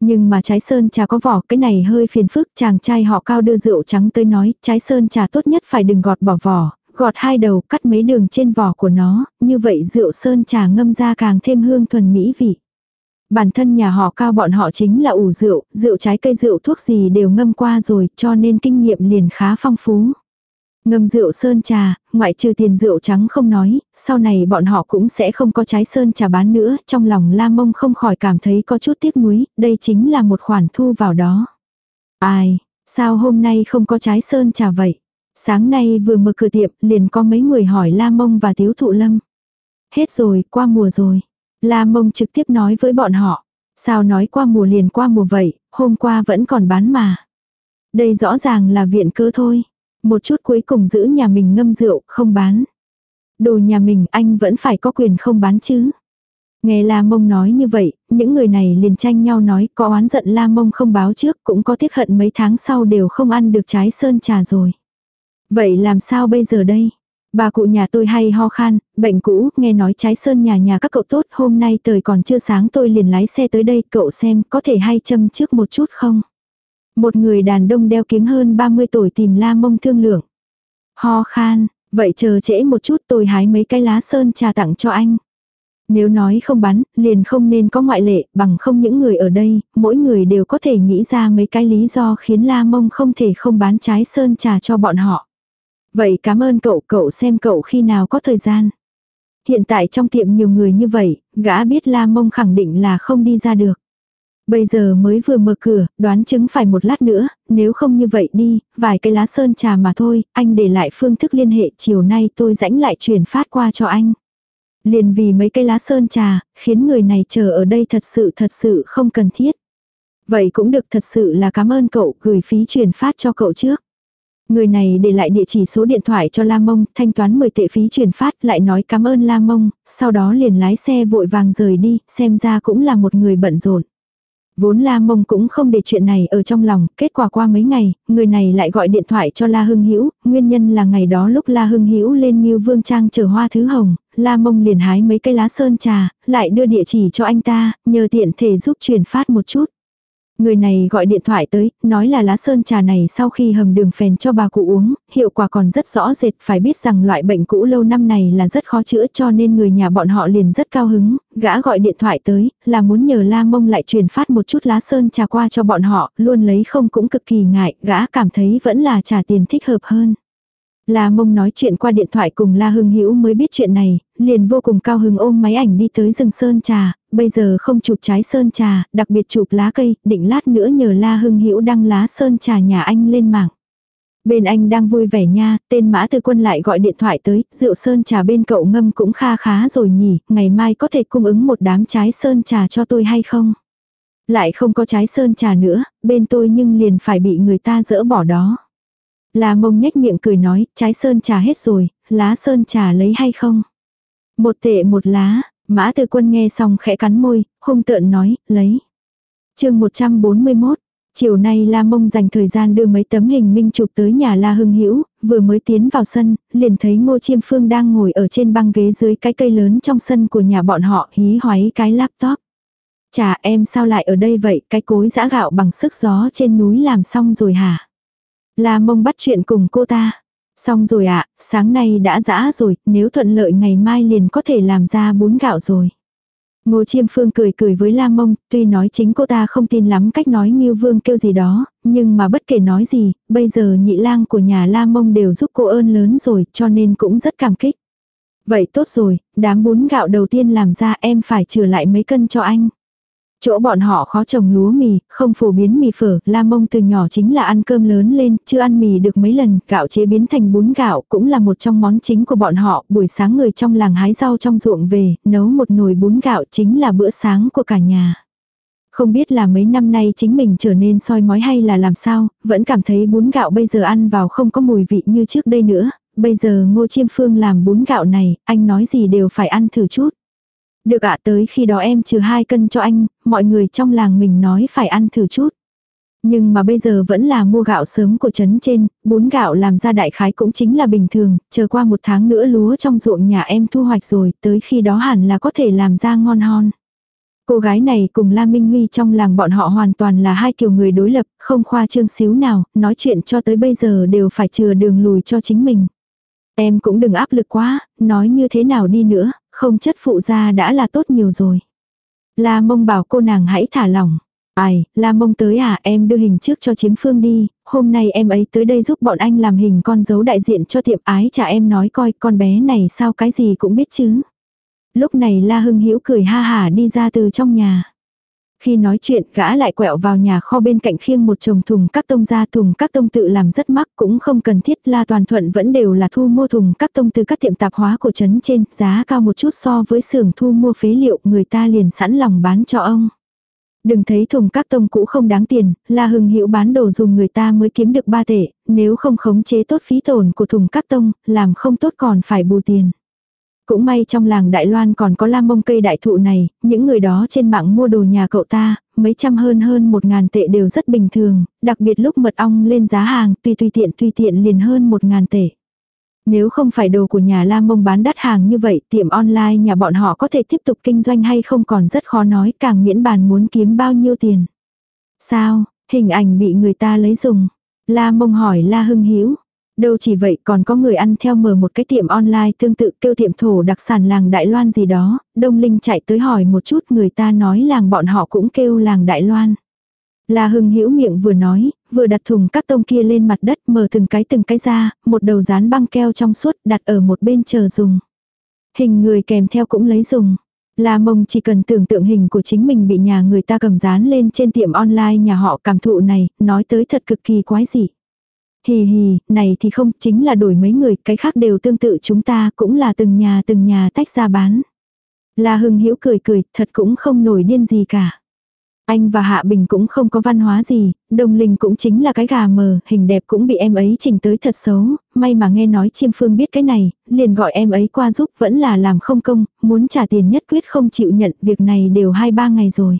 Nhưng mà trái sơn trà có vỏ cái này hơi phiền phức, chàng trai họ cao đưa rượu trắng tới nói, trái sơn trà tốt nhất phải đừng gọt bỏ vỏ, gọt hai đầu cắt mấy đường trên vỏ của nó, như vậy rượu sơn trà ngâm ra càng thêm hương thuần mỹ vị. Bản thân nhà họ cao bọn họ chính là ủ rượu, rượu trái cây rượu thuốc gì đều ngâm qua rồi cho nên kinh nghiệm liền khá phong phú. Ngâm rượu sơn trà, ngoại trừ tiền rượu trắng không nói, sau này bọn họ cũng sẽ không có trái sơn trà bán nữa, trong lòng la mông không khỏi cảm thấy có chút tiếc nuối, đây chính là một khoản thu vào đó. Ai, sao hôm nay không có trái sơn trà vậy? Sáng nay vừa mở cửa tiệm, liền có mấy người hỏi la mông và tiếu thụ lâm. Hết rồi, qua mùa rồi. La mông trực tiếp nói với bọn họ. Sao nói qua mùa liền qua mùa vậy, hôm qua vẫn còn bán mà. Đây rõ ràng là viện cơ thôi. Một chút cuối cùng giữ nhà mình ngâm rượu, không bán. Đồ nhà mình anh vẫn phải có quyền không bán chứ. Nghe La Mông nói như vậy, những người này liền tranh nhau nói có oán giận La Mông không báo trước cũng có tiếc hận mấy tháng sau đều không ăn được trái sơn trà rồi. Vậy làm sao bây giờ đây? Bà cụ nhà tôi hay ho khan, bệnh cũ, nghe nói trái sơn nhà nhà các cậu tốt, hôm nay trời còn chưa sáng tôi liền lái xe tới đây, cậu xem có thể hay châm trước một chút không? Một người đàn đông đeo kiếng hơn 30 tuổi tìm la mông thương lượng. Ho khan, vậy chờ trễ một chút tôi hái mấy cái lá sơn trà tặng cho anh. Nếu nói không bán, liền không nên có ngoại lệ, bằng không những người ở đây, mỗi người đều có thể nghĩ ra mấy cái lý do khiến La Mông không thể không bán trái sơn trà cho bọn họ. Vậy cảm ơn cậu, cậu xem cậu khi nào có thời gian. Hiện tại trong tiệm nhiều người như vậy, gã biết La Mông khẳng định là không đi ra được. Bây giờ mới vừa mở cửa, đoán chứng phải một lát nữa, nếu không như vậy đi, vài cây lá sơn trà mà thôi, anh để lại phương thức liên hệ chiều nay tôi rãnh lại truyền phát qua cho anh. Liền vì mấy cây lá sơn trà, khiến người này chờ ở đây thật sự thật sự không cần thiết. Vậy cũng được thật sự là cảm ơn cậu gửi phí truyền phát cho cậu trước. Người này để lại địa chỉ số điện thoại cho La Mông, thanh toán 10 tệ phí chuyển phát, lại nói cảm ơn La Mông, sau đó liền lái xe vội vàng rời đi, xem ra cũng là một người bận rộn. Vốn La Mông cũng không để chuyện này ở trong lòng, kết quả qua mấy ngày, người này lại gọi điện thoại cho La Hưng Hữu, nguyên nhân là ngày đó lúc La Hưng Hữu lên Ngưu Vương Trang chờ hoa thứ hồng, La Mông liền hái mấy cây lá sơn trà, lại đưa địa chỉ cho anh ta, nhờ tiện thể giúp truyền phát một chút. Người này gọi điện thoại tới, nói là lá sơn trà này sau khi hầm đường phèn cho bà cụ uống, hiệu quả còn rất rõ rệt, phải biết rằng loại bệnh cũ lâu năm này là rất khó chữa cho nên người nhà bọn họ liền rất cao hứng, gã gọi điện thoại tới, là muốn nhờ la mông lại truyền phát một chút lá sơn trà qua cho bọn họ, luôn lấy không cũng cực kỳ ngại, gã cảm thấy vẫn là trả tiền thích hợp hơn. La Mông nói chuyện qua điện thoại cùng La Hưng Hữu mới biết chuyện này, liền vô cùng cao hứng ôm máy ảnh đi tới rừng sơn trà, bây giờ không chụp trái sơn trà, đặc biệt chụp lá cây, định lát nữa nhờ La Hưng Hữu đăng lá sơn trà nhà anh lên mạng. Bên anh đang vui vẻ nha, tên Mã Tư Quân lại gọi điện thoại tới, rượu sơn trà bên cậu ngâm cũng kha khá rồi nhỉ, ngày mai có thể cung ứng một đám trái sơn trà cho tôi hay không? Lại không có trái sơn trà nữa, bên tôi nhưng liền phải bị người ta dỡ bỏ đó. La mông nhếch miệng cười nói, trái sơn trà hết rồi, lá sơn trà lấy hay không? Một tệ một lá, mã tư quân nghe xong khẽ cắn môi, hung tợn nói, lấy. chương 141, Chiều nay La Mông dành thời gian đưa mấy tấm hình minh chụp tới nhà La Hưng Hữu, vừa mới tiến vào sân, liền thấy Ngô Chiêm Phương đang ngồi ở trên băng ghế dưới cái cây lớn trong sân của nhà bọn họ hí hoáy cái laptop. Chà em sao lại ở đây vậy, cái cối giã gạo bằng sức gió trên núi làm xong rồi hả? La mông bắt chuyện cùng cô ta. Xong rồi ạ, sáng nay đã dã rồi, nếu thuận lợi ngày mai liền có thể làm ra bún gạo rồi. Ngô Chiêm Phương cười cười với La Mông, tuy nói chính cô ta không tin lắm cách nói Ngưu Vương kêu gì đó, nhưng mà bất kể nói gì, bây giờ nhị lang của nhà La Mông đều giúp cô ơn lớn rồi, cho nên cũng rất cảm kích. Vậy tốt rồi, đám bún gạo đầu tiên làm ra em phải trừ lại mấy cân cho anh. Chỗ bọn họ khó trồng lúa mì, không phổ biến mì phở, La Mông từ nhỏ chính là ăn cơm lớn lên, chưa ăn mì được mấy lần, gạo chế biến thành bún gạo cũng là một trong món chính của bọn họ, buổi sáng người trong làng hái rau trong ruộng về, nấu một nồi bún gạo chính là bữa sáng của cả nhà. Không biết là mấy năm nay chính mình trở nên soi mói hay là làm sao, vẫn cảm thấy bún gạo bây giờ ăn vào không có mùi vị như trước đây nữa, bây giờ ngô chiêm phương làm bún gạo này, anh nói gì đều phải ăn thử chút. Được ạ tới khi đó em trừ hai cân cho anh, mọi người trong làng mình nói phải ăn thử chút. Nhưng mà bây giờ vẫn là mua gạo sớm của trấn trên, bún gạo làm ra đại khái cũng chính là bình thường, chờ qua một tháng nữa lúa trong ruộng nhà em thu hoạch rồi, tới khi đó hẳn là có thể làm ra ngon hon. Cô gái này cùng La Minh Huy trong làng bọn họ hoàn toàn là hai kiểu người đối lập, không khoa trương xíu nào, nói chuyện cho tới bây giờ đều phải chừa đường lùi cho chính mình. Em cũng đừng áp lực quá, nói như thế nào đi nữa, không chất phụ ra đã là tốt nhiều rồi. La mông bảo cô nàng hãy thả lỏng. Ai, La mông tới à em đưa hình trước cho chiếm phương đi, hôm nay em ấy tới đây giúp bọn anh làm hình con dấu đại diện cho tiệm ái chả em nói coi con bé này sao cái gì cũng biết chứ. Lúc này La Hưng Hữu cười ha hả đi ra từ trong nhà. Khi nói chuyện, gã lại quẹo vào nhà kho bên cạnh khiêng một chồng thùng các tông ra thùng các tông tự làm rất mắc cũng không cần thiết la toàn thuận vẫn đều là thu mua thùng các tông từ các tiệm tạp hóa của trấn trên, giá cao một chút so với xưởng thu mua phế liệu người ta liền sẵn lòng bán cho ông. Đừng thấy thùng các tông cũ không đáng tiền, là hưng hữu bán đồ dùng người ta mới kiếm được ba tệ, nếu không khống chế tốt phí tổn của thùng các tông, làm không tốt còn phải bù tiền. Cũng may trong làng Đại Loan còn có lam mông cây đại thụ này, những người đó trên mạng mua đồ nhà cậu ta, mấy trăm hơn hơn một ngàn tệ đều rất bình thường, đặc biệt lúc mật ong lên giá hàng tùy tùy tiện tùy tiện liền hơn một ngàn tệ. Nếu không phải đồ của nhà lam Mông bán đắt hàng như vậy, tiệm online nhà bọn họ có thể tiếp tục kinh doanh hay không còn rất khó nói, càng miễn bàn muốn kiếm bao nhiêu tiền. Sao, hình ảnh bị người ta lấy dùng. La Mông hỏi La Hưng Hữu Đâu chỉ vậy còn có người ăn theo mở một cái tiệm online tương tự kêu tiệm thổ đặc sản làng Đại Loan gì đó, Đông Linh chạy tới hỏi một chút người ta nói làng bọn họ cũng kêu làng Đại Loan. La Hưng hữu miệng vừa nói, vừa đặt thùng các tông kia lên mặt đất mở từng cái từng cái ra, một đầu dán băng keo trong suốt đặt ở một bên chờ dùng. Hình người kèm theo cũng lấy dùng. La mông chỉ cần tưởng tượng hình của chính mình bị nhà người ta cầm dán lên trên tiệm online nhà họ cảm thụ này, nói tới thật cực kỳ quái dị. Hì hì, này thì không, chính là đổi mấy người, cái khác đều tương tự chúng ta, cũng là từng nhà từng nhà tách ra bán. La Hưng Hữu cười cười, thật cũng không nổi điên gì cả. Anh và Hạ Bình cũng không có văn hóa gì, Đồng linh cũng chính là cái gà mờ, hình đẹp cũng bị em ấy chỉnh tới thật xấu, may mà nghe nói chiêm phương biết cái này, liền gọi em ấy qua giúp vẫn là làm không công, muốn trả tiền nhất quyết không chịu nhận việc này đều hai ba ngày rồi.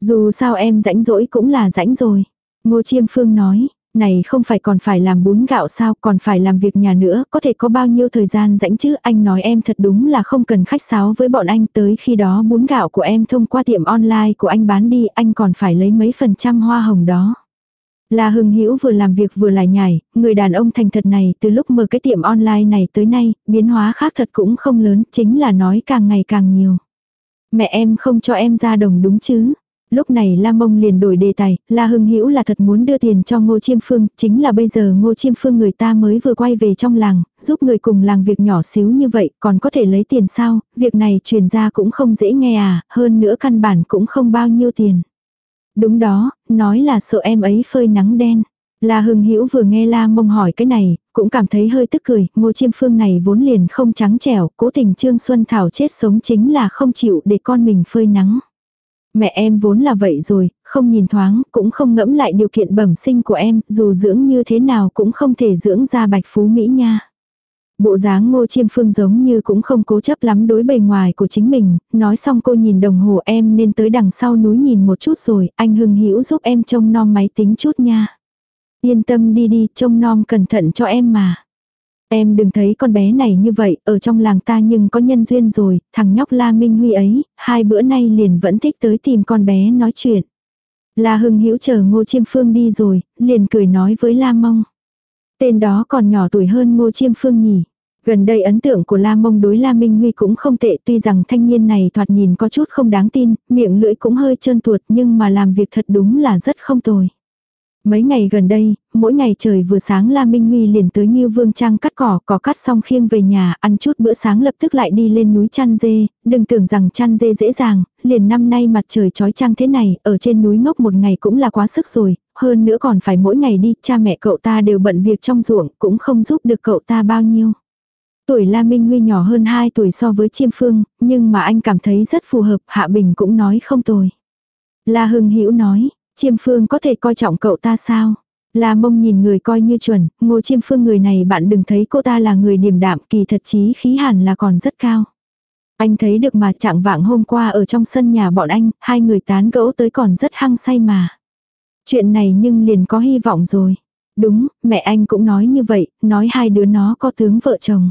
Dù sao em rãnh rỗi cũng là rãnh rồi. Ngô chiêm phương nói, này không phải còn phải làm bún gạo sao, còn phải làm việc nhà nữa, có thể có bao nhiêu thời gian rảnh chứ, anh nói em thật đúng là không cần khách sáo với bọn anh tới khi đó bún gạo của em thông qua tiệm online của anh bán đi, anh còn phải lấy mấy phần trăm hoa hồng đó. Là Hưng Hữu vừa làm việc vừa lại nhảy, người đàn ông thành thật này từ lúc mở cái tiệm online này tới nay, biến hóa khác thật cũng không lớn, chính là nói càng ngày càng nhiều. Mẹ em không cho em ra đồng đúng chứ? Lúc này La Mông liền đổi đề tài, La Hưng Hữu là thật muốn đưa tiền cho Ngô Chiêm Phương, chính là bây giờ Ngô Chiêm Phương người ta mới vừa quay về trong làng, giúp người cùng làng việc nhỏ xíu như vậy, còn có thể lấy tiền sao, việc này truyền ra cũng không dễ nghe à, hơn nữa căn bản cũng không bao nhiêu tiền. Đúng đó, nói là sợ em ấy phơi nắng đen. La Hưng Hữu vừa nghe La Mông hỏi cái này, cũng cảm thấy hơi tức cười, Ngô Chiêm Phương này vốn liền không trắng trẻo, cố tình Trương Xuân Thảo chết sống chính là không chịu để con mình phơi nắng. Mẹ em vốn là vậy rồi, không nhìn thoáng, cũng không ngẫm lại điều kiện bẩm sinh của em, dù dưỡng như thế nào cũng không thể dưỡng ra bạch phú Mỹ nha. Bộ dáng ngô chiêm phương giống như cũng không cố chấp lắm đối bề ngoài của chính mình, nói xong cô nhìn đồng hồ em nên tới đằng sau núi nhìn một chút rồi, anh hưng hữu giúp em trông nom máy tính chút nha. Yên tâm đi đi, trông nom cẩn thận cho em mà. Em đừng thấy con bé này như vậy, ở trong làng ta nhưng có nhân duyên rồi, thằng nhóc La Minh Huy ấy, hai bữa nay liền vẫn thích tới tìm con bé nói chuyện. La Hưng Hữu chờ Ngô Chiêm Phương đi rồi, liền cười nói với La Mông. Tên đó còn nhỏ tuổi hơn Ngô Chiêm Phương nhỉ. Gần đây ấn tượng của La Mông đối La Minh Huy cũng không tệ tuy rằng thanh niên này thoạt nhìn có chút không đáng tin, miệng lưỡi cũng hơi trơn tuột nhưng mà làm việc thật đúng là rất không tồi. Mấy ngày gần đây, mỗi ngày trời vừa sáng La Minh Huy liền tới Ngưu Vương Trang cắt cỏ, cỏ cắt xong khiêng về nhà, ăn chút bữa sáng lập tức lại đi lên núi chăn dê, đừng tưởng rằng chăn dê dễ dàng, liền năm nay mặt trời trói trang thế này, ở trên núi ngốc một ngày cũng là quá sức rồi, hơn nữa còn phải mỗi ngày đi, cha mẹ cậu ta đều bận việc trong ruộng, cũng không giúp được cậu ta bao nhiêu. Tuổi La Minh Huy nhỏ hơn 2 tuổi so với Chiêm Phương, nhưng mà anh cảm thấy rất phù hợp, Hạ Bình cũng nói không tồi. La Hưng Hữu nói, Chiêm Phương có thể coi trọng cậu ta sao? La mông nhìn người coi như chuẩn, ngô chiêm phương người này bạn đừng thấy cô ta là người điềm đạm kỳ thật chí khí hẳn là còn rất cao. Anh thấy được mà trạng vạng hôm qua ở trong sân nhà bọn anh, hai người tán gẫu tới còn rất hăng say mà. Chuyện này nhưng liền có hy vọng rồi. Đúng, mẹ anh cũng nói như vậy, nói hai đứa nó có tướng vợ chồng.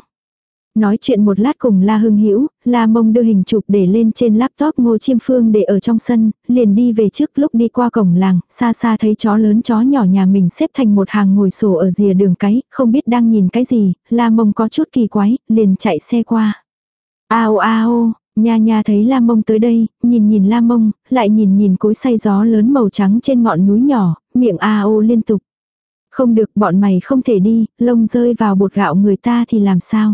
Nói chuyện một lát cùng La Hưng Hữu La Mông đưa hình chụp để lên trên laptop Ngô Chiêm Phương để ở trong sân, liền đi về trước lúc đi qua cổng làng, xa xa thấy chó lớn chó nhỏ nhà mình xếp thành một hàng ngồi sổ ở rìa đường cái, không biết đang nhìn cái gì, La Mông có chút kỳ quái, liền chạy xe qua. Ao ao, Nha nha thấy La Mông tới đây, nhìn nhìn La Mông, lại nhìn nhìn cối say gió lớn màu trắng trên ngọn núi nhỏ, miệng a ô liên tục. Không được bọn mày không thể đi, lông rơi vào bột gạo người ta thì làm sao.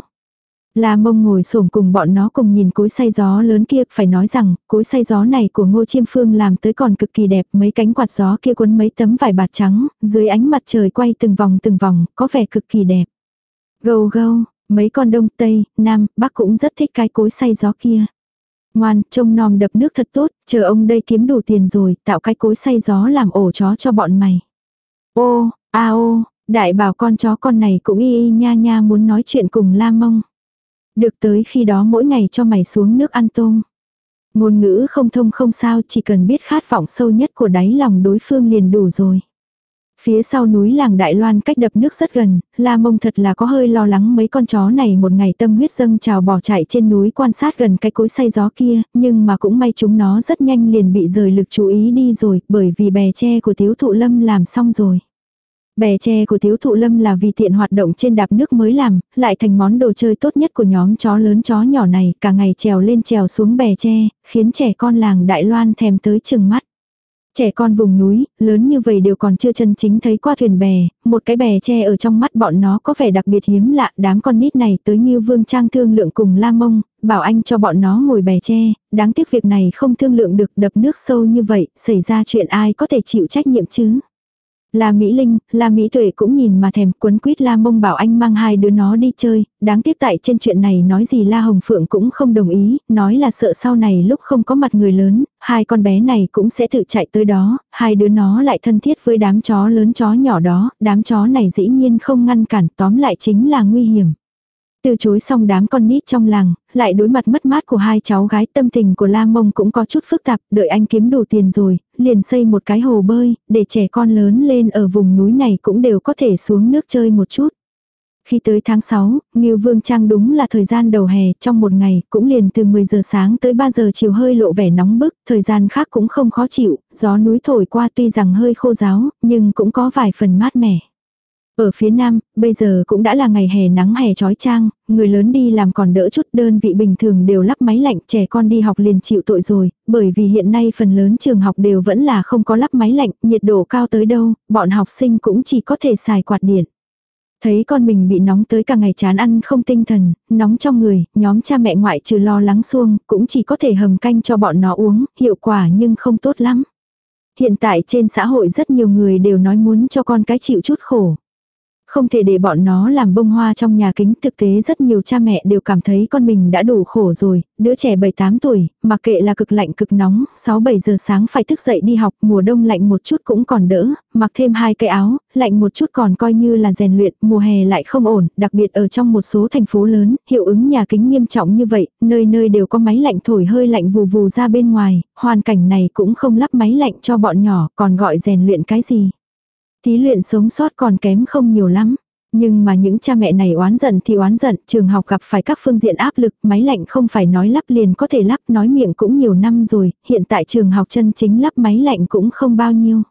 La mông ngồi xổm cùng bọn nó cùng nhìn cối say gió lớn kia, phải nói rằng, cối say gió này của ngô chiêm phương làm tới còn cực kỳ đẹp, mấy cánh quạt gió kia cuốn mấy tấm vải bạt trắng, dưới ánh mặt trời quay từng vòng từng vòng, có vẻ cực kỳ đẹp. Gâu gâu, mấy con đông tây, nam, bắc cũng rất thích cái cối say gió kia. Ngoan, trông nom đập nước thật tốt, chờ ông đây kiếm đủ tiền rồi, tạo cái cối say gió làm ổ chó cho bọn mày. Ô, a ô, đại bảo con chó con này cũng y y nha nha muốn nói chuyện cùng la mông. Được tới khi đó mỗi ngày cho mày xuống nước ăn tôm. Ngôn ngữ không thông không sao chỉ cần biết khát vọng sâu nhất của đáy lòng đối phương liền đủ rồi. Phía sau núi làng Đại Loan cách đập nước rất gần, La Mông thật là có hơi lo lắng mấy con chó này một ngày tâm huyết dâng trào bỏ chạy trên núi quan sát gần cái cối say gió kia, nhưng mà cũng may chúng nó rất nhanh liền bị rời lực chú ý đi rồi, bởi vì bè tre của tiếu thụ lâm làm xong rồi. Bè tre của thiếu thụ lâm là vì tiện hoạt động trên đạp nước mới làm, lại thành món đồ chơi tốt nhất của nhóm chó lớn chó nhỏ này, cả ngày trèo lên trèo xuống bè tre, khiến trẻ con làng Đại Loan thèm tới chừng mắt. Trẻ con vùng núi, lớn như vậy đều còn chưa chân chính thấy qua thuyền bè, một cái bè tre ở trong mắt bọn nó có vẻ đặc biệt hiếm lạ, đám con nít này tới như vương trang thương lượng cùng la mông, bảo anh cho bọn nó ngồi bè tre, đáng tiếc việc này không thương lượng được đập nước sâu như vậy, xảy ra chuyện ai có thể chịu trách nhiệm chứ. La Mỹ Linh, La Mỹ Tuệ cũng nhìn mà thèm quấn quýt La Mông bảo anh mang hai đứa nó đi chơi, đáng tiếc tại trên chuyện này nói gì La Hồng Phượng cũng không đồng ý, nói là sợ sau này lúc không có mặt người lớn, hai con bé này cũng sẽ tự chạy tới đó, hai đứa nó lại thân thiết với đám chó lớn chó nhỏ đó, đám chó này dĩ nhiên không ngăn cản tóm lại chính là nguy hiểm. Từ chối xong đám con nít trong làng, lại đối mặt mất mát của hai cháu gái tâm tình của La Mông cũng có chút phức tạp, đợi anh kiếm đủ tiền rồi, liền xây một cái hồ bơi, để trẻ con lớn lên ở vùng núi này cũng đều có thể xuống nước chơi một chút. Khi tới tháng 6, Ngưu Vương Trang đúng là thời gian đầu hè, trong một ngày, cũng liền từ 10 giờ sáng tới 3 giờ chiều hơi lộ vẻ nóng bức, thời gian khác cũng không khó chịu, gió núi thổi qua tuy rằng hơi khô ráo, nhưng cũng có vài phần mát mẻ. Ở phía nam, bây giờ cũng đã là ngày hè nắng hè trói trang, người lớn đi làm còn đỡ chút đơn vị bình thường đều lắp máy lạnh, trẻ con đi học liền chịu tội rồi, bởi vì hiện nay phần lớn trường học đều vẫn là không có lắp máy lạnh, nhiệt độ cao tới đâu, bọn học sinh cũng chỉ có thể xài quạt điện. Thấy con mình bị nóng tới cả ngày chán ăn không tinh thần, nóng trong người, nhóm cha mẹ ngoại trừ lo lắng xuông, cũng chỉ có thể hầm canh cho bọn nó uống, hiệu quả nhưng không tốt lắm. Hiện tại trên xã hội rất nhiều người đều nói muốn cho con cái chịu chút khổ. Không thể để bọn nó làm bông hoa trong nhà kính. Thực tế rất nhiều cha mẹ đều cảm thấy con mình đã đủ khổ rồi. Đứa trẻ 7-8 tuổi, mặc kệ là cực lạnh cực nóng, 6-7 giờ sáng phải thức dậy đi học. Mùa đông lạnh một chút cũng còn đỡ. Mặc thêm hai cái áo, lạnh một chút còn coi như là rèn luyện. Mùa hè lại không ổn, đặc biệt ở trong một số thành phố lớn. Hiệu ứng nhà kính nghiêm trọng như vậy, nơi nơi đều có máy lạnh thổi hơi lạnh vù vù ra bên ngoài. Hoàn cảnh này cũng không lắp máy lạnh cho bọn nhỏ, còn gọi rèn luyện cái gì. Thí luyện sống sót còn kém không nhiều lắm. Nhưng mà những cha mẹ này oán giận thì oán giận, trường học gặp phải các phương diện áp lực, máy lạnh không phải nói lắp liền có thể lắp, nói miệng cũng nhiều năm rồi, hiện tại trường học chân chính lắp máy lạnh cũng không bao nhiêu.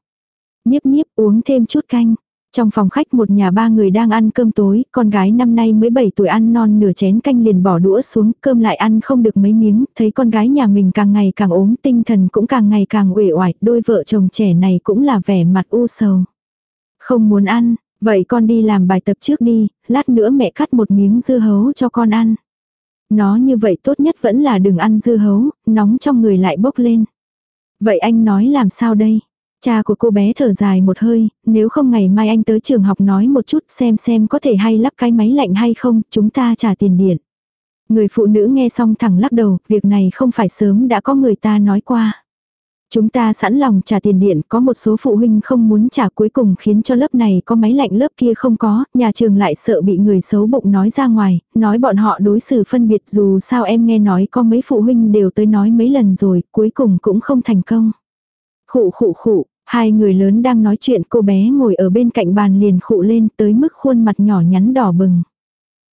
Niếp niếp uống thêm chút canh. Trong phòng khách một nhà ba người đang ăn cơm tối, con gái năm nay mới 7 tuổi ăn non nửa chén canh liền bỏ đũa xuống, cơm lại ăn không được mấy miếng, thấy con gái nhà mình càng ngày càng ốm, tinh thần cũng càng ngày càng uể oải, đôi vợ chồng trẻ này cũng là vẻ mặt u sầu. Không muốn ăn, vậy con đi làm bài tập trước đi, lát nữa mẹ cắt một miếng dưa hấu cho con ăn. Nó như vậy tốt nhất vẫn là đừng ăn dưa hấu, nóng trong người lại bốc lên. Vậy anh nói làm sao đây? Cha của cô bé thở dài một hơi, nếu không ngày mai anh tới trường học nói một chút xem xem có thể hay lắp cái máy lạnh hay không, chúng ta trả tiền điện. Người phụ nữ nghe xong thẳng lắc đầu, việc này không phải sớm đã có người ta nói qua. Chúng ta sẵn lòng trả tiền điện, có một số phụ huynh không muốn trả cuối cùng khiến cho lớp này có máy lạnh lớp kia không có, nhà trường lại sợ bị người xấu bụng nói ra ngoài, nói bọn họ đối xử phân biệt dù sao em nghe nói có mấy phụ huynh đều tới nói mấy lần rồi, cuối cùng cũng không thành công. Khụ khụ khụ, hai người lớn đang nói chuyện cô bé ngồi ở bên cạnh bàn liền khụ lên tới mức khuôn mặt nhỏ nhắn đỏ bừng.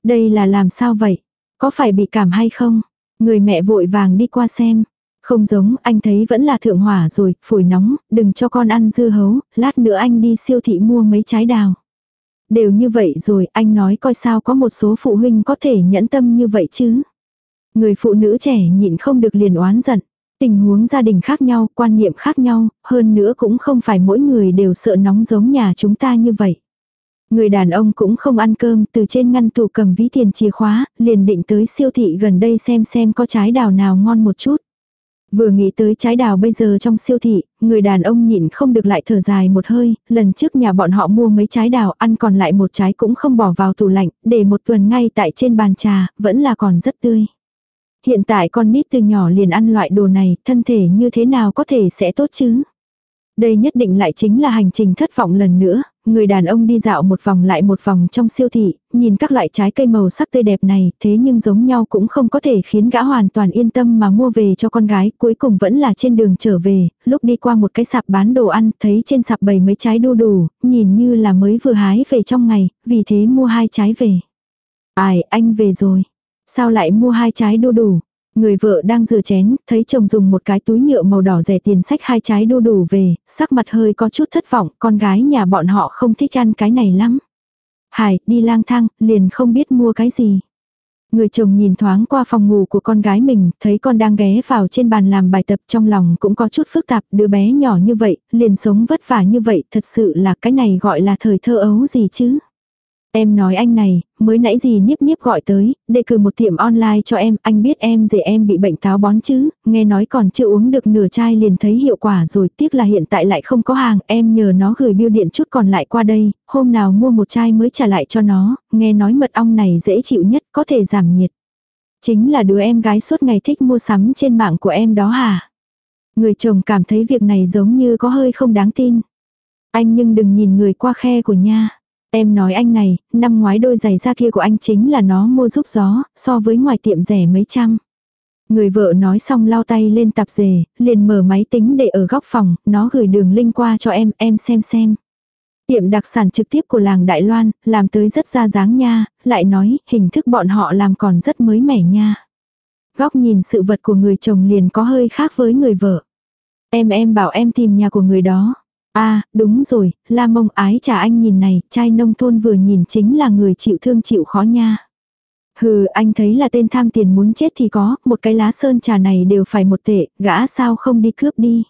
Đây là làm sao vậy? Có phải bị cảm hay không? Người mẹ vội vàng đi qua xem. Không giống, anh thấy vẫn là thượng hỏa rồi, phổi nóng, đừng cho con ăn dưa hấu, lát nữa anh đi siêu thị mua mấy trái đào. Đều như vậy rồi, anh nói coi sao có một số phụ huynh có thể nhẫn tâm như vậy chứ. Người phụ nữ trẻ nhịn không được liền oán giận. Tình huống gia đình khác nhau, quan niệm khác nhau, hơn nữa cũng không phải mỗi người đều sợ nóng giống nhà chúng ta như vậy. Người đàn ông cũng không ăn cơm, từ trên ngăn tủ cầm ví tiền chìa khóa, liền định tới siêu thị gần đây xem xem có trái đào nào ngon một chút. Vừa nghĩ tới trái đào bây giờ trong siêu thị, người đàn ông nhịn không được lại thở dài một hơi, lần trước nhà bọn họ mua mấy trái đào ăn còn lại một trái cũng không bỏ vào tủ lạnh, để một tuần ngay tại trên bàn trà, vẫn là còn rất tươi. Hiện tại con nít từ nhỏ liền ăn loại đồ này, thân thể như thế nào có thể sẽ tốt chứ? Đây nhất định lại chính là hành trình thất vọng lần nữa, người đàn ông đi dạo một vòng lại một vòng trong siêu thị, nhìn các loại trái cây màu sắc tươi đẹp này, thế nhưng giống nhau cũng không có thể khiến gã hoàn toàn yên tâm mà mua về cho con gái, cuối cùng vẫn là trên đường trở về, lúc đi qua một cái sạp bán đồ ăn, thấy trên sạp bày mấy trái đu đủ, nhìn như là mới vừa hái về trong ngày, vì thế mua hai trái về. Ai, anh về rồi. Sao lại mua hai trái đu đủ? Người vợ đang rửa chén, thấy chồng dùng một cái túi nhựa màu đỏ rẻ tiền sách hai trái đu đủ về, sắc mặt hơi có chút thất vọng, con gái nhà bọn họ không thích ăn cái này lắm. Hải, đi lang thang, liền không biết mua cái gì. Người chồng nhìn thoáng qua phòng ngủ của con gái mình, thấy con đang ghé vào trên bàn làm bài tập trong lòng cũng có chút phức tạp, đứa bé nhỏ như vậy, liền sống vất vả như vậy, thật sự là cái này gọi là thời thơ ấu gì chứ. Em nói anh này, mới nãy gì niếp niếp gọi tới, để cử một tiệm online cho em, anh biết em dễ em bị bệnh táo bón chứ, nghe nói còn chưa uống được nửa chai liền thấy hiệu quả rồi, tiếc là hiện tại lại không có hàng, em nhờ nó gửi biêu điện chút còn lại qua đây, hôm nào mua một chai mới trả lại cho nó, nghe nói mật ong này dễ chịu nhất, có thể giảm nhiệt. Chính là đứa em gái suốt ngày thích mua sắm trên mạng của em đó hả? Người chồng cảm thấy việc này giống như có hơi không đáng tin. Anh nhưng đừng nhìn người qua khe của nha. Em nói anh này, năm ngoái đôi giày da kia của anh chính là nó mua giúp gió, so với ngoài tiệm rẻ mấy trăm. Người vợ nói xong lau tay lên tạp dề, liền mở máy tính để ở góc phòng, nó gửi đường link qua cho em, em xem xem. Tiệm đặc sản trực tiếp của làng Đại Loan, làm tới rất ra dáng nha, lại nói, hình thức bọn họ làm còn rất mới mẻ nha. Góc nhìn sự vật của người chồng liền có hơi khác với người vợ. Em em bảo em tìm nhà của người đó a đúng rồi, la mông ái trà anh nhìn này, trai nông thôn vừa nhìn chính là người chịu thương chịu khó nha. Hừ, anh thấy là tên tham tiền muốn chết thì có, một cái lá sơn trà này đều phải một tệ, gã sao không đi cướp đi.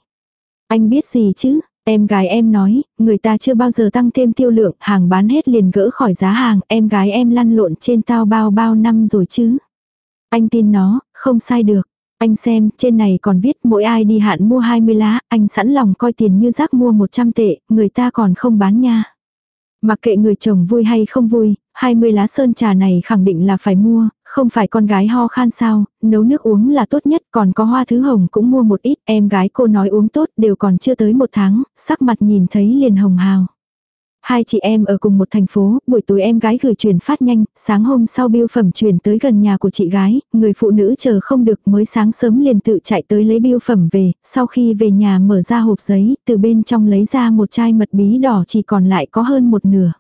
Anh biết gì chứ, em gái em nói, người ta chưa bao giờ tăng thêm tiêu lượng, hàng bán hết liền gỡ khỏi giá hàng, em gái em lăn lộn trên tao bao bao năm rồi chứ. Anh tin nó, không sai được. Anh xem, trên này còn viết mỗi ai đi hạn mua 20 lá, anh sẵn lòng coi tiền như rác mua 100 tệ, người ta còn không bán nha. Mặc kệ người chồng vui hay không vui, 20 lá sơn trà này khẳng định là phải mua, không phải con gái ho khan sao, nấu nước uống là tốt nhất, còn có hoa thứ hồng cũng mua một ít, em gái cô nói uống tốt đều còn chưa tới một tháng, sắc mặt nhìn thấy liền hồng hào. Hai chị em ở cùng một thành phố, buổi tối em gái gửi truyền phát nhanh, sáng hôm sau biêu phẩm truyền tới gần nhà của chị gái, người phụ nữ chờ không được mới sáng sớm liền tự chạy tới lấy biêu phẩm về, sau khi về nhà mở ra hộp giấy, từ bên trong lấy ra một chai mật bí đỏ chỉ còn lại có hơn một nửa.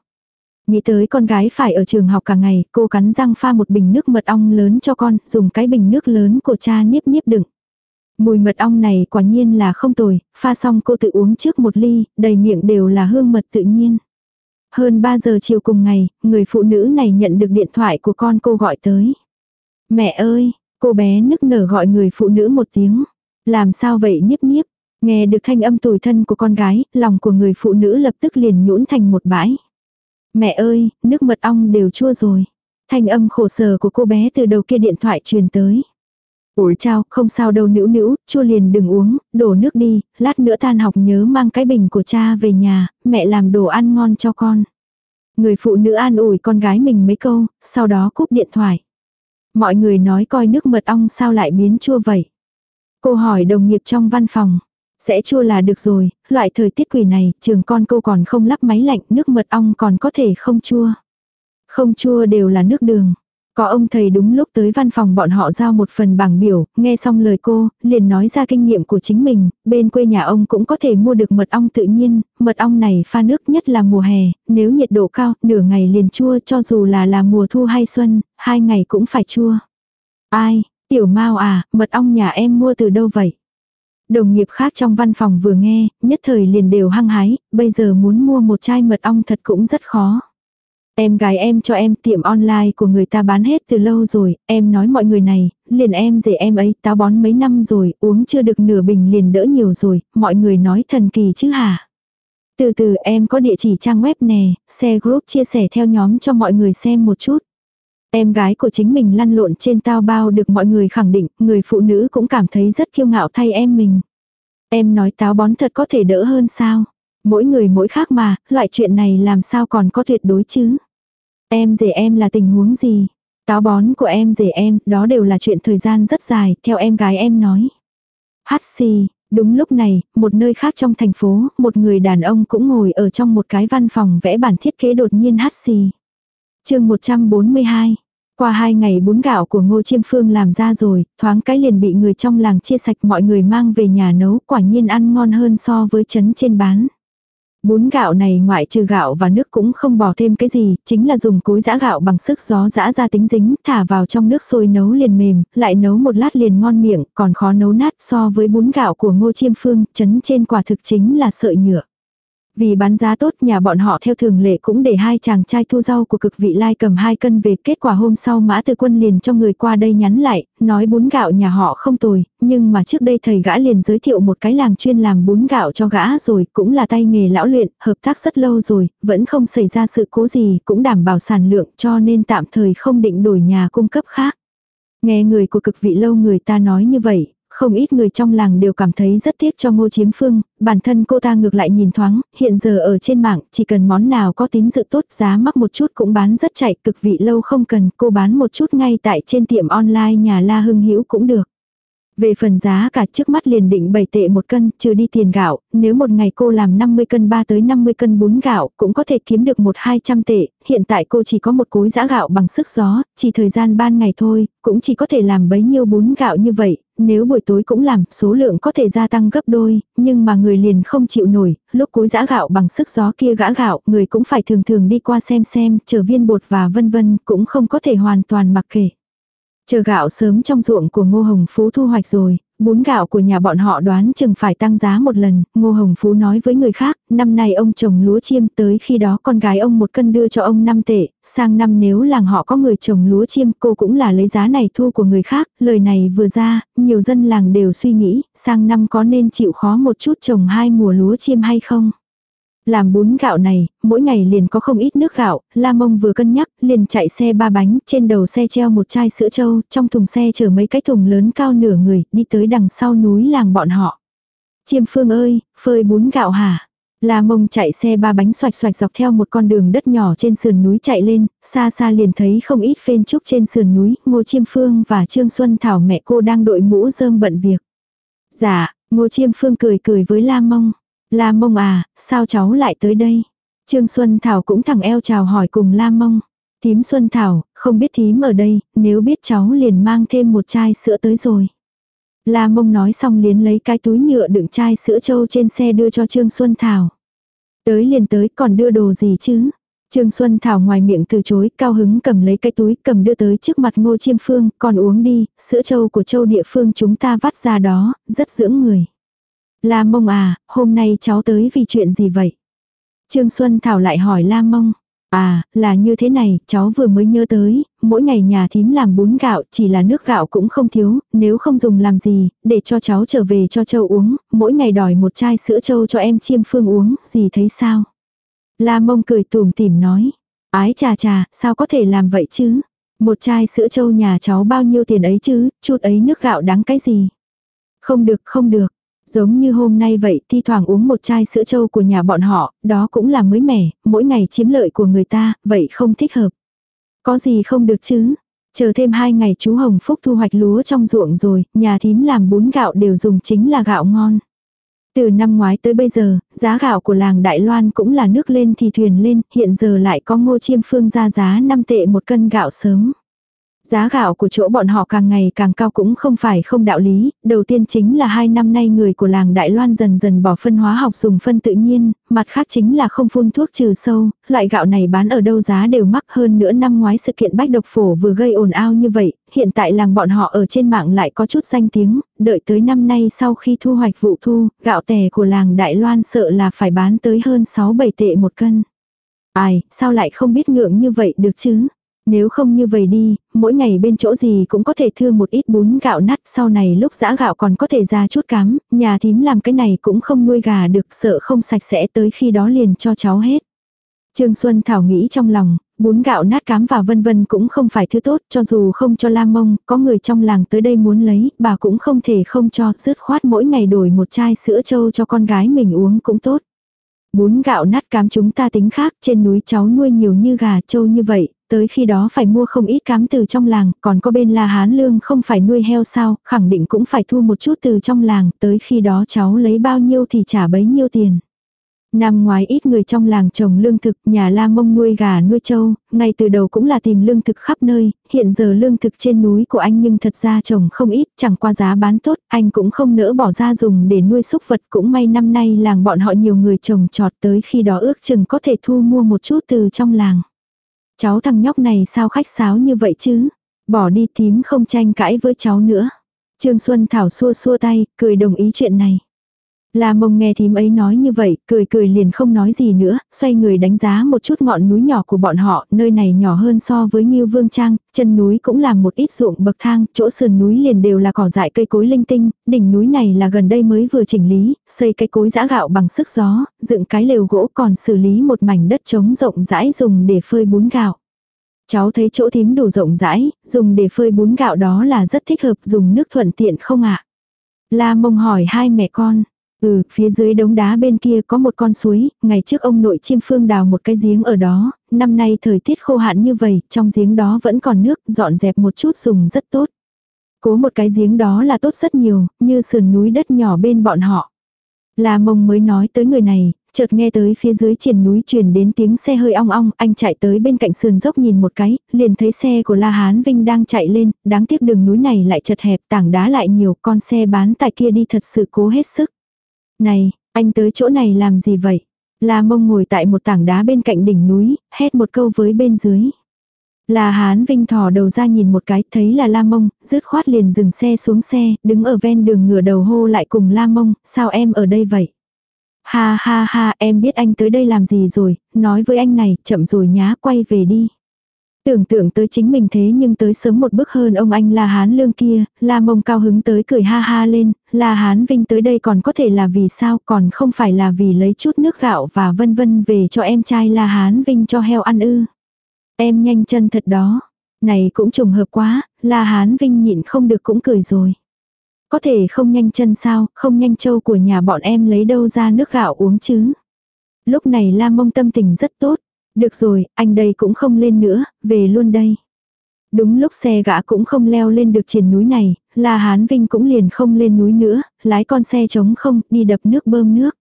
Nghĩ tới con gái phải ở trường học cả ngày, cô cắn răng pha một bình nước mật ong lớn cho con, dùng cái bình nước lớn của cha niếp niếp đựng. Mùi mật ong này quả nhiên là không tồi, pha xong cô tự uống trước một ly, đầy miệng đều là hương mật tự nhiên. Hơn 3 giờ chiều cùng ngày, người phụ nữ này nhận được điện thoại của con cô gọi tới. Mẹ ơi, cô bé nức nở gọi người phụ nữ một tiếng. Làm sao vậy nhiếp nhiếp. Nghe được thanh âm tủi thân của con gái, lòng của người phụ nữ lập tức liền nhũn thành một bãi. Mẹ ơi, nước mật ong đều chua rồi. Thanh âm khổ sở của cô bé từ đầu kia điện thoại truyền tới. Ủi chào, không sao đâu nữ nữ, chua liền đừng uống, đổ nước đi, lát nữa tan học nhớ mang cái bình của cha về nhà, mẹ làm đồ ăn ngon cho con. Người phụ nữ an ủi con gái mình mấy câu, sau đó cúp điện thoại. Mọi người nói coi nước mật ong sao lại biến chua vậy. Cô hỏi đồng nghiệp trong văn phòng. Sẽ chua là được rồi, loại thời tiết quỷ này, trường con cô còn không lắp máy lạnh, nước mật ong còn có thể không chua. Không chua đều là nước đường. Có ông thầy đúng lúc tới văn phòng bọn họ giao một phần bảng biểu, nghe xong lời cô, liền nói ra kinh nghiệm của chính mình, bên quê nhà ông cũng có thể mua được mật ong tự nhiên, mật ong này pha nước nhất là mùa hè, nếu nhiệt độ cao, nửa ngày liền chua cho dù là là mùa thu hay xuân, hai ngày cũng phải chua. Ai, tiểu mau à, mật ong nhà em mua từ đâu vậy? Đồng nghiệp khác trong văn phòng vừa nghe, nhất thời liền đều hăng hái, bây giờ muốn mua một chai mật ong thật cũng rất khó. Em gái em cho em tiệm online của người ta bán hết từ lâu rồi, em nói mọi người này, liền em rể em ấy táo bón mấy năm rồi, uống chưa được nửa bình liền đỡ nhiều rồi, mọi người nói thần kỳ chứ hả. Từ từ em có địa chỉ trang web nè, xe group chia sẻ theo nhóm cho mọi người xem một chút. Em gái của chính mình lăn lộn trên tao bao được mọi người khẳng định, người phụ nữ cũng cảm thấy rất kiêu ngạo thay em mình. Em nói táo bón thật có thể đỡ hơn sao? Mỗi người mỗi khác mà, loại chuyện này làm sao còn có tuyệt đối chứ? Em rể em là tình huống gì? Táo bón của em rể em, đó đều là chuyện thời gian rất dài, theo em gái em nói. Hát xì, đúng lúc này, một nơi khác trong thành phố, một người đàn ông cũng ngồi ở trong một cái văn phòng vẽ bản thiết kế đột nhiên hát xì. chương 142 qua hai ngày bún gạo của Ngô Chiêm Phương làm ra rồi, thoáng cái liền bị người trong làng chia sạch mọi người mang về nhà nấu quả nhiên ăn ngon hơn so với chấn trên bán. Bún gạo này ngoại trừ gạo và nước cũng không bỏ thêm cái gì, chính là dùng cối giã gạo bằng sức gió giã ra tính dính, thả vào trong nước sôi nấu liền mềm, lại nấu một lát liền ngon miệng, còn khó nấu nát so với bún gạo của ngô chiêm phương, chấn trên quả thực chính là sợi nhựa. Vì bán giá tốt nhà bọn họ theo thường lệ cũng để hai chàng trai thu rau của cực vị lai cầm hai cân về kết quả hôm sau mã từ quân liền cho người qua đây nhắn lại, nói bún gạo nhà họ không tồi, nhưng mà trước đây thầy gã liền giới thiệu một cái làng chuyên làm bún gạo cho gã rồi, cũng là tay nghề lão luyện, hợp tác rất lâu rồi, vẫn không xảy ra sự cố gì, cũng đảm bảo sản lượng cho nên tạm thời không định đổi nhà cung cấp khác. Nghe người của cực vị lâu người ta nói như vậy, không ít người trong làng đều cảm thấy rất tiếc cho ngô chiếm phương, bản thân cô ta ngược lại nhìn thoáng, hiện giờ ở trên mạng chỉ cần món nào có tín dự tốt giá mắc một chút cũng bán rất chạy, cực vị lâu không cần, cô bán một chút ngay tại trên tiệm online nhà La Hưng Hữu cũng được. Về phần giá cả trước mắt liền định 7 tệ một cân, trừ đi tiền gạo, nếu một ngày cô làm 50 cân 3 tới 50 cân bún gạo, cũng có thể kiếm được một hai trăm tệ, hiện tại cô chỉ có một cối giã gạo bằng sức gió, chỉ thời gian ban ngày thôi, cũng chỉ có thể làm bấy nhiêu bún gạo như vậy, nếu buổi tối cũng làm, số lượng có thể gia tăng gấp đôi, nhưng mà người liền không chịu nổi, lúc cối giã gạo bằng sức gió kia gã gạo, người cũng phải thường thường đi qua xem xem, chờ viên bột và vân vân, cũng không có thể hoàn toàn mặc kệ. Chờ gạo sớm trong ruộng của Ngô Hồng Phú thu hoạch rồi, bún gạo của nhà bọn họ đoán chừng phải tăng giá một lần, Ngô Hồng Phú nói với người khác, năm nay ông trồng lúa chiêm tới khi đó con gái ông một cân đưa cho ông 5 tệ, sang năm nếu làng họ có người trồng lúa chiêm cô cũng là lấy giá này thu của người khác, lời này vừa ra, nhiều dân làng đều suy nghĩ, sang năm có nên chịu khó một chút trồng hai mùa lúa chiêm hay không. Làm bún gạo này, mỗi ngày liền có không ít nước gạo, La Mông vừa cân nhắc, liền chạy xe ba bánh, trên đầu xe treo một chai sữa trâu, trong thùng xe chở mấy cái thùng lớn cao nửa người, đi tới đằng sau núi làng bọn họ. Chiêm phương ơi, phơi bún gạo hả? La mông chạy xe ba bánh xoạch xoạch dọc theo một con đường đất nhỏ trên sườn núi chạy lên, xa xa liền thấy không ít phên trúc trên sườn núi, Ngô Chiêm Phương và Trương Xuân Thảo mẹ cô đang đội mũ rơm bận việc. Dạ, Ngô Chiêm Phương cười cười với La mông. La mông à, sao cháu lại tới đây? Trương Xuân Thảo cũng thẳng eo chào hỏi cùng La mông. Thím Xuân Thảo, không biết thím ở đây, nếu biết cháu liền mang thêm một chai sữa tới rồi. La mông nói xong liền lấy cái túi nhựa đựng chai sữa trâu trên xe đưa cho Trương Xuân Thảo. Tới liền tới còn đưa đồ gì chứ? Trương Xuân Thảo ngoài miệng từ chối, cao hứng cầm lấy cái túi, cầm đưa tới trước mặt ngô chiêm phương, còn uống đi, sữa trâu của châu địa phương chúng ta vắt ra đó, rất dưỡng người. La mông à, hôm nay cháu tới vì chuyện gì vậy? Trương Xuân Thảo lại hỏi La mông. À, là như thế này, cháu vừa mới nhớ tới, mỗi ngày nhà thím làm bún gạo, chỉ là nước gạo cũng không thiếu, nếu không dùng làm gì, để cho cháu trở về cho châu uống, mỗi ngày đòi một chai sữa châu cho em chiêm phương uống, gì thấy sao? La mông cười tùm tìm nói, ái chà chà, sao có thể làm vậy chứ? Một chai sữa châu nhà cháu bao nhiêu tiền ấy chứ, chút ấy nước gạo đáng cái gì? Không được, không được, Giống như hôm nay vậy, thi thoảng uống một chai sữa trâu của nhà bọn họ, đó cũng là mới mẻ, mỗi ngày chiếm lợi của người ta, vậy không thích hợp. Có gì không được chứ? Chờ thêm hai ngày chú Hồng Phúc thu hoạch lúa trong ruộng rồi, nhà thím làm bún gạo đều dùng chính là gạo ngon. Từ năm ngoái tới bây giờ, giá gạo của làng Đại Loan cũng là nước lên thì thuyền lên, hiện giờ lại có ngô chiêm phương ra giá 5 tệ một cân gạo sớm. Giá gạo của chỗ bọn họ càng ngày càng cao cũng không phải không đạo lý, đầu tiên chính là hai năm nay người của làng Đại Loan dần dần bỏ phân hóa học dùng phân tự nhiên, mặt khác chính là không phun thuốc trừ sâu, loại gạo này bán ở đâu giá đều mắc hơn nữa năm ngoái sự kiện bách độc phổ vừa gây ồn ao như vậy, hiện tại làng bọn họ ở trên mạng lại có chút danh tiếng, đợi tới năm nay sau khi thu hoạch vụ thu, gạo tẻ của làng Đại Loan sợ là phải bán tới hơn 6-7 tệ một cân. Ai, sao lại không biết ngượng như vậy được chứ? Nếu không như vậy đi, mỗi ngày bên chỗ gì cũng có thể thưa một ít bún gạo nát, sau này lúc giã gạo còn có thể ra chút cám, nhà thím làm cái này cũng không nuôi gà được, sợ không sạch sẽ tới khi đó liền cho cháu hết. Trương Xuân Thảo nghĩ trong lòng, bún gạo nát cám và vân vân cũng không phải thứ tốt, cho dù không cho lam mông, có người trong làng tới đây muốn lấy, bà cũng không thể không cho, dứt khoát mỗi ngày đổi một chai sữa trâu cho con gái mình uống cũng tốt. Bún gạo nát cám chúng ta tính khác, trên núi cháu nuôi nhiều như gà trâu như vậy, tới khi đó phải mua không ít cám từ trong làng, còn có bên là Hán Lương không phải nuôi heo sao, khẳng định cũng phải thu một chút từ trong làng, tới khi đó cháu lấy bao nhiêu thì trả bấy nhiêu tiền. Năm ngoái ít người trong làng trồng lương thực, nhà la mông nuôi gà nuôi trâu, ngay từ đầu cũng là tìm lương thực khắp nơi, hiện giờ lương thực trên núi của anh nhưng thật ra trồng không ít, chẳng qua giá bán tốt, anh cũng không nỡ bỏ ra dùng để nuôi súc vật, cũng may năm nay làng bọn họ nhiều người trồng trọt tới khi đó ước chừng có thể thu mua một chút từ trong làng. Cháu thằng nhóc này sao khách sáo như vậy chứ? Bỏ đi tím không tranh cãi với cháu nữa. Trương Xuân Thảo xua xua tay, cười đồng ý chuyện này. La mông nghe thím ấy nói như vậy, cười cười liền không nói gì nữa, xoay người đánh giá một chút ngọn núi nhỏ của bọn họ, nơi này nhỏ hơn so với Nhiêu Vương Trang, chân núi cũng làm một ít ruộng bậc thang, chỗ sườn núi liền đều là cỏ dại cây cối linh tinh, đỉnh núi này là gần đây mới vừa chỉnh lý, xây cây cối giã gạo bằng sức gió, dựng cái lều gỗ còn xử lý một mảnh đất trống rộng rãi dùng để phơi bún gạo. Cháu thấy chỗ thím đủ rộng rãi, dùng để phơi bún gạo đó là rất thích hợp dùng nước thuận tiện không ạ? La mông hỏi hai mẹ con. Ừ, phía dưới đống đá bên kia có một con suối, ngày trước ông nội chiêm phương đào một cái giếng ở đó, năm nay thời tiết khô hạn như vậy, trong giếng đó vẫn còn nước, dọn dẹp một chút dùng rất tốt. Cố một cái giếng đó là tốt rất nhiều, như sườn núi đất nhỏ bên bọn họ. là mông mới nói tới người này, chợt nghe tới phía dưới triển núi truyền đến tiếng xe hơi ong ong, anh chạy tới bên cạnh sườn dốc nhìn một cái, liền thấy xe của La Hán Vinh đang chạy lên, đáng tiếc đường núi này lại chật hẹp, tảng đá lại nhiều, con xe bán tại kia đi thật sự cố hết sức. Này, anh tới chỗ này làm gì vậy? La mông ngồi tại một tảng đá bên cạnh đỉnh núi, hét một câu với bên dưới. La Hán Vinh thò đầu ra nhìn một cái, thấy là La Mông, dứt khoát liền dừng xe xuống xe, đứng ở ven đường ngửa đầu hô lại cùng La Mông, sao em ở đây vậy? Ha ha ha, em biết anh tới đây làm gì rồi, nói với anh này, chậm rồi nhá, quay về đi. Tưởng tượng tới chính mình thế nhưng tới sớm một bước hơn ông anh La Hán Lương kia, La Mông cao hứng tới cười ha ha lên, La Hán Vinh tới đây còn có thể là vì sao còn không phải là vì lấy chút nước gạo và vân vân về cho em trai La Hán Vinh cho heo ăn ư. Em nhanh chân thật đó. Này cũng trùng hợp quá, La Hán Vinh nhịn không được cũng cười rồi. Có thể không nhanh chân sao, không nhanh châu của nhà bọn em lấy đâu ra nước gạo uống chứ. Lúc này La Mông tâm tình rất tốt. Được rồi, anh đây cũng không lên nữa, về luôn đây. Đúng lúc xe gã cũng không leo lên được triển núi này, La Hán Vinh cũng liền không lên núi nữa, lái con xe trống không, đi đập nước bơm nước.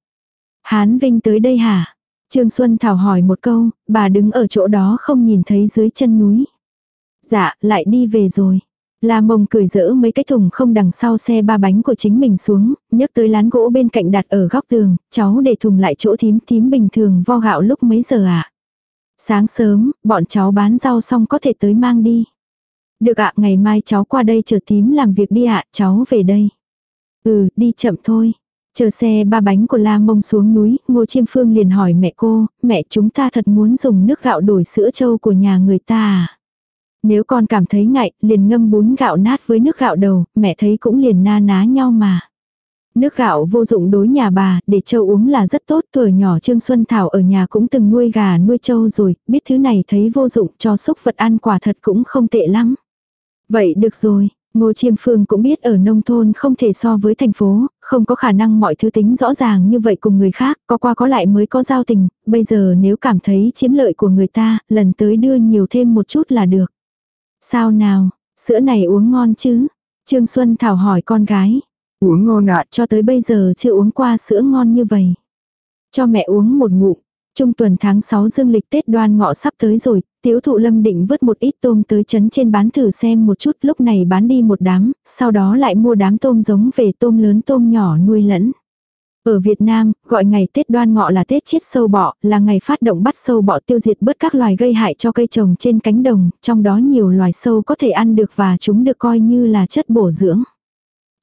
Hán Vinh tới đây hả? Trương Xuân Thảo hỏi một câu, bà đứng ở chỗ đó không nhìn thấy dưới chân núi. Dạ, lại đi về rồi. La mông cười rỡ mấy cái thùng không đằng sau xe ba bánh của chính mình xuống, nhấc tới lán gỗ bên cạnh đặt ở góc tường, cháu để thùng lại chỗ thím thím bình thường vo gạo lúc mấy giờ ạ? À? Sáng sớm, bọn cháu bán rau xong có thể tới mang đi. Được ạ, ngày mai cháu qua đây chờ tím làm việc đi ạ, cháu về đây. Ừ, đi chậm thôi. Chờ xe ba bánh của La Mông xuống núi, Ngô Chiêm Phương liền hỏi mẹ cô, mẹ chúng ta thật muốn dùng nước gạo đổi sữa trâu của nhà người ta à? Nếu con cảm thấy ngại, liền ngâm bún gạo nát với nước gạo đầu, mẹ thấy cũng liền na ná nhau mà. Nước gạo vô dụng đối nhà bà, để châu uống là rất tốt. Tuổi nhỏ Trương Xuân Thảo ở nhà cũng từng nuôi gà nuôi châu rồi, biết thứ này thấy vô dụng cho xúc vật ăn quả thật cũng không tệ lắm. Vậy được rồi, Ngô Chiêm Phương cũng biết ở nông thôn không thể so với thành phố, không có khả năng mọi thứ tính rõ ràng như vậy cùng người khác, có qua có lại mới có giao tình, bây giờ nếu cảm thấy chiếm lợi của người ta, lần tới đưa nhiều thêm một chút là được. Sao nào, sữa này uống ngon chứ? Trương Xuân Thảo hỏi con gái. Uống ngon ạ, cho tới bây giờ chưa uống qua sữa ngon như vậy. Cho mẹ uống một ngụm. Trung tuần tháng 6 dương lịch Tết đoan ngọ sắp tới rồi, tiếu thụ lâm định vứt một ít tôm tới chấn trên bán thử xem một chút lúc này bán đi một đám, sau đó lại mua đám tôm giống về tôm lớn tôm nhỏ nuôi lẫn. Ở Việt Nam, gọi ngày Tết đoan ngọ là Tết chiết sâu bọ, là ngày phát động bắt sâu bọ tiêu diệt bớt các loài gây hại cho cây trồng trên cánh đồng, trong đó nhiều loài sâu có thể ăn được và chúng được coi như là chất bổ dưỡng.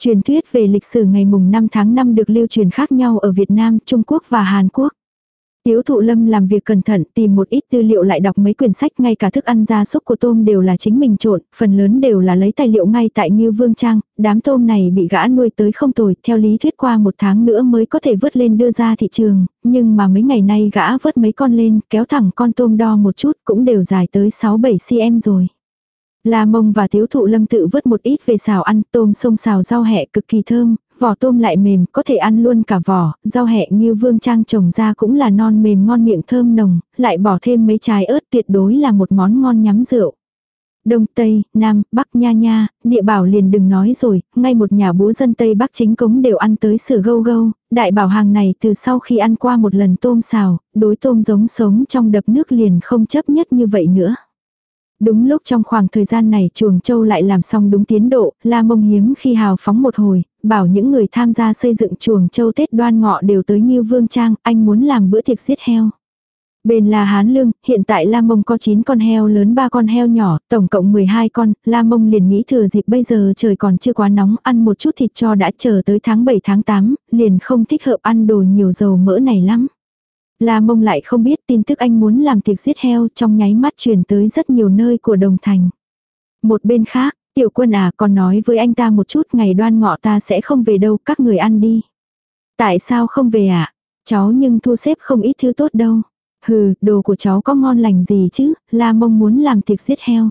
Truyền thuyết về lịch sử ngày mùng 5 tháng 5 được lưu truyền khác nhau ở Việt Nam, Trung Quốc và Hàn Quốc. Tiếu thụ lâm làm việc cẩn thận tìm một ít tư liệu lại đọc mấy quyển sách ngay cả thức ăn gia súc của tôm đều là chính mình trộn, phần lớn đều là lấy tài liệu ngay tại Ngư Vương Trang, đám tôm này bị gã nuôi tới không tồi, theo lý thuyết qua một tháng nữa mới có thể vớt lên đưa ra thị trường, nhưng mà mấy ngày nay gã vớt mấy con lên, kéo thẳng con tôm đo một chút cũng đều dài tới 6-7 cm rồi. La mông và thiếu thụ lâm tự vớt một ít về xào ăn tôm sông xào rau hẹ cực kỳ thơm, vỏ tôm lại mềm, có thể ăn luôn cả vỏ, rau hẹ như vương trang trồng ra cũng là non mềm ngon miệng thơm nồng, lại bỏ thêm mấy trái ớt tuyệt đối là một món ngon nhắm rượu. Đông Tây, Nam, Bắc nha nha, địa bảo liền đừng nói rồi, ngay một nhà búa dân Tây Bắc chính cống đều ăn tới sửa gâu gâu, đại bảo hàng này từ sau khi ăn qua một lần tôm xào, đối tôm giống sống trong đập nước liền không chấp nhất như vậy nữa. Đúng lúc trong khoảng thời gian này chuồng châu lại làm xong đúng tiến độ, la mông hiếm khi hào phóng một hồi, bảo những người tham gia xây dựng chuồng châu Tết đoan ngọ đều tới như vương trang, anh muốn làm bữa tiệc giết heo. Bên La Hán Lương, hiện tại La Mông có 9 con heo lớn 3 con heo nhỏ, tổng cộng 12 con, La Mông liền nghĩ thừa dịp bây giờ trời còn chưa quá nóng, ăn một chút thịt cho đã chờ tới tháng 7 tháng 8, liền không thích hợp ăn đồ nhiều dầu mỡ này lắm. La Mông lại không biết tin tức anh muốn làm tiệc giết heo trong nháy mắt truyền tới rất nhiều nơi của Đồng Thành. Một bên khác, tiểu quân à còn nói với anh ta một chút ngày đoan ngọ ta sẽ không về đâu, các người ăn đi. Tại sao không về ạ? À? Cháu nhưng thu xếp không ít thứ tốt đâu. Hừ, đồ của cháu có ngon lành gì chứ, La Mông muốn làm tiệc giết heo.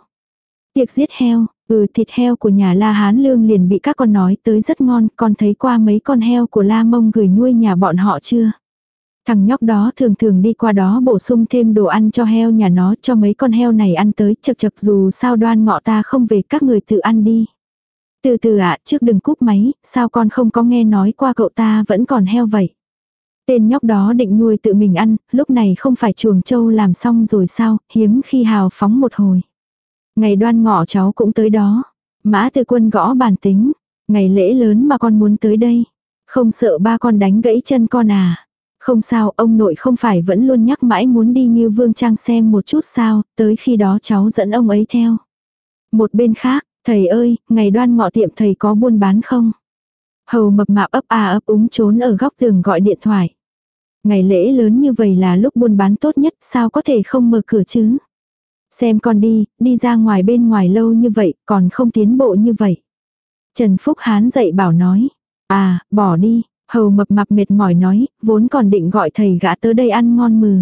Tiệc giết heo, ừ thịt heo của nhà La Hán Lương liền bị các con nói tới rất ngon, con thấy qua mấy con heo của La Mông gửi nuôi nhà bọn họ chưa? Thằng nhóc đó thường thường đi qua đó bổ sung thêm đồ ăn cho heo nhà nó cho mấy con heo này ăn tới chật chật dù sao đoan ngọ ta không về các người tự ăn đi. Từ từ ạ trước đừng cúp máy, sao con không có nghe nói qua cậu ta vẫn còn heo vậy. Tên nhóc đó định nuôi tự mình ăn, lúc này không phải chuồng trâu làm xong rồi sao, hiếm khi hào phóng một hồi. Ngày đoan ngọ cháu cũng tới đó. Mã từ quân gõ bản tính. Ngày lễ lớn mà con muốn tới đây. Không sợ ba con đánh gãy chân con à. Không sao, ông nội không phải vẫn luôn nhắc mãi muốn đi như vương trang xem một chút sao, tới khi đó cháu dẫn ông ấy theo. Một bên khác, thầy ơi, ngày đoan ngọ tiệm thầy có buôn bán không? Hầu mập mạp ấp à ấp úng trốn ở góc tường gọi điện thoại. Ngày lễ lớn như vậy là lúc buôn bán tốt nhất, sao có thể không mở cửa chứ? Xem con đi, đi ra ngoài bên ngoài lâu như vậy, còn không tiến bộ như vậy. Trần Phúc Hán dậy bảo nói. À, bỏ đi, hầu mập mạp mệt mỏi nói, vốn còn định gọi thầy gã tới đây ăn ngon mừ.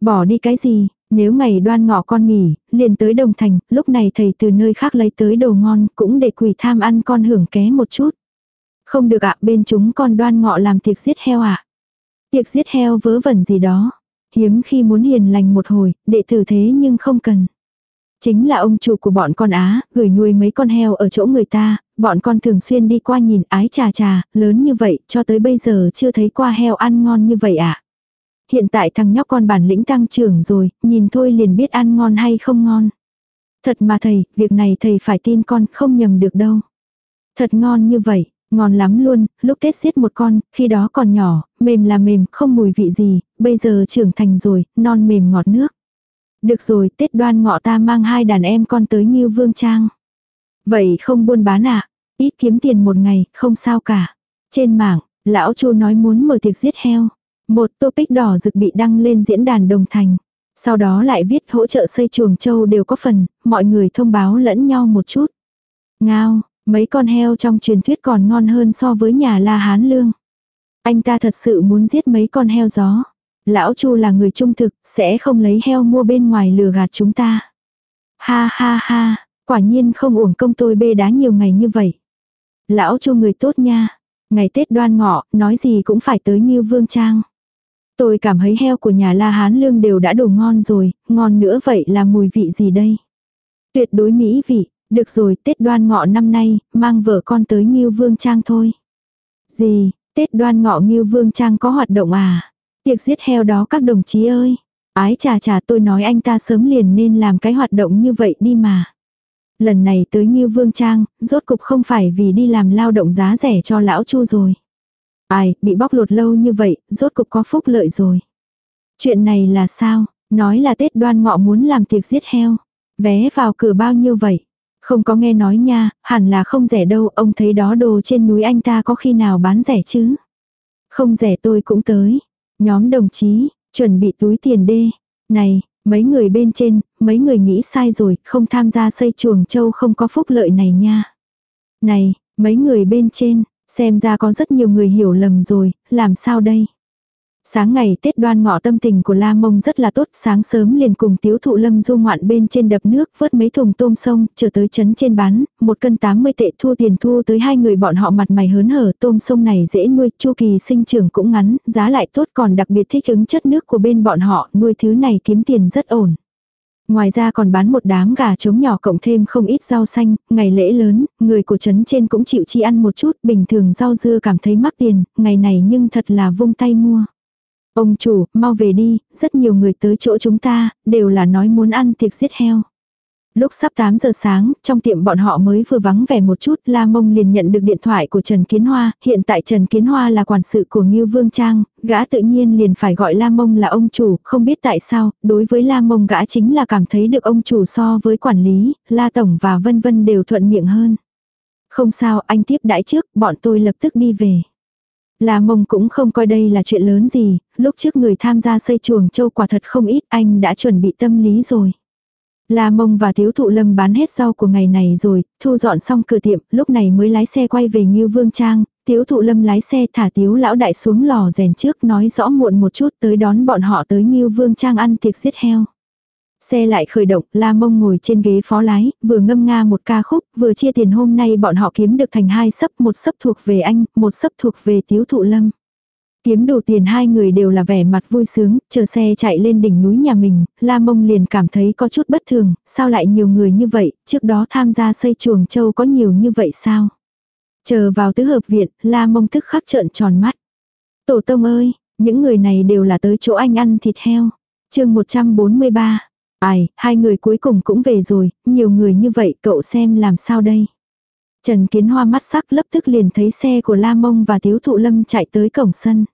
Bỏ đi cái gì, nếu ngày đoan ngọ con nghỉ, liền tới Đồng Thành, lúc này thầy từ nơi khác lấy tới đồ ngon, cũng để quỷ tham ăn con hưởng ké một chút. Không được ạ, bên chúng con đoan ngọ làm tiệc giết heo ạ. Tiệc giết heo vớ vẩn gì đó. Hiếm khi muốn hiền lành một hồi, đệ tử thế nhưng không cần. Chính là ông chủ của bọn con Á, gửi nuôi mấy con heo ở chỗ người ta, bọn con thường xuyên đi qua nhìn ái trà trà, lớn như vậy, cho tới bây giờ chưa thấy qua heo ăn ngon như vậy ạ. À. Hiện tại thằng nhóc con bản lĩnh tăng trưởng rồi, nhìn thôi liền biết ăn ngon hay không ngon. Thật mà thầy, việc này thầy phải tin con, không nhầm được đâu. Thật ngon như vậy, Ngon lắm luôn, lúc Tết giết một con, khi đó còn nhỏ, mềm là mềm, không mùi vị gì, bây giờ trưởng thành rồi, non mềm ngọt nước. Được rồi, Tết đoan ngọ ta mang hai đàn em con tới như vương trang. Vậy không buôn bán ạ, à? ít kiếm tiền một ngày, không sao cả. Trên mạng, lão chu nói muốn mở tiệc giết heo. Một topic đỏ rực bị đăng lên diễn đàn đồng thành. Sau đó lại viết hỗ trợ xây chuồng châu đều có phần, mọi người thông báo lẫn nhau một chút. Ngao, Mấy con heo trong truyền thuyết còn ngon hơn so với nhà La Hán Lương. Anh ta thật sự muốn giết mấy con heo gió. Lão Chu là người trung thực, sẽ không lấy heo mua bên ngoài lừa gạt chúng ta. Ha ha ha, quả nhiên không uổng công tôi bê đá nhiều ngày như vậy. Lão Chu người tốt nha. Ngày Tết đoan ngọ, nói gì cũng phải tới như vương trang. Tôi cảm thấy heo của nhà La Hán Lương đều đã đủ ngon rồi, ngon nữa vậy là mùi vị gì đây? Tuyệt đối mỹ vị, được rồi, Tết đoan ngọ năm nay, mang vợ con tới Nghiêu Vương Trang thôi. Gì, Tết đoan ngọ Nghiêu Vương Trang có hoạt động à? Tiệc giết heo đó các đồng chí ơi. Ái chà chà tôi nói anh ta sớm liền nên làm cái hoạt động như vậy đi mà. Lần này tới Ngưu Vương Trang, rốt cục không phải vì đi làm lao động giá rẻ cho lão chu rồi. Ai, bị bóc lột lâu như vậy, rốt cục có phúc lợi rồi. Chuyện này là sao? Nói là Tết đoan ngọ muốn làm tiệc giết heo. Vé vào cửa bao nhiêu vậy? Không có nghe nói nha, hẳn là không rẻ đâu, ông thấy đó đồ trên núi anh ta có khi nào bán rẻ chứ. Không rẻ tôi cũng tới. Nhóm đồng chí, chuẩn bị túi tiền đê. Này, mấy người bên trên, mấy người nghĩ sai rồi, không tham gia xây chuồng châu không có phúc lợi này nha. Này, mấy người bên trên, xem ra có rất nhiều người hiểu lầm rồi, làm sao đây? Sáng ngày Tết đoan ngọ tâm tình của La Mông rất là tốt, sáng sớm liền cùng tiếu thụ lâm du ngoạn bên trên đập nước, vớt mấy thùng tôm sông, chờ tới chấn trên bán, một cân 80 tệ thu tiền thu tới hai người bọn họ mặt mày hớn hở, tôm sông này dễ nuôi, chu kỳ sinh trưởng cũng ngắn, giá lại tốt còn đặc biệt thích ứng chất nước của bên bọn họ, nuôi thứ này kiếm tiền rất ổn. Ngoài ra còn bán một đám gà trống nhỏ cộng thêm không ít rau xanh, ngày lễ lớn, người của trấn trên cũng chịu chi ăn một chút, bình thường rau dưa cảm thấy mắc tiền, ngày này nhưng thật là vung tay mua. Ông chủ, mau về đi, rất nhiều người tới chỗ chúng ta, đều là nói muốn ăn tiệc giết heo. Lúc sắp 8 giờ sáng, trong tiệm bọn họ mới vừa vắng vẻ một chút, La Mông liền nhận được điện thoại của Trần Kiến Hoa, hiện tại Trần Kiến Hoa là quản sự của Ngưu Vương Trang, gã tự nhiên liền phải gọi La Mông là ông chủ, không biết tại sao, đối với La Mông gã chính là cảm thấy được ông chủ so với quản lý, La Tổng và vân vân đều thuận miệng hơn. Không sao, anh tiếp đãi trước, bọn tôi lập tức đi về. La Mông cũng không coi đây là chuyện lớn gì, lúc trước người tham gia xây chuồng châu quả thật không ít, anh đã chuẩn bị tâm lý rồi. La Mông và Tiếu Thụ Lâm bán hết rau của ngày này rồi, thu dọn xong cửa tiệm, lúc này mới lái xe quay về Ngưu Vương Trang, Tiếu Thụ Lâm lái xe thả Tiếu Lão Đại xuống lò rèn trước nói rõ muộn một chút tới đón bọn họ tới Ngưu Vương Trang ăn tiệc giết heo. Xe lại khởi động, La Mông ngồi trên ghế phó lái, vừa ngâm nga một ca khúc, vừa chia tiền hôm nay bọn họ kiếm được thành hai sấp, một sấp thuộc về anh, một sấp thuộc về Tiếu Thụ Lâm. Kiếm đủ tiền hai người đều là vẻ mặt vui sướng, chờ xe chạy lên đỉnh núi nhà mình, La Mông liền cảm thấy có chút bất thường, sao lại nhiều người như vậy, trước đó tham gia xây chuồng châu có nhiều như vậy sao? Chờ vào tứ hợp viện, La Mông tức khắc trợn tròn mắt. Tổ tông ơi, những người này đều là tới chỗ anh ăn thịt heo. chương 143. Ai, hai người cuối cùng cũng về rồi, nhiều người như vậy cậu xem làm sao đây? Trần Kiến Hoa mắt sắc lập tức liền thấy xe của La Mông và Tiếu Thụ Lâm chạy tới cổng sân.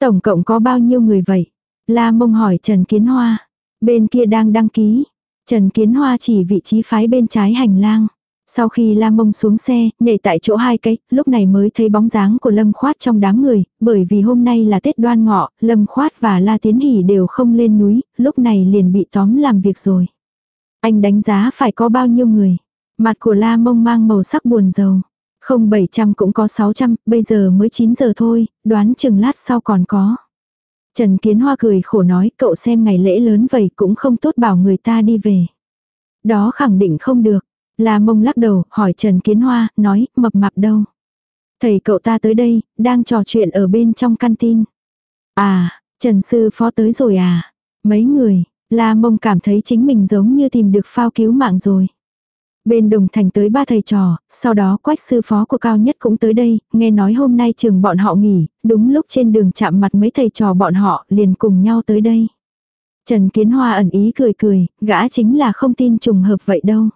Tổng cộng có bao nhiêu người vậy? La Mông hỏi Trần Kiến Hoa. Bên kia đang đăng ký. Trần Kiến Hoa chỉ vị trí phái bên trái hành lang. Sau khi La Mông xuống xe, nhảy tại chỗ hai cái, lúc này mới thấy bóng dáng của Lâm Khoát trong đám người, bởi vì hôm nay là Tết đoan ngọ, Lâm Khoát và La Tiến Hỷ đều không lên núi, lúc này liền bị tóm làm việc rồi. Anh đánh giá phải có bao nhiêu người? Mặt của La Mông mang màu sắc buồn rầu. Không 700 cũng có 600, bây giờ mới 9 giờ thôi, đoán chừng lát sau còn có. Trần Kiến Hoa cười khổ nói cậu xem ngày lễ lớn vậy cũng không tốt bảo người ta đi về. Đó khẳng định không được. La mông lắc đầu, hỏi Trần Kiến Hoa, nói, mập mạp đâu. Thầy cậu ta tới đây, đang trò chuyện ở bên trong căn tin. À, Trần Sư Phó tới rồi à. Mấy người, La mông cảm thấy chính mình giống như tìm được phao cứu mạng rồi. Bên đồng thành tới ba thầy trò, sau đó quách sư phó của cao nhất cũng tới đây, nghe nói hôm nay trường bọn họ nghỉ, đúng lúc trên đường chạm mặt mấy thầy trò bọn họ liền cùng nhau tới đây. Trần Kiến Hoa ẩn ý cười cười, gã chính là không tin trùng hợp vậy đâu.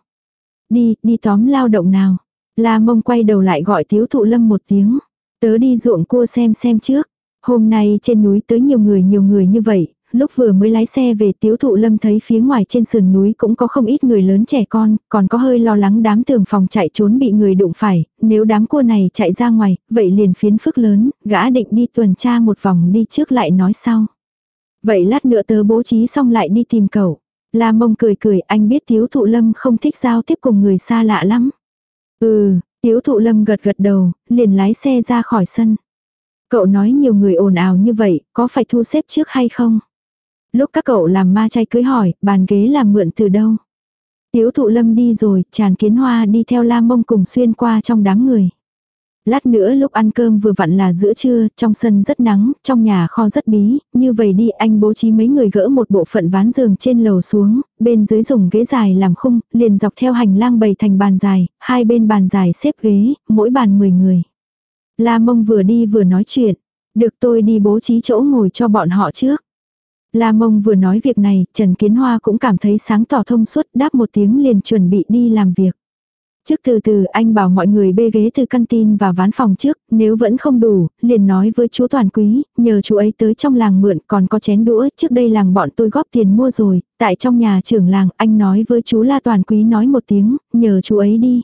Đi, đi tóm lao động nào. La mông quay đầu lại gọi thiếu thụ lâm một tiếng. Tớ đi ruộng cua xem xem trước. Hôm nay trên núi tới nhiều người nhiều người như vậy, lúc vừa mới lái xe về tiếu thụ lâm thấy phía ngoài trên sườn núi cũng có không ít người lớn trẻ con, còn có hơi lo lắng đám tường phòng chạy trốn bị người đụng phải, nếu đám cua này chạy ra ngoài, vậy liền phiến phức lớn, gã định đi tuần tra một vòng đi trước lại nói sau. Vậy lát nữa tớ bố trí xong lại đi tìm cậu. La mông cười cười anh biết tiếu thụ lâm không thích giao tiếp cùng người xa lạ lắm. Ừ, tiếu thụ lâm gật gật đầu, liền lái xe ra khỏi sân. Cậu nói nhiều người ồn ào như vậy, có phải thu xếp trước hay không? Lúc các cậu làm ma chay cưới hỏi, bàn ghế làm mượn từ đâu? Tiếu thụ lâm đi rồi, tràn kiến hoa đi theo la mông cùng xuyên qua trong đám người. Lát nữa lúc ăn cơm vừa vặn là giữa trưa, trong sân rất nắng, trong nhà kho rất bí, như vậy đi anh bố trí mấy người gỡ một bộ phận ván giường trên lầu xuống, bên dưới dùng ghế dài làm khung, liền dọc theo hành lang bày thành bàn dài, hai bên bàn dài xếp ghế, mỗi bàn 10 người. La mông vừa đi vừa nói chuyện, được tôi đi bố trí chỗ ngồi cho bọn họ trước. La mông vừa nói việc này, Trần Kiến Hoa cũng cảm thấy sáng tỏ thông suốt đáp một tiếng liền chuẩn bị đi làm việc. Trước từ từ anh bảo mọi người bê ghế từ căn tin và ván phòng trước, nếu vẫn không đủ, liền nói với chú Toàn Quý, nhờ chú ấy tới trong làng mượn còn có chén đũa, trước đây làng bọn tôi góp tiền mua rồi, tại trong nhà trưởng làng anh nói với chú La Toàn Quý nói một tiếng, nhờ chú ấy đi.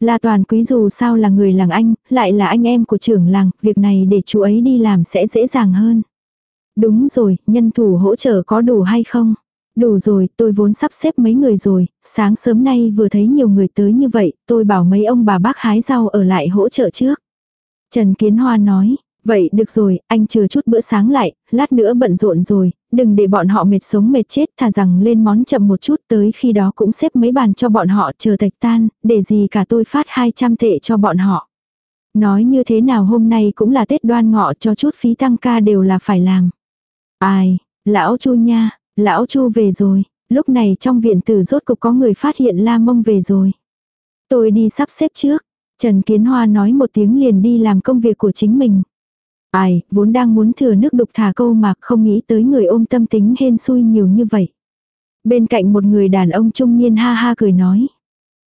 La Toàn Quý dù sao là người làng anh, lại là anh em của trưởng làng, việc này để chú ấy đi làm sẽ dễ dàng hơn. Đúng rồi, nhân thủ hỗ trợ có đủ hay không? Đủ rồi, tôi vốn sắp xếp mấy người rồi, sáng sớm nay vừa thấy nhiều người tới như vậy, tôi bảo mấy ông bà bác hái rau ở lại hỗ trợ trước. Trần Kiến Hoa nói, vậy được rồi, anh chờ chút bữa sáng lại, lát nữa bận rộn rồi, đừng để bọn họ mệt sống mệt chết thà rằng lên món chậm một chút tới khi đó cũng xếp mấy bàn cho bọn họ chờ tạch tan, để gì cả tôi phát 200 tệ cho bọn họ. Nói như thế nào hôm nay cũng là Tết đoan ngọ cho chút phí tăng ca đều là phải làm. Ai, lão chu nha, lão chu về rồi, lúc này trong viện tử rốt cục có người phát hiện la mông về rồi. Tôi đi sắp xếp trước, Trần Kiến Hoa nói một tiếng liền đi làm công việc của chính mình. Ai, vốn đang muốn thừa nước đục thả câu mà không nghĩ tới người ôm tâm tính hên xui nhiều như vậy. Bên cạnh một người đàn ông trung niên ha ha cười nói.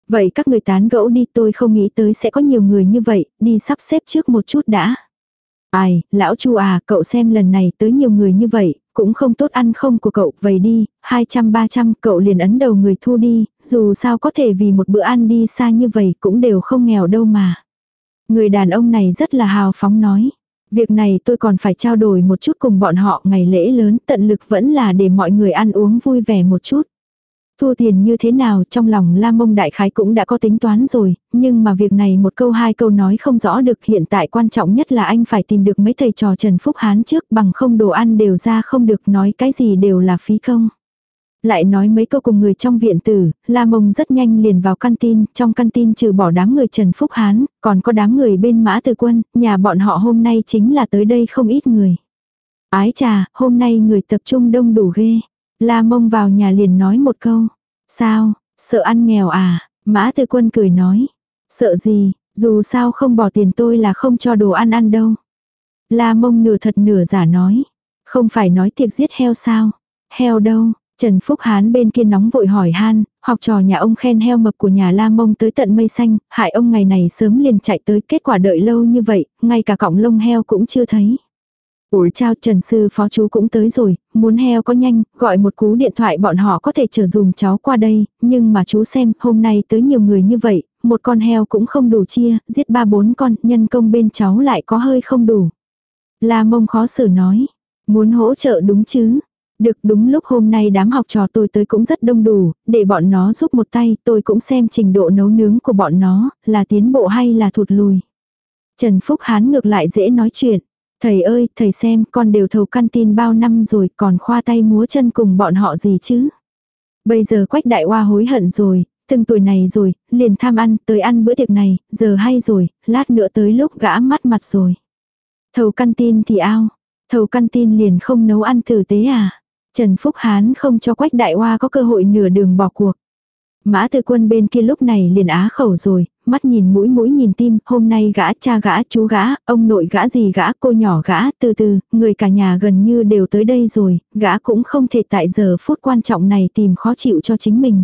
Vậy các người tán gẫu đi tôi không nghĩ tới sẽ có nhiều người như vậy, đi sắp xếp trước một chút đã. Ai, lão chu à, cậu xem lần này tới nhiều người như vậy, cũng không tốt ăn không của cậu, vậy đi, 200-300 cậu liền ấn đầu người thu đi, dù sao có thể vì một bữa ăn đi xa như vậy cũng đều không nghèo đâu mà. Người đàn ông này rất là hào phóng nói. Việc này tôi còn phải trao đổi một chút cùng bọn họ ngày lễ lớn tận lực vẫn là để mọi người ăn uống vui vẻ một chút. Thu tiền như thế nào trong lòng La Mông Đại Khái cũng đã có tính toán rồi, nhưng mà việc này một câu hai câu nói không rõ được hiện tại quan trọng nhất là anh phải tìm được mấy thầy trò Trần Phúc Hán trước bằng không đồ ăn đều ra không được nói cái gì đều là phí công. Lại nói mấy câu cùng người trong viện tử, La Mông rất nhanh liền vào căn tin, trong căn tin trừ bỏ đám người Trần Phúc Hán, còn có đám người bên mã từ quân, nhà bọn họ hôm nay chính là tới đây không ít người. Ái trà, hôm nay người tập trung đông đủ ghê. La Mông vào nhà liền nói một câu. Sao, sợ ăn nghèo à? Mã Tư quân cười nói. Sợ gì, dù sao không bỏ tiền tôi là không cho đồ ăn ăn đâu. La Mông nửa thật nửa giả nói. Không phải nói tiệc giết heo sao? Heo đâu? Trần Phúc Hán bên kia nóng vội hỏi han, học trò nhà ông khen heo mập của nhà La Mông tới tận mây xanh, hại ông ngày này sớm liền chạy tới kết quả đợi lâu như vậy, ngay cả cọng lông heo cũng chưa thấy. Ủi trao Trần Sư Phó chú cũng tới rồi, muốn heo có nhanh, gọi một cú điện thoại bọn họ có thể chờ dùm cháu qua đây, nhưng mà chú xem, hôm nay tới nhiều người như vậy, một con heo cũng không đủ chia, giết ba bốn con, nhân công bên cháu lại có hơi không đủ. La mông khó xử nói, muốn hỗ trợ đúng chứ, được đúng lúc hôm nay đám học trò tôi tới cũng rất đông đủ, để bọn nó giúp một tay, tôi cũng xem trình độ nấu nướng của bọn nó, là tiến bộ hay là thụt lùi. Trần Phúc Hán ngược lại dễ nói chuyện. Thầy ơi, thầy xem, con đều thầu căn tin bao năm rồi, còn khoa tay múa chân cùng bọn họ gì chứ? Bây giờ quách đại hoa hối hận rồi, từng tuổi này rồi, liền tham ăn, tới ăn bữa tiệc này, giờ hay rồi, lát nữa tới lúc gã mắt mặt rồi. Thầu căn tin thì ao, thầu căn tin liền không nấu ăn tử tế à? Trần Phúc Hán không cho Quách Đại Hoa có cơ hội nửa đường bỏ cuộc. Mã Tư Quân bên kia lúc này liền á khẩu rồi, mắt nhìn mũi mũi nhìn tim, hôm nay gã cha gã chú gã, ông nội gã gì gã cô nhỏ gã, từ từ, người cả nhà gần như đều tới đây rồi, gã cũng không thể tại giờ phút quan trọng này tìm khó chịu cho chính mình.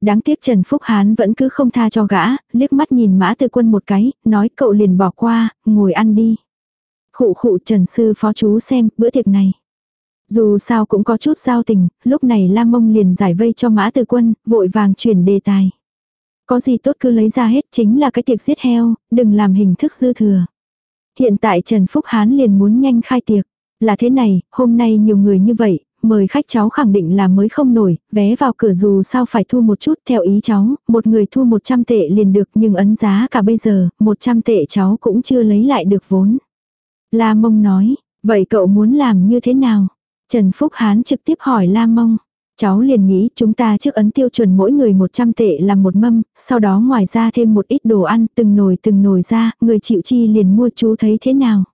Đáng tiếc Trần Phúc Hán vẫn cứ không tha cho gã, liếc mắt nhìn Mã Tư Quân một cái, nói cậu liền bỏ qua, ngồi ăn đi. Khụ khụ Trần Sư Phó chú xem, bữa tiệc này. Dù sao cũng có chút giao tình, lúc này Lam Mông liền giải vây cho Mã Từ Quân, vội vàng chuyển đề tài. Có gì tốt cứ lấy ra hết chính là cái tiệc giết heo, đừng làm hình thức dư thừa. Hiện tại Trần Phúc Hán liền muốn nhanh khai tiệc. Là thế này, hôm nay nhiều người như vậy, mời khách cháu khẳng định là mới không nổi, vé vào cửa dù sao phải thu một chút theo ý cháu, một người thu 100 tệ liền được nhưng ấn giá cả bây giờ, 100 tệ cháu cũng chưa lấy lại được vốn. La mông nói, vậy cậu muốn làm như thế nào? Trần Phúc Hán trực tiếp hỏi La Mông. Cháu liền nghĩ chúng ta trước ấn tiêu chuẩn mỗi người 100 tệ làm một mâm, sau đó ngoài ra thêm một ít đồ ăn từng nồi từng nồi ra, người chịu chi liền mua chú thấy thế nào.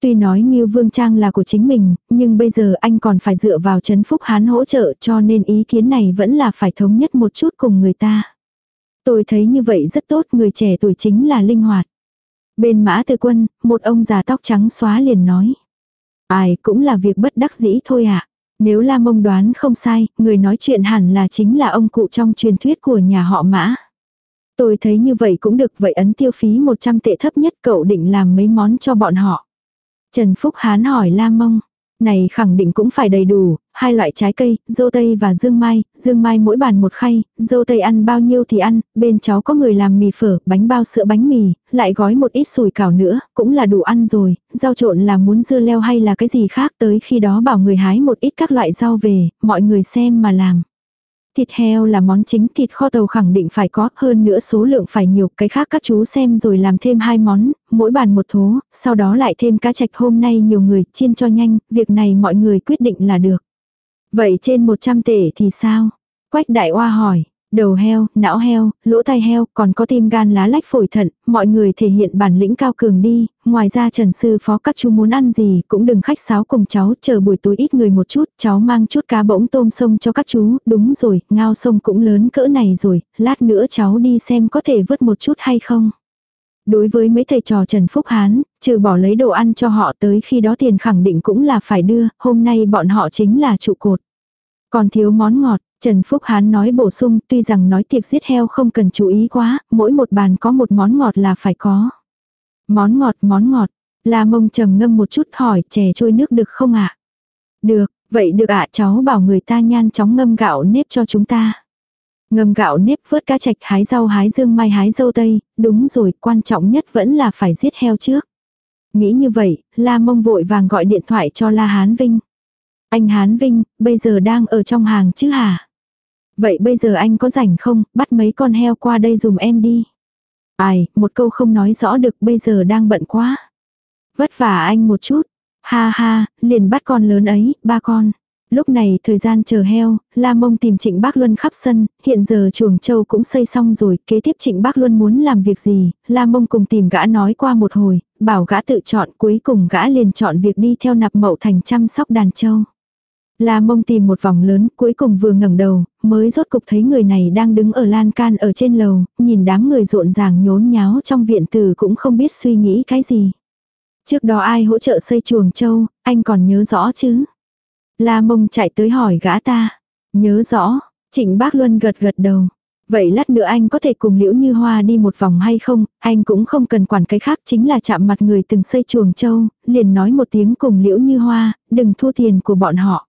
Tuy nói Ngưu Vương Trang là của chính mình, nhưng bây giờ anh còn phải dựa vào Trấn Phúc Hán hỗ trợ cho nên ý kiến này vẫn là phải thống nhất một chút cùng người ta. Tôi thấy như vậy rất tốt, người trẻ tuổi chính là linh hoạt. Bên mã tư quân, một ông già tóc trắng xóa liền nói. Ai cũng là việc bất đắc dĩ thôi ạ. À. Nếu La Mông đoán không sai, người nói chuyện hẳn là chính là ông cụ trong truyền thuyết của nhà họ Mã. Tôi thấy như vậy cũng được, vậy ấn tiêu phí 100 tệ thấp nhất cậu định làm mấy món cho bọn họ. Trần Phúc Hán hỏi La Mông. Này khẳng định cũng phải đầy đủ, hai loại trái cây, dâu tây và dương mai, dương mai mỗi bàn một khay, dâu tây ăn bao nhiêu thì ăn, bên cháu có người làm mì phở, bánh bao sữa bánh mì, lại gói một ít sùi cảo nữa, cũng là đủ ăn rồi, rau trộn là muốn dưa leo hay là cái gì khác tới khi đó bảo người hái một ít các loại rau về, mọi người xem mà làm. Thịt heo là món chính thịt kho tàu khẳng định phải có, hơn nữa số lượng phải nhiều, cái khác các chú xem rồi làm thêm hai món, mỗi bàn một thố, sau đó lại thêm cá trạch hôm nay nhiều người, chiên cho nhanh, việc này mọi người quyết định là được. Vậy trên 100 tể thì sao? Quách đại oa hỏi, Đầu heo, não heo, lỗ tai heo, còn có tim gan lá lách phổi thận, mọi người thể hiện bản lĩnh cao cường đi, ngoài ra Trần Sư Phó các chú muốn ăn gì cũng đừng khách sáo cùng cháu, chờ buổi tối ít người một chút, cháu mang chút cá bỗng tôm sông cho các chú, đúng rồi, ngao sông cũng lớn cỡ này rồi, lát nữa cháu đi xem có thể vớt một chút hay không. Đối với mấy thầy trò Trần Phúc Hán, trừ bỏ lấy đồ ăn cho họ tới khi đó tiền khẳng định cũng là phải đưa, hôm nay bọn họ chính là trụ cột. Còn thiếu món ngọt, Trần Phúc Hán nói bổ sung tuy rằng nói tiệc giết heo không cần chú ý quá, mỗi một bàn có một món ngọt là phải có. Món ngọt, món ngọt. La mông trầm ngâm một chút hỏi chè trôi nước được không ạ? Được, vậy được ạ cháu bảo người ta nhan chóng ngâm gạo nếp cho chúng ta. Ngâm gạo nếp vớt cá chạch hái rau hái dương mai hái dâu tây, đúng rồi quan trọng nhất vẫn là phải giết heo trước. Nghĩ như vậy, La mông vội vàng gọi điện thoại cho La Hán Vinh. Anh Hán Vinh, bây giờ đang ở trong hàng chứ hả? Vậy bây giờ anh có rảnh không, bắt mấy con heo qua đây dùm em đi. Ai, một câu không nói rõ được bây giờ đang bận quá. Vất vả anh một chút. Ha ha, liền bắt con lớn ấy, ba con. Lúc này thời gian chờ heo, La Mông tìm Trịnh Bác Luân khắp sân, hiện giờ chuồng châu cũng xây xong rồi, kế tiếp Trịnh Bác Luân muốn làm việc gì, La Mông cùng tìm gã nói qua một hồi, bảo gã tự chọn cuối cùng gã liền chọn việc đi theo nạp mậu thành chăm sóc đàn châu. La mông tìm một vòng lớn, cuối cùng vừa ngẩng đầu, mới rốt cục thấy người này đang đứng ở lan can ở trên lầu, nhìn đám người rộn ràng nhốn nháo trong viện tử cũng không biết suy nghĩ cái gì. Trước đó ai hỗ trợ xây chuồng châu, anh còn nhớ rõ chứ? La mông chạy tới hỏi gã ta. Nhớ rõ, trịnh bác Luân gật gật đầu. Vậy lát nữa anh có thể cùng Liễu Như Hoa đi một vòng hay không, anh cũng không cần quản cái khác chính là chạm mặt người từng xây chuồng châu, liền nói một tiếng cùng Liễu Như Hoa, đừng thua tiền của bọn họ.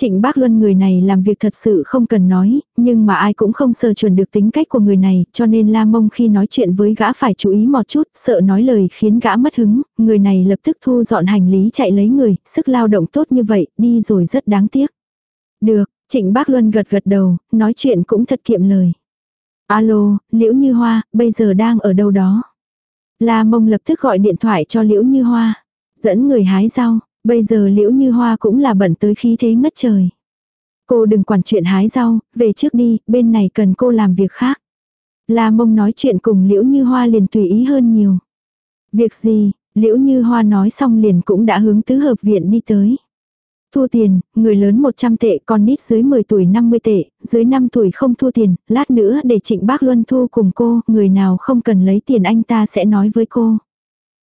Trịnh Bác Luân người này làm việc thật sự không cần nói, nhưng mà ai cũng không sờ chuẩn được tính cách của người này, cho nên La Mông khi nói chuyện với gã phải chú ý một chút, sợ nói lời khiến gã mất hứng, người này lập tức thu dọn hành lý chạy lấy người, sức lao động tốt như vậy, đi rồi rất đáng tiếc. Được, Trịnh Bác Luân gật gật đầu, nói chuyện cũng thật kiệm lời. Alo, Liễu Như Hoa, bây giờ đang ở đâu đó? La Mông lập tức gọi điện thoại cho Liễu Như Hoa, dẫn người hái rau. Bây giờ liễu như hoa cũng là bận tới khí thế ngất trời. Cô đừng quản chuyện hái rau, về trước đi, bên này cần cô làm việc khác. La mông nói chuyện cùng liễu như hoa liền tùy ý hơn nhiều. Việc gì, liễu như hoa nói xong liền cũng đã hướng tứ hợp viện đi tới. Thua tiền, người lớn 100 tệ, con nít dưới 10 tuổi 50 tệ, dưới 5 tuổi không thua tiền, lát nữa để trịnh bác Luân thu cùng cô, người nào không cần lấy tiền anh ta sẽ nói với cô.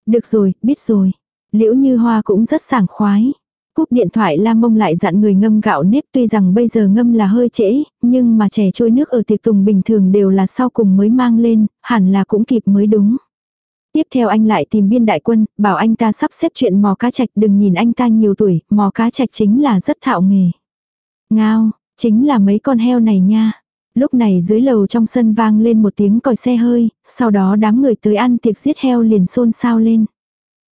Được rồi, biết rồi. Liễu Như Hoa cũng rất sảng khoái. Cúp điện thoại Lam Mông lại dặn người ngâm gạo nếp tuy rằng bây giờ ngâm là hơi trễ, nhưng mà trẻ trôi nước ở tiệc tùng bình thường đều là sau cùng mới mang lên, hẳn là cũng kịp mới đúng. Tiếp theo anh lại tìm biên đại quân, bảo anh ta sắp xếp chuyện mò cá trạch đừng nhìn anh ta nhiều tuổi, mò cá trạch chính là rất thạo nghề. Ngao, chính là mấy con heo này nha. Lúc này dưới lầu trong sân vang lên một tiếng còi xe hơi, sau đó đám người tới ăn tiệc giết heo liền xôn xao lên.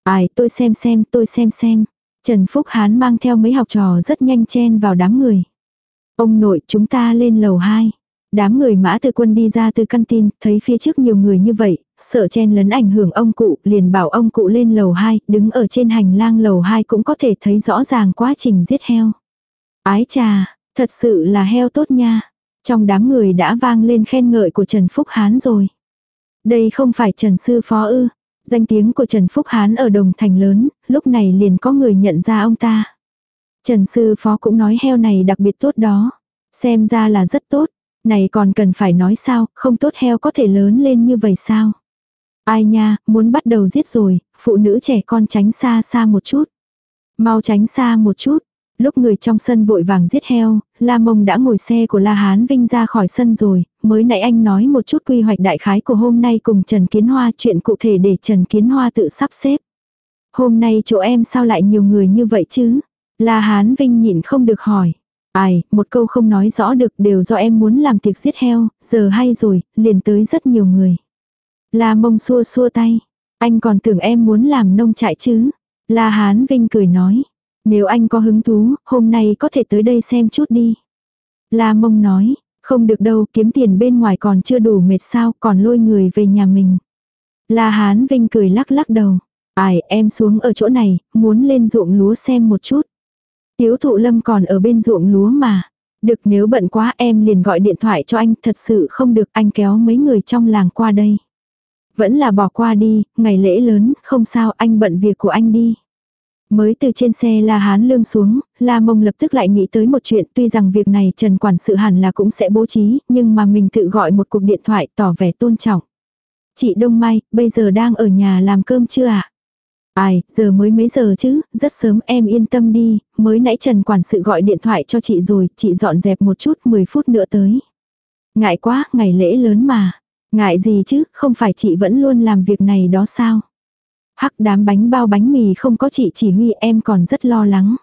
Ai, tôi xem xem, tôi xem xem. Trần Phúc Hán mang theo mấy học trò rất nhanh chen vào đám người. Ông nội chúng ta lên lầu 2. Đám người mã từ quân đi ra từ căn tin, thấy phía trước nhiều người như vậy, sợ chen lấn ảnh hưởng ông cụ, liền bảo ông cụ lên lầu 2, đứng ở trên hành lang lầu 2 cũng có thể thấy rõ ràng quá trình giết heo. Ái trà, thật sự là heo tốt nha. Trong đám người đã vang lên khen ngợi của Trần Phúc Hán rồi. Đây không phải Trần Sư Phó ư, Danh tiếng của Trần Phúc Hán ở Đồng Thành lớn, lúc này liền có người nhận ra ông ta. Trần Sư Phó cũng nói heo này đặc biệt tốt đó. Xem ra là rất tốt. Này còn cần phải nói sao, không tốt heo có thể lớn lên như vậy sao? Ai nha, muốn bắt đầu giết rồi, phụ nữ trẻ con tránh xa xa một chút. Mau tránh xa một chút, Lúc người trong sân vội vàng giết heo, La Mông đã ngồi xe của La Hán Vinh ra khỏi sân rồi, mới nãy anh nói một chút quy hoạch đại khái của hôm nay cùng Trần Kiến Hoa chuyện cụ thể để Trần Kiến Hoa tự sắp xếp. Hôm nay chỗ em sao lại nhiều người như vậy chứ? La Hán Vinh nhịn không được hỏi. Ai, một câu không nói rõ được đều do em muốn làm tiệc giết heo, giờ hay rồi, liền tới rất nhiều người. La mông xua xua tay. Anh còn tưởng em muốn làm nông trại chứ? La Hán Vinh cười nói. Nếu anh có hứng thú, hôm nay có thể tới đây xem chút đi. La mông nói, không được đâu, kiếm tiền bên ngoài còn chưa đủ mệt sao, còn lôi người về nhà mình. La Hán Vinh cười lắc lắc đầu. Ai, em xuống ở chỗ này, muốn lên ruộng lúa xem một chút. Tiếu thụ lâm còn ở bên ruộng lúa mà. Được nếu bận quá em liền gọi điện thoại cho anh, thật sự không được anh kéo mấy người trong làng qua đây. Vẫn là bỏ qua đi, ngày lễ lớn, không sao anh bận việc của anh đi. Mới từ trên xe La Hán Lương xuống, La Mông lập tức lại nghĩ tới một chuyện tuy rằng việc này Trần Quản sự hẳn là cũng sẽ bố trí, nhưng mà mình tự gọi một cuộc điện thoại tỏ vẻ tôn trọng. Chị Đông Mai, bây giờ đang ở nhà làm cơm chưa ạ? Ai, giờ mới mấy giờ chứ, rất sớm em yên tâm đi, mới nãy Trần quản sự gọi điện thoại cho chị rồi, chị dọn dẹp một chút 10 phút nữa tới. Ngại quá, ngày lễ lớn mà. Ngại gì chứ, không phải chị vẫn luôn làm việc này đó sao? Hắc đám bánh bao bánh mì không có chị chỉ huy em còn rất lo lắng.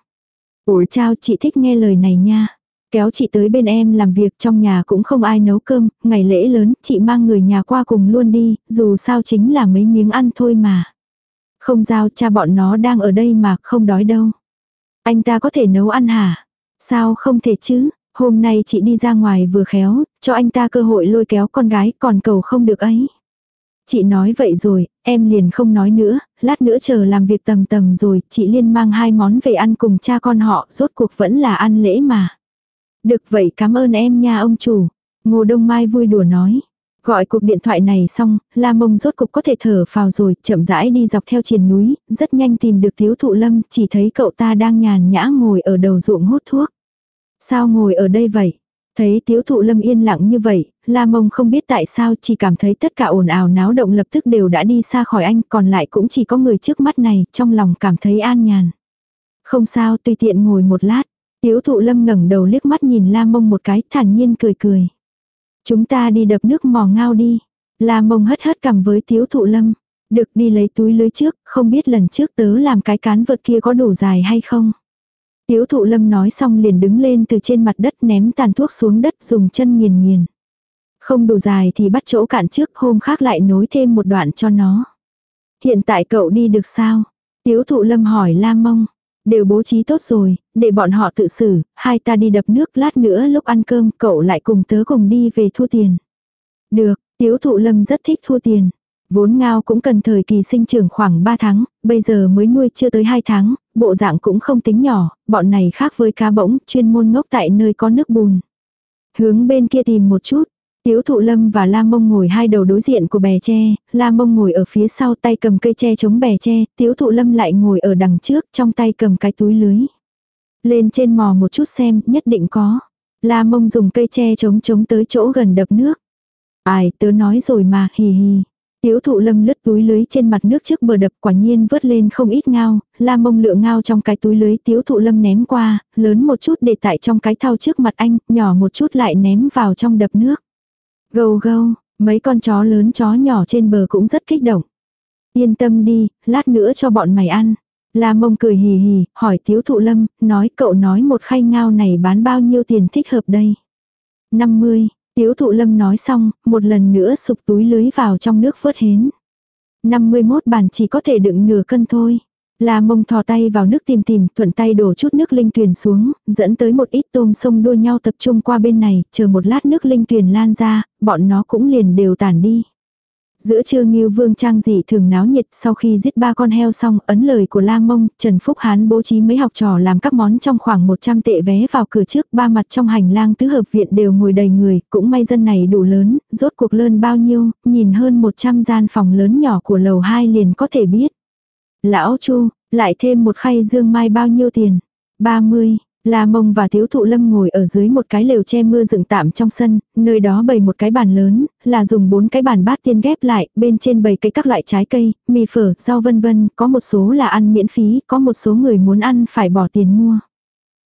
ủa chao chị thích nghe lời này nha. Kéo chị tới bên em làm việc trong nhà cũng không ai nấu cơm, ngày lễ lớn chị mang người nhà qua cùng luôn đi, dù sao chính là mấy miếng ăn thôi mà. Không giao cha bọn nó đang ở đây mà không đói đâu. Anh ta có thể nấu ăn hả? Sao không thể chứ? Hôm nay chị đi ra ngoài vừa khéo, cho anh ta cơ hội lôi kéo con gái còn cầu không được ấy. Chị nói vậy rồi, em liền không nói nữa, lát nữa chờ làm việc tầm tầm rồi, chị liên mang hai món về ăn cùng cha con họ, rốt cuộc vẫn là ăn lễ mà. Được vậy cảm ơn em nha ông chủ. Ngô Đông Mai vui đùa nói. Gọi cuộc điện thoại này xong, La Mông rốt cục có thể thở phào rồi, chậm rãi đi dọc theo triền núi, rất nhanh tìm được thiếu thụ lâm, chỉ thấy cậu ta đang nhàn nhã ngồi ở đầu ruộng hút thuốc. Sao ngồi ở đây vậy? Thấy tiếu thụ lâm yên lặng như vậy, La Mông không biết tại sao chỉ cảm thấy tất cả ồn ào náo động lập tức đều đã đi xa khỏi anh, còn lại cũng chỉ có người trước mắt này, trong lòng cảm thấy an nhàn. Không sao, tùy tiện ngồi một lát. Tiếu thụ lâm ngẩng đầu liếc mắt nhìn La Mông một cái, thản nhiên cười cười. Chúng ta đi đập nước mò ngao đi. La Mông hất hất cầm với tiếu thụ lâm. Được đi lấy túi lưới trước, không biết lần trước tớ làm cái cán vật kia có đủ dài hay không. Tiếu thụ lâm nói xong liền đứng lên từ trên mặt đất ném tàn thuốc xuống đất dùng chân nghiền nghiền. Không đủ dài thì bắt chỗ cạn trước hôm khác lại nối thêm một đoạn cho nó. Hiện tại cậu đi được sao? Tiếu thụ lâm hỏi la mông. Đều bố trí tốt rồi, để bọn họ tự xử, hai ta đi đập nước lát nữa lúc ăn cơm cậu lại cùng tớ cùng đi về thu tiền. Được, tiếu thụ lâm rất thích thu tiền. Vốn ngao cũng cần thời kỳ sinh trưởng khoảng 3 tháng, bây giờ mới nuôi chưa tới 2 tháng, bộ dạng cũng không tính nhỏ, bọn này khác với cá bỗng, chuyên môn ngốc tại nơi có nước bùn. Hướng bên kia tìm một chút, Tiếu thụ lâm và la mông ngồi hai đầu đối diện của bè tre, la mông ngồi ở phía sau tay cầm cây tre chống bè tre, tiếu thụ lâm lại ngồi ở đằng trước trong tay cầm cái túi lưới. Lên trên mò một chút xem, nhất định có. La mông dùng cây tre chống chống tới chỗ gần đập nước. Ai, tớ nói rồi mà, hì hì. Tiếu thụ lâm lướt túi lưới trên mặt nước trước bờ đập quả nhiên vớt lên không ít ngao, la mông lựa ngao trong cái túi lưới tiếu thụ lâm ném qua, lớn một chút để tại trong cái thau trước mặt anh, nhỏ một chút lại ném vào trong đập nước. Gâu gâu, mấy con chó lớn chó nhỏ trên bờ cũng rất kích động. Yên tâm đi, lát nữa cho bọn mày ăn. La mông cười hì hì, hỏi tiếu thụ lâm, nói cậu nói một khay ngao này bán bao nhiêu tiền thích hợp đây. 50, tiếu thụ lâm nói xong, một lần nữa sụp túi lưới vào trong nước vớt hến. 51 bàn chỉ có thể đựng nửa cân thôi. La mông thò tay vào nước tìm tìm, thuận tay đổ chút nước linh tuyền xuống, dẫn tới một ít tôm sông đua nhau tập trung qua bên này, chờ một lát nước linh tuyền lan ra, bọn nó cũng liền đều tản đi. Giữa trưa Ngưu Vương Trang dị thường náo nhiệt sau khi giết ba con heo xong ấn lời của La Mông, Trần Phúc Hán bố trí mấy học trò làm các món trong khoảng 100 tệ vé vào cửa trước, ba mặt trong hành lang tứ hợp viện đều ngồi đầy người, cũng may dân này đủ lớn, rốt cuộc lớn bao nhiêu, nhìn hơn 100 gian phòng lớn nhỏ của lầu 2 liền có thể biết. Lão Chu, lại thêm một khay dương mai bao nhiêu tiền? 30. La Mông và Thiếu Thụ Lâm ngồi ở dưới một cái lều che mưa dựng tạm trong sân, nơi đó bày một cái bàn lớn, là dùng bốn cái bàn bát tiên ghép lại, bên trên bày cái các loại trái cây, mì phở, rau vân vân, có một số là ăn miễn phí, có một số người muốn ăn phải bỏ tiền mua.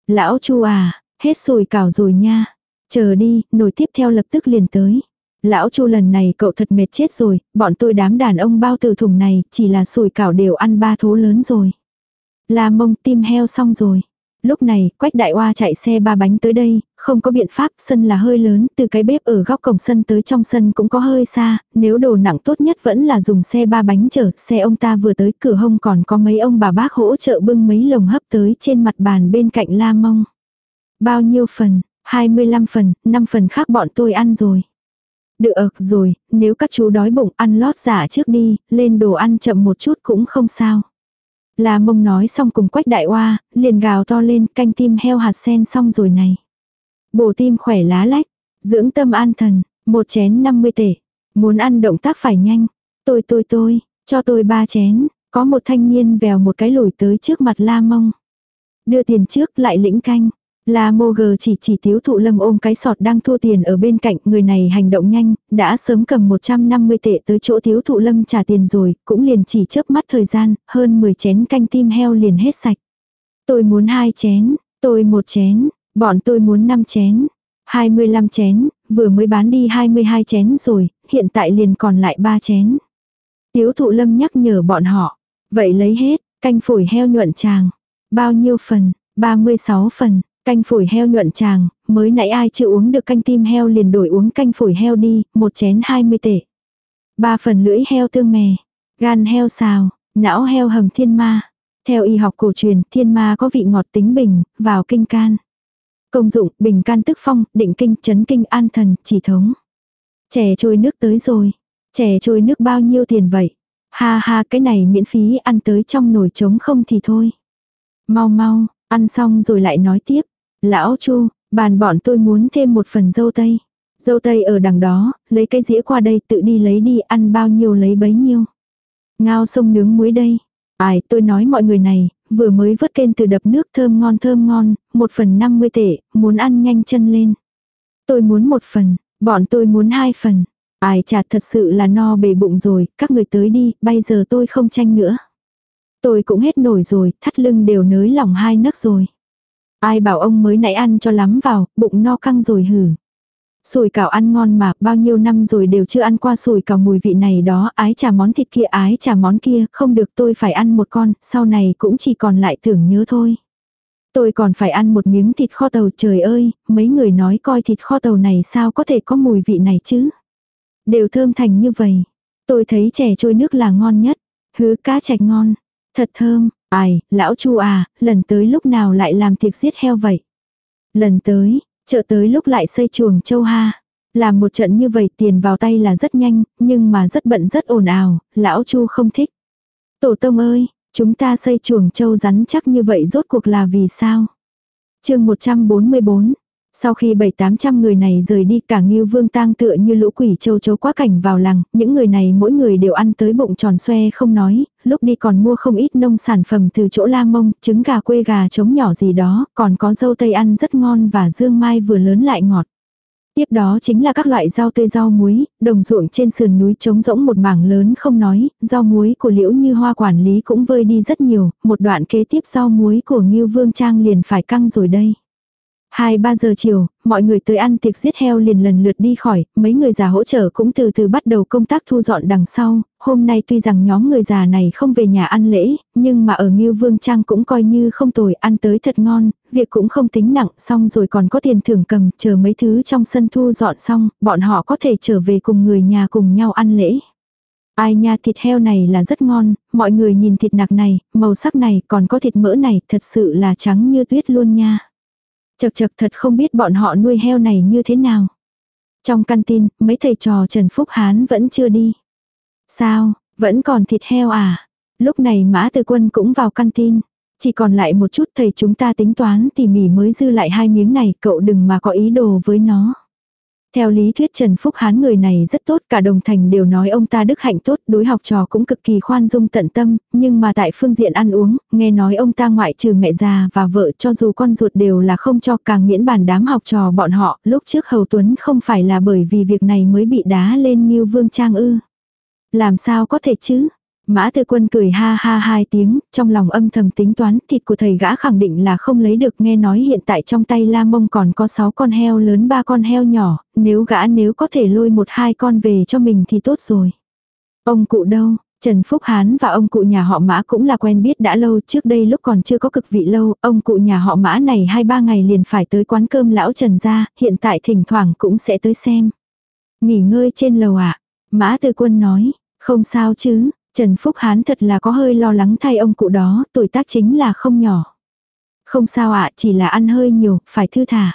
Lão Chu à, hết sùi cảo rồi nha. Chờ đi, nồi tiếp theo lập tức liền tới. Lão Chu lần này cậu thật mệt chết rồi, bọn tôi đám đàn ông bao từ thùng này, chỉ là sùi cảo đều ăn ba thố lớn rồi. La mông tim heo xong rồi. Lúc này, Quách Đại Oa chạy xe ba bánh tới đây, không có biện pháp, sân là hơi lớn, từ cái bếp ở góc cổng sân tới trong sân cũng có hơi xa, nếu đồ nặng tốt nhất vẫn là dùng xe ba bánh chở, xe ông ta vừa tới cửa hông còn có mấy ông bà bác hỗ trợ bưng mấy lồng hấp tới trên mặt bàn bên cạnh la mông. Bao nhiêu phần, 25 phần, 5 phần khác bọn tôi ăn rồi. Được ờ, rồi, nếu các chú đói bụng ăn lót giả trước đi, lên đồ ăn chậm một chút cũng không sao. La mông nói xong cùng quách đại hoa, liền gào to lên canh tim heo hạt sen xong rồi này. Bổ tim khỏe lá lách, dưỡng tâm an thần, một chén 50 tể. Muốn ăn động tác phải nhanh. Tôi tôi tôi, cho tôi ba chén. Có một thanh niên vèo một cái lùi tới trước mặt la mông. Đưa tiền trước lại lĩnh canh. La mô gờ chỉ chỉ tiếu thụ lâm ôm cái sọt đang thua tiền ở bên cạnh người này hành động nhanh, đã sớm cầm 150 tệ tới chỗ tiếu thụ lâm trả tiền rồi, cũng liền chỉ chớp mắt thời gian, hơn 10 chén canh tim heo liền hết sạch. Tôi muốn hai chén, tôi một chén, bọn tôi muốn 5 chén, 25 chén, vừa mới bán đi 22 chén rồi, hiện tại liền còn lại 3 chén. Tiếu thụ lâm nhắc nhở bọn họ, vậy lấy hết, canh phổi heo nhuận tràng. Bao nhiêu phần, 36 phần, Canh phổi heo nhuận tràng, mới nãy ai chưa uống được canh tim heo liền đổi uống canh phổi heo đi, một chén 20 tệ. Ba phần lưỡi heo tương mè, gan heo xào, não heo hầm thiên ma. Theo y học cổ truyền, thiên ma có vị ngọt tính bình, vào kinh can. Công dụng, bình can tức phong, định kinh, chấn kinh an thần, chỉ thống. Chè trôi nước tới rồi. Chè trôi nước bao nhiêu tiền vậy? Ha ha cái này miễn phí ăn tới trong nồi trống không thì thôi. Mau mau, ăn xong rồi lại nói tiếp. Lão Chu, bàn bọn tôi muốn thêm một phần dâu tây. Dâu tây ở đằng đó, lấy cái dĩa qua đây tự đi lấy đi ăn bao nhiêu lấy bấy nhiêu. Ngao sông nướng muối đây. Ai tôi nói mọi người này, vừa mới vớt kênh từ đập nước thơm ngon thơm ngon, một phần 50 tệ, muốn ăn nhanh chân lên. Tôi muốn một phần, bọn tôi muốn hai phần. Ai chả thật sự là no bề bụng rồi, các người tới đi, bây giờ tôi không tranh nữa. Tôi cũng hết nổi rồi, thắt lưng đều nới lỏng hai nấc rồi. Ai bảo ông mới nãy ăn cho lắm vào, bụng no căng rồi hử. Sùi cảo ăn ngon mà, bao nhiêu năm rồi đều chưa ăn qua sùi cảo mùi vị này đó, ái trà món thịt kia ái trà món kia, không được tôi phải ăn một con, sau này cũng chỉ còn lại tưởng nhớ thôi. Tôi còn phải ăn một miếng thịt kho tàu trời ơi, mấy người nói coi thịt kho tàu này sao có thể có mùi vị này chứ. Đều thơm thành như vậy. Tôi thấy chè trôi nước là ngon nhất. Hứ cá chạch ngon. Thật thơm, ai, lão chu à, lần tới lúc nào lại làm tiệc giết heo vậy? Lần tới, chợ tới lúc lại xây chuồng châu ha. Làm một trận như vậy tiền vào tay là rất nhanh, nhưng mà rất bận rất ồn ào, lão chu không thích. Tổ tông ơi, chúng ta xây chuồng châu rắn chắc như vậy rốt cuộc là vì sao? chương 144, sau khi bảy tám trăm người này rời đi cả Ngưu Vương tang tựa như lũ quỷ châu chấu quá cảnh vào làng, những người này mỗi người đều ăn tới bụng tròn xoe không nói, lúc đi còn mua không ít nông sản phẩm từ chỗ La Mông, trứng gà quê gà trống nhỏ gì đó, còn có dâu tây ăn rất ngon và dương mai vừa lớn lại ngọt. Tiếp đó chính là các loại rau tươi rau muối, đồng ruộng trên sườn núi trống rỗng một mảng lớn không nói, rau muối của liễu như hoa quản lý cũng vơi đi rất nhiều, một đoạn kế tiếp rau muối của Ngưu Vương Trang liền phải căng rồi đây. 2-3 giờ chiều, mọi người tới ăn tiệc giết heo liền lần lượt đi khỏi, mấy người già hỗ trợ cũng từ từ bắt đầu công tác thu dọn đằng sau, hôm nay tuy rằng nhóm người già này không về nhà ăn lễ, nhưng mà ở Ngưu Vương Trang cũng coi như không tồi, ăn tới thật ngon, việc cũng không tính nặng, xong rồi còn có tiền thưởng cầm, chờ mấy thứ trong sân thu dọn xong, bọn họ có thể trở về cùng người nhà cùng nhau ăn lễ. Ai nha thịt heo này là rất ngon, mọi người nhìn thịt nạc này, màu sắc này, còn có thịt mỡ này, thật sự là trắng như tuyết luôn nha. Chật chật thật không biết bọn họ nuôi heo này như thế nào. Trong căn tin, mấy thầy trò Trần Phúc Hán vẫn chưa đi. Sao, vẫn còn thịt heo à? Lúc này Mã Từ Quân cũng vào căn tin. Chỉ còn lại một chút thầy chúng ta tính toán tỉ mỉ mới dư lại hai miếng này, cậu đừng mà có ý đồ với nó. Theo lý thuyết Trần Phúc Hán người này rất tốt, cả đồng thành đều nói ông ta đức hạnh tốt, đối học trò cũng cực kỳ khoan dung tận tâm, nhưng mà tại phương diện ăn uống, nghe nói ông ta ngoại trừ mẹ già và vợ cho dù con ruột đều là không cho càng miễn bàn đám học trò bọn họ, lúc trước Hầu Tuấn không phải là bởi vì việc này mới bị đá lên như vương trang ư. Làm sao có thể chứ? Mã tư quân cười ha ha hai tiếng, trong lòng âm thầm tính toán thịt của thầy gã khẳng định là không lấy được nghe nói hiện tại trong tay la mông còn có 6 con heo lớn ba con heo nhỏ, nếu gã nếu có thể lôi một hai con về cho mình thì tốt rồi. Ông cụ đâu? Trần Phúc Hán và ông cụ nhà họ Mã cũng là quen biết đã lâu trước đây lúc còn chưa có cực vị lâu, ông cụ nhà họ Mã này hai ba ngày liền phải tới quán cơm lão Trần ra, hiện tại thỉnh thoảng cũng sẽ tới xem. Nghỉ ngơi trên lầu ạ. À? Mã Tư Quân nói, không sao chứ, Trần Phúc Hán thật là có hơi lo lắng thay ông cụ đó, tuổi tác chính là không nhỏ. Không sao ạ, chỉ là ăn hơi nhiều, phải thư thả.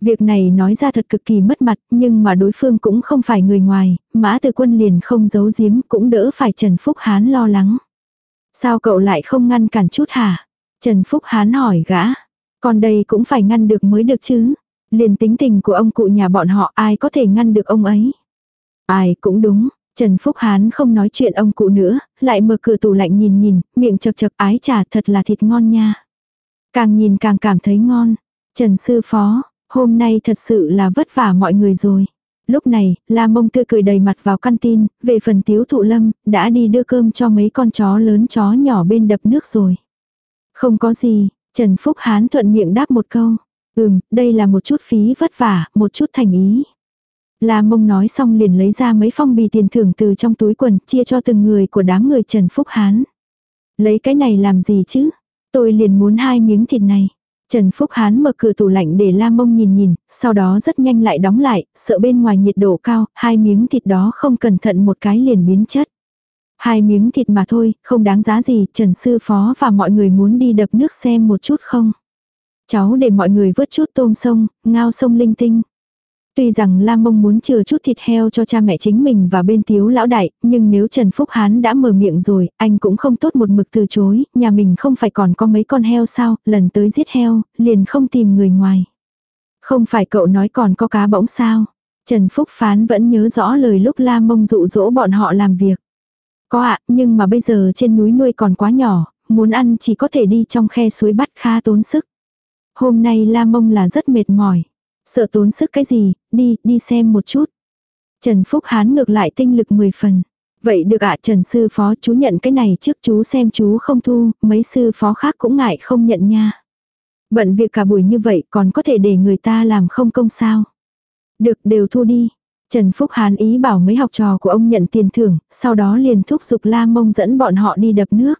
Việc này nói ra thật cực kỳ mất mặt, nhưng mà đối phương cũng không phải người ngoài, mã từ quân liền không giấu giếm cũng đỡ phải Trần Phúc Hán lo lắng. Sao cậu lại không ngăn cản chút hả? Trần Phúc Hán hỏi gã. Còn đây cũng phải ngăn được mới được chứ. Liền tính tình của ông cụ nhà bọn họ ai có thể ngăn được ông ấy. Ai cũng đúng, Trần Phúc Hán không nói chuyện ông cụ nữa, lại mở cửa tủ lạnh nhìn nhìn, miệng chật chật ái trà thật là thịt ngon nha. Càng nhìn càng cảm thấy ngon. Trần sư phó, hôm nay thật sự là vất vả mọi người rồi. Lúc này, La Mông tươi cười đầy mặt vào căn tin, về phần tiếu thụ lâm, đã đi đưa cơm cho mấy con chó lớn chó nhỏ bên đập nước rồi. Không có gì, Trần Phúc Hán thuận miệng đáp một câu. Ừm, đây là một chút phí vất vả, một chút thành ý. La mông nói xong liền lấy ra mấy phong bì tiền thưởng từ trong túi quần chia cho từng người của đám người Trần Phúc Hán. Lấy cái này làm gì chứ? Tôi liền muốn hai miếng thịt này. Trần Phúc Hán mở cửa tủ lạnh để La Mông nhìn nhìn, sau đó rất nhanh lại đóng lại, sợ bên ngoài nhiệt độ cao, hai miếng thịt đó không cẩn thận một cái liền biến chất. Hai miếng thịt mà thôi, không đáng giá gì, Trần Sư Phó và mọi người muốn đi đập nước xem một chút không? Cháu để mọi người vớt chút tôm sông, ngao sông linh tinh. Tuy rằng Lam Mông muốn chừa chút thịt heo cho cha mẹ chính mình và bên tiếu lão đại, nhưng nếu Trần Phúc Hán đã mở miệng rồi, anh cũng không tốt một mực từ chối, nhà mình không phải còn có mấy con heo sao, lần tới giết heo, liền không tìm người ngoài. Không phải cậu nói còn có cá bỗng sao. Trần Phúc Phán vẫn nhớ rõ lời lúc Lam Mông dụ dỗ bọn họ làm việc. Có ạ, nhưng mà bây giờ trên núi nuôi còn quá nhỏ, muốn ăn chỉ có thể đi trong khe suối bắt khá tốn sức. Hôm nay La Mông là rất mệt mỏi. Sợ tốn sức cái gì, đi, đi xem một chút. Trần Phúc Hán ngược lại tinh lực 10 phần. Vậy được ạ Trần Sư Phó chú nhận cái này trước chú xem chú không thu, mấy sư phó khác cũng ngại không nhận nha. Bận việc cả buổi như vậy còn có thể để người ta làm không công sao. Được đều thu đi. Trần Phúc Hán ý bảo mấy học trò của ông nhận tiền thưởng, sau đó liền thúc giục la mông dẫn bọn họ đi đập nước.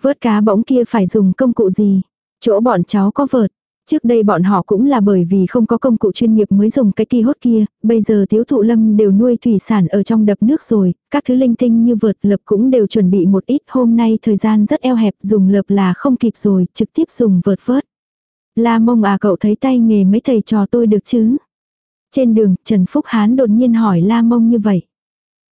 Vớt cá bỗng kia phải dùng công cụ gì? Chỗ bọn cháu có vợt, Trước đây bọn họ cũng là bởi vì không có công cụ chuyên nghiệp mới dùng cái kỳ hốt kia, bây giờ thiếu thụ lâm đều nuôi thủy sản ở trong đập nước rồi, các thứ linh tinh như vượt lập cũng đều chuẩn bị một ít hôm nay thời gian rất eo hẹp dùng lợp là không kịp rồi, trực tiếp dùng vượt vớt. La mông à cậu thấy tay nghề mấy thầy trò tôi được chứ? Trên đường, Trần Phúc Hán đột nhiên hỏi La mông như vậy.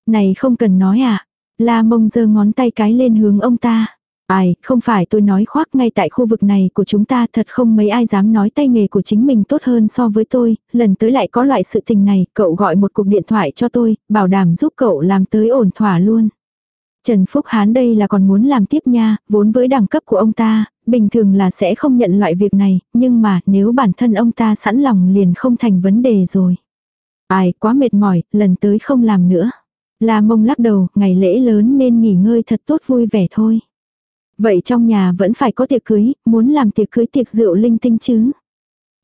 Này không cần nói à? La mông giơ ngón tay cái lên hướng ông ta. Ai, không phải tôi nói khoác ngay tại khu vực này của chúng ta thật không mấy ai dám nói tay nghề của chính mình tốt hơn so với tôi, lần tới lại có loại sự tình này, cậu gọi một cuộc điện thoại cho tôi, bảo đảm giúp cậu làm tới ổn thỏa luôn. Trần Phúc Hán đây là còn muốn làm tiếp nha, vốn với đẳng cấp của ông ta, bình thường là sẽ không nhận loại việc này, nhưng mà nếu bản thân ông ta sẵn lòng liền không thành vấn đề rồi. Ai, quá mệt mỏi, lần tới không làm nữa. La mông lắc đầu, ngày lễ lớn nên nghỉ ngơi thật tốt vui vẻ thôi. Vậy trong nhà vẫn phải có tiệc cưới, muốn làm tiệc cưới tiệc rượu linh tinh chứ?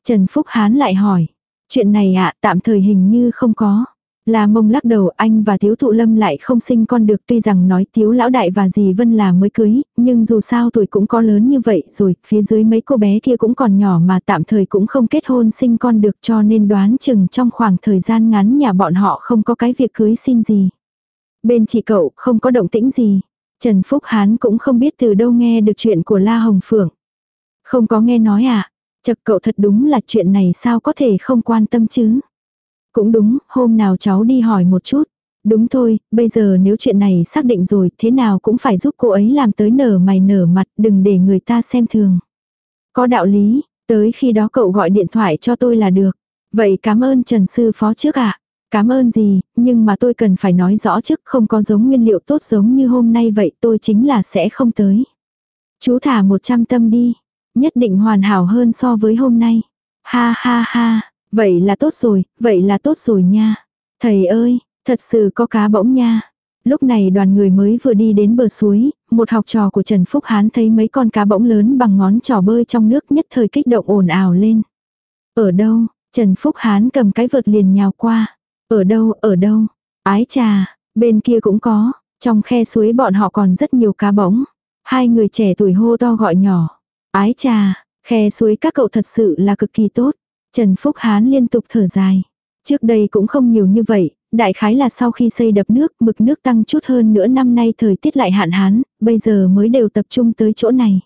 Trần Phúc Hán lại hỏi. Chuyện này ạ, tạm thời hình như không có. Là mông lắc đầu anh và thiếu Thụ Lâm lại không sinh con được tuy rằng nói thiếu Lão Đại và dì Vân là mới cưới, nhưng dù sao tuổi cũng có lớn như vậy rồi, phía dưới mấy cô bé kia cũng còn nhỏ mà tạm thời cũng không kết hôn sinh con được cho nên đoán chừng trong khoảng thời gian ngắn nhà bọn họ không có cái việc cưới xin gì. Bên chị cậu không có động tĩnh gì. Trần Phúc Hán cũng không biết từ đâu nghe được chuyện của La Hồng Phượng. Không có nghe nói à? Chật cậu thật đúng là chuyện này sao có thể không quan tâm chứ? Cũng đúng, hôm nào cháu đi hỏi một chút. Đúng thôi, bây giờ nếu chuyện này xác định rồi, thế nào cũng phải giúp cô ấy làm tới nở mày nở mặt, đừng để người ta xem thường. Có đạo lý, tới khi đó cậu gọi điện thoại cho tôi là được. Vậy cảm ơn Trần Sư Phó trước ạ. Cảm ơn gì, nhưng mà tôi cần phải nói rõ trước không có giống nguyên liệu tốt giống như hôm nay vậy tôi chính là sẽ không tới. Chú thả 100 tâm đi, nhất định hoàn hảo hơn so với hôm nay. Ha ha ha, vậy là tốt rồi, vậy là tốt rồi nha. Thầy ơi, thật sự có cá bỗng nha. Lúc này đoàn người mới vừa đi đến bờ suối, một học trò của Trần Phúc Hán thấy mấy con cá bỗng lớn bằng ngón trò bơi trong nước nhất thời kích động ồn ào lên. Ở đâu, Trần Phúc Hán cầm cái vợt liền nhào qua. Ở đâu, ở đâu? Ái trà, bên kia cũng có, trong khe suối bọn họ còn rất nhiều cá bỗng. Hai người trẻ tuổi hô to gọi nhỏ. Ái trà, khe suối các cậu thật sự là cực kỳ tốt. Trần Phúc Hán liên tục thở dài. Trước đây cũng không nhiều như vậy, đại khái là sau khi xây đập nước, mực nước tăng chút hơn nữa năm nay thời tiết lại hạn hán, bây giờ mới đều tập trung tới chỗ này.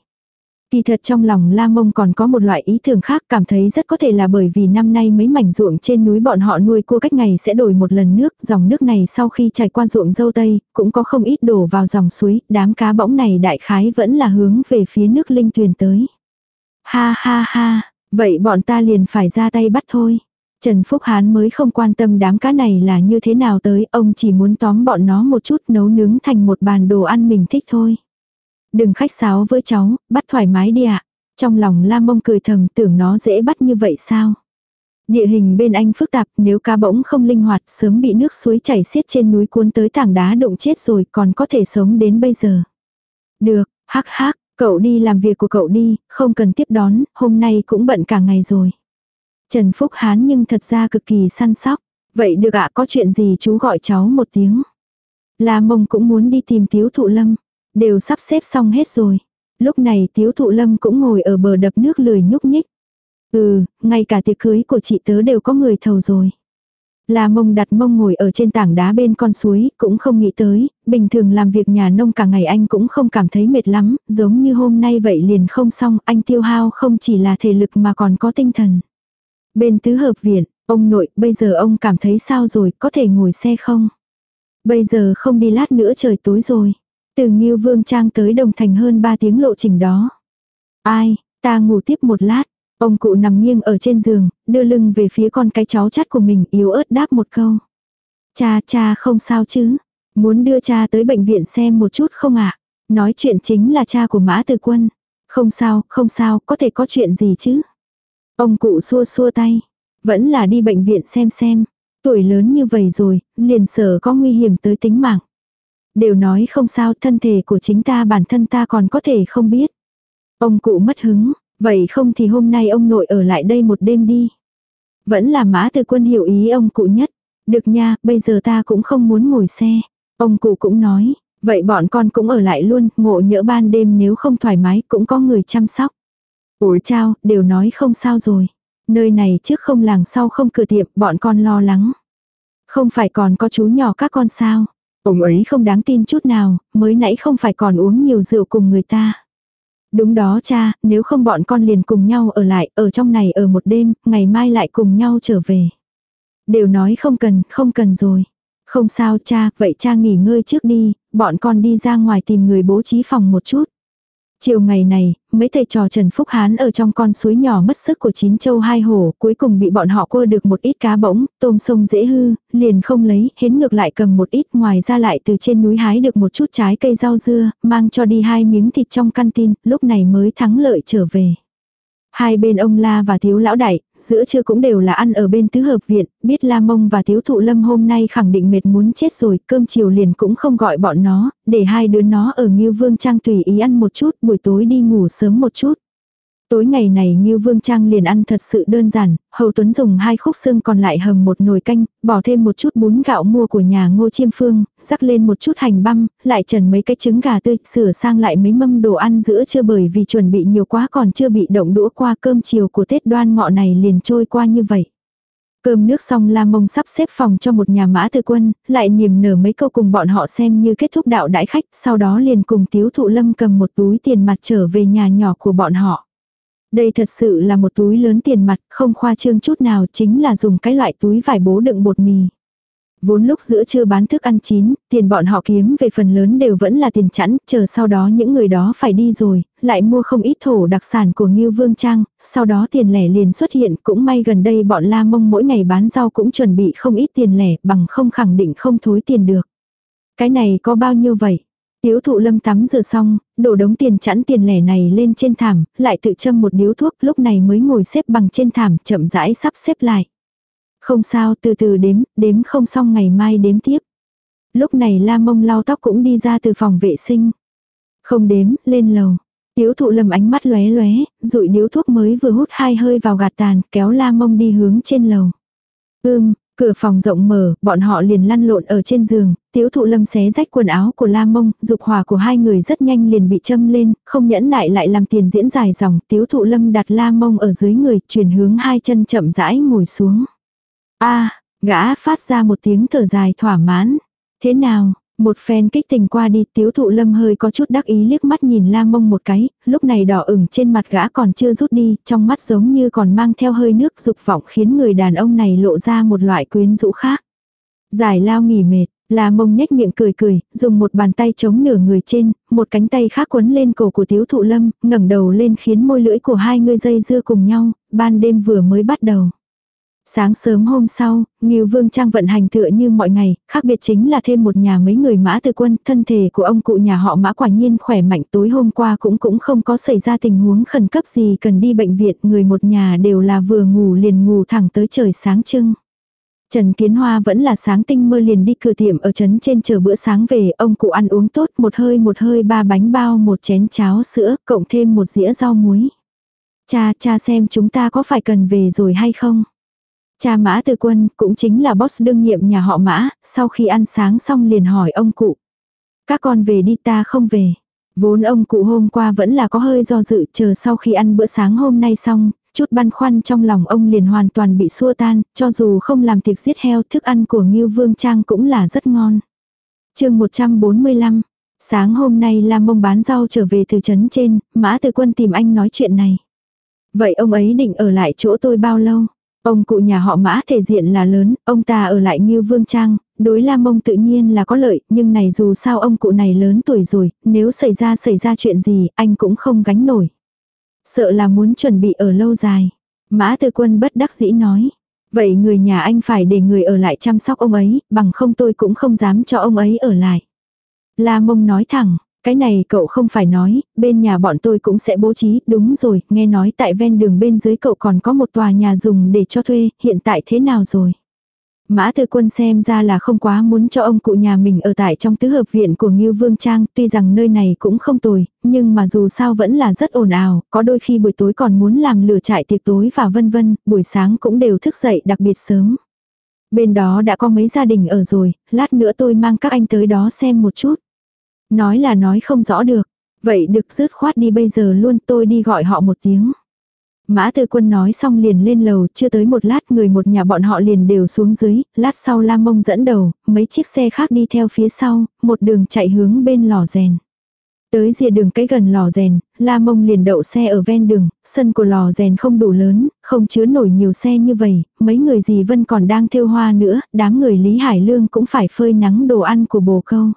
Kỳ thật trong lòng La Mông còn có một loại ý tưởng khác cảm thấy rất có thể là bởi vì năm nay mấy mảnh ruộng trên núi bọn họ nuôi cua cách ngày sẽ đổi một lần nước, dòng nước này sau khi trải qua ruộng dâu tây, cũng có không ít đổ vào dòng suối, đám cá bỗng này đại khái vẫn là hướng về phía nước linh tuyền tới. Ha ha ha, vậy bọn ta liền phải ra tay bắt thôi. Trần Phúc Hán mới không quan tâm đám cá này là như thế nào tới, ông chỉ muốn tóm bọn nó một chút nấu nướng thành một bàn đồ ăn mình thích thôi. Đừng khách sáo với cháu, bắt thoải mái đi ạ. Trong lòng Lam mông cười thầm tưởng nó dễ bắt như vậy sao? Địa hình bên anh phức tạp, nếu cá bỗng không linh hoạt, sớm bị nước suối chảy xiết trên núi cuốn tới tảng đá đụng chết rồi, còn có thể sống đến bây giờ. Được, hắc hắc, cậu đi làm việc của cậu đi, không cần tiếp đón, hôm nay cũng bận cả ngày rồi. Trần Phúc Hán nhưng thật ra cực kỳ săn sóc. Vậy được ạ, có chuyện gì chú gọi cháu một tiếng. La mông cũng muốn đi tìm tiếu thụ lâm. Đều sắp xếp xong hết rồi. Lúc này tiếu thụ lâm cũng ngồi ở bờ đập nước lười nhúc nhích. Ừ, ngay cả tiệc cưới của chị tớ đều có người thầu rồi. La mông đặt mông ngồi ở trên tảng đá bên con suối, cũng không nghĩ tới, bình thường làm việc nhà nông cả ngày anh cũng không cảm thấy mệt lắm, giống như hôm nay vậy liền không xong, anh tiêu hao không chỉ là thể lực mà còn có tinh thần. Bên tứ hợp viện, ông nội, bây giờ ông cảm thấy sao rồi, có thể ngồi xe không? Bây giờ không đi lát nữa trời tối rồi. Từ Ngưu Vương Trang tới Đồng Thành hơn 3 tiếng lộ trình đó. Ai, ta ngủ tiếp một lát. Ông cụ nằm nghiêng ở trên giường, đưa lưng về phía con cái cháu chắt của mình yếu ớt đáp một câu. Cha cha không sao chứ. Muốn đưa cha tới bệnh viện xem một chút không ạ? Nói chuyện chính là cha của Mã Từ Quân. Không sao, không sao, có thể có chuyện gì chứ. Ông cụ xua xua tay. Vẫn là đi bệnh viện xem xem. Tuổi lớn như vậy rồi, liền sở có nguy hiểm tới tính mạng. Đều nói không sao thân thể của chính ta bản thân ta còn có thể không biết. Ông cụ mất hứng, vậy không thì hôm nay ông nội ở lại đây một đêm đi. Vẫn là mã từ quân hiểu ý ông cụ nhất. Được nha, bây giờ ta cũng không muốn ngồi xe. Ông cụ cũng nói, vậy bọn con cũng ở lại luôn, ngộ nhỡ ban đêm nếu không thoải mái cũng có người chăm sóc. Ủi chao, đều nói không sao rồi. Nơi này trước không làng sau không cửa tiệm, bọn con lo lắng. Không phải còn có chú nhỏ các con sao? Ông ấy không đáng tin chút nào, mới nãy không phải còn uống nhiều rượu cùng người ta. Đúng đó cha, nếu không bọn con liền cùng nhau ở lại, ở trong này ở một đêm, ngày mai lại cùng nhau trở về. Đều nói không cần, không cần rồi. Không sao cha, vậy cha nghỉ ngơi trước đi, bọn con đi ra ngoài tìm người bố trí phòng một chút. Chiều ngày này, mấy thầy trò Trần Phúc Hán ở trong con suối nhỏ mất sức của chín châu hai hổ, cuối cùng bị bọn họ cua được một ít cá bỗng, tôm sông dễ hư, liền không lấy, hến ngược lại cầm một ít, ngoài ra lại từ trên núi hái được một chút trái cây rau dưa, mang cho đi hai miếng thịt trong căn tin, lúc này mới thắng lợi trở về. Hai bên ông La và Thiếu Lão Đại, giữa trưa cũng đều là ăn ở bên tứ hợp viện, biết La Mông và Thiếu Thụ Lâm hôm nay khẳng định mệt muốn chết rồi, cơm chiều liền cũng không gọi bọn nó, để hai đứa nó ở Ngưu Vương Trang tùy ý ăn một chút, buổi tối đi ngủ sớm một chút. Tối ngày này như Vương Trang liền ăn thật sự đơn giản, Hầu Tuấn dùng hai khúc xương còn lại hầm một nồi canh, bỏ thêm một chút bún gạo mua của nhà ngô chiêm phương, rắc lên một chút hành băm, lại trần mấy cái trứng gà tươi, sửa sang lại mấy mâm đồ ăn giữa chưa bởi vì chuẩn bị nhiều quá còn chưa bị động đũa qua cơm chiều của Tết đoan ngọ này liền trôi qua như vậy. Cơm nước xong La Mông sắp xếp phòng cho một nhà mã tư quân, lại niềm nở mấy câu cùng bọn họ xem như kết thúc đạo đãi khách, sau đó liền cùng Tiếu Thụ Lâm cầm một túi tiền mặt trở về nhà nhỏ của bọn họ. Đây thật sự là một túi lớn tiền mặt, không khoa trương chút nào chính là dùng cái loại túi vải bố đựng bột mì. Vốn lúc giữa chưa bán thức ăn chín, tiền bọn họ kiếm về phần lớn đều vẫn là tiền chẵn, chờ sau đó những người đó phải đi rồi, lại mua không ít thổ đặc sản của Ngưu Vương Trang, sau đó tiền lẻ liền xuất hiện, cũng may gần đây bọn La Mông mỗi ngày bán rau cũng chuẩn bị không ít tiền lẻ, bằng không khẳng định không thối tiền được. Cái này có bao nhiêu vậy? Tiếu thụ lâm tắm rửa xong, đổ đống tiền chẵn tiền lẻ này lên trên thảm, lại tự châm một điếu thuốc lúc này mới ngồi xếp bằng trên thảm chậm rãi sắp xếp lại. Không sao từ từ đếm, đếm không xong ngày mai đếm tiếp. Lúc này la mông lau tóc cũng đi ra từ phòng vệ sinh. Không đếm, lên lầu. Tiếu thụ lâm ánh mắt lóe lóe, rụi điếu thuốc mới vừa hút hai hơi vào gạt tàn, kéo la mông đi hướng trên lầu. Ưm, Cửa phòng rộng mở, bọn họ liền lăn lộn ở trên giường, tiếu thụ lâm xé rách quần áo của la mông, dục hòa của hai người rất nhanh liền bị châm lên, không nhẫn nại lại làm tiền diễn dài dòng, tiếu thụ lâm đặt la mông ở dưới người, chuyển hướng hai chân chậm rãi ngồi xuống. a gã phát ra một tiếng thở dài thỏa mãn. Thế nào, một phen kích tình qua đi tiếu thụ lâm hơi có chút đắc ý liếc mắt nhìn la mông một cái, lúc này đỏ ửng trên mặt gã còn chưa rút đi, trong mắt giống như còn mang theo hơi nước dục vọng khiến người đàn ông này lộ ra một loại quyến rũ khác. Giải lao nghỉ mệt, la mông nhếch miệng cười cười, dùng một bàn tay chống nửa người trên, một cánh tay khác quấn lên cổ của tiếu thụ lâm, ngẩng đầu lên khiến môi lưỡi của hai người dây dưa cùng nhau, ban đêm vừa mới bắt đầu. Sáng sớm hôm sau, Ngưu Vương Trang vận hành tựa như mọi ngày, khác biệt chính là thêm một nhà mấy người mã từ quân, thân thể của ông cụ nhà họ mã quả nhiên khỏe mạnh tối hôm qua cũng cũng không có xảy ra tình huống khẩn cấp gì cần đi bệnh viện, người một nhà đều là vừa ngủ liền ngủ thẳng tới trời sáng trưng. Trần Kiến Hoa vẫn là sáng tinh mơ liền đi cửa tiệm ở trấn trên chờ bữa sáng về, ông cụ ăn uống tốt, một hơi một hơi ba bánh bao một chén cháo sữa, cộng thêm một dĩa rau muối. Cha, cha xem chúng ta có phải cần về rồi hay không? Cha mã từ quân cũng chính là boss đương nhiệm nhà họ mã, sau khi ăn sáng xong liền hỏi ông cụ. Các con về đi ta không về. Vốn ông cụ hôm qua vẫn là có hơi do dự chờ sau khi ăn bữa sáng hôm nay xong, chút băn khoăn trong lòng ông liền hoàn toàn bị xua tan, cho dù không làm tiệc giết heo thức ăn của Ngưu Vương Trang cũng là rất ngon. chương 145, sáng hôm nay Lam Mông bán rau trở về từ trấn trên, Mã Từ Quân tìm anh nói chuyện này. Vậy ông ấy định ở lại chỗ tôi bao lâu? Ông cụ nhà họ mã thể diện là lớn, ông ta ở lại như vương trang, đối Lam Mông tự nhiên là có lợi, nhưng này dù sao ông cụ này lớn tuổi rồi, nếu xảy ra xảy ra chuyện gì, anh cũng không gánh nổi. Sợ là muốn chuẩn bị ở lâu dài. Mã tư quân bất đắc dĩ nói. Vậy người nhà anh phải để người ở lại chăm sóc ông ấy, bằng không tôi cũng không dám cho ông ấy ở lại. La mông nói thẳng, cái này cậu không phải nói, bên nhà bọn tôi cũng sẽ bố trí, đúng rồi, nghe nói tại ven đường bên dưới cậu còn có một tòa nhà dùng để cho thuê, hiện tại thế nào rồi? Mã Tư Quân xem ra là không quá muốn cho ông cụ nhà mình ở tại trong tứ hợp viện của Ngưu Vương Trang, tuy rằng nơi này cũng không tồi, nhưng mà dù sao vẫn là rất ồn ào, có đôi khi buổi tối còn muốn làm lửa trại tiệc tối và vân vân, buổi sáng cũng đều thức dậy đặc biệt sớm. Bên đó đã có mấy gia đình ở rồi, lát nữa tôi mang các anh tới đó xem một chút. Nói là nói không rõ được. Vậy được dứt khoát đi bây giờ luôn tôi đi gọi họ một tiếng. Mã tư quân nói xong liền lên lầu, chưa tới một lát người một nhà bọn họ liền đều xuống dưới, lát sau Lam Mông dẫn đầu, mấy chiếc xe khác đi theo phía sau, một đường chạy hướng bên lò rèn. Tới rìa đường cái gần lò rèn, La Mông liền đậu xe ở ven đường, sân của lò rèn không đủ lớn, không chứa nổi nhiều xe như vậy, mấy người gì vân còn đang thiêu hoa nữa, đám người Lý Hải Lương cũng phải phơi nắng đồ ăn của bồ câu.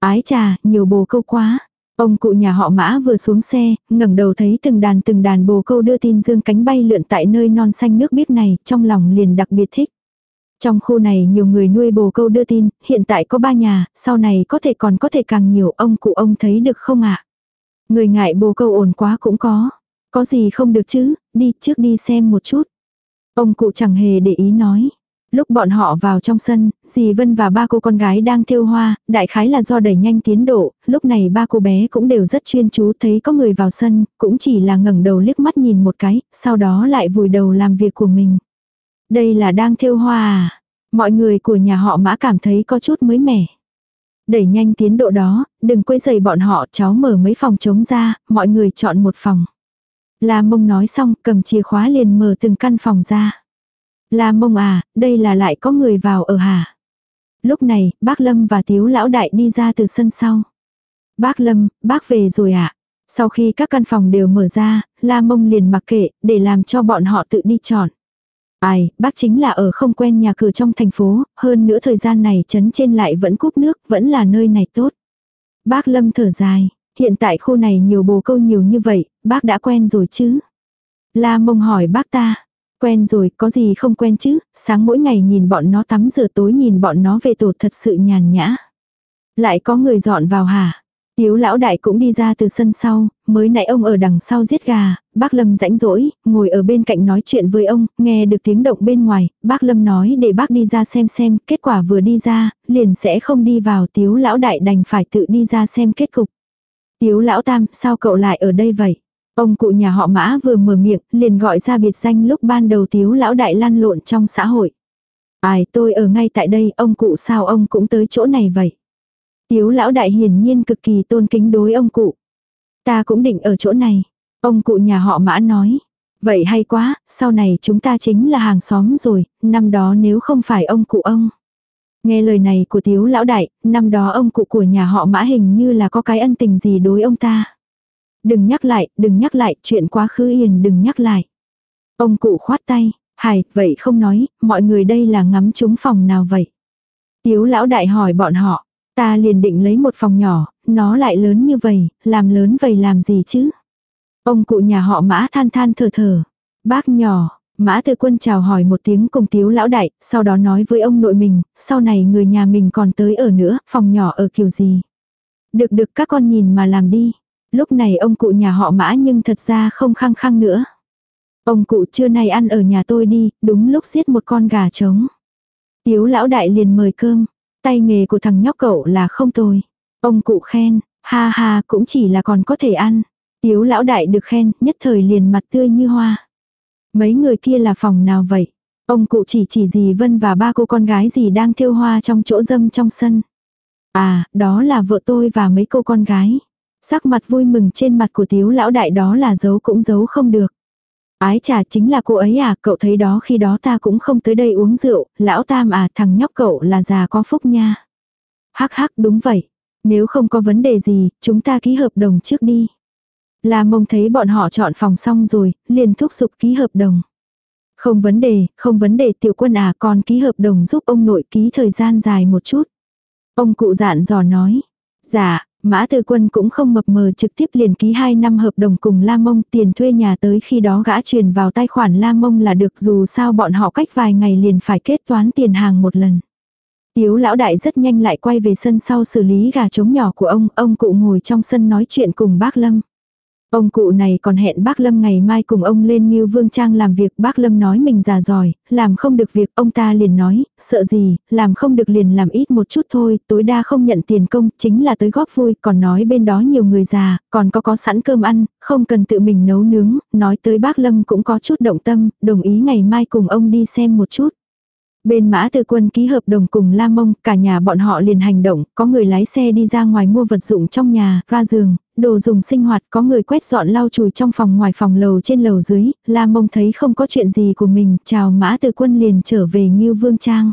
Ái trà, nhiều bồ câu quá. Ông cụ nhà họ mã vừa xuống xe, ngẩng đầu thấy từng đàn từng đàn bồ câu đưa tin dương cánh bay lượn tại nơi non xanh nước biếc này, trong lòng liền đặc biệt thích. Trong khu này nhiều người nuôi bồ câu đưa tin, hiện tại có ba nhà, sau này có thể còn có thể càng nhiều, ông cụ ông thấy được không ạ? Người ngại bồ câu ổn quá cũng có. Có gì không được chứ, đi trước đi xem một chút. Ông cụ chẳng hề để ý nói. Lúc bọn họ vào trong sân, dì Vân và ba cô con gái đang thiêu hoa, đại khái là do đẩy nhanh tiến độ, lúc này ba cô bé cũng đều rất chuyên chú thấy có người vào sân, cũng chỉ là ngẩng đầu liếc mắt nhìn một cái, sau đó lại vùi đầu làm việc của mình. Đây là đang thiêu hoa à? Mọi người của nhà họ mã cảm thấy có chút mới mẻ. Đẩy nhanh tiến độ đó, đừng quấy rầy bọn họ, cháu mở mấy phòng trống ra, mọi người chọn một phòng. La mông nói xong, cầm chìa khóa liền mở từng căn phòng ra. La mông à, đây là lại có người vào ở hả? Lúc này, bác Lâm và Tiếu Lão Đại đi ra từ sân sau. Bác Lâm, bác về rồi ạ. À? Sau khi các căn phòng đều mở ra, La mông liền mặc kệ, để làm cho bọn họ tự đi chọn. Ai, bác chính là ở không quen nhà cửa trong thành phố, hơn nữa thời gian này chấn trên lại vẫn cúp nước, vẫn là nơi này tốt. Bác Lâm thở dài, hiện tại khu này nhiều bồ câu nhiều như vậy, bác đã quen rồi chứ? La mông hỏi bác ta, Quen rồi, có gì không quen chứ, sáng mỗi ngày nhìn bọn nó tắm rửa tối nhìn bọn nó về tổ thật sự nhàn nhã. Lại có người dọn vào hả? Tiếu lão đại cũng đi ra từ sân sau, mới nãy ông ở đằng sau giết gà, bác Lâm rãnh rỗi, ngồi ở bên cạnh nói chuyện với ông, nghe được tiếng động bên ngoài, bác Lâm nói để bác đi ra xem xem, kết quả vừa đi ra, liền sẽ không đi vào tiếu lão đại đành phải tự đi ra xem kết cục. Tiếu lão tam, sao cậu lại ở đây vậy? Ông cụ nhà họ mã vừa mở miệng, liền gọi ra biệt danh lúc ban đầu tiếu lão đại lan lộn trong xã hội. Ai tôi ở ngay tại đây, ông cụ sao ông cũng tới chỗ này vậy. Tiếu lão đại hiển nhiên cực kỳ tôn kính đối ông cụ. Ta cũng định ở chỗ này. Ông cụ nhà họ mã nói. Vậy hay quá, sau này chúng ta chính là hàng xóm rồi, năm đó nếu không phải ông cụ ông. Nghe lời này của tiếu lão đại, năm đó ông cụ của nhà họ mã hình như là có cái ân tình gì đối ông ta. Đừng nhắc lại, đừng nhắc lại, chuyện quá khứ yên đừng nhắc lại. Ông cụ khoát tay, hài, vậy không nói, mọi người đây là ngắm trúng phòng nào vậy? Tiếu lão đại hỏi bọn họ, ta liền định lấy một phòng nhỏ, nó lại lớn như vậy, làm lớn vậy làm gì chứ? Ông cụ nhà họ mã than than thở thở, bác nhỏ, Mã Tư Quân chào hỏi một tiếng cùng Tiếu lão đại, sau đó nói với ông nội mình, sau này người nhà mình còn tới ở nữa, phòng nhỏ ở kiểu gì. Được được các con nhìn mà làm đi. Lúc này ông cụ nhà họ Mã nhưng thật ra không khăng khăng nữa. Ông cụ trưa nay ăn ở nhà tôi đi, đúng lúc giết một con gà trống. Tiếu lão đại liền mời cơm, tay nghề của thằng nhóc cậu là không tồi. Ông cụ khen, ha ha cũng chỉ là còn có thể ăn. Tiếu lão đại được khen, nhất thời liền mặt tươi như hoa. Mấy người kia là phòng nào vậy? Ông cụ chỉ chỉ dì Vân và ba cô con gái gì đang thiêu hoa trong chỗ dâm trong sân. À, đó là vợ tôi và mấy cô con gái. Sắc mặt vui mừng trên mặt của tiếu lão đại đó là giấu cũng giấu không được. Ái trà chính là cô ấy à, cậu thấy đó khi đó ta cũng không tới đây uống rượu, lão tam à, thằng nhóc cậu là già có phúc nha. Hắc hắc đúng vậy. Nếu không có vấn đề gì, chúng ta ký hợp đồng trước đi. là mông thấy bọn họ chọn phòng xong rồi, liền thúc giục ký hợp đồng. Không vấn đề, không vấn đề tiểu quân à còn ký hợp đồng giúp ông nội ký thời gian dài một chút. Ông cụ dạn dò nói. Dạ, Mã Tư Quân cũng không mập mờ trực tiếp liền ký 2 năm hợp đồng cùng La Mông tiền thuê nhà tới khi đó gã truyền vào tài khoản La Mông là được dù sao bọn họ cách vài ngày liền phải kết toán tiền hàng một lần. Tiếu lão đại rất nhanh lại quay về sân sau xử lý gà trống nhỏ của ông, ông cụ ngồi trong sân nói chuyện cùng bác Lâm. Ông cụ này còn hẹn bác Lâm ngày mai cùng ông lên Ngưu Vương Trang làm việc, bác Lâm nói mình già giỏi, làm không được việc, ông ta liền nói, sợ gì, làm không được liền làm ít một chút thôi, tối đa không nhận tiền công, chính là tới góp vui, còn nói bên đó nhiều người già, còn có có sẵn cơm ăn, không cần tự mình nấu nướng, nói tới bác Lâm cũng có chút động tâm, đồng ý ngày mai cùng ông đi xem một chút. Bên mã tư quân ký hợp đồng cùng La Mông, cả nhà bọn họ liền hành động, có người lái xe đi ra ngoài mua vật dụng trong nhà, ra giường, đồ dùng sinh hoạt, có người quét dọn lau chùi trong phòng ngoài phòng lầu trên lầu dưới, La Mông thấy không có chuyện gì của mình, chào mã tư quân liền trở về Ngưu Vương Trang.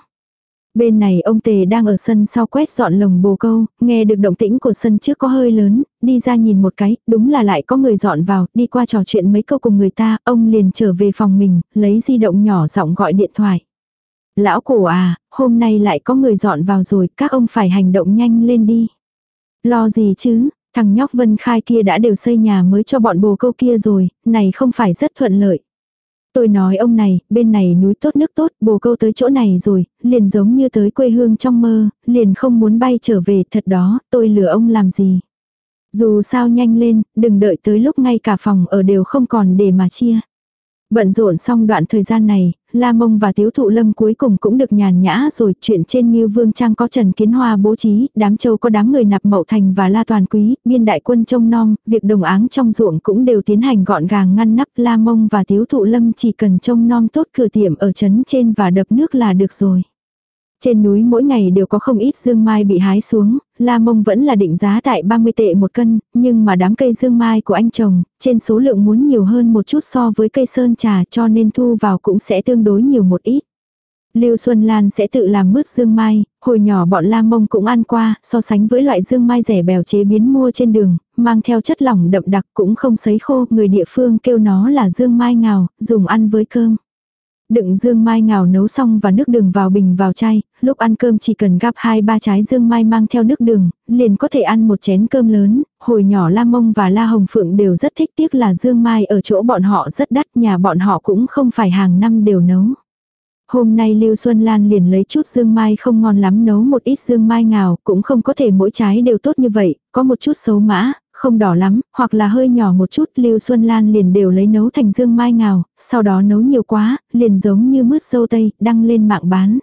Bên này ông Tề đang ở sân sau quét dọn lồng bồ câu, nghe được động tĩnh của sân trước có hơi lớn, đi ra nhìn một cái, đúng là lại có người dọn vào, đi qua trò chuyện mấy câu cùng người ta, ông liền trở về phòng mình, lấy di động nhỏ giọng gọi điện thoại. Lão cổ à, hôm nay lại có người dọn vào rồi, các ông phải hành động nhanh lên đi. Lo gì chứ, thằng nhóc Vân Khai kia đã đều xây nhà mới cho bọn bồ câu kia rồi, này không phải rất thuận lợi. Tôi nói ông này, bên này núi tốt nước tốt, bồ câu tới chỗ này rồi, liền giống như tới quê hương trong mơ, liền không muốn bay trở về thật đó, tôi lừa ông làm gì. Dù sao nhanh lên, đừng đợi tới lúc ngay cả phòng ở đều không còn để mà chia. Bận rộn xong đoạn thời gian này, La Mông và Tiếu Thụ Lâm cuối cùng cũng được nhàn nhã rồi, chuyện trên Ngưu Vương Trang có Trần Kiến Hoa bố trí, đám châu có đám người nạp mậu thành và La Toàn Quý, biên đại quân trông nom, việc đồng áng trong ruộng cũng đều tiến hành gọn gàng ngăn nắp La Mông và Tiếu Thụ Lâm chỉ cần trông nom tốt cửa tiệm ở trấn trên và đập nước là được rồi. Trên núi mỗi ngày đều có không ít dương mai bị hái xuống, la mông vẫn là định giá tại 30 tệ một cân, nhưng mà đám cây dương mai của anh chồng, trên số lượng muốn nhiều hơn một chút so với cây sơn trà cho nên thu vào cũng sẽ tương đối nhiều một ít. Lưu Xuân Lan sẽ tự làm mứt dương mai, hồi nhỏ bọn la mông cũng ăn qua, so sánh với loại dương mai rẻ bèo chế biến mua trên đường, mang theo chất lỏng đậm đặc cũng không sấy khô, người địa phương kêu nó là dương mai ngào, dùng ăn với cơm. Đựng dương mai ngào nấu xong và nước đường vào bình vào chai, lúc ăn cơm chỉ cần gắp hai ba trái dương mai mang theo nước đường, liền có thể ăn một chén cơm lớn, hồi nhỏ La Mông và La Hồng Phượng đều rất thích tiếc là dương mai ở chỗ bọn họ rất đắt, nhà bọn họ cũng không phải hàng năm đều nấu. Hôm nay Lưu Xuân Lan liền lấy chút dương mai không ngon lắm nấu một ít dương mai ngào, cũng không có thể mỗi trái đều tốt như vậy, có một chút xấu mã, không đỏ lắm, hoặc là hơi nhỏ một chút, Lưu Xuân Lan liền đều lấy nấu thành dương mai ngào, sau đó nấu nhiều quá, liền giống như mứt dâu tây, đăng lên mạng bán.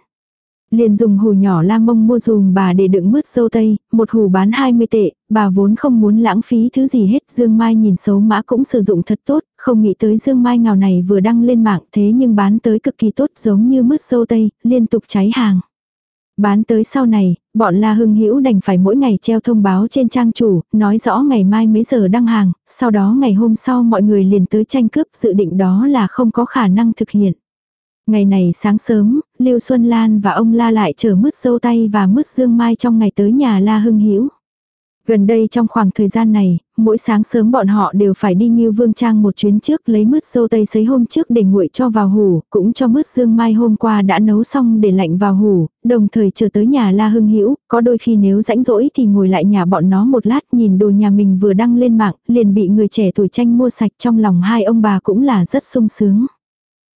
Liền dùng hù nhỏ la mông mua dùm bà để đựng mứt dâu tây, một hù bán 20 tệ, bà vốn không muốn lãng phí thứ gì hết, Dương Mai nhìn xấu mã cũng sử dụng thật tốt, không nghĩ tới Dương Mai ngào này vừa đăng lên mạng thế nhưng bán tới cực kỳ tốt giống như mứt dâu tây, liên tục cháy hàng. Bán tới sau này, bọn La Hưng Hữu đành phải mỗi ngày treo thông báo trên trang chủ, nói rõ ngày mai mấy giờ đăng hàng, sau đó ngày hôm sau mọi người liền tới tranh cướp dự định đó là không có khả năng thực hiện. Ngày này sáng sớm, Lưu Xuân Lan và ông La lại chờ mứt dâu tay và mứt dương mai trong ngày tới nhà La Hưng Hữu Gần đây trong khoảng thời gian này, mỗi sáng sớm bọn họ đều phải đi Ngưu Vương Trang một chuyến trước lấy mứt dâu tây sấy hôm trước để nguội cho vào hủ, cũng cho mứt dương mai hôm qua đã nấu xong để lạnh vào hủ, đồng thời chờ tới nhà La Hưng Hữu có đôi khi nếu rãnh rỗi thì ngồi lại nhà bọn nó một lát nhìn đồ nhà mình vừa đăng lên mạng, liền bị người trẻ tuổi tranh mua sạch trong lòng hai ông bà cũng là rất sung sướng.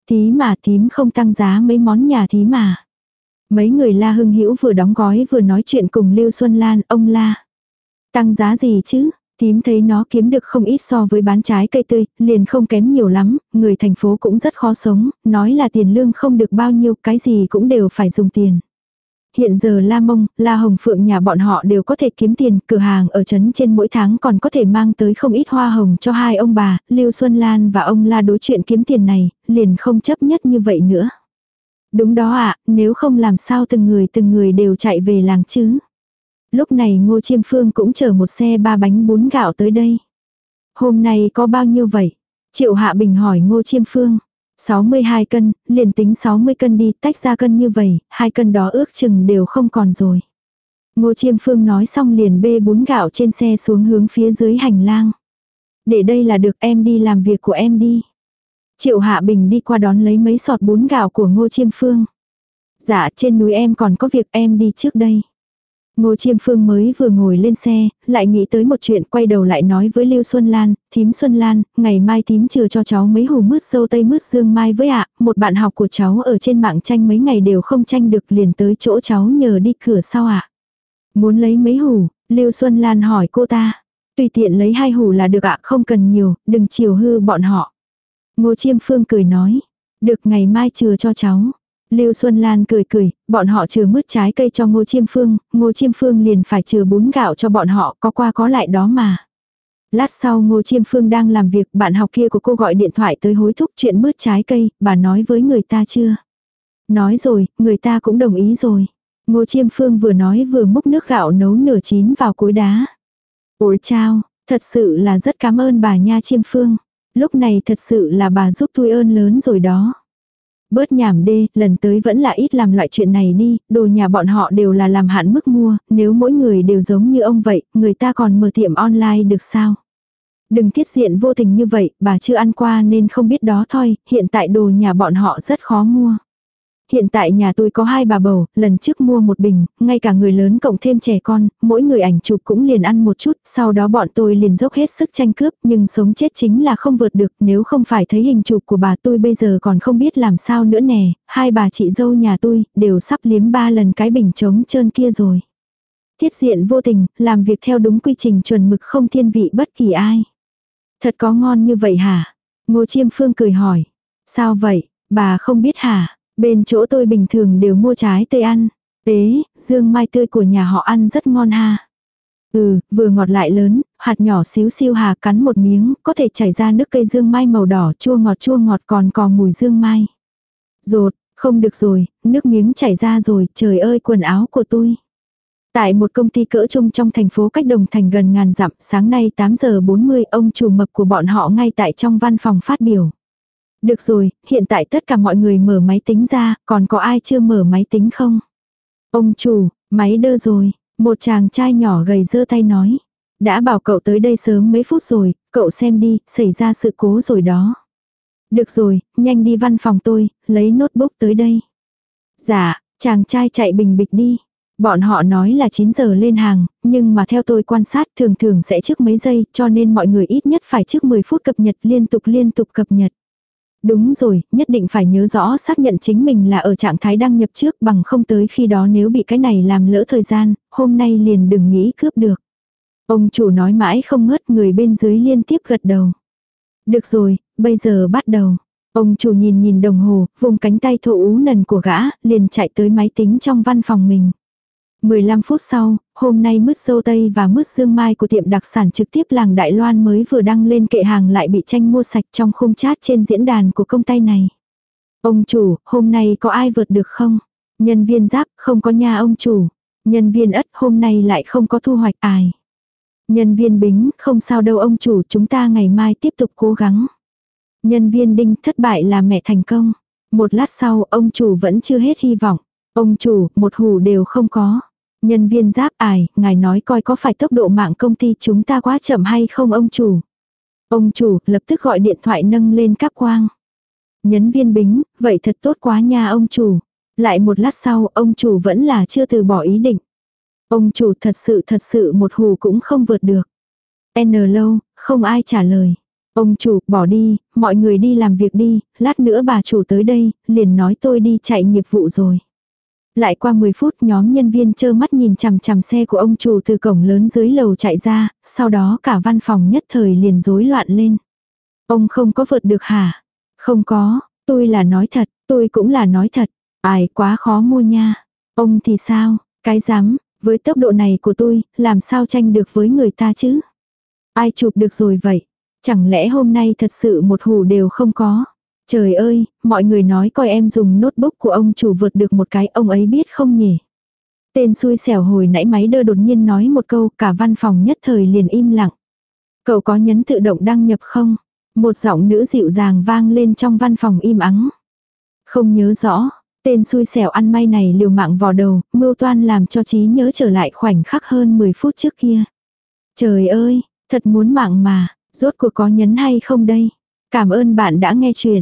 Tí mà tím không tăng giá mấy món nhà tí mà. Mấy người La Hưng Hữu vừa đóng gói vừa nói chuyện cùng Lưu Xuân Lan, ông La. Tăng giá gì chứ? Tím thấy nó kiếm được không ít so với bán trái cây tươi, liền không kém nhiều lắm, người thành phố cũng rất khó sống, nói là tiền lương không được bao nhiêu, cái gì cũng đều phải dùng tiền. Hiện giờ La Mông, La Hồng Phượng nhà bọn họ đều có thể kiếm tiền, cửa hàng ở trấn trên mỗi tháng còn có thể mang tới không ít hoa hồng cho hai ông bà, Lưu Xuân Lan và ông La đối chuyện kiếm tiền này, liền không chấp nhất như vậy nữa. Đúng đó ạ, nếu không làm sao từng người từng người đều chạy về làng chứ. Lúc này Ngô Chiêm Phương cũng chở một xe ba bánh bún gạo tới đây. Hôm nay có bao nhiêu vậy? Triệu Hạ Bình hỏi Ngô Chiêm Phương. 62 cân, liền tính 60 cân đi, tách ra cân như vậy, hai cân đó ước chừng đều không còn rồi. Ngô Chiêm Phương nói xong liền bê bún gạo trên xe xuống hướng phía dưới hành lang. Để đây là được em đi làm việc của em đi. Triệu Hạ Bình đi qua đón lấy mấy sọt bún gạo của Ngô Chiêm Phương. Dạ trên núi em còn có việc em đi trước đây. Ngô Chiêm Phương mới vừa ngồi lên xe, lại nghĩ tới một chuyện quay đầu lại nói với Lưu Xuân Lan, thím Xuân Lan, ngày mai thím trừ cho cháu mấy hồ mứt dâu tây mứt dương mai với ạ, một bạn học của cháu ở trên mạng tranh mấy ngày đều không tranh được liền tới chỗ cháu nhờ đi cửa sau ạ. Muốn lấy mấy hủ, Lưu Xuân Lan hỏi cô ta, tùy tiện lấy hai hủ là được ạ không cần nhiều, đừng chiều hư bọn họ. Ngô Chiêm Phương cười nói, được ngày mai trừ cho cháu. Lưu Xuân Lan cười cười, bọn họ chừa mứt trái cây cho Ngô Chiêm Phương, Ngô Chiêm Phương liền phải chừa bún gạo cho bọn họ, có qua có lại đó mà. Lát sau Ngô Chiêm Phương đang làm việc, bạn học kia của cô gọi điện thoại tới hối thúc chuyện mứt trái cây, bà nói với người ta chưa? Nói rồi, người ta cũng đồng ý rồi. Ngô Chiêm Phương vừa nói vừa múc nước gạo nấu nửa chín vào cối đá. Ôi chao, thật sự là rất cảm ơn bà Nha Chiêm Phương. Lúc này thật sự là bà giúp tôi ơn lớn rồi đó. Bớt nhảm đê, lần tới vẫn là ít làm loại chuyện này đi, đồ nhà bọn họ đều là làm hạn mức mua, nếu mỗi người đều giống như ông vậy, người ta còn mở tiệm online được sao? Đừng thiết diện vô tình như vậy, bà chưa ăn qua nên không biết đó thôi, hiện tại đồ nhà bọn họ rất khó mua. Hiện tại nhà tôi có hai bà bầu, lần trước mua một bình, ngay cả người lớn cộng thêm trẻ con, mỗi người ảnh chụp cũng liền ăn một chút, sau đó bọn tôi liền dốc hết sức tranh cướp, nhưng sống chết chính là không vượt được, nếu không phải thấy hình chụp của bà tôi bây giờ còn không biết làm sao nữa nè, hai bà chị dâu nhà tôi, đều sắp liếm ba lần cái bình trống trơn kia rồi. Tiết diện vô tình, làm việc theo đúng quy trình chuẩn mực không thiên vị bất kỳ ai. Thật có ngon như vậy hả? Ngô Chiêm Phương cười hỏi. Sao vậy, bà không biết hả? Bên chỗ tôi bình thường đều mua trái tươi ăn. Ế, dương mai tươi của nhà họ ăn rất ngon ha. Ừ, vừa ngọt lại lớn, hạt nhỏ xíu xiu hà cắn một miếng, có thể chảy ra nước cây dương mai màu đỏ chua ngọt chua ngọt còn có mùi dương mai. Rột, không được rồi, nước miếng chảy ra rồi, trời ơi quần áo của tôi. Tại một công ty cỡ trung trong thành phố cách đồng thành gần ngàn dặm, sáng nay 8 giờ 40 ông chủ mập của bọn họ ngay tại trong văn phòng phát biểu. Được rồi, hiện tại tất cả mọi người mở máy tính ra, còn có ai chưa mở máy tính không? Ông chủ, máy đơ rồi, một chàng trai nhỏ gầy dơ tay nói. Đã bảo cậu tới đây sớm mấy phút rồi, cậu xem đi, xảy ra sự cố rồi đó. Được rồi, nhanh đi văn phòng tôi, lấy notebook tới đây. Dạ, chàng trai chạy bình bịch đi. Bọn họ nói là 9 giờ lên hàng, nhưng mà theo tôi quan sát thường thường sẽ trước mấy giây cho nên mọi người ít nhất phải trước 10 phút cập nhật liên tục liên tục cập nhật. Đúng rồi, nhất định phải nhớ rõ xác nhận chính mình là ở trạng thái đăng nhập trước bằng không tới khi đó nếu bị cái này làm lỡ thời gian, hôm nay liền đừng nghĩ cướp được. Ông chủ nói mãi không ngớt người bên dưới liên tiếp gật đầu. Được rồi, bây giờ bắt đầu. Ông chủ nhìn nhìn đồng hồ, vùng cánh tay thổ ú nần của gã, liền chạy tới máy tính trong văn phòng mình. 15 phút sau, hôm nay mứt dâu tây và mứt dương mai của tiệm đặc sản trực tiếp làng Đại Loan mới vừa đăng lên kệ hàng lại bị tranh mua sạch trong khung chat trên diễn đàn của công tay này. Ông chủ, hôm nay có ai vượt được không? Nhân viên giáp, không có nhà ông chủ. Nhân viên ất, hôm nay lại không có thu hoạch ai. Nhân viên bính, không sao đâu ông chủ, chúng ta ngày mai tiếp tục cố gắng. Nhân viên đinh, thất bại là mẹ thành công. Một lát sau, ông chủ vẫn chưa hết hy vọng. Ông chủ, một hủ đều không có. Nhân viên giáp ải, ngài nói coi có phải tốc độ mạng công ty chúng ta quá chậm hay không ông chủ. Ông chủ, lập tức gọi điện thoại nâng lên cáp quang. Nhấn viên bính, vậy thật tốt quá nha ông chủ. Lại một lát sau, ông chủ vẫn là chưa từ bỏ ý định. Ông chủ thật sự thật sự một hù cũng không vượt được. N lâu, không ai trả lời. Ông chủ, bỏ đi, mọi người đi làm việc đi, lát nữa bà chủ tới đây, liền nói tôi đi chạy nghiệp vụ rồi. Lại qua 10 phút nhóm nhân viên chơ mắt nhìn chằm chằm xe của ông chủ từ cổng lớn dưới lầu chạy ra, sau đó cả văn phòng nhất thời liền rối loạn lên. Ông không có vượt được hả? Không có, tôi là nói thật, tôi cũng là nói thật. Ai quá khó mua nha. Ông thì sao, cái dám, với tốc độ này của tôi, làm sao tranh được với người ta chứ? Ai chụp được rồi vậy? Chẳng lẽ hôm nay thật sự một hủ đều không có? Trời ơi, mọi người nói coi em dùng notebook của ông chủ vượt được một cái ông ấy biết không nhỉ? Tên xui xẻo hồi nãy máy đơ đột nhiên nói một câu cả văn phòng nhất thời liền im lặng. Cậu có nhấn tự động đăng nhập không? Một giọng nữ dịu dàng vang lên trong văn phòng im ắng. Không nhớ rõ, tên xui xẻo ăn may này liều mạng vò đầu, mưu toan làm cho trí nhớ trở lại khoảnh khắc hơn 10 phút trước kia. Trời ơi, thật muốn mạng mà, rốt cuộc có nhấn hay không đây? Cảm ơn bạn đã nghe chuyện.